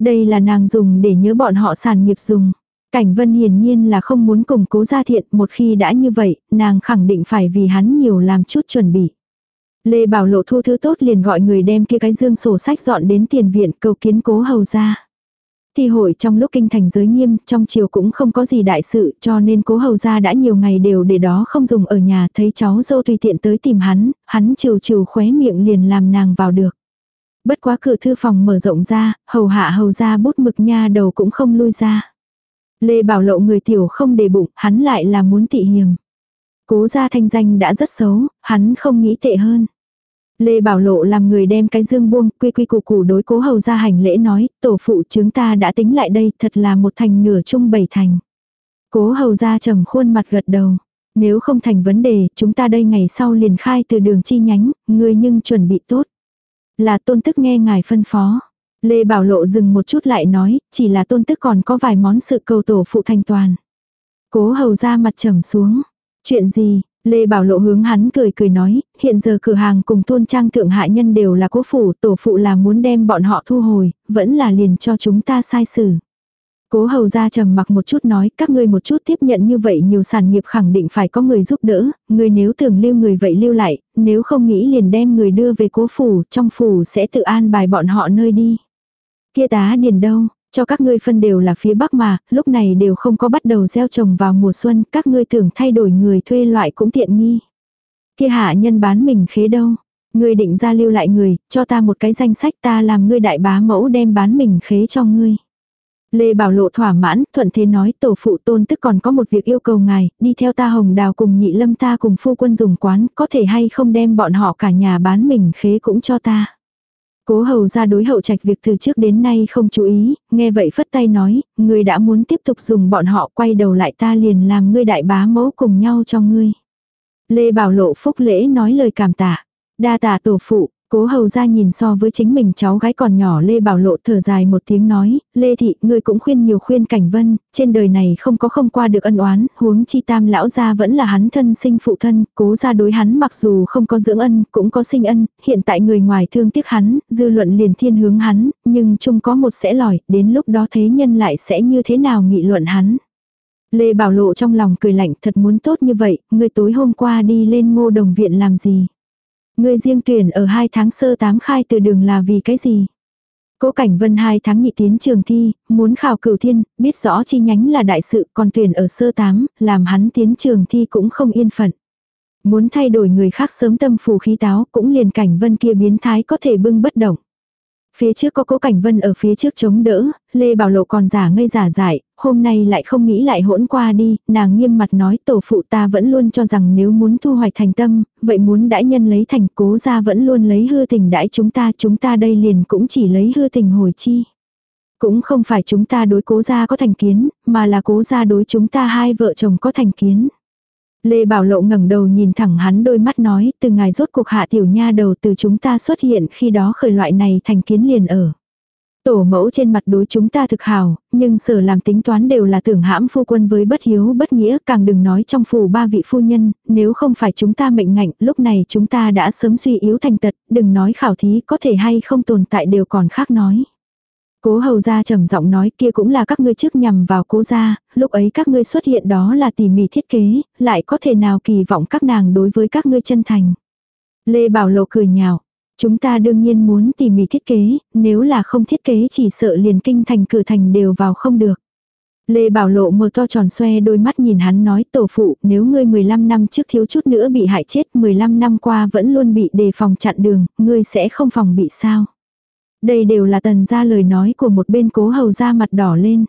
Đây là nàng dùng để nhớ bọn họ sản nghiệp dùng. Cảnh Vân hiển nhiên là không muốn cùng cố gia thiện, một khi đã như vậy, nàng khẳng định phải vì hắn nhiều làm chút chuẩn bị. Lê Bảo Lộ thu thứ tốt liền gọi người đem kia cái dương sổ sách dọn đến tiền viện cầu kiến cố hầu ra. Thi hội trong lúc kinh thành giới nghiêm, trong chiều cũng không có gì đại sự, cho nên cố hầu ra đã nhiều ngày đều để đó không dùng ở nhà, thấy cháu dâu tùy tiện tới tìm hắn, hắn chiều chiều khóe miệng liền làm nàng vào được. Bất quá cửa thư phòng mở rộng ra, hầu hạ hầu ra bút mực nha đầu cũng không lui ra. Lê Bảo Lộ người tiểu không để bụng, hắn lại là muốn tị hiềm. Cố gia thanh danh đã rất xấu, hắn không nghĩ tệ hơn. Lê Bảo Lộ làm người đem cái dương buông, quy quy củ củ đối cố hầu ra hành lễ nói, tổ phụ chúng ta đã tính lại đây, thật là một thành nửa chung bảy thành. Cố hầu ra trầm khuôn mặt gật đầu. Nếu không thành vấn đề, chúng ta đây ngày sau liền khai từ đường chi nhánh, người nhưng chuẩn bị tốt. Là tôn tức nghe ngài phân phó. Lê Bảo Lộ dừng một chút lại nói, chỉ là tôn tức còn có vài món sự cầu tổ phụ thanh toàn. Cố hầu ra mặt trầm xuống. Chuyện gì, Lê Bảo Lộ hướng hắn cười cười nói, hiện giờ cửa hàng cùng thôn trang thượng hạ nhân đều là cố phủ, tổ phụ là muốn đem bọn họ thu hồi, vẫn là liền cho chúng ta sai xử. Cố hầu ra trầm mặc một chút nói, các ngươi một chút tiếp nhận như vậy nhiều sản nghiệp khẳng định phải có người giúp đỡ, người nếu tưởng lưu người vậy lưu lại, nếu không nghĩ liền đem người đưa về cố phủ, trong phủ sẽ tự an bài bọn họ nơi đi. Kia tá điền đâu, cho các ngươi phân đều là phía bắc mà, lúc này đều không có bắt đầu gieo trồng vào mùa xuân, các ngươi tưởng thay đổi người thuê loại cũng tiện nghi. Kia hạ nhân bán mình khế đâu, ngươi định ra lưu lại người, cho ta một cái danh sách ta làm ngươi đại bá mẫu đem bán mình khế cho ngươi. Lê Bảo Lộ thỏa mãn, thuận thế nói tổ phụ tôn tức còn có một việc yêu cầu ngài, đi theo ta hồng đào cùng nhị lâm ta cùng phu quân dùng quán, có thể hay không đem bọn họ cả nhà bán mình khế cũng cho ta. Cố hầu ra đối hậu trạch việc từ trước đến nay không chú ý, nghe vậy phất tay nói, ngươi đã muốn tiếp tục dùng bọn họ quay đầu lại ta liền làm ngươi đại bá mẫu cùng nhau cho ngươi. Lê Bảo Lộ phúc lễ nói lời cảm tạ. Đa tạ tổ phụ, Cố hầu ra nhìn so với chính mình cháu gái còn nhỏ Lê Bảo Lộ thở dài một tiếng nói, Lê Thị, ngươi cũng khuyên nhiều khuyên cảnh vân, trên đời này không có không qua được ân oán, huống chi tam lão gia vẫn là hắn thân sinh phụ thân, cố ra đối hắn mặc dù không có dưỡng ân, cũng có sinh ân, hiện tại người ngoài thương tiếc hắn, dư luận liền thiên hướng hắn, nhưng chung có một sẽ lòi, đến lúc đó thế nhân lại sẽ như thế nào nghị luận hắn. Lê Bảo Lộ trong lòng cười lạnh thật muốn tốt như vậy, ngươi tối hôm qua đi lên ngô đồng viện làm gì. Ngươi riêng tuyển ở hai tháng sơ tám khai từ đường là vì cái gì? Cố Cảnh Vân hai tháng nhị tiến trường thi, muốn khảo cửu thiên, biết rõ chi nhánh là đại sự, còn tuyển ở sơ tám, làm hắn tiến trường thi cũng không yên phận. Muốn thay đổi người khác sớm tâm phù khí táo, cũng liền Cảnh Vân kia biến thái có thể bưng bất động. Phía trước có cố cảnh vân ở phía trước chống đỡ, Lê Bảo Lộ còn giả ngây giả dại, hôm nay lại không nghĩ lại hỗn qua đi, nàng nghiêm mặt nói tổ phụ ta vẫn luôn cho rằng nếu muốn thu hoạch thành tâm, vậy muốn đãi nhân lấy thành cố ra vẫn luôn lấy hư tình đãi chúng ta, chúng ta đây liền cũng chỉ lấy hư tình hồi chi. Cũng không phải chúng ta đối cố gia có thành kiến, mà là cố gia đối chúng ta hai vợ chồng có thành kiến. Lê Bảo Lộ ngẩng đầu nhìn thẳng hắn đôi mắt nói, từ ngài rốt cuộc hạ tiểu nha đầu từ chúng ta xuất hiện khi đó khởi loại này thành kiến liền ở. Tổ mẫu trên mặt đối chúng ta thực hào, nhưng sở làm tính toán đều là tưởng hãm phu quân với bất hiếu bất nghĩa, càng đừng nói trong phủ ba vị phu nhân, nếu không phải chúng ta mệnh ngạnh, lúc này chúng ta đã sớm suy yếu thành tật, đừng nói khảo thí có thể hay không tồn tại đều còn khác nói. Cố hầu gia trầm giọng nói kia cũng là các ngươi trước nhằm vào cố gia, lúc ấy các ngươi xuất hiện đó là tỉ mỉ thiết kế, lại có thể nào kỳ vọng các nàng đối với các ngươi chân thành. Lê Bảo Lộ cười nhạo, chúng ta đương nhiên muốn tỉ mỉ thiết kế, nếu là không thiết kế chỉ sợ liền kinh thành cử thành đều vào không được. Lê Bảo Lộ mở to tròn xoe đôi mắt nhìn hắn nói tổ phụ nếu ngươi 15 năm trước thiếu chút nữa bị hại chết 15 năm qua vẫn luôn bị đề phòng chặn đường, ngươi sẽ không phòng bị sao. Đây đều là tần ra lời nói của một bên cố hầu ra mặt đỏ lên.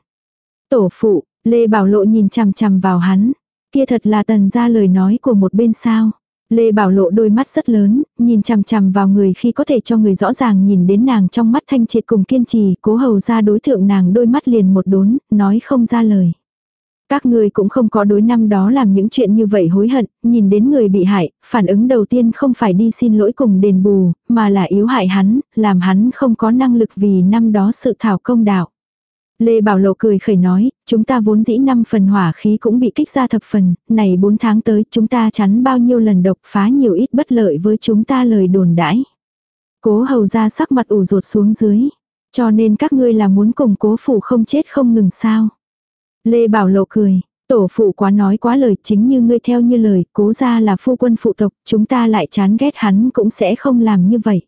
Tổ phụ, Lê Bảo Lộ nhìn chằm chằm vào hắn. Kia thật là tần ra lời nói của một bên sao. Lê Bảo Lộ đôi mắt rất lớn, nhìn chằm chằm vào người khi có thể cho người rõ ràng nhìn đến nàng trong mắt thanh triệt cùng kiên trì, cố hầu ra đối thượng nàng đôi mắt liền một đốn, nói không ra lời. Các người cũng không có đối năm đó làm những chuyện như vậy hối hận, nhìn đến người bị hại, phản ứng đầu tiên không phải đi xin lỗi cùng đền bù, mà là yếu hại hắn, làm hắn không có năng lực vì năm đó sự thảo công đạo. Lê Bảo Lộ cười khẩy nói, chúng ta vốn dĩ năm phần hỏa khí cũng bị kích ra thập phần, này 4 tháng tới chúng ta chắn bao nhiêu lần độc phá nhiều ít bất lợi với chúng ta lời đồn đãi. Cố hầu ra sắc mặt ủ rột xuống dưới, cho nên các ngươi là muốn cùng cố phủ không chết không ngừng sao. Lê Bảo Lộ cười, tổ phụ quá nói quá lời chính như ngươi theo như lời, cố ra là phu quân phụ tộc, chúng ta lại chán ghét hắn cũng sẽ không làm như vậy.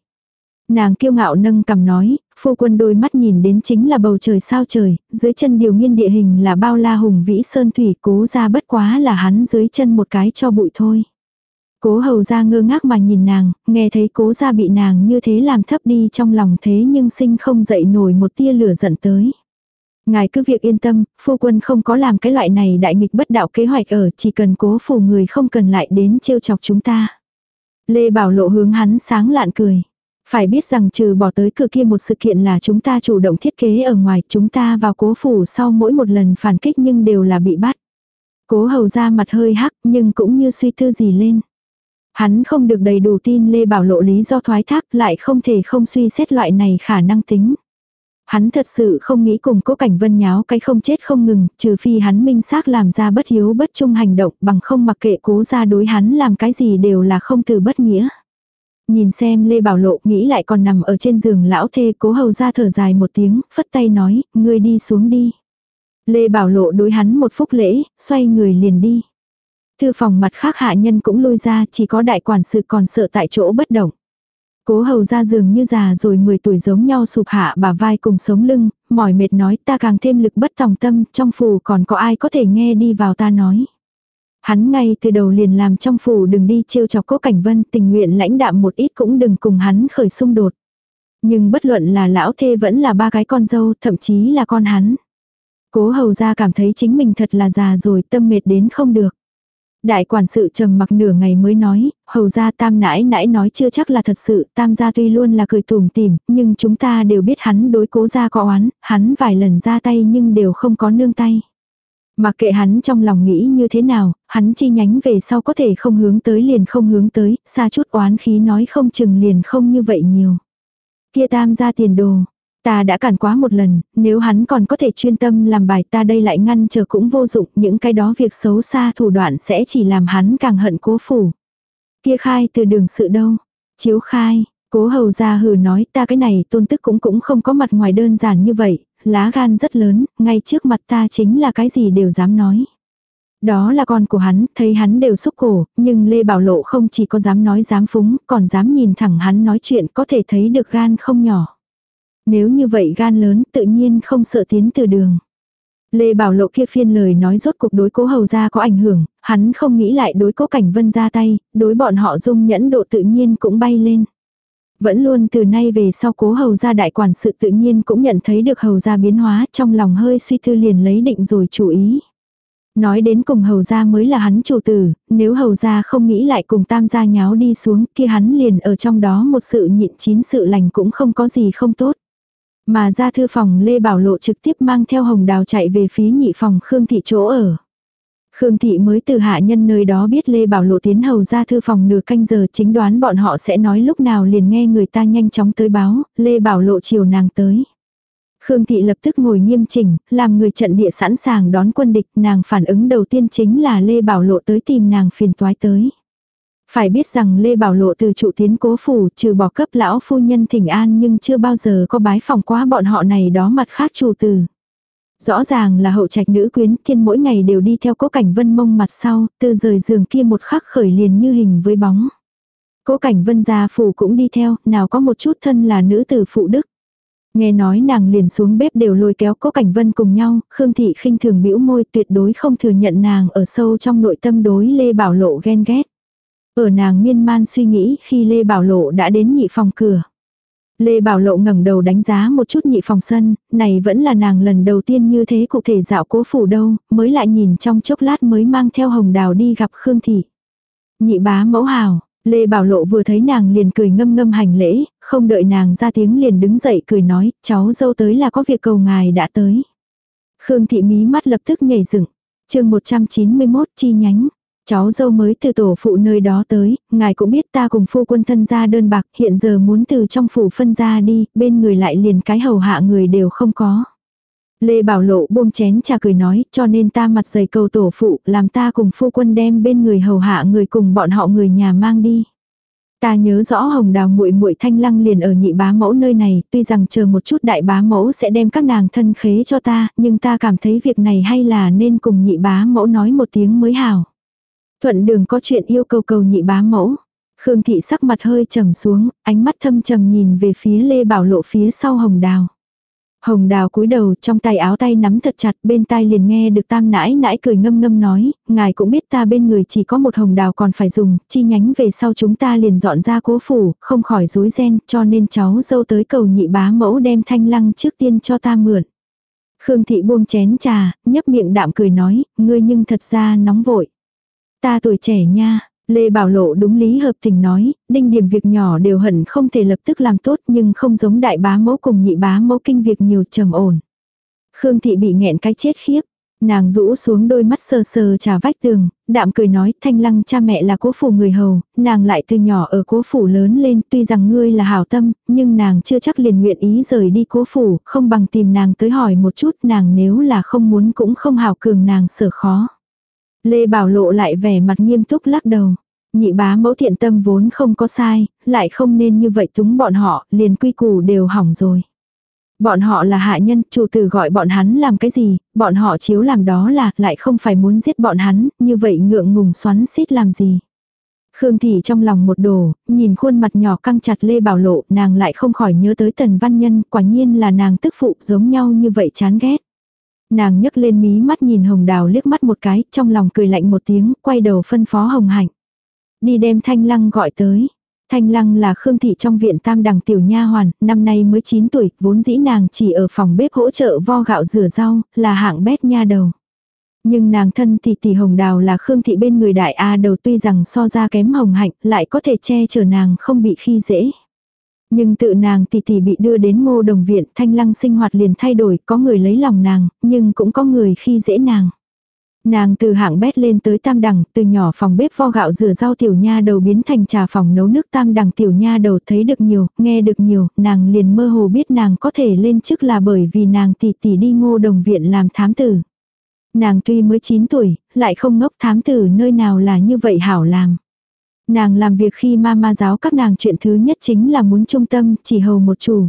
Nàng kiêu ngạo nâng cầm nói, phu quân đôi mắt nhìn đến chính là bầu trời sao trời, dưới chân điều nghiên địa hình là bao la hùng vĩ sơn thủy cố ra bất quá là hắn dưới chân một cái cho bụi thôi. Cố hầu ra ngơ ngác mà nhìn nàng, nghe thấy cố ra bị nàng như thế làm thấp đi trong lòng thế nhưng sinh không dậy nổi một tia lửa giận tới. Ngài cứ việc yên tâm, phu quân không có làm cái loại này đại nghịch bất đạo kế hoạch ở, chỉ cần cố phủ người không cần lại đến trêu chọc chúng ta. Lê Bảo Lộ hướng hắn sáng lạn cười. Phải biết rằng trừ bỏ tới cửa kia một sự kiện là chúng ta chủ động thiết kế ở ngoài, chúng ta vào cố phủ sau mỗi một lần phản kích nhưng đều là bị bắt. Cố hầu ra mặt hơi hắc nhưng cũng như suy tư gì lên. Hắn không được đầy đủ tin Lê Bảo Lộ lý do thoái thác lại không thể không suy xét loại này khả năng tính. Hắn thật sự không nghĩ cùng cố cảnh vân nháo cái không chết không ngừng, trừ phi hắn minh xác làm ra bất hiếu bất trung hành động bằng không mặc kệ cố ra đối hắn làm cái gì đều là không từ bất nghĩa. Nhìn xem Lê Bảo Lộ nghĩ lại còn nằm ở trên giường lão thê cố hầu ra thở dài một tiếng, phất tay nói, ngươi đi xuống đi. Lê Bảo Lộ đối hắn một phúc lễ, xoay người liền đi. Thư phòng mặt khác hạ nhân cũng lui ra, chỉ có đại quản sự còn sợ tại chỗ bất động. Cố hầu ra giường như già rồi 10 tuổi giống nhau sụp hạ bà vai cùng sống lưng, mỏi mệt nói ta càng thêm lực bất tòng tâm, trong phủ còn có ai có thể nghe đi vào ta nói. Hắn ngay từ đầu liền làm trong phủ đừng đi trêu chọc cố cảnh vân tình nguyện lãnh đạm một ít cũng đừng cùng hắn khởi xung đột. Nhưng bất luận là lão thê vẫn là ba cái con dâu, thậm chí là con hắn. Cố hầu ra cảm thấy chính mình thật là già rồi tâm mệt đến không được. Đại quản sự trầm mặc nửa ngày mới nói, hầu ra tam nãi nãi nói chưa chắc là thật sự, tam gia tuy luôn là cười tùm tìm, nhưng chúng ta đều biết hắn đối cố gia có oán, hắn vài lần ra tay nhưng đều không có nương tay. Mà kệ hắn trong lòng nghĩ như thế nào, hắn chi nhánh về sau có thể không hướng tới liền không hướng tới, xa chút oán khí nói không chừng liền không như vậy nhiều. Kia tam gia tiền đồ, Ta đã cản quá một lần, nếu hắn còn có thể chuyên tâm làm bài ta đây lại ngăn chờ cũng vô dụng, những cái đó việc xấu xa thủ đoạn sẽ chỉ làm hắn càng hận cố phủ. Kia khai từ đường sự đâu? Chiếu khai, cố hầu ra hừ nói ta cái này tôn tức cũng cũng không có mặt ngoài đơn giản như vậy, lá gan rất lớn, ngay trước mặt ta chính là cái gì đều dám nói. Đó là con của hắn, thấy hắn đều xúc cổ, nhưng Lê Bảo Lộ không chỉ có dám nói dám phúng, còn dám nhìn thẳng hắn nói chuyện có thể thấy được gan không nhỏ. Nếu như vậy gan lớn tự nhiên không sợ tiến từ đường. Lê Bảo Lộ kia phiên lời nói rốt cuộc đối cố hầu ra có ảnh hưởng, hắn không nghĩ lại đối cố cảnh vân ra tay, đối bọn họ dung nhẫn độ tự nhiên cũng bay lên. Vẫn luôn từ nay về sau cố hầu ra đại quản sự tự nhiên cũng nhận thấy được hầu ra biến hóa trong lòng hơi suy tư liền lấy định rồi chủ ý. Nói đến cùng hầu gia mới là hắn chủ tử, nếu hầu gia không nghĩ lại cùng tam gia nháo đi xuống kia hắn liền ở trong đó một sự nhịn chín sự lành cũng không có gì không tốt. Mà ra thư phòng Lê Bảo Lộ trực tiếp mang theo hồng đào chạy về phía nhị phòng Khương Thị chỗ ở. Khương Thị mới từ hạ nhân nơi đó biết Lê Bảo Lộ tiến hầu ra thư phòng nửa canh giờ chính đoán bọn họ sẽ nói lúc nào liền nghe người ta nhanh chóng tới báo, Lê Bảo Lộ chiều nàng tới. Khương Thị lập tức ngồi nghiêm chỉnh, làm người trận địa sẵn sàng đón quân địch, nàng phản ứng đầu tiên chính là Lê Bảo Lộ tới tìm nàng phiền toái tới. Phải biết rằng Lê Bảo Lộ từ trụ tiến cố phủ trừ bỏ cấp lão phu nhân thỉnh an nhưng chưa bao giờ có bái phòng quá bọn họ này đó mặt khác chủ tử Rõ ràng là hậu trạch nữ quyến thiên mỗi ngày đều đi theo cố cảnh vân mông mặt sau, từ rời giường kia một khắc khởi liền như hình với bóng. Cố cảnh vân gia phủ cũng đi theo, nào có một chút thân là nữ tử phụ đức. Nghe nói nàng liền xuống bếp đều lôi kéo cố cảnh vân cùng nhau, Khương Thị khinh thường bĩu môi tuyệt đối không thừa nhận nàng ở sâu trong nội tâm đối Lê Bảo Lộ ghen ghét. Ở nàng miên man suy nghĩ khi Lê Bảo Lộ đã đến nhị phòng cửa. Lê Bảo Lộ ngẩng đầu đánh giá một chút nhị phòng sân, này vẫn là nàng lần đầu tiên như thế cụ thể dạo cố phủ đâu, mới lại nhìn trong chốc lát mới mang theo hồng đào đi gặp Khương Thị. Nhị bá mẫu hào, Lê Bảo Lộ vừa thấy nàng liền cười ngâm ngâm hành lễ, không đợi nàng ra tiếng liền đứng dậy cười nói, cháu dâu tới là có việc cầu ngài đã tới. Khương Thị mí mắt lập tức nhảy dựng chương 191 chi nhánh. Cháu dâu mới từ tổ phụ nơi đó tới, ngài cũng biết ta cùng phu quân thân gia đơn bạc, hiện giờ muốn từ trong phủ phân ra đi, bên người lại liền cái hầu hạ người đều không có. Lê Bảo Lộ buông chén trà cười nói, cho nên ta mặt dày cầu tổ phụ, làm ta cùng phu quân đem bên người hầu hạ người cùng bọn họ người nhà mang đi. Ta nhớ rõ hồng đào muội muội thanh lăng liền ở nhị bá mẫu nơi này, tuy rằng chờ một chút đại bá mẫu sẽ đem các nàng thân khế cho ta, nhưng ta cảm thấy việc này hay là nên cùng nhị bá mẫu nói một tiếng mới hảo. Thuận đường có chuyện yêu cầu cầu nhị bá mẫu. Khương thị sắc mặt hơi trầm xuống, ánh mắt thâm trầm nhìn về phía Lê Bảo Lộ phía sau hồng đào. Hồng đào cúi đầu trong tay áo tay nắm thật chặt bên tai liền nghe được tam nãi nãi cười ngâm ngâm nói, ngài cũng biết ta bên người chỉ có một hồng đào còn phải dùng, chi nhánh về sau chúng ta liền dọn ra cố phủ, không khỏi rối ren cho nên cháu dâu tới cầu nhị bá mẫu đem thanh lăng trước tiên cho ta mượn. Khương thị buông chén trà, nhấp miệng đạm cười nói, ngươi nhưng thật ra nóng vội. Ta tuổi trẻ nha, Lê Bảo Lộ đúng lý hợp tình nói, đinh điểm việc nhỏ đều hận không thể lập tức làm tốt nhưng không giống đại bá mẫu cùng nhị bá mẫu kinh việc nhiều trầm ổn. Khương Thị bị nghẹn cái chết khiếp. Nàng rũ xuống đôi mắt sờ sờ trà vách tường, đạm cười nói thanh lăng cha mẹ là cố phủ người hầu, nàng lại từ nhỏ ở cố phủ lớn lên tuy rằng ngươi là hảo tâm, nhưng nàng chưa chắc liền nguyện ý rời đi cố phủ, không bằng tìm nàng tới hỏi một chút nàng nếu là không muốn cũng không hảo cường nàng sở khó. Lê Bảo Lộ lại vẻ mặt nghiêm túc lắc đầu. Nhị bá mẫu thiện tâm vốn không có sai, lại không nên như vậy túng bọn họ, liền quy củ đều hỏng rồi. Bọn họ là hạ nhân, chủ tử gọi bọn hắn làm cái gì, bọn họ chiếu làm đó là, lại không phải muốn giết bọn hắn, như vậy ngượng ngùng xoắn xít làm gì. Khương Thị trong lòng một đồ, nhìn khuôn mặt nhỏ căng chặt Lê Bảo Lộ, nàng lại không khỏi nhớ tới Tần Văn Nhân, quả nhiên là nàng tức phụ giống nhau như vậy chán ghét. Nàng nhấc lên mí mắt nhìn Hồng Đào liếc mắt một cái, trong lòng cười lạnh một tiếng, quay đầu phân phó Hồng Hạnh. Đi đem Thanh Lăng gọi tới. Thanh Lăng là Khương Thị trong viện tam đằng tiểu nha hoàn, năm nay mới 9 tuổi, vốn dĩ nàng chỉ ở phòng bếp hỗ trợ vo gạo rửa rau, là hạng bét nha đầu. Nhưng nàng thân thì tỷ hồng đào là Khương Thị bên người đại A đầu tuy rằng so ra kém hồng hạnh, lại có thể che chở nàng không bị khi dễ. Nhưng tự nàng tỷ tỷ bị đưa đến ngô đồng viện, thanh lăng sinh hoạt liền thay đổi, có người lấy lòng nàng, nhưng cũng có người khi dễ nàng. Nàng từ hạng bét lên tới tam đẳng, từ nhỏ phòng bếp vo gạo rửa rau tiểu nha đầu biến thành trà phòng nấu nước tam đẳng tiểu nha đầu thấy được nhiều, nghe được nhiều, nàng liền mơ hồ biết nàng có thể lên chức là bởi vì nàng tỷ tỷ đi ngô đồng viện làm thám tử. Nàng tuy mới 9 tuổi, lại không ngốc thám tử nơi nào là như vậy hảo làm. Nàng làm việc khi ma ma giáo các nàng chuyện thứ nhất chính là muốn trung tâm, chỉ hầu một chủ.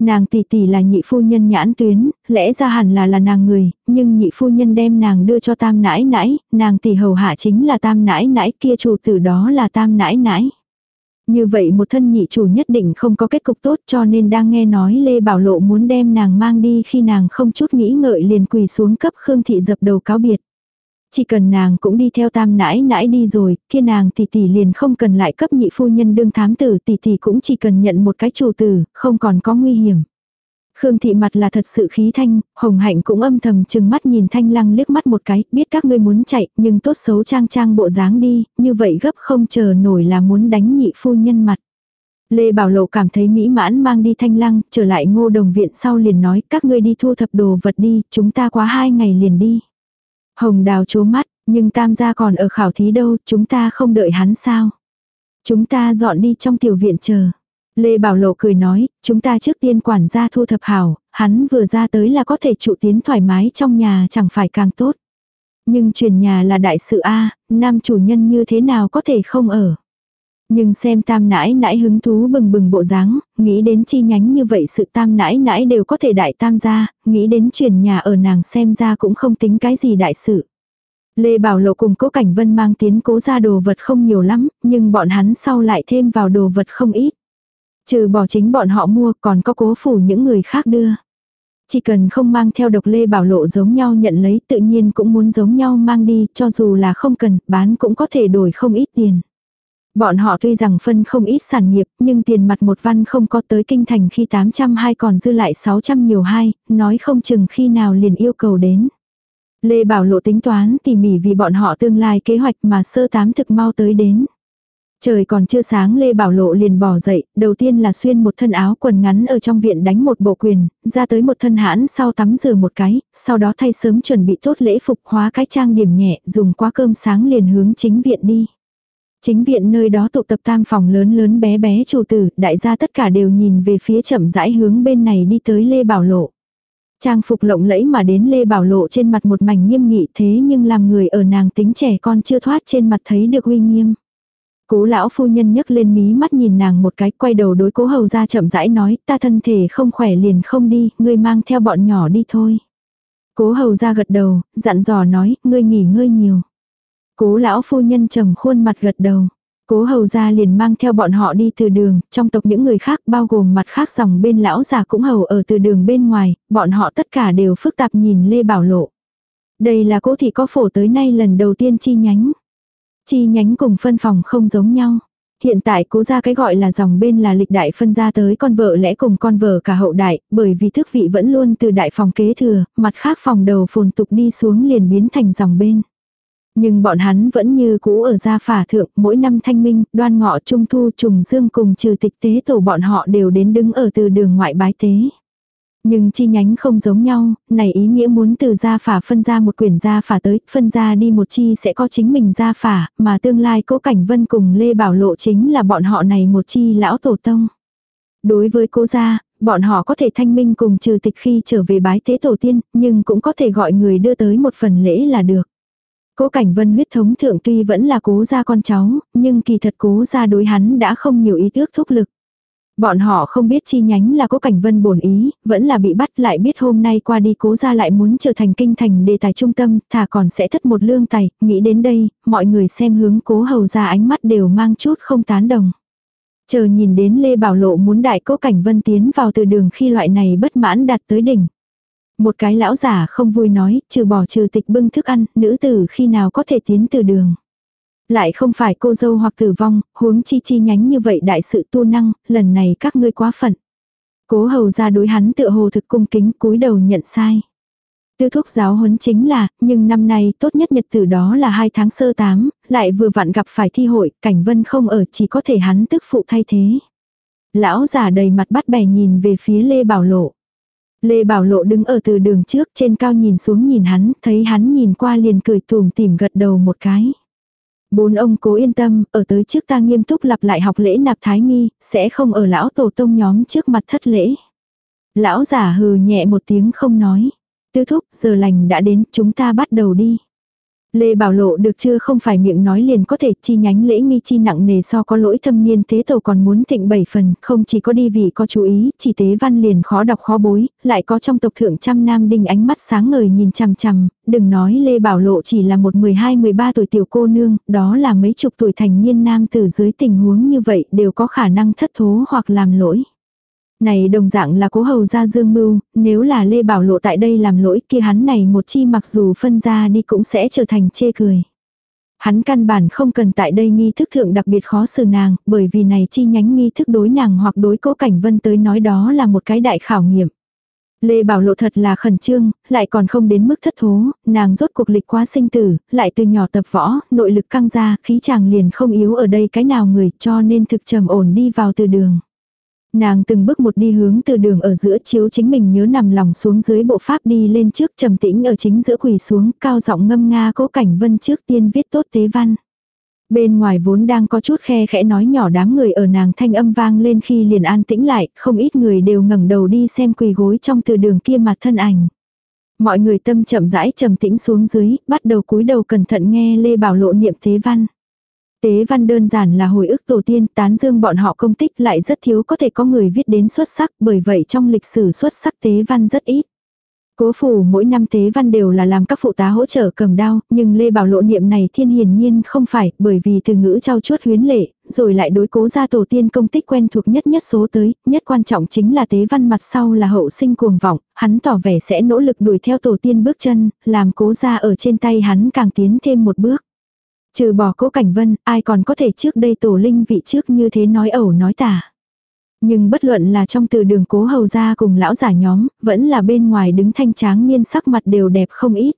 Nàng tỷ tỷ là nhị phu nhân nhãn tuyến, lẽ ra hẳn là là nàng người, nhưng nhị phu nhân đem nàng đưa cho tam nãi nãi, nàng tỷ hầu hạ chính là tam nãi nãi kia chủ tử đó là tam nãi nãi. Như vậy một thân nhị chủ nhất định không có kết cục tốt cho nên đang nghe nói Lê Bảo Lộ muốn đem nàng mang đi khi nàng không chút nghĩ ngợi liền quỳ xuống cấp Khương Thị dập đầu cáo biệt. Chỉ cần nàng cũng đi theo tam nãi nãi đi rồi, kia nàng tỷ tỷ liền không cần lại cấp nhị phu nhân đương thám tử tỷ tỷ cũng chỉ cần nhận một cái chủ tử, không còn có nguy hiểm. Khương thị mặt là thật sự khí thanh, hồng hạnh cũng âm thầm chừng mắt nhìn thanh lăng liếc mắt một cái, biết các ngươi muốn chạy, nhưng tốt xấu trang trang bộ dáng đi, như vậy gấp không chờ nổi là muốn đánh nhị phu nhân mặt. Lê Bảo Lộ cảm thấy mỹ mãn mang đi thanh lăng, trở lại ngô đồng viện sau liền nói các ngươi đi thu thập đồ vật đi, chúng ta quá hai ngày liền đi. Hồng đào chố mắt, nhưng tam gia còn ở khảo thí đâu, chúng ta không đợi hắn sao. Chúng ta dọn đi trong tiểu viện chờ. Lê Bảo Lộ cười nói, chúng ta trước tiên quản gia thu thập hảo, hắn vừa ra tới là có thể trụ tiến thoải mái trong nhà chẳng phải càng tốt. Nhưng truyền nhà là đại sự A, nam chủ nhân như thế nào có thể không ở. Nhưng xem tam nãi nãi hứng thú bừng bừng bộ dáng, nghĩ đến chi nhánh như vậy sự tam nãi nãi đều có thể đại tam gia, nghĩ đến chuyển nhà ở nàng xem ra cũng không tính cái gì đại sự. Lê Bảo Lộ cùng Cố Cảnh Vân mang tiến cố ra đồ vật không nhiều lắm, nhưng bọn hắn sau lại thêm vào đồ vật không ít. Trừ bỏ chính bọn họ mua còn có cố phủ những người khác đưa. Chỉ cần không mang theo độc Lê Bảo Lộ giống nhau nhận lấy tự nhiên cũng muốn giống nhau mang đi cho dù là không cần bán cũng có thể đổi không ít tiền. Bọn họ tuy rằng phân không ít sản nghiệp, nhưng tiền mặt một văn không có tới kinh thành khi 802 còn dư lại 600 nhiều hai, nói không chừng khi nào liền yêu cầu đến. Lê Bảo Lộ tính toán tỉ mỉ vì bọn họ tương lai kế hoạch mà sơ tám thực mau tới đến. Trời còn chưa sáng Lê Bảo Lộ liền bỏ dậy, đầu tiên là xuyên một thân áo quần ngắn ở trong viện đánh một bộ quyền, ra tới một thân hãn sau tắm rửa một cái, sau đó thay sớm chuẩn bị tốt lễ phục hóa cái trang điểm nhẹ, dùng qua cơm sáng liền hướng chính viện đi. Chính viện nơi đó tụ tập tam phòng lớn lớn bé bé chủ tử, đại gia tất cả đều nhìn về phía chậm rãi hướng bên này đi tới Lê Bảo Lộ. Trang phục lộng lẫy mà đến Lê Bảo Lộ trên mặt một mảnh nghiêm nghị thế nhưng làm người ở nàng tính trẻ con chưa thoát trên mặt thấy được uy nghiêm. Cố lão phu nhân nhấc lên mí mắt nhìn nàng một cái quay đầu đối cố hầu ra chậm rãi nói ta thân thể không khỏe liền không đi, ngươi mang theo bọn nhỏ đi thôi. Cố hầu ra gật đầu, dặn dò nói, ngươi nghỉ ngơi nhiều. Cố lão phu nhân trầm khuôn mặt gật đầu. Cố hầu ra liền mang theo bọn họ đi từ đường, trong tộc những người khác bao gồm mặt khác dòng bên lão già cũng hầu ở từ đường bên ngoài, bọn họ tất cả đều phức tạp nhìn Lê Bảo Lộ. Đây là cố thị có phổ tới nay lần đầu tiên chi nhánh. Chi nhánh cùng phân phòng không giống nhau. Hiện tại cố ra cái gọi là dòng bên là lịch đại phân ra tới con vợ lẽ cùng con vợ cả hậu đại, bởi vì thức vị vẫn luôn từ đại phòng kế thừa, mặt khác phòng đầu phồn tục đi xuống liền biến thành dòng bên. Nhưng bọn hắn vẫn như cũ ở gia phả thượng, mỗi năm thanh minh, đoan ngọ trung thu trùng dương cùng trừ tịch tế tổ bọn họ đều đến đứng ở từ đường ngoại bái tế. Nhưng chi nhánh không giống nhau, này ý nghĩa muốn từ gia phả phân ra một quyển gia phả tới, phân ra đi một chi sẽ có chính mình gia phả, mà tương lai cố cảnh vân cùng Lê Bảo Lộ chính là bọn họ này một chi lão tổ tông. Đối với cố gia, bọn họ có thể thanh minh cùng trừ tịch khi trở về bái tế tổ tiên, nhưng cũng có thể gọi người đưa tới một phần lễ là được. Cố Cảnh Vân huyết thống thượng tuy vẫn là cố gia con cháu, nhưng kỳ thật cố gia đối hắn đã không nhiều ý tước thúc lực. Bọn họ không biết chi nhánh là cố Cảnh Vân bổn ý, vẫn là bị bắt lại biết hôm nay qua đi cố gia lại muốn trở thành kinh thành đề tài trung tâm, thà còn sẽ thất một lương tài, nghĩ đến đây, mọi người xem hướng cố hầu ra ánh mắt đều mang chút không tán đồng. Chờ nhìn đến Lê Bảo Lộ muốn đại cố Cảnh Vân tiến vào từ đường khi loại này bất mãn đạt tới đỉnh. Một cái lão giả không vui nói, trừ bỏ trừ tịch bưng thức ăn, nữ tử khi nào có thể tiến từ đường. Lại không phải cô dâu hoặc tử vong, huống chi chi nhánh như vậy đại sự tu năng, lần này các ngươi quá phận. Cố hầu ra đối hắn tựa hồ thực cung kính cúi đầu nhận sai. Tư thúc giáo huấn chính là, nhưng năm nay tốt nhất nhật tử đó là hai tháng sơ tám, lại vừa vặn gặp phải thi hội, cảnh vân không ở chỉ có thể hắn tức phụ thay thế. Lão giả đầy mặt bắt bẻ nhìn về phía Lê Bảo Lộ. Lê Bảo Lộ đứng ở từ đường trước trên cao nhìn xuống nhìn hắn, thấy hắn nhìn qua liền cười tùm tìm gật đầu một cái. Bốn ông cố yên tâm, ở tới trước ta nghiêm túc lặp lại học lễ nạp thái nghi, sẽ không ở lão tổ tông nhóm trước mặt thất lễ. Lão giả hừ nhẹ một tiếng không nói. Tư thúc, giờ lành đã đến, chúng ta bắt đầu đi. Lê Bảo Lộ được chưa không phải miệng nói liền có thể chi nhánh lễ nghi chi nặng nề so có lỗi thâm niên tế tổ còn muốn thịnh bảy phần, không chỉ có đi vì có chú ý, chỉ tế văn liền khó đọc khó bối, lại có trong tộc thượng trăm nam đinh ánh mắt sáng ngời nhìn chằm chằm, đừng nói Lê Bảo Lộ chỉ là một 12-13 tuổi tiểu cô nương, đó là mấy chục tuổi thành niên nam từ dưới tình huống như vậy đều có khả năng thất thố hoặc làm lỗi. Này đồng dạng là cố hầu gia dương mưu, nếu là Lê Bảo Lộ tại đây làm lỗi kia hắn này một chi mặc dù phân ra đi cũng sẽ trở thành chê cười. Hắn căn bản không cần tại đây nghi thức thượng đặc biệt khó xử nàng, bởi vì này chi nhánh nghi thức đối nàng hoặc đối cố cảnh vân tới nói đó là một cái đại khảo nghiệm. Lê Bảo Lộ thật là khẩn trương, lại còn không đến mức thất thố, nàng rốt cuộc lịch quá sinh tử, lại từ nhỏ tập võ, nội lực căng ra, khí chàng liền không yếu ở đây cái nào người cho nên thực trầm ổn đi vào từ đường. Nàng từng bước một đi hướng từ đường ở giữa chiếu chính mình nhớ nằm lòng xuống dưới bộ pháp đi lên trước trầm tĩnh ở chính giữa quỳ xuống cao giọng ngâm nga cố cảnh vân trước tiên viết tốt tế văn. Bên ngoài vốn đang có chút khe khẽ nói nhỏ đám người ở nàng thanh âm vang lên khi liền an tĩnh lại, không ít người đều ngẩng đầu đi xem quỳ gối trong từ đường kia mặt thân ảnh. Mọi người tâm chậm rãi trầm tĩnh xuống dưới, bắt đầu cúi đầu cẩn thận nghe Lê Bảo Lộ niệm thế văn. Tế văn đơn giản là hồi ức tổ tiên tán dương bọn họ công tích lại rất thiếu có thể có người viết đến xuất sắc bởi vậy trong lịch sử xuất sắc tế văn rất ít. Cố phủ mỗi năm tế văn đều là làm các phụ tá hỗ trợ cầm đao, nhưng Lê Bảo lộ niệm này thiên hiển nhiên không phải, bởi vì từ ngữ trao chuốt huyến lệ, rồi lại đối cố gia tổ tiên công tích quen thuộc nhất nhất số tới, nhất quan trọng chính là tế văn mặt sau là hậu sinh cuồng vọng, hắn tỏ vẻ sẽ nỗ lực đuổi theo tổ tiên bước chân, làm cố gia ở trên tay hắn càng tiến thêm một bước. Trừ bỏ cố cảnh vân, ai còn có thể trước đây tổ linh vị trước như thế nói ẩu nói tả. Nhưng bất luận là trong từ đường cố hầu ra cùng lão giả nhóm, vẫn là bên ngoài đứng thanh tráng niên sắc mặt đều đẹp không ít.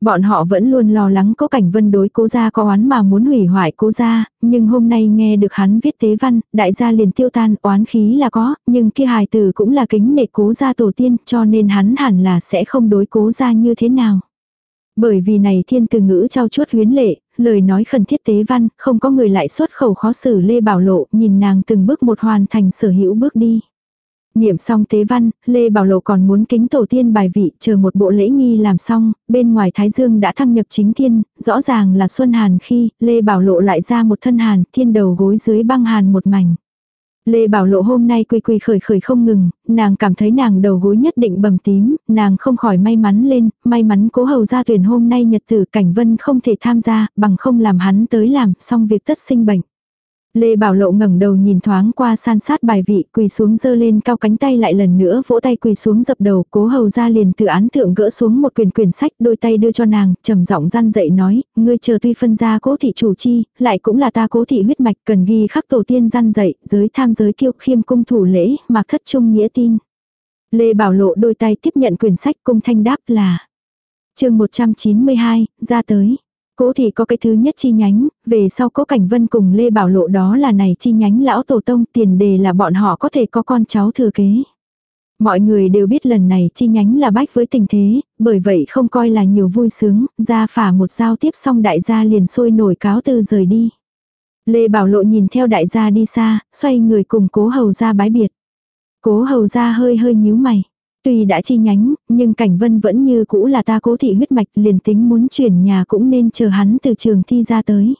Bọn họ vẫn luôn lo lắng cố cảnh vân đối cố gia có oán mà muốn hủy hoại cố gia, nhưng hôm nay nghe được hắn viết tế văn, đại gia liền tiêu tan, oán khí là có, nhưng kia hài tử cũng là kính nể cố gia tổ tiên, cho nên hắn hẳn là sẽ không đối cố gia như thế nào. Bởi vì này thiên từ ngữ trao chuốt huyến lệ, lời nói khẩn thiết tế văn, không có người lại xuất khẩu khó xử Lê Bảo Lộ, nhìn nàng từng bước một hoàn thành sở hữu bước đi. Niệm xong tế văn, Lê Bảo Lộ còn muốn kính tổ tiên bài vị, chờ một bộ lễ nghi làm xong, bên ngoài Thái Dương đã thăng nhập chính thiên, rõ ràng là xuân hàn khi, Lê Bảo Lộ lại ra một thân hàn, thiên đầu gối dưới băng hàn một mảnh. Lê Bảo Lộ hôm nay quỳ quỳ khởi khởi không ngừng, nàng cảm thấy nàng đầu gối nhất định bầm tím, nàng không khỏi may mắn lên, may mắn cố hầu ra tuyển hôm nay nhật tử cảnh vân không thể tham gia, bằng không làm hắn tới làm, xong việc tất sinh bệnh. Lê Bảo Lộ ngẩng đầu nhìn thoáng qua san sát bài vị, quỳ xuống dơ lên cao cánh tay lại lần nữa vỗ tay quỳ xuống dập đầu, cố hầu ra liền từ án thượng gỡ xuống một quyển quyển sách, đôi tay đưa cho nàng, trầm giọng gian dậy nói, ngươi chờ tuy phân ra cố thị chủ chi, lại cũng là ta cố thị huyết mạch cần ghi khắc tổ tiên gian dậy, giới tham giới kiêu khiêm cung thủ lễ, mặc thất trung nghĩa tin. Lê Bảo Lộ đôi tay tiếp nhận quyển sách cung thanh đáp là chương 192, ra tới. Cố thì có cái thứ nhất chi nhánh, về sau cố Cảnh Vân cùng Lê Bảo Lộ đó là này chi nhánh lão tổ tông tiền đề là bọn họ có thể có con cháu thừa kế. Mọi người đều biết lần này chi nhánh là bách với tình thế, bởi vậy không coi là nhiều vui sướng, ra phả một giao tiếp xong đại gia liền sôi nổi cáo từ rời đi. Lê Bảo Lộ nhìn theo đại gia đi xa, xoay người cùng cố hầu ra bái biệt. Cố hầu ra hơi hơi nhíu mày. Tuy đã chi nhánh, nhưng cảnh vân vẫn như cũ là ta cố thị huyết mạch liền tính muốn chuyển nhà cũng nên chờ hắn từ trường thi ra tới.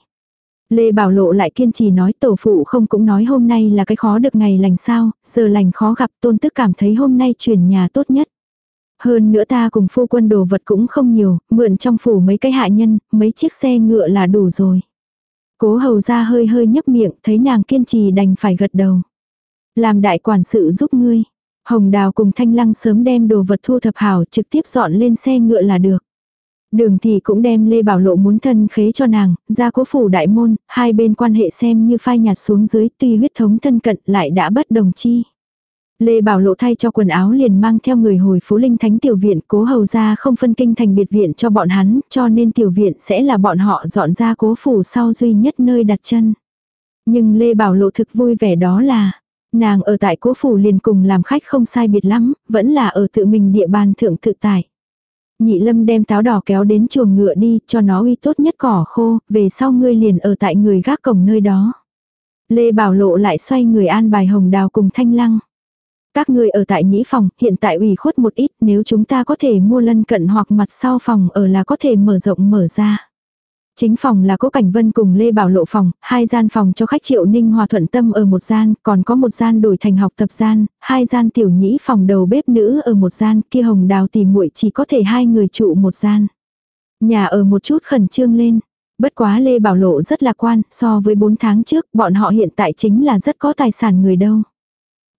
Lê Bảo Lộ lại kiên trì nói tổ phụ không cũng nói hôm nay là cái khó được ngày lành sao, giờ lành khó gặp tôn tức cảm thấy hôm nay chuyển nhà tốt nhất. Hơn nữa ta cùng phu quân đồ vật cũng không nhiều, mượn trong phủ mấy cái hạ nhân, mấy chiếc xe ngựa là đủ rồi. Cố hầu ra hơi hơi nhấp miệng, thấy nàng kiên trì đành phải gật đầu. Làm đại quản sự giúp ngươi. Hồng Đào cùng Thanh Lăng sớm đem đồ vật thu thập hảo trực tiếp dọn lên xe ngựa là được. Đường thì cũng đem Lê Bảo Lộ muốn thân khế cho nàng, ra cố phủ đại môn, hai bên quan hệ xem như phai nhạt xuống dưới tuy huyết thống thân cận lại đã bất đồng chi. Lê Bảo Lộ thay cho quần áo liền mang theo người hồi phú linh thánh tiểu viện cố hầu ra không phân kinh thành biệt viện cho bọn hắn cho nên tiểu viện sẽ là bọn họ dọn ra cố phủ sau duy nhất nơi đặt chân. Nhưng Lê Bảo Lộ thực vui vẻ đó là Nàng ở tại cố phủ liền cùng làm khách không sai biệt lắm, vẫn là ở tự mình địa bàn thượng tự tại. Nhị lâm đem táo đỏ kéo đến chuồng ngựa đi, cho nó uy tốt nhất cỏ khô, về sau ngươi liền ở tại người gác cổng nơi đó. Lê Bảo Lộ lại xoay người an bài hồng đào cùng thanh lăng. Các ngươi ở tại nhĩ phòng, hiện tại ủy khuất một ít, nếu chúng ta có thể mua lân cận hoặc mặt sau phòng ở là có thể mở rộng mở ra. Chính phòng là Cố Cảnh Vân cùng Lê Bảo Lộ phòng, hai gian phòng cho khách Triệu Ninh Hòa thuận tâm ở một gian, còn có một gian đổi thành học tập gian, hai gian tiểu nhĩ phòng đầu bếp nữ ở một gian, kia hồng đào tìm muội chỉ có thể hai người trụ một gian. Nhà ở một chút khẩn trương lên. Bất quá Lê Bảo Lộ rất lạc quan, so với 4 tháng trước, bọn họ hiện tại chính là rất có tài sản người đâu.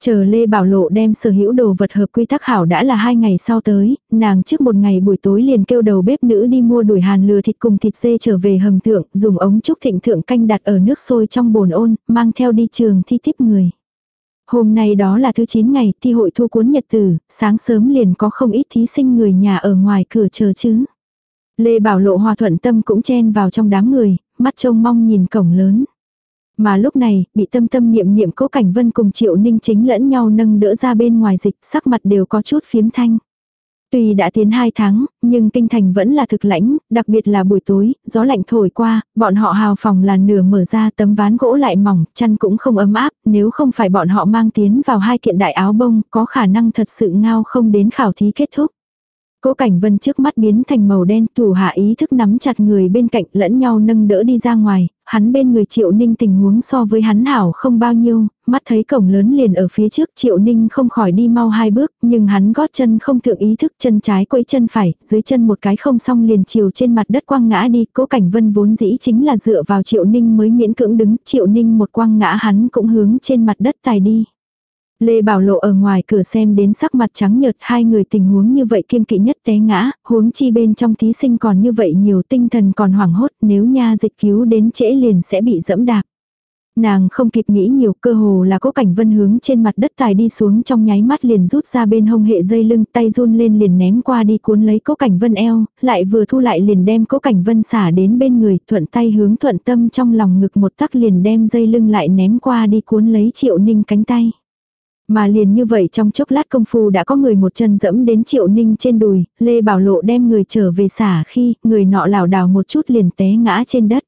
Chờ Lê Bảo Lộ đem sở hữu đồ vật hợp quy tắc hảo đã là hai ngày sau tới, nàng trước một ngày buổi tối liền kêu đầu bếp nữ đi mua đuổi hàn lừa thịt cùng thịt dê trở về hầm thượng, dùng ống trúc thịnh thượng canh đặt ở nước sôi trong bồn ôn, mang theo đi trường thi tiếp người. Hôm nay đó là thứ 9 ngày, thi hội thu cuốn nhật tử, sáng sớm liền có không ít thí sinh người nhà ở ngoài cửa chờ chứ. Lê Bảo Lộ hòa thuận tâm cũng chen vào trong đám người, mắt trông mong nhìn cổng lớn. Mà lúc này, bị tâm tâm niệm niệm cố cảnh vân cùng triệu ninh chính lẫn nhau nâng đỡ ra bên ngoài dịch, sắc mặt đều có chút phiếm thanh. Tuy đã tiến 2 tháng, nhưng kinh thành vẫn là thực lãnh, đặc biệt là buổi tối, gió lạnh thổi qua, bọn họ hào phòng là nửa mở ra tấm ván gỗ lại mỏng, chăn cũng không ấm áp, nếu không phải bọn họ mang tiến vào hai kiện đại áo bông, có khả năng thật sự ngao không đến khảo thí kết thúc. Cố Cảnh Vân trước mắt biến thành màu đen, thủ hạ ý thức nắm chặt người bên cạnh lẫn nhau nâng đỡ đi ra ngoài, hắn bên người Triệu Ninh tình huống so với hắn hảo không bao nhiêu, mắt thấy cổng lớn liền ở phía trước Triệu Ninh không khỏi đi mau hai bước, nhưng hắn gót chân không thượng ý thức chân trái quấy chân phải, dưới chân một cái không xong liền chiều trên mặt đất quăng ngã đi, Cố Cảnh Vân vốn dĩ chính là dựa vào Triệu Ninh mới miễn cưỡng đứng, Triệu Ninh một quăng ngã hắn cũng hướng trên mặt đất tài đi. Lê Bảo Lộ ở ngoài cửa xem đến sắc mặt trắng nhợt hai người tình huống như vậy kiên kỵ nhất té ngã, huống chi bên trong thí sinh còn như vậy nhiều tinh thần còn hoảng hốt nếu nha dịch cứu đến trễ liền sẽ bị dẫm đạp. Nàng không kịp nghĩ nhiều cơ hồ là cố cảnh vân hướng trên mặt đất tài đi xuống trong nháy mắt liền rút ra bên hông hệ dây lưng tay run lên liền ném qua đi cuốn lấy cố cảnh vân eo, lại vừa thu lại liền đem cố cảnh vân xả đến bên người thuận tay hướng thuận tâm trong lòng ngực một tắc liền đem dây lưng lại ném qua đi cuốn lấy triệu ninh cánh tay. Mà liền như vậy trong chốc lát công phu đã có người một chân dẫm đến triệu ninh trên đùi, Lê Bảo Lộ đem người trở về xả khi người nọ lảo đảo một chút liền té ngã trên đất.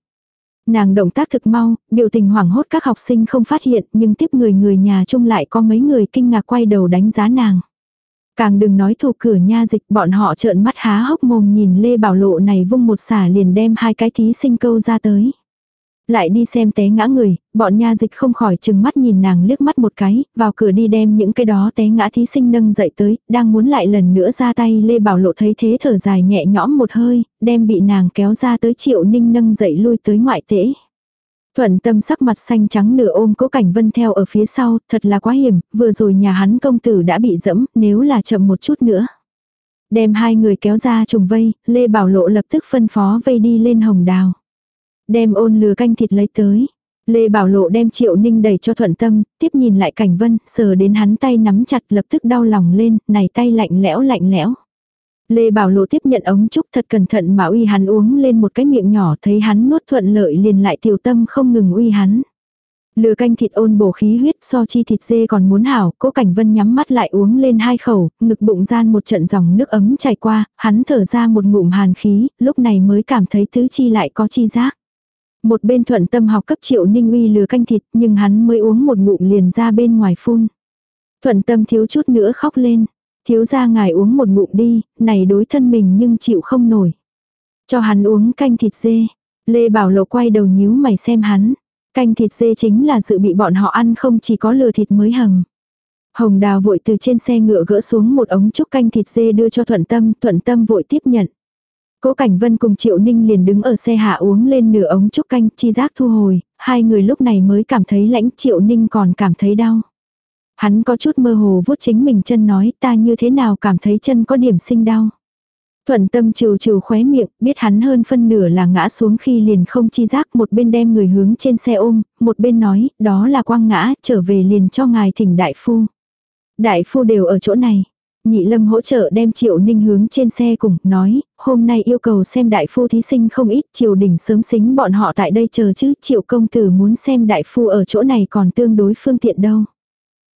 Nàng động tác thực mau, biểu tình hoảng hốt các học sinh không phát hiện nhưng tiếp người người nhà chung lại có mấy người kinh ngạc quay đầu đánh giá nàng. Càng đừng nói thủ cửa nha dịch bọn họ trợn mắt há hốc mồm nhìn Lê Bảo Lộ này vung một xả liền đem hai cái thí sinh câu ra tới. Lại đi xem té ngã người, bọn nha dịch không khỏi chừng mắt nhìn nàng liếc mắt một cái, vào cửa đi đem những cái đó té ngã thí sinh nâng dậy tới, đang muốn lại lần nữa ra tay Lê Bảo Lộ thấy thế thở dài nhẹ nhõm một hơi, đem bị nàng kéo ra tới triệu ninh nâng dậy lui tới ngoại tễ. Thuận tâm sắc mặt xanh trắng nửa ôm cố cảnh vân theo ở phía sau, thật là quá hiểm, vừa rồi nhà hắn công tử đã bị dẫm, nếu là chậm một chút nữa. Đem hai người kéo ra trùng vây, Lê Bảo Lộ lập tức phân phó vây đi lên hồng đào. Đem ôn lừa canh thịt lấy tới. Lê Bảo Lộ đem Triệu Ninh đẩy cho thuận tâm, tiếp nhìn lại cảnh vân, sờ đến hắn tay nắm chặt lập tức đau lòng lên, này tay lạnh lẽo lạnh lẽo. Lê Bảo Lộ tiếp nhận ống trúc thật cẩn thận mà uy hắn uống lên một cái miệng nhỏ thấy hắn nuốt thuận lợi liền lại tiểu tâm không ngừng uy hắn. Lừa canh thịt ôn bổ khí huyết so chi thịt dê còn muốn hảo, cố cảnh vân nhắm mắt lại uống lên hai khẩu, ngực bụng gian một trận dòng nước ấm chảy qua, hắn thở ra một ngụm hàn khí, lúc này mới cảm thấy tứ chi lại có chi giác. Một bên thuận tâm học cấp triệu ninh uy lừa canh thịt nhưng hắn mới uống một ngụm liền ra bên ngoài phun. Thuận tâm thiếu chút nữa khóc lên. Thiếu ra ngài uống một ngụm đi, này đối thân mình nhưng chịu không nổi. Cho hắn uống canh thịt dê. Lê Bảo Lộ quay đầu nhíu mày xem hắn. Canh thịt dê chính là dự bị bọn họ ăn không chỉ có lừa thịt mới hầm. Hồng Đào vội từ trên xe ngựa gỡ xuống một ống trúc canh thịt dê đưa cho Thuận Tâm, Thuận Tâm vội tiếp nhận. Cố Cảnh Vân cùng Triệu Ninh liền đứng ở xe hạ uống lên nửa ống trúc canh, chi giác thu hồi, hai người lúc này mới cảm thấy lãnh Triệu Ninh còn cảm thấy đau. Hắn có chút mơ hồ vuốt chính mình chân nói ta như thế nào cảm thấy chân có điểm sinh đau. Thuận tâm trừ trừ khóe miệng, biết hắn hơn phân nửa là ngã xuống khi liền không chi giác một bên đem người hướng trên xe ôm, một bên nói, đó là quang ngã, trở về liền cho ngài thỉnh đại phu. Đại phu đều ở chỗ này. Nhị lâm hỗ trợ đem triệu ninh hướng trên xe cùng, nói, hôm nay yêu cầu xem đại phu thí sinh không ít, triều đình sớm xính bọn họ tại đây chờ chứ, triệu công tử muốn xem đại phu ở chỗ này còn tương đối phương tiện đâu.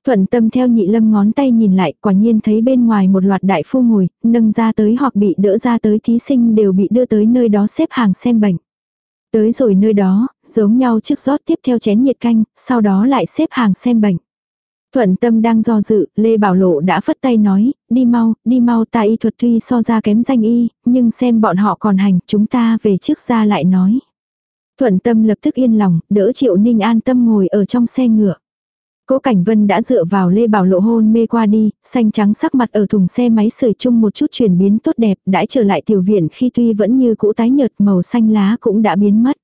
Thuận tâm theo nhị lâm ngón tay nhìn lại, quả nhiên thấy bên ngoài một loạt đại phu ngồi, nâng ra tới hoặc bị đỡ ra tới thí sinh đều bị đưa tới nơi đó xếp hàng xem bệnh. Tới rồi nơi đó, giống nhau trước rót tiếp theo chén nhiệt canh, sau đó lại xếp hàng xem bệnh. Thuận tâm đang do dự, Lê Bảo Lộ đã phất tay nói, đi mau, đi mau ta y thuật tuy so ra kém danh y, nhưng xem bọn họ còn hành, chúng ta về trước ra lại nói. Thuận tâm lập tức yên lòng, đỡ Triệu Ninh an tâm ngồi ở trong xe ngựa. Cố Cảnh Vân đã dựa vào Lê Bảo Lộ hôn mê qua đi, xanh trắng sắc mặt ở thùng xe máy sưởi chung một chút chuyển biến tốt đẹp, đã trở lại tiểu viện khi tuy vẫn như cũ tái nhợt màu xanh lá cũng đã biến mất.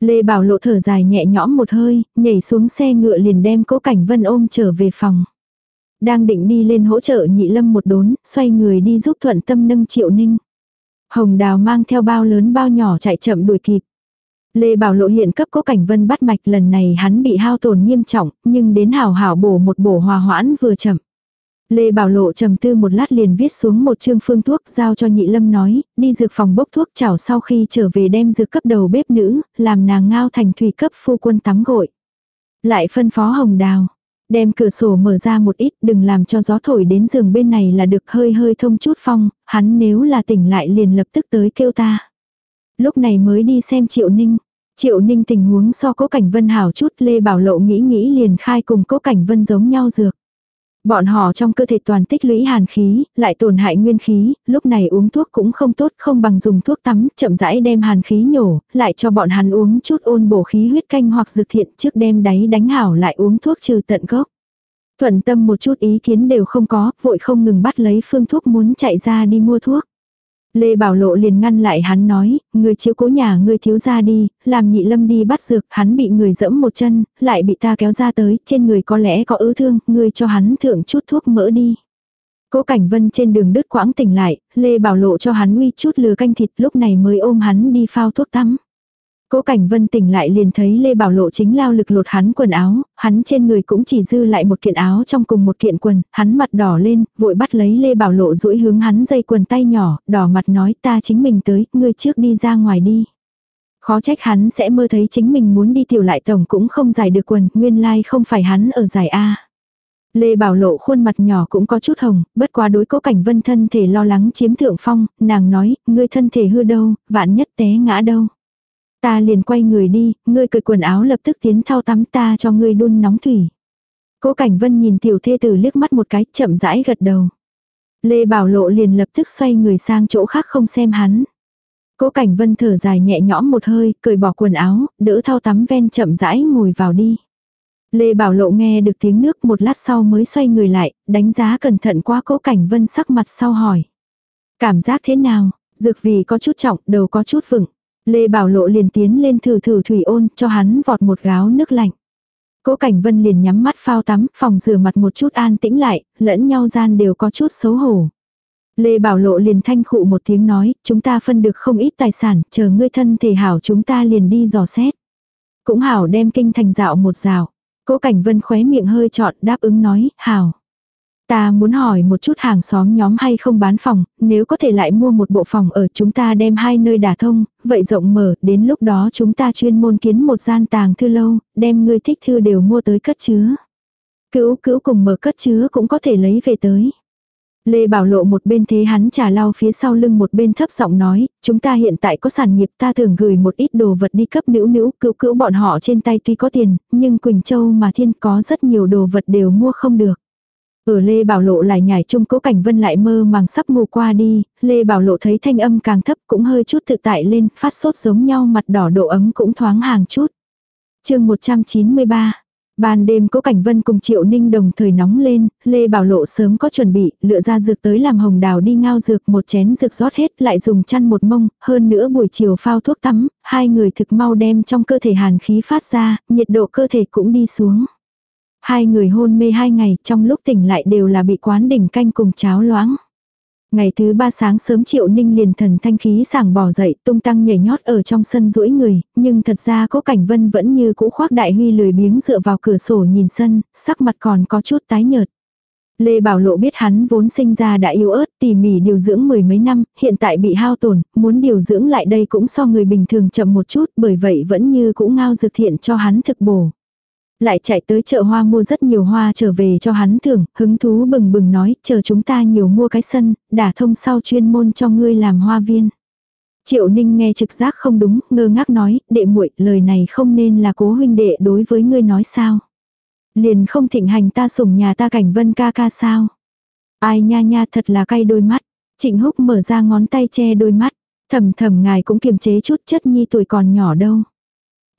Lê Bảo Lộ thở dài nhẹ nhõm một hơi, nhảy xuống xe ngựa liền đem Cố Cảnh Vân ôm trở về phòng. Đang định đi lên hỗ trợ nhị lâm một đốn, xoay người đi giúp thuận tâm nâng triệu ninh. Hồng Đào mang theo bao lớn bao nhỏ chạy chậm đuổi kịp. Lê Bảo Lộ hiện cấp cố cảnh vân bắt mạch lần này hắn bị hao tổn nghiêm trọng, nhưng đến hảo hảo bổ một bổ hòa hoãn vừa chậm. Lê Bảo Lộ trầm tư một lát liền viết xuống một chương phương thuốc giao cho nhị lâm nói, đi dược phòng bốc thuốc chảo sau khi trở về đem dược cấp đầu bếp nữ, làm nàng ngao thành thủy cấp phu quân tắm gội. Lại phân phó hồng đào, đem cửa sổ mở ra một ít đừng làm cho gió thổi đến giường bên này là được hơi hơi thông chút phong, hắn nếu là tỉnh lại liền lập tức tới kêu ta. Lúc này mới đi xem triệu ninh, Triệu ninh tình huống so cố cảnh vân hảo chút Lê Bảo Lộ nghĩ nghĩ liền khai cùng cố cảnh vân giống nhau dược. Bọn họ trong cơ thể toàn tích lũy hàn khí, lại tổn hại nguyên khí, lúc này uống thuốc cũng không tốt không bằng dùng thuốc tắm, chậm rãi đem hàn khí nhổ, lại cho bọn hắn uống chút ôn bổ khí huyết canh hoặc dược thiện trước đem đáy đánh hảo lại uống thuốc trừ tận gốc. Thuận tâm một chút ý kiến đều không có, vội không ngừng bắt lấy phương thuốc muốn chạy ra đi mua thuốc. Lê Bảo Lộ liền ngăn lại hắn nói, người chiếu cố nhà người thiếu ra đi, làm nhị lâm đi bắt dược, hắn bị người dẫm một chân, lại bị ta kéo ra tới, trên người có lẽ có ứ thương, người cho hắn thượng chút thuốc mỡ đi. Cố Cảnh Vân trên đường đứt quãng tỉnh lại, Lê Bảo Lộ cho hắn uy chút lừa canh thịt lúc này mới ôm hắn đi phao thuốc tắm. Cố Cảnh Vân tỉnh lại liền thấy Lê Bảo Lộ chính lao lực lột hắn quần áo, hắn trên người cũng chỉ dư lại một kiện áo trong cùng một kiện quần, hắn mặt đỏ lên, vội bắt lấy Lê Bảo Lộ duỗi hướng hắn dây quần tay nhỏ, đỏ mặt nói ta chính mình tới, ngươi trước đi ra ngoài đi. Khó trách hắn sẽ mơ thấy chính mình muốn đi tiểu lại tổng cũng không giải được quần, nguyên lai like không phải hắn ở giải A. Lê Bảo Lộ khuôn mặt nhỏ cũng có chút hồng, bất quá đối cố cảnh vân thân thể lo lắng chiếm thượng phong, nàng nói, ngươi thân thể hư đâu, vạn nhất té ngã đâu. Ta liền quay người đi, ngươi cởi quần áo lập tức tiến thao tắm ta cho ngươi đun nóng thủy. Cố Cảnh Vân nhìn tiểu thê tử liếc mắt một cái, chậm rãi gật đầu. Lê Bảo Lộ liền lập tức xoay người sang chỗ khác không xem hắn. Cố Cảnh Vân thở dài nhẹ nhõm một hơi, cởi bỏ quần áo, đỡ thao tắm ven chậm rãi ngồi vào đi. Lê Bảo Lộ nghe được tiếng nước một lát sau mới xoay người lại, đánh giá cẩn thận qua Cố Cảnh Vân sắc mặt sau hỏi. Cảm giác thế nào? Dược vì có chút trọng, đầu có chút vững. Lê Bảo Lộ liền tiến lên thử thử thủy ôn cho hắn vọt một gáo nước lạnh. Cố Cảnh Vân liền nhắm mắt phao tắm, phòng rửa mặt một chút an tĩnh lại, lẫn nhau gian đều có chút xấu hổ. Lê Bảo Lộ liền thanh khụ một tiếng nói, chúng ta phân được không ít tài sản, chờ ngươi thân thể hảo chúng ta liền đi dò xét. Cũng hảo đem kinh thành dạo một dạo. Cố Cảnh Vân khóe miệng hơi trọn đáp ứng nói, hảo. Ta muốn hỏi một chút hàng xóm nhóm hay không bán phòng, nếu có thể lại mua một bộ phòng ở chúng ta đem hai nơi đả thông, vậy rộng mở, đến lúc đó chúng ta chuyên môn kiến một gian tàng thư lâu, đem người thích thư đều mua tới cất chứa. Cữu cữu cùng mở cất chứa cũng có thể lấy về tới. Lê Bảo Lộ một bên thế hắn trả lau phía sau lưng một bên thấp giọng nói, chúng ta hiện tại có sản nghiệp ta thường gửi một ít đồ vật đi cấp nữ nữ, cữu cữu bọn họ trên tay tuy có tiền, nhưng Quỳnh Châu mà thiên có rất nhiều đồ vật đều mua không được. Ở Lê Bảo Lộ lại nhảy chung cố cảnh vân lại mơ màng sắp ngủ qua đi, Lê Bảo Lộ thấy thanh âm càng thấp cũng hơi chút tự tại lên, phát sốt giống nhau mặt đỏ độ ấm cũng thoáng hàng chút. chương 193 Ban đêm cố cảnh vân cùng triệu ninh đồng thời nóng lên, Lê Bảo Lộ sớm có chuẩn bị, lựa ra dược tới làm hồng đào đi ngao dược một chén dược rót hết lại dùng chăn một mông, hơn nữa buổi chiều phao thuốc tắm, hai người thực mau đem trong cơ thể hàn khí phát ra, nhiệt độ cơ thể cũng đi xuống. Hai người hôn mê hai ngày, trong lúc tỉnh lại đều là bị quán đỉnh canh cùng cháo loãng. Ngày thứ ba sáng sớm triệu ninh liền thần thanh khí sảng bỏ dậy tung tăng nhảy nhót ở trong sân duỗi người, nhưng thật ra cố cảnh vân vẫn như cũ khoác đại huy lười biếng dựa vào cửa sổ nhìn sân, sắc mặt còn có chút tái nhợt. Lê Bảo Lộ biết hắn vốn sinh ra đã yếu ớt tỉ mỉ điều dưỡng mười mấy năm, hiện tại bị hao tổn, muốn điều dưỡng lại đây cũng so người bình thường chậm một chút bởi vậy vẫn như cũ ngao dược thiện cho hắn thực bổ. Lại chạy tới chợ hoa mua rất nhiều hoa trở về cho hắn thưởng, hứng thú bừng bừng nói, chờ chúng ta nhiều mua cái sân, đả thông sau chuyên môn cho ngươi làm hoa viên. Triệu Ninh nghe trực giác không đúng, ngơ ngác nói, đệ muội lời này không nên là cố huynh đệ đối với ngươi nói sao. Liền không thịnh hành ta sủng nhà ta cảnh vân ca ca sao. Ai nha nha thật là cay đôi mắt. Trịnh Húc mở ra ngón tay che đôi mắt. Thầm thầm ngài cũng kiềm chế chút chất nhi tuổi còn nhỏ đâu.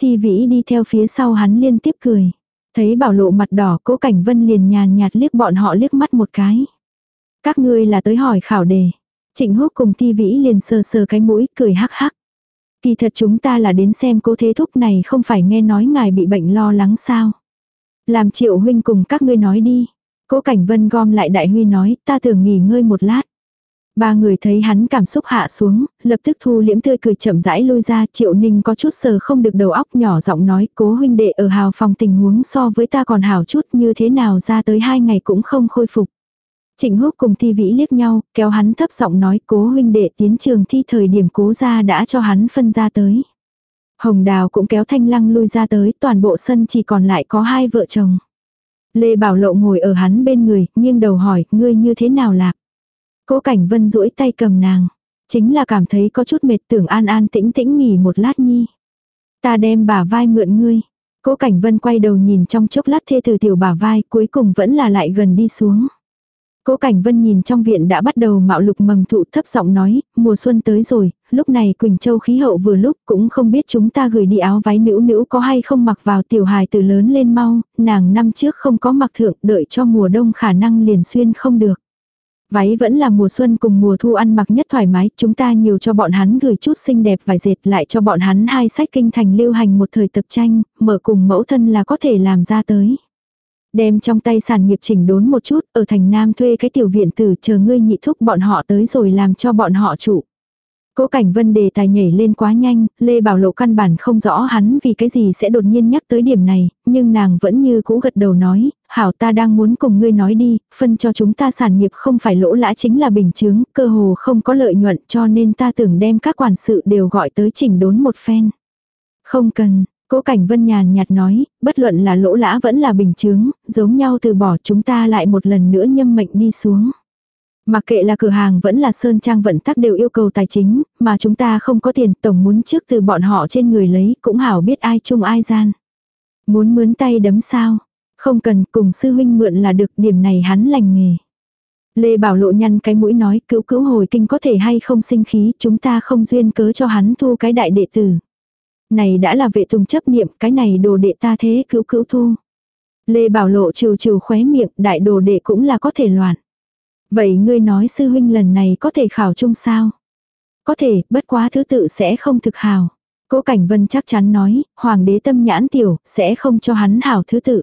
Thi vĩ đi theo phía sau hắn liên tiếp cười. Thấy bảo lộ mặt đỏ cố cảnh vân liền nhàn nhạt liếc bọn họ liếc mắt một cái. Các ngươi là tới hỏi khảo đề. Trịnh húc cùng thi vĩ liền sờ sờ cái mũi cười hắc hắc. Kỳ thật chúng ta là đến xem cố thế thúc này không phải nghe nói ngài bị bệnh lo lắng sao. Làm triệu huynh cùng các ngươi nói đi. Cố Cảnh Vân gom lại Đại Huy nói, ta thường nghỉ ngơi một lát. Ba người thấy hắn cảm xúc hạ xuống, lập tức thu liễm tươi cười chậm rãi lui ra, triệu ninh có chút sờ không được đầu óc nhỏ giọng nói, cố huynh đệ ở hào phòng tình huống so với ta còn hào chút như thế nào ra tới hai ngày cũng không khôi phục. Trịnh húc cùng thi vĩ liếc nhau, kéo hắn thấp giọng nói cố huynh đệ tiến trường thi thời điểm cố ra đã cho hắn phân ra tới. Hồng đào cũng kéo thanh lăng lui ra tới, toàn bộ sân chỉ còn lại có hai vợ chồng. Lê Bảo Lộ ngồi ở hắn bên người, nghiêng đầu hỏi, ngươi như thế nào lạc? Cố Cảnh Vân duỗi tay cầm nàng. Chính là cảm thấy có chút mệt tưởng an an tĩnh tĩnh nghỉ một lát nhi. Ta đem bà vai mượn ngươi. Cố Cảnh Vân quay đầu nhìn trong chốc lát thê từ tiểu bà vai cuối cùng vẫn là lại gần đi xuống. Cố Cảnh Vân nhìn trong viện đã bắt đầu mạo lục mầm thụ thấp giọng nói, mùa xuân tới rồi, lúc này Quỳnh Châu khí hậu vừa lúc cũng không biết chúng ta gửi đi áo váy nữ nữ có hay không mặc vào tiểu hài từ lớn lên mau, nàng năm trước không có mặc thượng đợi cho mùa đông khả năng liền xuyên không được. Váy vẫn là mùa xuân cùng mùa thu ăn mặc nhất thoải mái, chúng ta nhiều cho bọn hắn gửi chút xinh đẹp vài dệt lại cho bọn hắn hai sách kinh thành lưu hành một thời tập tranh, mở cùng mẫu thân là có thể làm ra tới. Đem trong tay sản nghiệp chỉnh đốn một chút, ở thành Nam thuê cái tiểu viện tử chờ ngươi nhị thúc bọn họ tới rồi làm cho bọn họ chủ. Cố Cảnh Vân đề tài nhảy lên quá nhanh, Lê Bảo Lộ căn bản không rõ hắn vì cái gì sẽ đột nhiên nhắc tới điểm này, nhưng nàng vẫn như cũ gật đầu nói, hảo ta đang muốn cùng ngươi nói đi, phân cho chúng ta sản nghiệp không phải lỗ lã chính là bình chứng, cơ hồ không có lợi nhuận cho nên ta tưởng đem các quản sự đều gọi tới chỉnh đốn một phen. Không cần, Cố Cảnh Vân nhàn nhạt nói, bất luận là lỗ lã vẫn là bình chứng, giống nhau từ bỏ chúng ta lại một lần nữa nhâm mệnh đi xuống. Mặc kệ là cửa hàng vẫn là sơn trang vận tắc đều yêu cầu tài chính, mà chúng ta không có tiền tổng muốn trước từ bọn họ trên người lấy, cũng hảo biết ai chung ai gian. Muốn mướn tay đấm sao? Không cần cùng sư huynh mượn là được điểm này hắn lành nghề. Lê Bảo Lộ nhăn cái mũi nói cứu cứu hồi kinh có thể hay không sinh khí chúng ta không duyên cớ cho hắn thu cái đại đệ tử. Này đã là vệ tùng chấp niệm cái này đồ đệ ta thế cứu cứu thu. Lê Bảo Lộ trừ trừ khóe miệng đại đồ đệ cũng là có thể loạn. Vậy ngươi nói sư huynh lần này có thể khảo chung sao? Có thể, bất quá thứ tự sẽ không thực hào. Cố Cảnh Vân chắc chắn nói, hoàng đế tâm nhãn tiểu, sẽ không cho hắn hảo thứ tự.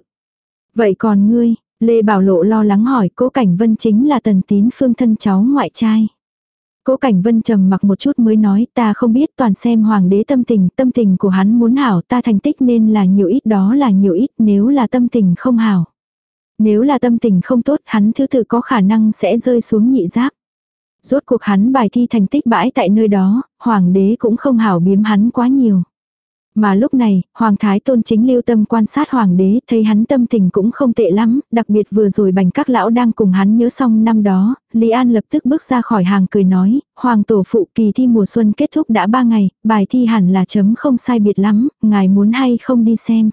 Vậy còn ngươi, Lê Bảo Lộ lo lắng hỏi Cố Cảnh Vân chính là tần tín phương thân cháu ngoại trai. Cố Cảnh Vân trầm mặc một chút mới nói ta không biết toàn xem hoàng đế tâm tình, tâm tình của hắn muốn hảo ta thành tích nên là nhiều ít đó là nhiều ít nếu là tâm tình không hảo. Nếu là tâm tình không tốt hắn thứ tự có khả năng sẽ rơi xuống nhị giáp. Rốt cuộc hắn bài thi thành tích bãi tại nơi đó, hoàng đế cũng không hảo biếm hắn quá nhiều. Mà lúc này, Hoàng Thái Tôn chính lưu tâm quan sát Hoàng đế, thấy hắn tâm tình cũng không tệ lắm, đặc biệt vừa rồi bành các lão đang cùng hắn nhớ xong năm đó, Lý An lập tức bước ra khỏi hàng cười nói, Hoàng Tổ Phụ kỳ thi mùa xuân kết thúc đã ba ngày, bài thi hẳn là chấm không sai biệt lắm, ngài muốn hay không đi xem.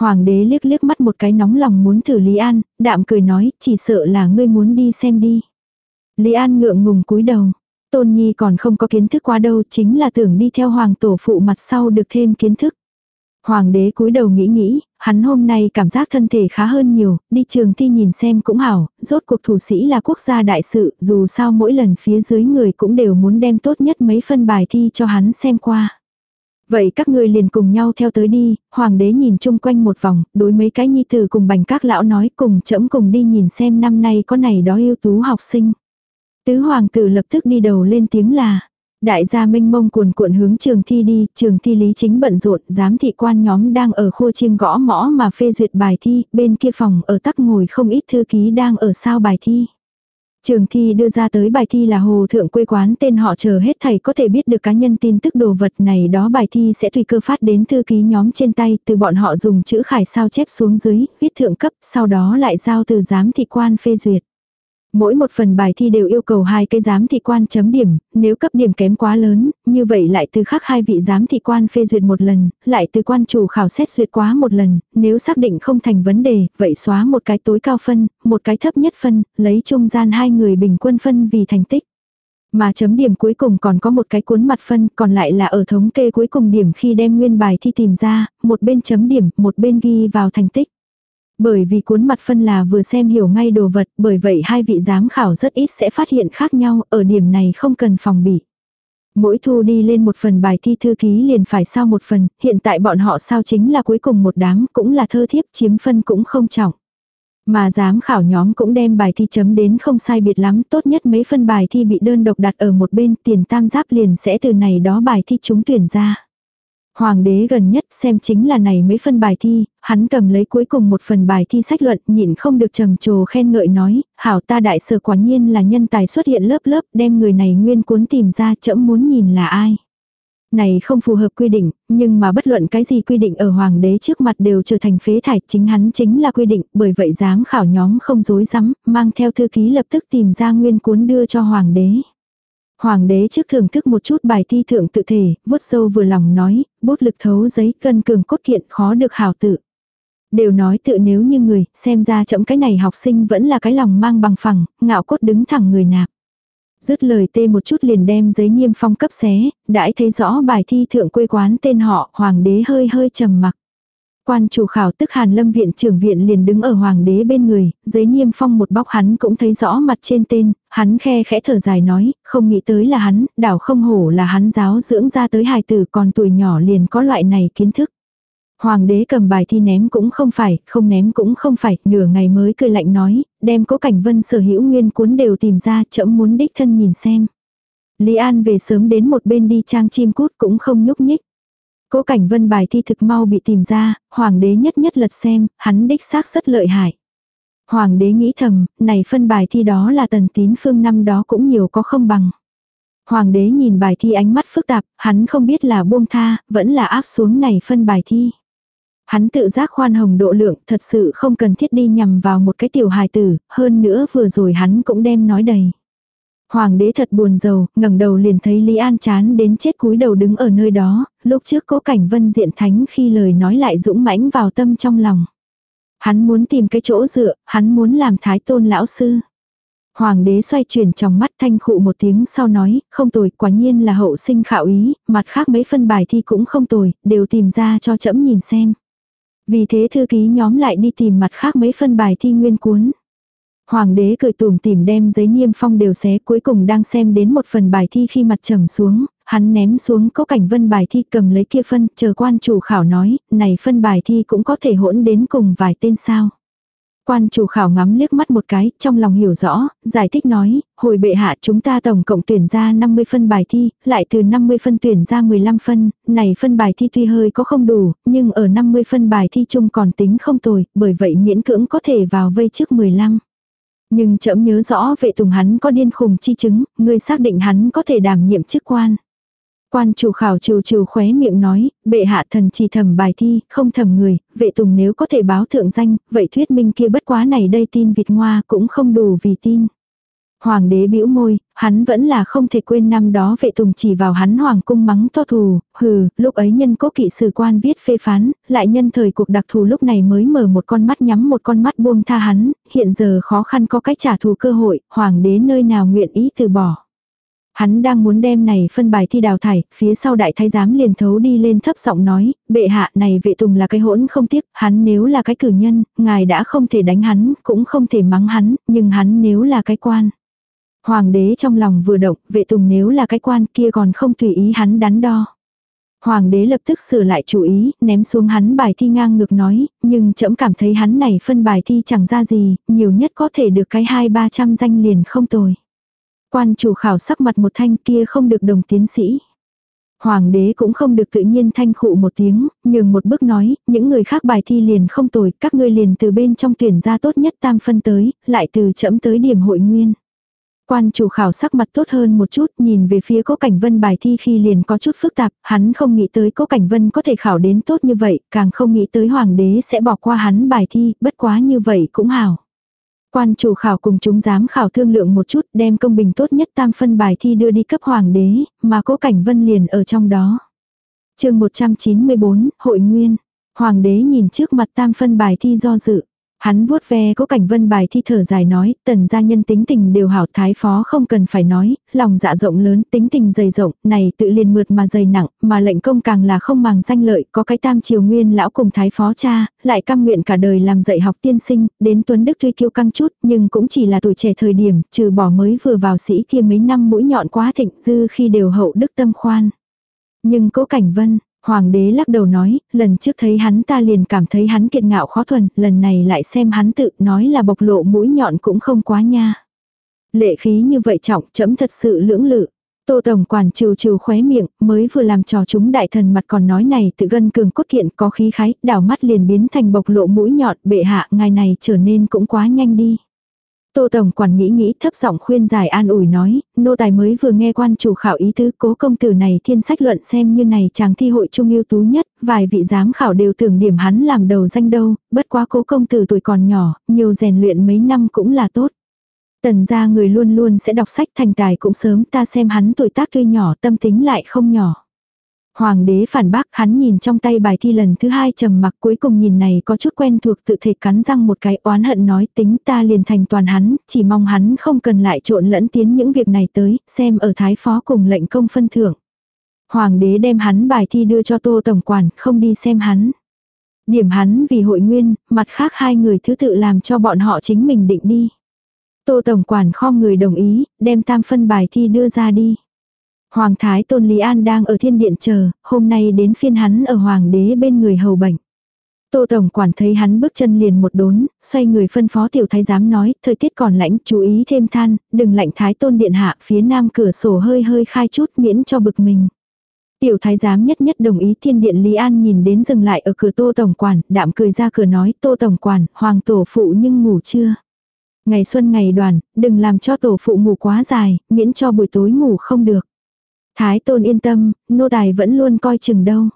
Hoàng đế liếc liếc mắt một cái nóng lòng muốn thử Lý An, đạm cười nói, chỉ sợ là ngươi muốn đi xem đi. Lý An ngượng ngùng cúi đầu. Tôn Nhi còn không có kiến thức quá đâu, chính là tưởng đi theo hoàng tổ phụ mặt sau được thêm kiến thức. Hoàng đế cúi đầu nghĩ nghĩ, hắn hôm nay cảm giác thân thể khá hơn nhiều, đi trường thi nhìn xem cũng hảo, rốt cuộc thủ sĩ là quốc gia đại sự, dù sao mỗi lần phía dưới người cũng đều muốn đem tốt nhất mấy phân bài thi cho hắn xem qua. Vậy các ngươi liền cùng nhau theo tới đi, hoàng đế nhìn chung quanh một vòng, đối mấy cái nhi tử cùng bành các lão nói cùng chậm cùng đi nhìn xem năm nay có này đó yêu tú học sinh. Tứ hoàng tử lập tức đi đầu lên tiếng là, đại gia minh mông cuồn cuộn hướng trường thi đi, trường thi lý chính bận rộn, giám thị quan nhóm đang ở khu chiêng gõ mõ mà phê duyệt bài thi, bên kia phòng ở tắc ngồi không ít thư ký đang ở sao bài thi. Trường thi đưa ra tới bài thi là hồ thượng quê quán tên họ chờ hết thầy có thể biết được cá nhân tin tức đồ vật này đó bài thi sẽ tùy cơ phát đến thư ký nhóm trên tay từ bọn họ dùng chữ khải sao chép xuống dưới, viết thượng cấp, sau đó lại giao từ giám thị quan phê duyệt. Mỗi một phần bài thi đều yêu cầu hai cái giám thị quan chấm điểm, nếu cấp điểm kém quá lớn, như vậy lại từ khắc hai vị giám thị quan phê duyệt một lần, lại từ quan chủ khảo xét duyệt quá một lần, nếu xác định không thành vấn đề, vậy xóa một cái tối cao phân, một cái thấp nhất phân, lấy trung gian hai người bình quân phân vì thành tích. Mà chấm điểm cuối cùng còn có một cái cuốn mặt phân, còn lại là ở thống kê cuối cùng điểm khi đem nguyên bài thi tìm ra, một bên chấm điểm, một bên ghi vào thành tích. Bởi vì cuốn mặt phân là vừa xem hiểu ngay đồ vật, bởi vậy hai vị giám khảo rất ít sẽ phát hiện khác nhau, ở điểm này không cần phòng bị. Mỗi thu đi lên một phần bài thi thư ký liền phải sao một phần, hiện tại bọn họ sao chính là cuối cùng một đám, cũng là thơ thiếp chiếm phân cũng không trọng. Mà giám khảo nhóm cũng đem bài thi chấm đến không sai biệt lắm, tốt nhất mấy phân bài thi bị đơn độc đặt ở một bên, tiền tam giáp liền sẽ từ này đó bài thi chúng tuyển ra. Hoàng đế gần nhất xem chính là này mấy phân bài thi, hắn cầm lấy cuối cùng một phần bài thi sách luận nhịn không được trầm trồ khen ngợi nói, hảo ta đại sở quả nhiên là nhân tài xuất hiện lớp lớp đem người này nguyên cuốn tìm ra chậm muốn nhìn là ai. Này không phù hợp quy định, nhưng mà bất luận cái gì quy định ở hoàng đế trước mặt đều trở thành phế thải chính hắn chính là quy định, bởi vậy giám khảo nhóm không dối rắm mang theo thư ký lập tức tìm ra nguyên cuốn đưa cho hoàng đế. Hoàng đế trước thưởng thức một chút bài thi thượng tự thể, vuốt sâu vừa lòng nói, bút lực thấu giấy cân cường cốt kiện khó được hảo tự. Đều nói tự nếu như người, xem ra chậm cái này học sinh vẫn là cái lòng mang bằng phẳng, ngạo cốt đứng thẳng người nạp. Dứt lời tê một chút liền đem giấy niêm phong cấp xé, đãi thấy rõ bài thi thượng quê quán tên họ, hoàng đế hơi hơi trầm mặc. Quan chủ khảo tức Hàn Lâm viện trưởng viện liền đứng ở hoàng đế bên người, giấy niêm phong một bóc hắn cũng thấy rõ mặt trên tên, hắn khe khẽ thở dài nói, không nghĩ tới là hắn, đảo không hổ là hắn giáo dưỡng ra tới hài tử còn tuổi nhỏ liền có loại này kiến thức. Hoàng đế cầm bài thi ném cũng không phải, không ném cũng không phải, nửa ngày mới cười lạnh nói, đem cố cảnh vân sở hữu nguyên cuốn đều tìm ra, chậm muốn đích thân nhìn xem. Lý An về sớm đến một bên đi trang chim cút cũng không nhúc nhích. Cố cảnh vân bài thi thực mau bị tìm ra, hoàng đế nhất nhất lật xem, hắn đích xác rất lợi hại. Hoàng đế nghĩ thầm, này phân bài thi đó là tần tín phương năm đó cũng nhiều có không bằng. Hoàng đế nhìn bài thi ánh mắt phức tạp, hắn không biết là buông tha, vẫn là áp xuống này phân bài thi. Hắn tự giác khoan hồng độ lượng, thật sự không cần thiết đi nhằm vào một cái tiểu hài tử, hơn nữa vừa rồi hắn cũng đem nói đầy. Hoàng đế thật buồn rầu, ngẩng đầu liền thấy Lý An chán đến chết cúi đầu đứng ở nơi đó, lúc trước cố cảnh vân diện thánh khi lời nói lại dũng mãnh vào tâm trong lòng. Hắn muốn tìm cái chỗ dựa, hắn muốn làm thái tôn lão sư. Hoàng đế xoay chuyển trong mắt thanh khụ một tiếng sau nói, không tồi, quả nhiên là hậu sinh khảo ý, mặt khác mấy phân bài thi cũng không tồi, đều tìm ra cho trẫm nhìn xem. Vì thế thư ký nhóm lại đi tìm mặt khác mấy phân bài thi nguyên cuốn. Hoàng đế cười tùm tìm đem giấy niêm phong đều xé cuối cùng đang xem đến một phần bài thi khi mặt trầm xuống, hắn ném xuống có cảnh vân bài thi cầm lấy kia phân, chờ quan chủ khảo nói, này phân bài thi cũng có thể hỗn đến cùng vài tên sao. Quan chủ khảo ngắm liếc mắt một cái, trong lòng hiểu rõ, giải thích nói, hồi bệ hạ chúng ta tổng cộng tuyển ra 50 phân bài thi, lại từ 50 phân tuyển ra 15 phân, này phân bài thi tuy hơi có không đủ, nhưng ở 50 phân bài thi chung còn tính không tồi, bởi vậy miễn cưỡng có thể vào vây trước 15. Nhưng trẫm nhớ rõ vệ tùng hắn có điên khùng chi chứng, ngươi xác định hắn có thể đảm nhiệm chức quan. Quan chủ khảo trừ trừ khóe miệng nói, bệ hạ thần chỉ thầm bài thi, không thầm người, vệ tùng nếu có thể báo thượng danh, vậy thuyết minh kia bất quá này đây tin Việt Ngoa cũng không đủ vì tin. Hoàng đế bĩu môi, hắn vẫn là không thể quên năm đó vệ tùng chỉ vào hắn hoàng cung mắng to thù, hừ, lúc ấy nhân cố kỵ sử quan viết phê phán, lại nhân thời cuộc đặc thù lúc này mới mở một con mắt nhắm một con mắt buông tha hắn, hiện giờ khó khăn có cách trả thù cơ hội, hoàng đế nơi nào nguyện ý từ bỏ. Hắn đang muốn đem này phân bài thi đào thải, phía sau đại thái giám liền thấu đi lên thấp giọng nói, bệ hạ này vệ tùng là cái hỗn không tiếc, hắn nếu là cái cử nhân, ngài đã không thể đánh hắn, cũng không thể mắng hắn, nhưng hắn nếu là cái quan. Hoàng đế trong lòng vừa động, vệ tùng nếu là cái quan kia còn không tùy ý hắn đắn đo. Hoàng đế lập tức sửa lại chủ ý, ném xuống hắn bài thi ngang ngược nói, nhưng trẫm cảm thấy hắn này phân bài thi chẳng ra gì, nhiều nhất có thể được cái hai ba trăm danh liền không tồi. Quan chủ khảo sắc mặt một thanh kia không được đồng tiến sĩ. Hoàng đế cũng không được tự nhiên thanh khụ một tiếng, nhường một bước nói, những người khác bài thi liền không tồi, các ngươi liền từ bên trong tuyển ra tốt nhất tam phân tới, lại từ chậm tới điểm hội nguyên. Quan chủ khảo sắc mặt tốt hơn một chút, nhìn về phía cố cảnh vân bài thi khi liền có chút phức tạp, hắn không nghĩ tới cố cảnh vân có thể khảo đến tốt như vậy, càng không nghĩ tới hoàng đế sẽ bỏ qua hắn bài thi, bất quá như vậy cũng hảo. Quan chủ khảo cùng chúng giám khảo thương lượng một chút đem công bình tốt nhất tam phân bài thi đưa đi cấp hoàng đế, mà cố cảnh vân liền ở trong đó. chương 194, Hội Nguyên. Hoàng đế nhìn trước mặt tam phân bài thi do dự. Hắn vuốt ve cố cảnh vân bài thi thở dài nói, tần gia nhân tính tình đều hảo thái phó không cần phải nói, lòng dạ rộng lớn tính tình dày rộng, này tự liền mượt mà dày nặng, mà lệnh công càng là không màng danh lợi, có cái tam triều nguyên lão cùng thái phó cha, lại cam nguyện cả đời làm dạy học tiên sinh, đến tuấn đức tuy kiêu căng chút, nhưng cũng chỉ là tuổi trẻ thời điểm, trừ bỏ mới vừa vào sĩ kia mấy năm mũi nhọn quá thịnh dư khi đều hậu đức tâm khoan. Nhưng cố cảnh vân, Hoàng đế lắc đầu nói, lần trước thấy hắn ta liền cảm thấy hắn kiệt ngạo khó thuần, lần này lại xem hắn tự nói là bộc lộ mũi nhọn cũng không quá nha. Lệ khí như vậy trọng, chấm thật sự lưỡng lự. Tô Tổng quản trừ trừ khóe miệng, mới vừa làm trò chúng đại thần mặt còn nói này tự gân cường cốt kiện có khí khái, đảo mắt liền biến thành bộc lộ mũi nhọn, bệ hạ ngài này trở nên cũng quá nhanh đi. Tô Tổng quản nghĩ nghĩ thấp giọng khuyên giải an ủi nói, nô tài mới vừa nghe quan chủ khảo ý tứ cố công tử này thiên sách luận xem như này chàng thi hội trung ưu tú nhất, vài vị giám khảo đều tưởng điểm hắn làm đầu danh đâu, bất quá cố công tử tuổi còn nhỏ, nhiều rèn luyện mấy năm cũng là tốt. Tần ra người luôn luôn sẽ đọc sách thành tài cũng sớm ta xem hắn tuổi tác tuy nhỏ tâm tính lại không nhỏ. Hoàng đế phản bác hắn nhìn trong tay bài thi lần thứ hai trầm mặc cuối cùng nhìn này có chút quen thuộc tự thể cắn răng một cái oán hận nói tính ta liền thành toàn hắn, chỉ mong hắn không cần lại trộn lẫn tiến những việc này tới, xem ở thái phó cùng lệnh công phân thưởng. Hoàng đế đem hắn bài thi đưa cho tô tổng quản, không đi xem hắn. Điểm hắn vì hội nguyên, mặt khác hai người thứ tự làm cho bọn họ chính mình định đi. Tô Tổng Quản kho người đồng ý, đem tam phân bài thi đưa ra đi. Hoàng Thái Tôn Lý An đang ở thiên điện chờ, hôm nay đến phiên hắn ở Hoàng đế bên người hầu bệnh. Tô Tổng Quản thấy hắn bước chân liền một đốn, xoay người phân phó tiểu thái giám nói, thời tiết còn lạnh, chú ý thêm than, đừng lạnh Thái Tôn Điện Hạ, phía nam cửa sổ hơi hơi khai chút miễn cho bực mình. Tiểu thái giám nhất nhất đồng ý thiên điện Lý An nhìn đến dừng lại ở cửa Tô Tổng Quản, đạm cười ra cửa nói, Tô Tổng Quản, Hoàng Tổ Phụ nhưng ngủ chưa? Ngày xuân ngày đoàn, đừng làm cho Tổ Phụ ngủ quá dài, miễn cho buổi tối ngủ không được. Thái Tôn yên tâm, nô tài vẫn luôn coi chừng đâu.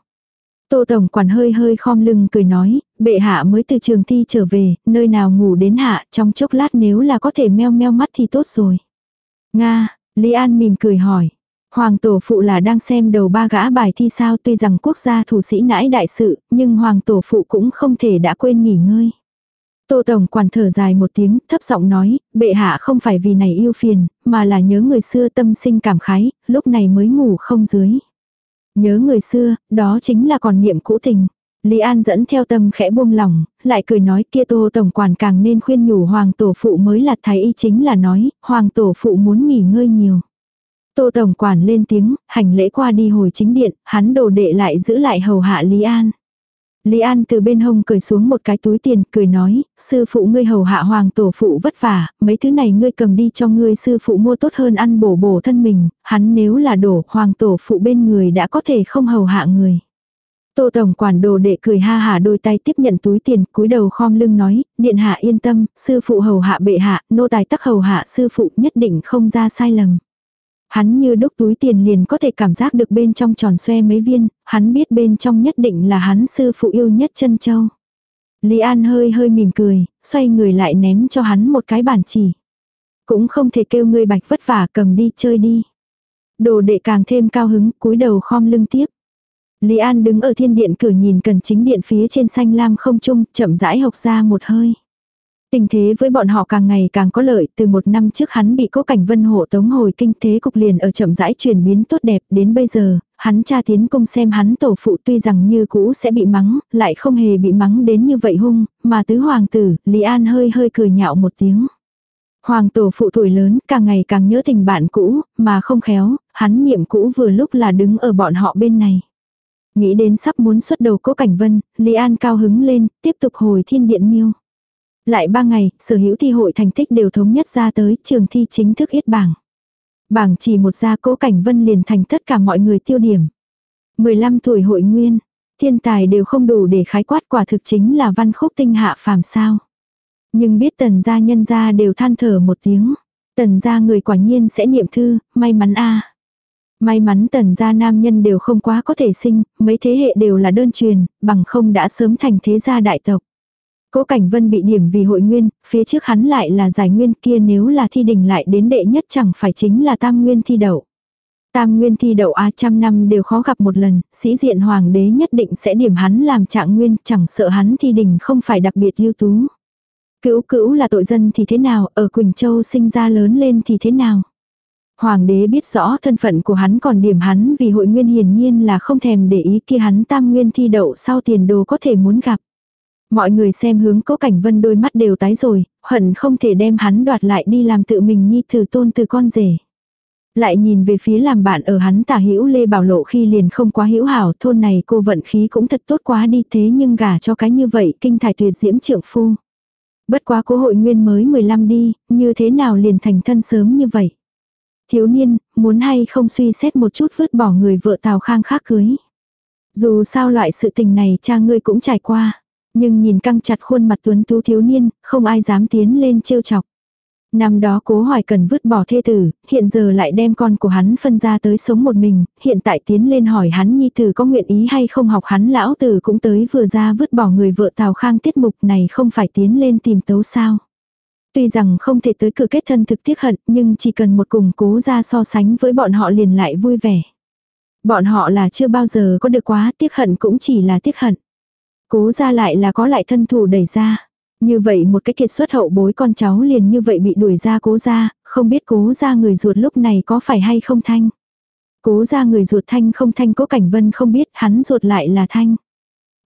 Tô Tổng quản hơi hơi khom lưng cười nói, bệ hạ mới từ trường thi trở về, nơi nào ngủ đến hạ, trong chốc lát nếu là có thể meo meo mắt thì tốt rồi. Nga, Lý An mỉm cười hỏi. Hoàng tổ phụ là đang xem đầu ba gã bài thi sao tuy rằng quốc gia thủ sĩ nãi đại sự, nhưng hoàng tổ phụ cũng không thể đã quên nghỉ ngơi. Tô Tổng quản thở dài một tiếng, thấp giọng nói, bệ hạ không phải vì này yêu phiền, mà là nhớ người xưa tâm sinh cảm khái, lúc này mới ngủ không dưới. Nhớ người xưa, đó chính là còn niệm cũ tình. Lý An dẫn theo tâm khẽ buông lòng, lại cười nói kia tô tổng quản càng nên khuyên nhủ hoàng tổ phụ mới là thái y chính là nói, hoàng tổ phụ muốn nghỉ ngơi nhiều. Tô tổng quản lên tiếng, hành lễ qua đi hồi chính điện, hắn đồ đệ lại giữ lại hầu hạ Lý An. Lý An từ bên hông cười xuống một cái túi tiền, cười nói, sư phụ ngươi hầu hạ hoàng tổ phụ vất vả, mấy thứ này ngươi cầm đi cho ngươi sư phụ mua tốt hơn ăn bổ bổ thân mình, hắn nếu là đổ hoàng tổ phụ bên người đã có thể không hầu hạ người. Tô Tổng quản đồ đệ cười ha hả đôi tay tiếp nhận túi tiền, cúi đầu khom lưng nói, điện hạ yên tâm, sư phụ hầu hạ bệ hạ, nô tài tắc hầu hạ sư phụ nhất định không ra sai lầm. Hắn như đúc túi tiền liền có thể cảm giác được bên trong tròn xoe mấy viên, hắn biết bên trong nhất định là hắn sư phụ yêu nhất chân châu. Lý An hơi hơi mỉm cười, xoay người lại ném cho hắn một cái bản chỉ. Cũng không thể kêu ngươi bạch vất vả cầm đi chơi đi. Đồ đệ càng thêm cao hứng, cúi đầu khom lưng tiếp. Lý An đứng ở thiên điện cửa nhìn cần chính điện phía trên xanh lam không trung, chậm rãi học ra một hơi. Tình thế với bọn họ càng ngày càng có lợi, từ một năm trước hắn bị cố cảnh vân hộ tống hồi kinh thế cục liền ở chậm rãi chuyển biến tốt đẹp, đến bây giờ, hắn cha tiến công xem hắn tổ phụ tuy rằng như cũ sẽ bị mắng, lại không hề bị mắng đến như vậy hung, mà tứ hoàng tử, Lý An hơi hơi cười nhạo một tiếng. Hoàng tổ phụ tuổi lớn, càng ngày càng nhớ tình bạn cũ, mà không khéo, hắn niệm cũ vừa lúc là đứng ở bọn họ bên này. Nghĩ đến sắp muốn xuất đầu cố cảnh vân, Lý An cao hứng lên, tiếp tục hồi thiên điện miêu. Lại ba ngày, sở hữu thi hội thành tích đều thống nhất ra tới trường thi chính thức yết bảng. Bảng chỉ một ra cố cảnh vân liền thành tất cả mọi người tiêu điểm. 15 tuổi hội nguyên, thiên tài đều không đủ để khái quát quả thực chính là văn khúc tinh hạ phàm sao. Nhưng biết tần gia nhân gia đều than thở một tiếng. Tần gia người quả nhiên sẽ niệm thư, may mắn a May mắn tần gia nam nhân đều không quá có thể sinh, mấy thế hệ đều là đơn truyền, bằng không đã sớm thành thế gia đại tộc. Cố Cảnh Vân bị điểm vì hội nguyên, phía trước hắn lại là giải nguyên kia nếu là thi đình lại đến đệ nhất chẳng phải chính là tam nguyên thi đậu. Tam nguyên thi đậu á trăm năm đều khó gặp một lần, sĩ diện hoàng đế nhất định sẽ điểm hắn làm trạng nguyên, chẳng sợ hắn thi đình không phải đặc biệt ưu tú. Cữu cữu là tội dân thì thế nào, ở Quỳnh Châu sinh ra lớn lên thì thế nào. Hoàng đế biết rõ thân phận của hắn còn điểm hắn vì hội nguyên hiển nhiên là không thèm để ý kia hắn tam nguyên thi đậu sau tiền đồ có thể muốn gặp. Mọi người xem hướng cố cảnh vân đôi mắt đều tái rồi, hận không thể đem hắn đoạt lại đi làm tự mình nhi thử tôn từ con rể. Lại nhìn về phía làm bạn ở hắn tả hữu Lê Bảo Lộ khi liền không quá hữu hảo, thôn này cô vận khí cũng thật tốt quá đi thế nhưng gả cho cái như vậy kinh thải tuyệt diễm trượng phu. Bất quá cố hội nguyên mới 15 đi, như thế nào liền thành thân sớm như vậy. Thiếu niên, muốn hay không suy xét một chút vứt bỏ người vợ Tào Khang khác cưới. Dù sao loại sự tình này cha ngươi cũng trải qua. Nhưng nhìn căng chặt khuôn mặt tuấn tú thiếu niên, không ai dám tiến lên trêu chọc. Năm đó cố hoài cần vứt bỏ thê tử, hiện giờ lại đem con của hắn phân ra tới sống một mình, hiện tại tiến lên hỏi hắn nhi tử có nguyện ý hay không học hắn lão tử cũng tới vừa ra vứt bỏ người vợ Tào Khang tiết mục này không phải tiến lên tìm tấu sao. Tuy rằng không thể tới cửa kết thân thực tiếc hận nhưng chỉ cần một cùng cố ra so sánh với bọn họ liền lại vui vẻ. Bọn họ là chưa bao giờ có được quá tiếc hận cũng chỉ là tiếc hận. Cố ra lại là có lại thân thủ đẩy ra. Như vậy một cái kiệt xuất hậu bối con cháu liền như vậy bị đuổi ra cố ra, không biết cố ra người ruột lúc này có phải hay không thanh. Cố ra người ruột thanh không thanh cố cảnh vân không biết hắn ruột lại là thanh.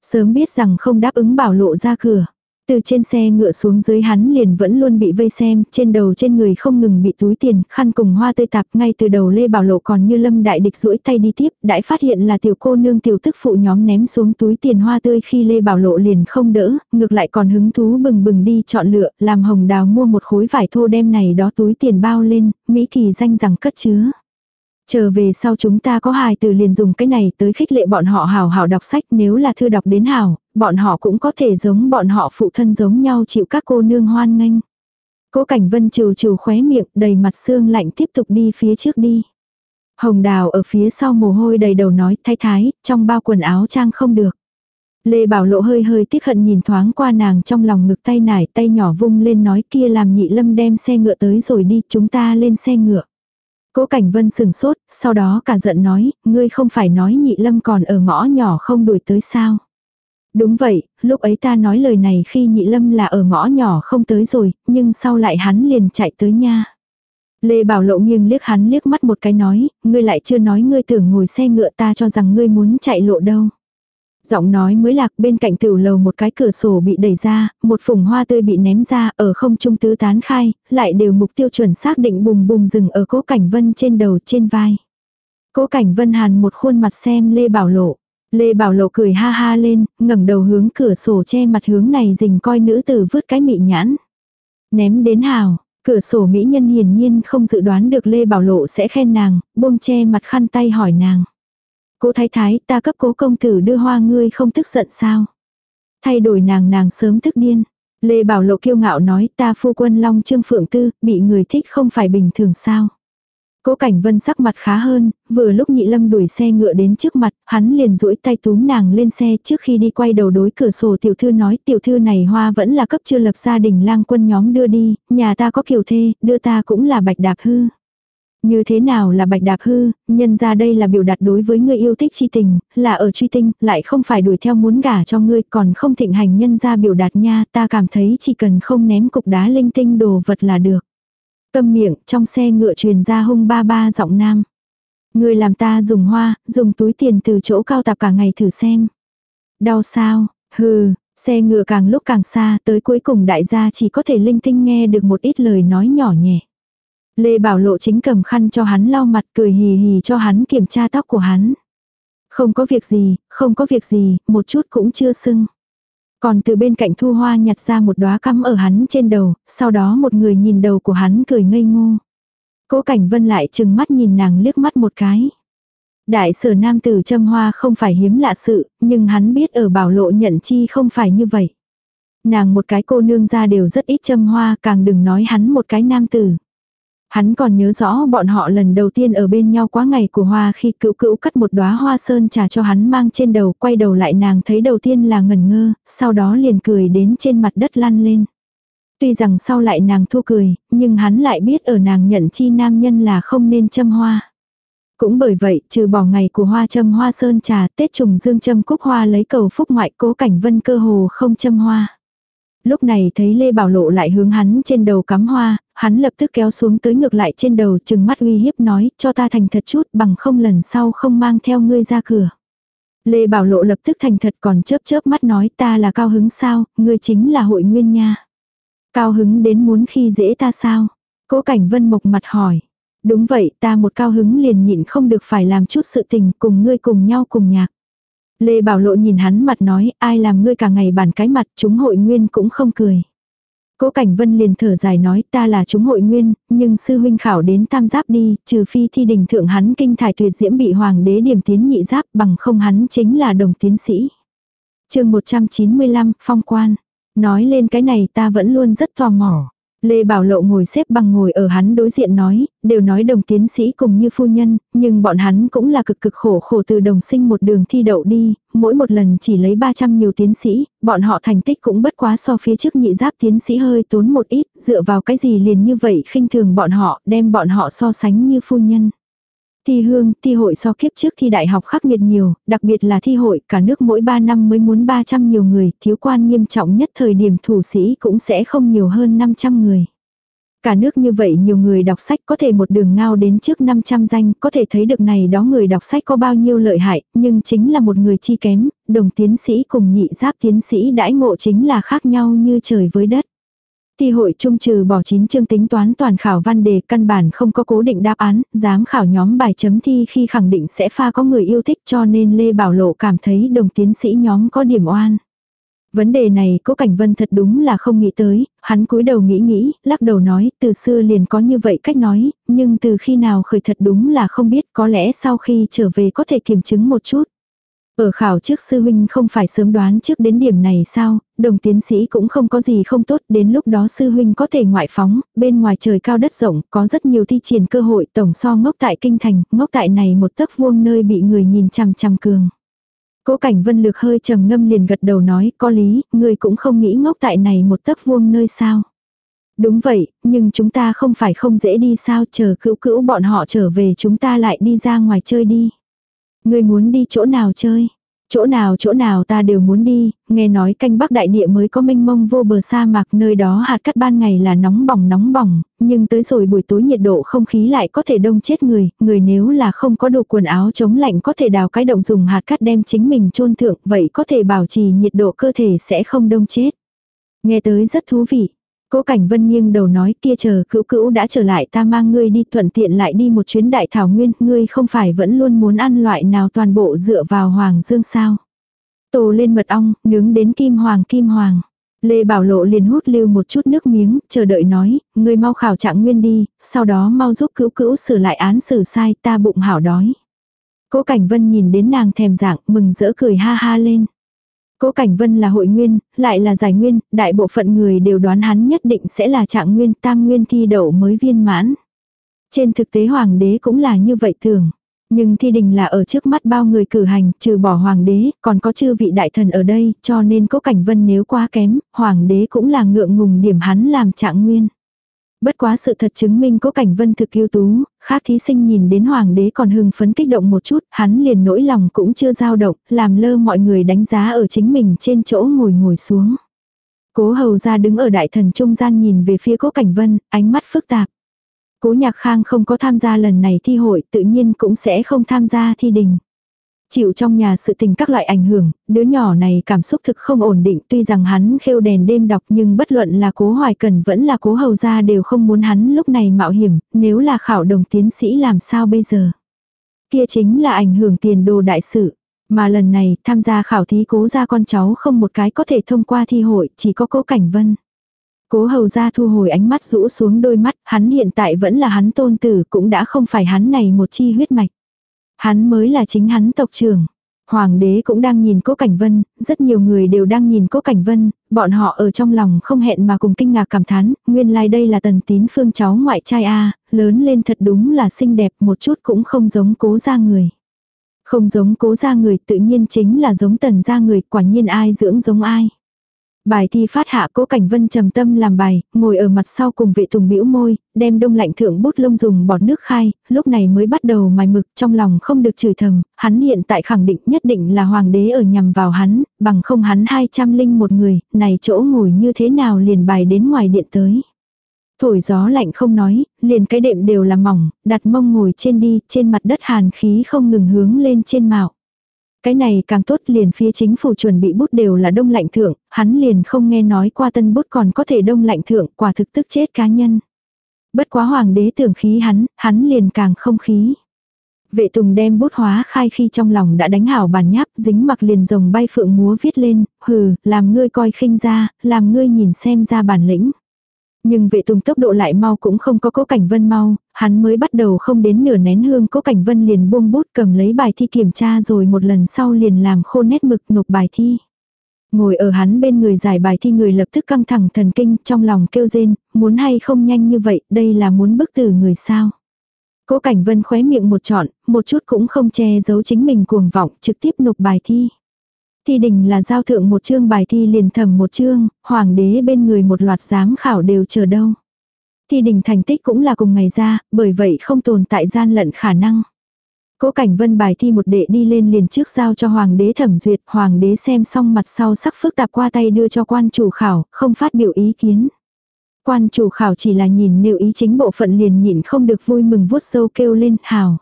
Sớm biết rằng không đáp ứng bảo lộ ra cửa. Từ trên xe ngựa xuống dưới hắn liền vẫn luôn bị vây xem, trên đầu trên người không ngừng bị túi tiền, khăn cùng hoa tươi tạp ngay từ đầu Lê Bảo Lộ còn như lâm đại địch duỗi tay đi tiếp, đãi phát hiện là tiểu cô nương tiểu tức phụ nhóm ném xuống túi tiền hoa tươi khi Lê Bảo Lộ liền không đỡ, ngược lại còn hứng thú bừng bừng đi chọn lựa, làm hồng đào mua một khối vải thô đem này đó túi tiền bao lên, Mỹ kỳ danh rằng cất chứa. Chờ về sau chúng ta có hài từ liền dùng cái này tới khích lệ bọn họ hào hào đọc sách nếu là thư đọc đến hào, bọn họ cũng có thể giống bọn họ phụ thân giống nhau chịu các cô nương hoan nghênh. Cố cảnh vân trừ trừ khóe miệng đầy mặt xương lạnh tiếp tục đi phía trước đi. Hồng đào ở phía sau mồ hôi đầy đầu nói thái thái, trong bao quần áo trang không được. Lê Bảo Lộ hơi hơi tiếc hận nhìn thoáng qua nàng trong lòng ngực tay nải tay nhỏ vung lên nói kia làm nhị lâm đem xe ngựa tới rồi đi chúng ta lên xe ngựa. Cố Cảnh Vân sừng sốt, sau đó cả giận nói, ngươi không phải nói nhị lâm còn ở ngõ nhỏ không đuổi tới sao. Đúng vậy, lúc ấy ta nói lời này khi nhị lâm là ở ngõ nhỏ không tới rồi, nhưng sau lại hắn liền chạy tới nha. Lê Bảo Lộ nghiêng liếc hắn liếc mắt một cái nói, ngươi lại chưa nói ngươi tưởng ngồi xe ngựa ta cho rằng ngươi muốn chạy lộ đâu. Giọng nói mới lạc bên cạnh tiểu lầu một cái cửa sổ bị đẩy ra, một phùng hoa tươi bị ném ra ở không trung tứ tán khai, lại đều mục tiêu chuẩn xác định bùng bùng rừng ở cố cảnh vân trên đầu trên vai. Cố cảnh vân hàn một khuôn mặt xem Lê Bảo Lộ. Lê Bảo Lộ cười ha ha lên, ngẩng đầu hướng cửa sổ che mặt hướng này dình coi nữ tử vứt cái mị nhãn. Ném đến hào, cửa sổ mỹ nhân hiển nhiên không dự đoán được Lê Bảo Lộ sẽ khen nàng, buông che mặt khăn tay hỏi nàng. Cố thái thái ta cấp cố công tử đưa hoa ngươi không tức giận sao. Thay đổi nàng nàng sớm tức điên. Lê Bảo Lộ kiêu ngạo nói ta phu quân Long Trương Phượng Tư, bị người thích không phải bình thường sao. Cố Cảnh Vân sắc mặt khá hơn, vừa lúc Nhị Lâm đuổi xe ngựa đến trước mặt, hắn liền duỗi tay túm nàng lên xe trước khi đi quay đầu đối cửa sổ tiểu thư nói tiểu thư này hoa vẫn là cấp chưa lập gia đình lang quân nhóm đưa đi, nhà ta có kiều thê, đưa ta cũng là bạch đạp hư. Như thế nào là bạch đạp hư, nhân ra đây là biểu đạt đối với người yêu thích chi tình, là ở truy tinh, lại không phải đuổi theo muốn gả cho ngươi, còn không thịnh hành nhân ra biểu đạt nha, ta cảm thấy chỉ cần không ném cục đá linh tinh đồ vật là được. Câm miệng, trong xe ngựa truyền ra hung ba ba giọng nam. người làm ta dùng hoa, dùng túi tiền từ chỗ cao tạp cả ngày thử xem. Đau sao, hừ, xe ngựa càng lúc càng xa, tới cuối cùng đại gia chỉ có thể linh tinh nghe được một ít lời nói nhỏ nhẹ. Lê Bảo Lộ chính cầm khăn cho hắn lau mặt cười hì hì cho hắn kiểm tra tóc của hắn. Không có việc gì, không có việc gì, một chút cũng chưa sưng. Còn từ bên cạnh thu hoa nhặt ra một đóa cắm ở hắn trên đầu, sau đó một người nhìn đầu của hắn cười ngây ngô. Cố Cảnh Vân lại chừng mắt nhìn nàng liếc mắt một cái. Đại sở nam tử châm hoa không phải hiếm lạ sự, nhưng hắn biết ở bảo lộ nhận chi không phải như vậy. Nàng một cái cô nương ra đều rất ít châm hoa càng đừng nói hắn một cái nam tử. Hắn còn nhớ rõ bọn họ lần đầu tiên ở bên nhau quá ngày của hoa khi cữu cữu cắt một đóa hoa sơn trà cho hắn mang trên đầu, quay đầu lại nàng thấy đầu tiên là ngẩn ngơ, sau đó liền cười đến trên mặt đất lăn lên. Tuy rằng sau lại nàng thu cười, nhưng hắn lại biết ở nàng nhận chi nam nhân là không nên châm hoa. Cũng bởi vậy, trừ bỏ ngày của hoa châm hoa sơn trà, Tết trùng dương châm cúc hoa lấy cầu phúc ngoại cố cảnh vân cơ hồ không châm hoa. Lúc này thấy Lê Bảo Lộ lại hướng hắn trên đầu cắm hoa, hắn lập tức kéo xuống tới ngược lại trên đầu chừng mắt uy hiếp nói cho ta thành thật chút bằng không lần sau không mang theo ngươi ra cửa. Lê Bảo Lộ lập tức thành thật còn chớp chớp mắt nói ta là cao hứng sao, ngươi chính là hội nguyên nha. Cao hứng đến muốn khi dễ ta sao? Cố Cảnh Vân mộc mặt hỏi. Đúng vậy ta một cao hứng liền nhịn không được phải làm chút sự tình cùng ngươi cùng nhau cùng nhạc. Lê Bảo Lộ nhìn hắn mặt nói, ai làm ngươi cả ngày bản cái mặt, chúng hội nguyên cũng không cười. Cố Cảnh Vân liền thở dài nói, ta là chúng hội nguyên, nhưng sư huynh khảo đến tam giáp đi, trừ phi thi đình thượng hắn kinh thải tuyệt diễm bị hoàng đế điểm tiến nhị giáp bằng không hắn chính là đồng tiến sĩ. chương 195, phong quan. Nói lên cái này ta vẫn luôn rất tò mò. Lê Bảo Lộ ngồi xếp bằng ngồi ở hắn đối diện nói, đều nói đồng tiến sĩ cùng như phu nhân, nhưng bọn hắn cũng là cực cực khổ khổ từ đồng sinh một đường thi đậu đi, mỗi một lần chỉ lấy 300 nhiều tiến sĩ, bọn họ thành tích cũng bất quá so phía trước nhị giáp tiến sĩ hơi tốn một ít, dựa vào cái gì liền như vậy khinh thường bọn họ, đem bọn họ so sánh như phu nhân. Thi hương, thi hội so kiếp trước thi đại học khắc nghiệt nhiều, đặc biệt là thi hội, cả nước mỗi 3 năm mới muốn 300 nhiều người, thiếu quan nghiêm trọng nhất thời điểm thủ sĩ cũng sẽ không nhiều hơn 500 người. Cả nước như vậy nhiều người đọc sách có thể một đường ngao đến trước 500 danh, có thể thấy được này đó người đọc sách có bao nhiêu lợi hại, nhưng chính là một người chi kém, đồng tiến sĩ cùng nhị giáp tiến sĩ đãi ngộ chính là khác nhau như trời với đất. Thi hội trung trừ bỏ 9 chương tính toán toàn khảo văn đề căn bản không có cố định đáp án, dám khảo nhóm bài chấm thi khi khẳng định sẽ pha có người yêu thích cho nên Lê Bảo Lộ cảm thấy đồng tiến sĩ nhóm có điểm oan. Vấn đề này cố Cảnh Vân thật đúng là không nghĩ tới, hắn cúi đầu nghĩ nghĩ, lắc đầu nói, từ xưa liền có như vậy cách nói, nhưng từ khi nào khởi thật đúng là không biết, có lẽ sau khi trở về có thể kiểm chứng một chút. Ở khảo trước sư huynh không phải sớm đoán trước đến điểm này sao, đồng tiến sĩ cũng không có gì không tốt, đến lúc đó sư huynh có thể ngoại phóng, bên ngoài trời cao đất rộng, có rất nhiều thi triển cơ hội tổng so ngốc tại kinh thành, ngốc tại này một tấc vuông nơi bị người nhìn chằm chằm cường. Cố cảnh vân lược hơi trầm ngâm liền gật đầu nói, có lý, người cũng không nghĩ ngốc tại này một tấc vuông nơi sao. Đúng vậy, nhưng chúng ta không phải không dễ đi sao, chờ cữu cữu bọn họ trở về chúng ta lại đi ra ngoài chơi đi ngươi muốn đi chỗ nào chơi? Chỗ nào chỗ nào ta đều muốn đi, nghe nói canh bắc đại địa mới có mênh mông vô bờ sa mạc nơi đó hạt cắt ban ngày là nóng bỏng nóng bỏng, nhưng tới rồi buổi tối nhiệt độ không khí lại có thể đông chết người, người nếu là không có đồ quần áo chống lạnh có thể đào cái động dùng hạt cắt đem chính mình chôn thượng, vậy có thể bảo trì nhiệt độ cơ thể sẽ không đông chết. Nghe tới rất thú vị. Cố Cảnh Vân nghiêng đầu nói kia chờ cữu cữu đã trở lại ta mang ngươi đi thuận tiện lại đi một chuyến đại thảo nguyên, ngươi không phải vẫn luôn muốn ăn loại nào toàn bộ dựa vào hoàng dương sao. Tổ lên mật ong, nướng đến kim hoàng kim hoàng. Lê Bảo Lộ liền hút lưu một chút nước miếng, chờ đợi nói, ngươi mau khảo trạng nguyên đi, sau đó mau giúp cữu cữu sửa lại án xử sai ta bụng hảo đói. Cố Cảnh Vân nhìn đến nàng thèm dạng, mừng rỡ cười ha ha lên. Cố Cảnh Vân là hội nguyên, lại là giải nguyên, đại bộ phận người đều đoán hắn nhất định sẽ là trạng nguyên tam nguyên thi đậu mới viên mãn. Trên thực tế hoàng đế cũng là như vậy thường. Nhưng thi đình là ở trước mắt bao người cử hành, trừ bỏ hoàng đế, còn có chư vị đại thần ở đây, cho nên cố cảnh vân nếu quá kém, hoàng đế cũng là ngượng ngùng điểm hắn làm trạng nguyên. Bất quá sự thật chứng minh cố cảnh vân thực yêu tú, khác thí sinh nhìn đến hoàng đế còn hưng phấn kích động một chút, hắn liền nỗi lòng cũng chưa dao động, làm lơ mọi người đánh giá ở chính mình trên chỗ ngồi ngồi xuống. Cố hầu ra đứng ở đại thần trung gian nhìn về phía cố cảnh vân, ánh mắt phức tạp. Cố nhạc khang không có tham gia lần này thi hội tự nhiên cũng sẽ không tham gia thi đình. Chịu trong nhà sự tình các loại ảnh hưởng, đứa nhỏ này cảm xúc thực không ổn định tuy rằng hắn khêu đèn đêm đọc nhưng bất luận là cố hoài cần vẫn là cố hầu gia đều không muốn hắn lúc này mạo hiểm, nếu là khảo đồng tiến sĩ làm sao bây giờ. Kia chính là ảnh hưởng tiền đồ đại sự. Mà lần này tham gia khảo thí cố gia con cháu không một cái có thể thông qua thi hội, chỉ có cố cảnh vân. Cố hầu gia thu hồi ánh mắt rũ xuống đôi mắt, hắn hiện tại vẫn là hắn tôn tử cũng đã không phải hắn này một chi huyết mạch. Hắn mới là chính hắn tộc trưởng. Hoàng đế cũng đang nhìn Cố Cảnh Vân, rất nhiều người đều đang nhìn Cố Cảnh Vân, bọn họ ở trong lòng không hẹn mà cùng kinh ngạc cảm thán, nguyên lai like đây là tần tín phương cháu ngoại trai A, lớn lên thật đúng là xinh đẹp một chút cũng không giống cố ra người. Không giống cố ra người tự nhiên chính là giống tần ra người, quả nhiên ai dưỡng giống ai. Bài thi phát hạ cố cảnh vân trầm tâm làm bài, ngồi ở mặt sau cùng vệ tùng bĩu môi, đem đông lạnh thượng bút lông dùng bọt nước khai, lúc này mới bắt đầu mài mực trong lòng không được chửi thầm, hắn hiện tại khẳng định nhất định là hoàng đế ở nhằm vào hắn, bằng không hắn 200 linh một người, này chỗ ngồi như thế nào liền bài đến ngoài điện tới. Thổi gió lạnh không nói, liền cái đệm đều là mỏng, đặt mông ngồi trên đi, trên mặt đất hàn khí không ngừng hướng lên trên mạo. Cái này càng tốt liền phía chính phủ chuẩn bị bút đều là đông lạnh thượng, hắn liền không nghe nói qua tân bút còn có thể đông lạnh thượng, quả thực tức chết cá nhân. Bất quá hoàng đế tưởng khí hắn, hắn liền càng không khí. Vệ tùng đem bút hóa khai khi trong lòng đã đánh hảo bàn nháp, dính mặc liền rồng bay phượng múa viết lên, hừ, làm ngươi coi khinh ra, làm ngươi nhìn xem ra bản lĩnh. Nhưng vệ tùng tốc độ lại mau cũng không có cố cảnh vân mau, hắn mới bắt đầu không đến nửa nén hương cố cảnh vân liền buông bút cầm lấy bài thi kiểm tra rồi một lần sau liền làm khô nét mực nộp bài thi. Ngồi ở hắn bên người giải bài thi người lập tức căng thẳng thần kinh trong lòng kêu rên, muốn hay không nhanh như vậy, đây là muốn bức tử người sao. Cố cảnh vân khóe miệng một trọn, một chút cũng không che giấu chính mình cuồng vọng, trực tiếp nộp bài thi. Thi đình là giao thượng một chương bài thi liền thầm một chương, hoàng đế bên người một loạt giám khảo đều chờ đâu. Thi đình thành tích cũng là cùng ngày ra, bởi vậy không tồn tại gian lận khả năng. Cố cảnh vân bài thi một đệ đi lên liền trước giao cho hoàng đế thẩm duyệt, hoàng đế xem xong mặt sau sắc phức tạp qua tay đưa cho quan chủ khảo, không phát biểu ý kiến. Quan chủ khảo chỉ là nhìn nêu ý chính bộ phận liền nhịn không được vui mừng vuốt sâu kêu lên hào.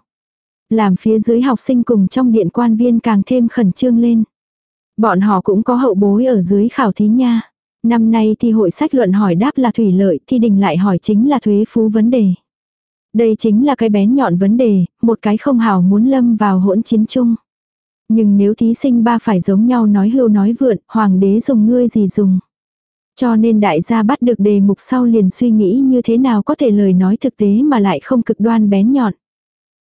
Làm phía dưới học sinh cùng trong điện quan viên càng thêm khẩn trương lên. Bọn họ cũng có hậu bối ở dưới khảo thí nha. Năm nay thì hội sách luận hỏi đáp là thủy lợi, thi đình lại hỏi chính là thuế phú vấn đề. Đây chính là cái bén nhọn vấn đề, một cái không hảo muốn lâm vào hỗn chiến chung. Nhưng nếu thí sinh ba phải giống nhau nói hưu nói vượn, hoàng đế dùng ngươi gì dùng. Cho nên đại gia bắt được đề mục sau liền suy nghĩ như thế nào có thể lời nói thực tế mà lại không cực đoan bén nhọn.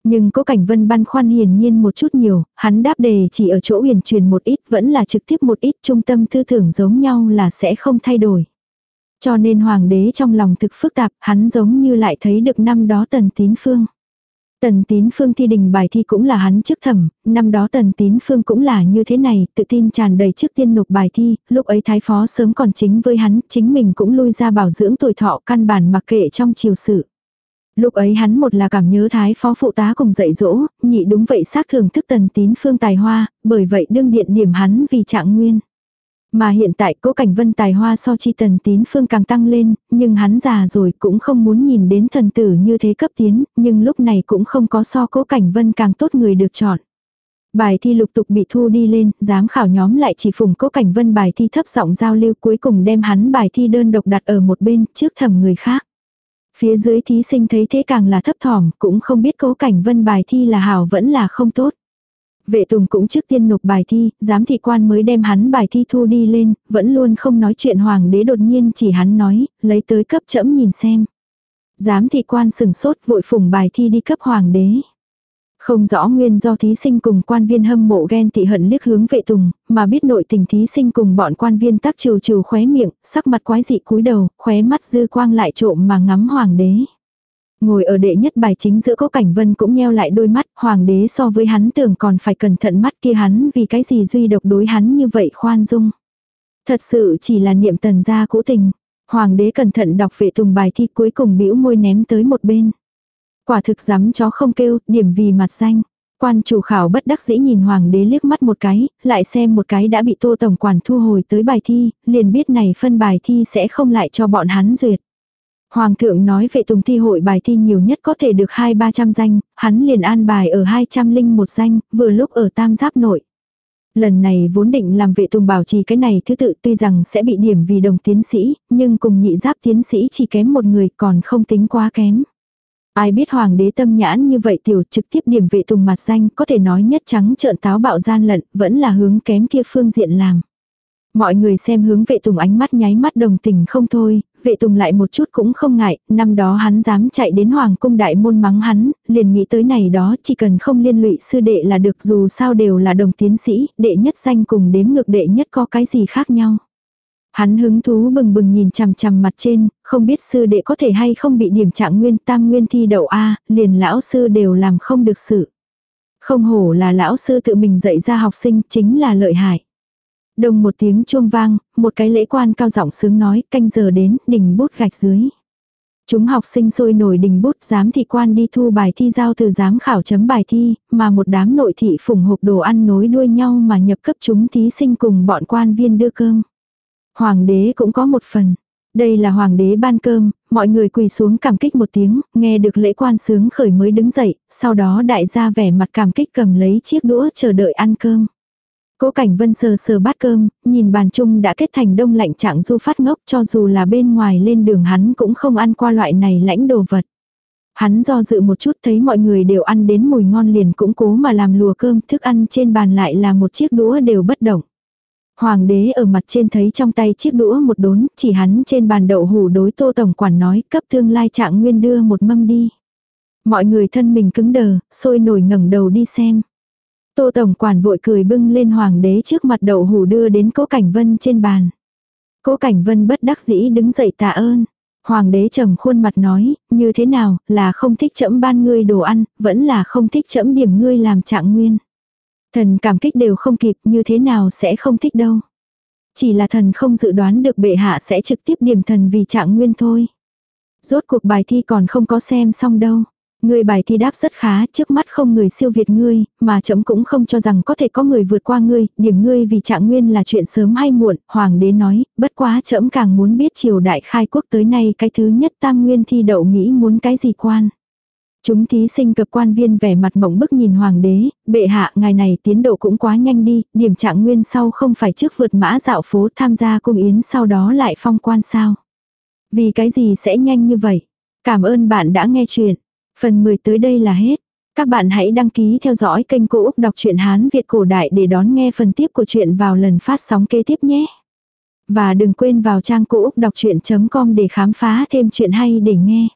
Nhưng cố cảnh vân băn khoăn hiển nhiên một chút nhiều, hắn đáp đề chỉ ở chỗ huyền truyền một ít vẫn là trực tiếp một ít trung tâm tư tưởng giống nhau là sẽ không thay đổi. Cho nên hoàng đế trong lòng thực phức tạp, hắn giống như lại thấy được năm đó tần tín phương. Tần tín phương thi đình bài thi cũng là hắn trước thẩm, năm đó tần tín phương cũng là như thế này, tự tin tràn đầy trước tiên nộp bài thi, lúc ấy thái phó sớm còn chính với hắn, chính mình cũng lui ra bảo dưỡng tuổi thọ căn bản mặc kệ trong triều sự. Lúc ấy hắn một là cảm nhớ thái phó phụ tá cùng dạy dỗ, nhị đúng vậy xác thường thức tần tín phương tài hoa, bởi vậy đương điện điểm hắn vì trạng nguyên. Mà hiện tại cố cảnh vân tài hoa so chi tần tín phương càng tăng lên, nhưng hắn già rồi cũng không muốn nhìn đến thần tử như thế cấp tiến, nhưng lúc này cũng không có so cố cảnh vân càng tốt người được chọn. Bài thi lục tục bị thu đi lên, giám khảo nhóm lại chỉ phùng cố cảnh vân bài thi thấp giọng giao lưu cuối cùng đem hắn bài thi đơn độc đặt ở một bên trước thầm người khác. Phía dưới thí sinh thấy thế càng là thấp thỏm, cũng không biết cố cảnh vân bài thi là hảo vẫn là không tốt. Vệ tùng cũng trước tiên nộp bài thi, giám thị quan mới đem hắn bài thi thu đi lên, vẫn luôn không nói chuyện hoàng đế đột nhiên chỉ hắn nói, lấy tới cấp chẫm nhìn xem. Giám thị quan sừng sốt vội phủng bài thi đi cấp hoàng đế. Không rõ nguyên do thí sinh cùng quan viên hâm mộ ghen tị hận liếc hướng vệ tùng, mà biết nội tình thí sinh cùng bọn quan viên tắc trừ trừ khóe miệng, sắc mặt quái dị cúi đầu, khóe mắt dư quang lại trộm mà ngắm hoàng đế. Ngồi ở đệ nhất bài chính giữa cố cảnh vân cũng nheo lại đôi mắt, hoàng đế so với hắn tưởng còn phải cẩn thận mắt kia hắn vì cái gì duy độc đối hắn như vậy khoan dung. Thật sự chỉ là niệm tần gia cũ tình. Hoàng đế cẩn thận đọc vệ tùng bài thi cuối cùng bĩu môi ném tới một bên. Quả thực dám chó không kêu, điểm vì mặt danh. Quan chủ khảo bất đắc dĩ nhìn hoàng đế liếc mắt một cái, lại xem một cái đã bị tô tổng quản thu hồi tới bài thi, liền biết này phân bài thi sẽ không lại cho bọn hắn duyệt. Hoàng thượng nói vệ tùng thi hội bài thi nhiều nhất có thể được hai ba trăm danh, hắn liền an bài ở hai trăm linh một danh, vừa lúc ở tam giáp nội. Lần này vốn định làm vệ tùng bảo trì cái này thứ tự tuy rằng sẽ bị điểm vì đồng tiến sĩ, nhưng cùng nhị giáp tiến sĩ chỉ kém một người còn không tính quá kém. Ai biết hoàng đế tâm nhãn như vậy tiểu trực tiếp điểm vệ tùng mặt danh có thể nói nhất trắng trợn táo bạo gian lận vẫn là hướng kém kia phương diện làm. Mọi người xem hướng vệ tùng ánh mắt nháy mắt đồng tình không thôi, vệ tùng lại một chút cũng không ngại, năm đó hắn dám chạy đến hoàng cung đại môn mắng hắn, liền nghĩ tới này đó chỉ cần không liên lụy sư đệ là được dù sao đều là đồng tiến sĩ, đệ nhất danh cùng đếm ngược đệ nhất có cái gì khác nhau. Hắn hứng thú bừng bừng nhìn chằm chằm mặt trên, không biết sư đệ có thể hay không bị điểm trạng nguyên tam nguyên thi đậu A, liền lão sư đều làm không được sự. Không hổ là lão sư tự mình dạy ra học sinh chính là lợi hại. Đồng một tiếng chuông vang, một cái lễ quan cao giọng sướng nói, canh giờ đến, đỉnh bút gạch dưới. Chúng học sinh sôi nổi đình bút giám thị quan đi thu bài thi giao từ giám khảo chấm bài thi, mà một đám nội thị phủng hộp đồ ăn nối đuôi nhau mà nhập cấp chúng thí sinh cùng bọn quan viên đưa cơm. Hoàng đế cũng có một phần. Đây là hoàng đế ban cơm, mọi người quỳ xuống cảm kích một tiếng, nghe được lễ quan sướng khởi mới đứng dậy, sau đó đại gia vẻ mặt cảm kích cầm lấy chiếc đũa chờ đợi ăn cơm. Cố Cảnh Vân sờ sờ bát cơm, nhìn bàn chung đã kết thành đông lạnh trạng du phát ngốc cho dù là bên ngoài lên đường hắn cũng không ăn qua loại này lãnh đồ vật. Hắn do dự một chút thấy mọi người đều ăn đến mùi ngon liền cũng cố mà làm lùa cơm thức ăn trên bàn lại là một chiếc đũa đều bất động. Hoàng đế ở mặt trên thấy trong tay chiếc đũa một đốn, chỉ hắn trên bàn đậu hủ đối tô tổng quản nói cấp thương lai trạng nguyên đưa một mâm đi. Mọi người thân mình cứng đờ, sôi nổi ngẩng đầu đi xem. Tô Tổng Quản vội cười bưng lên hoàng đế trước mặt đậu hủ đưa đến cố Cảnh Vân trên bàn. Cố Cảnh Vân bất đắc dĩ đứng dậy tạ ơn. Hoàng đế trầm khuôn mặt nói, như thế nào, là không thích chẫm ban ngươi đồ ăn, vẫn là không thích chẫm điểm ngươi làm trạng nguyên. Thần cảm kích đều không kịp, như thế nào sẽ không thích đâu. Chỉ là thần không dự đoán được bệ hạ sẽ trực tiếp điểm thần vì trạng nguyên thôi. Rốt cuộc bài thi còn không có xem xong đâu. Ngươi bài thi đáp rất khá, trước mắt không người siêu việt ngươi, mà chấm cũng không cho rằng có thể có người vượt qua ngươi, điểm ngươi vì trạng nguyên là chuyện sớm hay muộn, hoàng đế nói, bất quá chấm càng muốn biết triều đại khai quốc tới nay cái thứ nhất tam nguyên thi đậu nghĩ muốn cái gì quan. Chúng thí sinh cập quan viên vẻ mặt mộng bức nhìn hoàng đế, bệ hạ ngài này tiến độ cũng quá nhanh đi, điểm trạng nguyên sau không phải trước vượt mã dạo phố tham gia cung yến sau đó lại phong quan sao. Vì cái gì sẽ nhanh như vậy? Cảm ơn bạn đã nghe chuyện. Phần 10 tới đây là hết. Các bạn hãy đăng ký theo dõi kênh Cô Úc Đọc truyện Hán Việt Cổ Đại để đón nghe phần tiếp của chuyện vào lần phát sóng kế tiếp nhé. Và đừng quên vào trang Cô Úc Đọc Chuyện.com để khám phá thêm chuyện hay để nghe.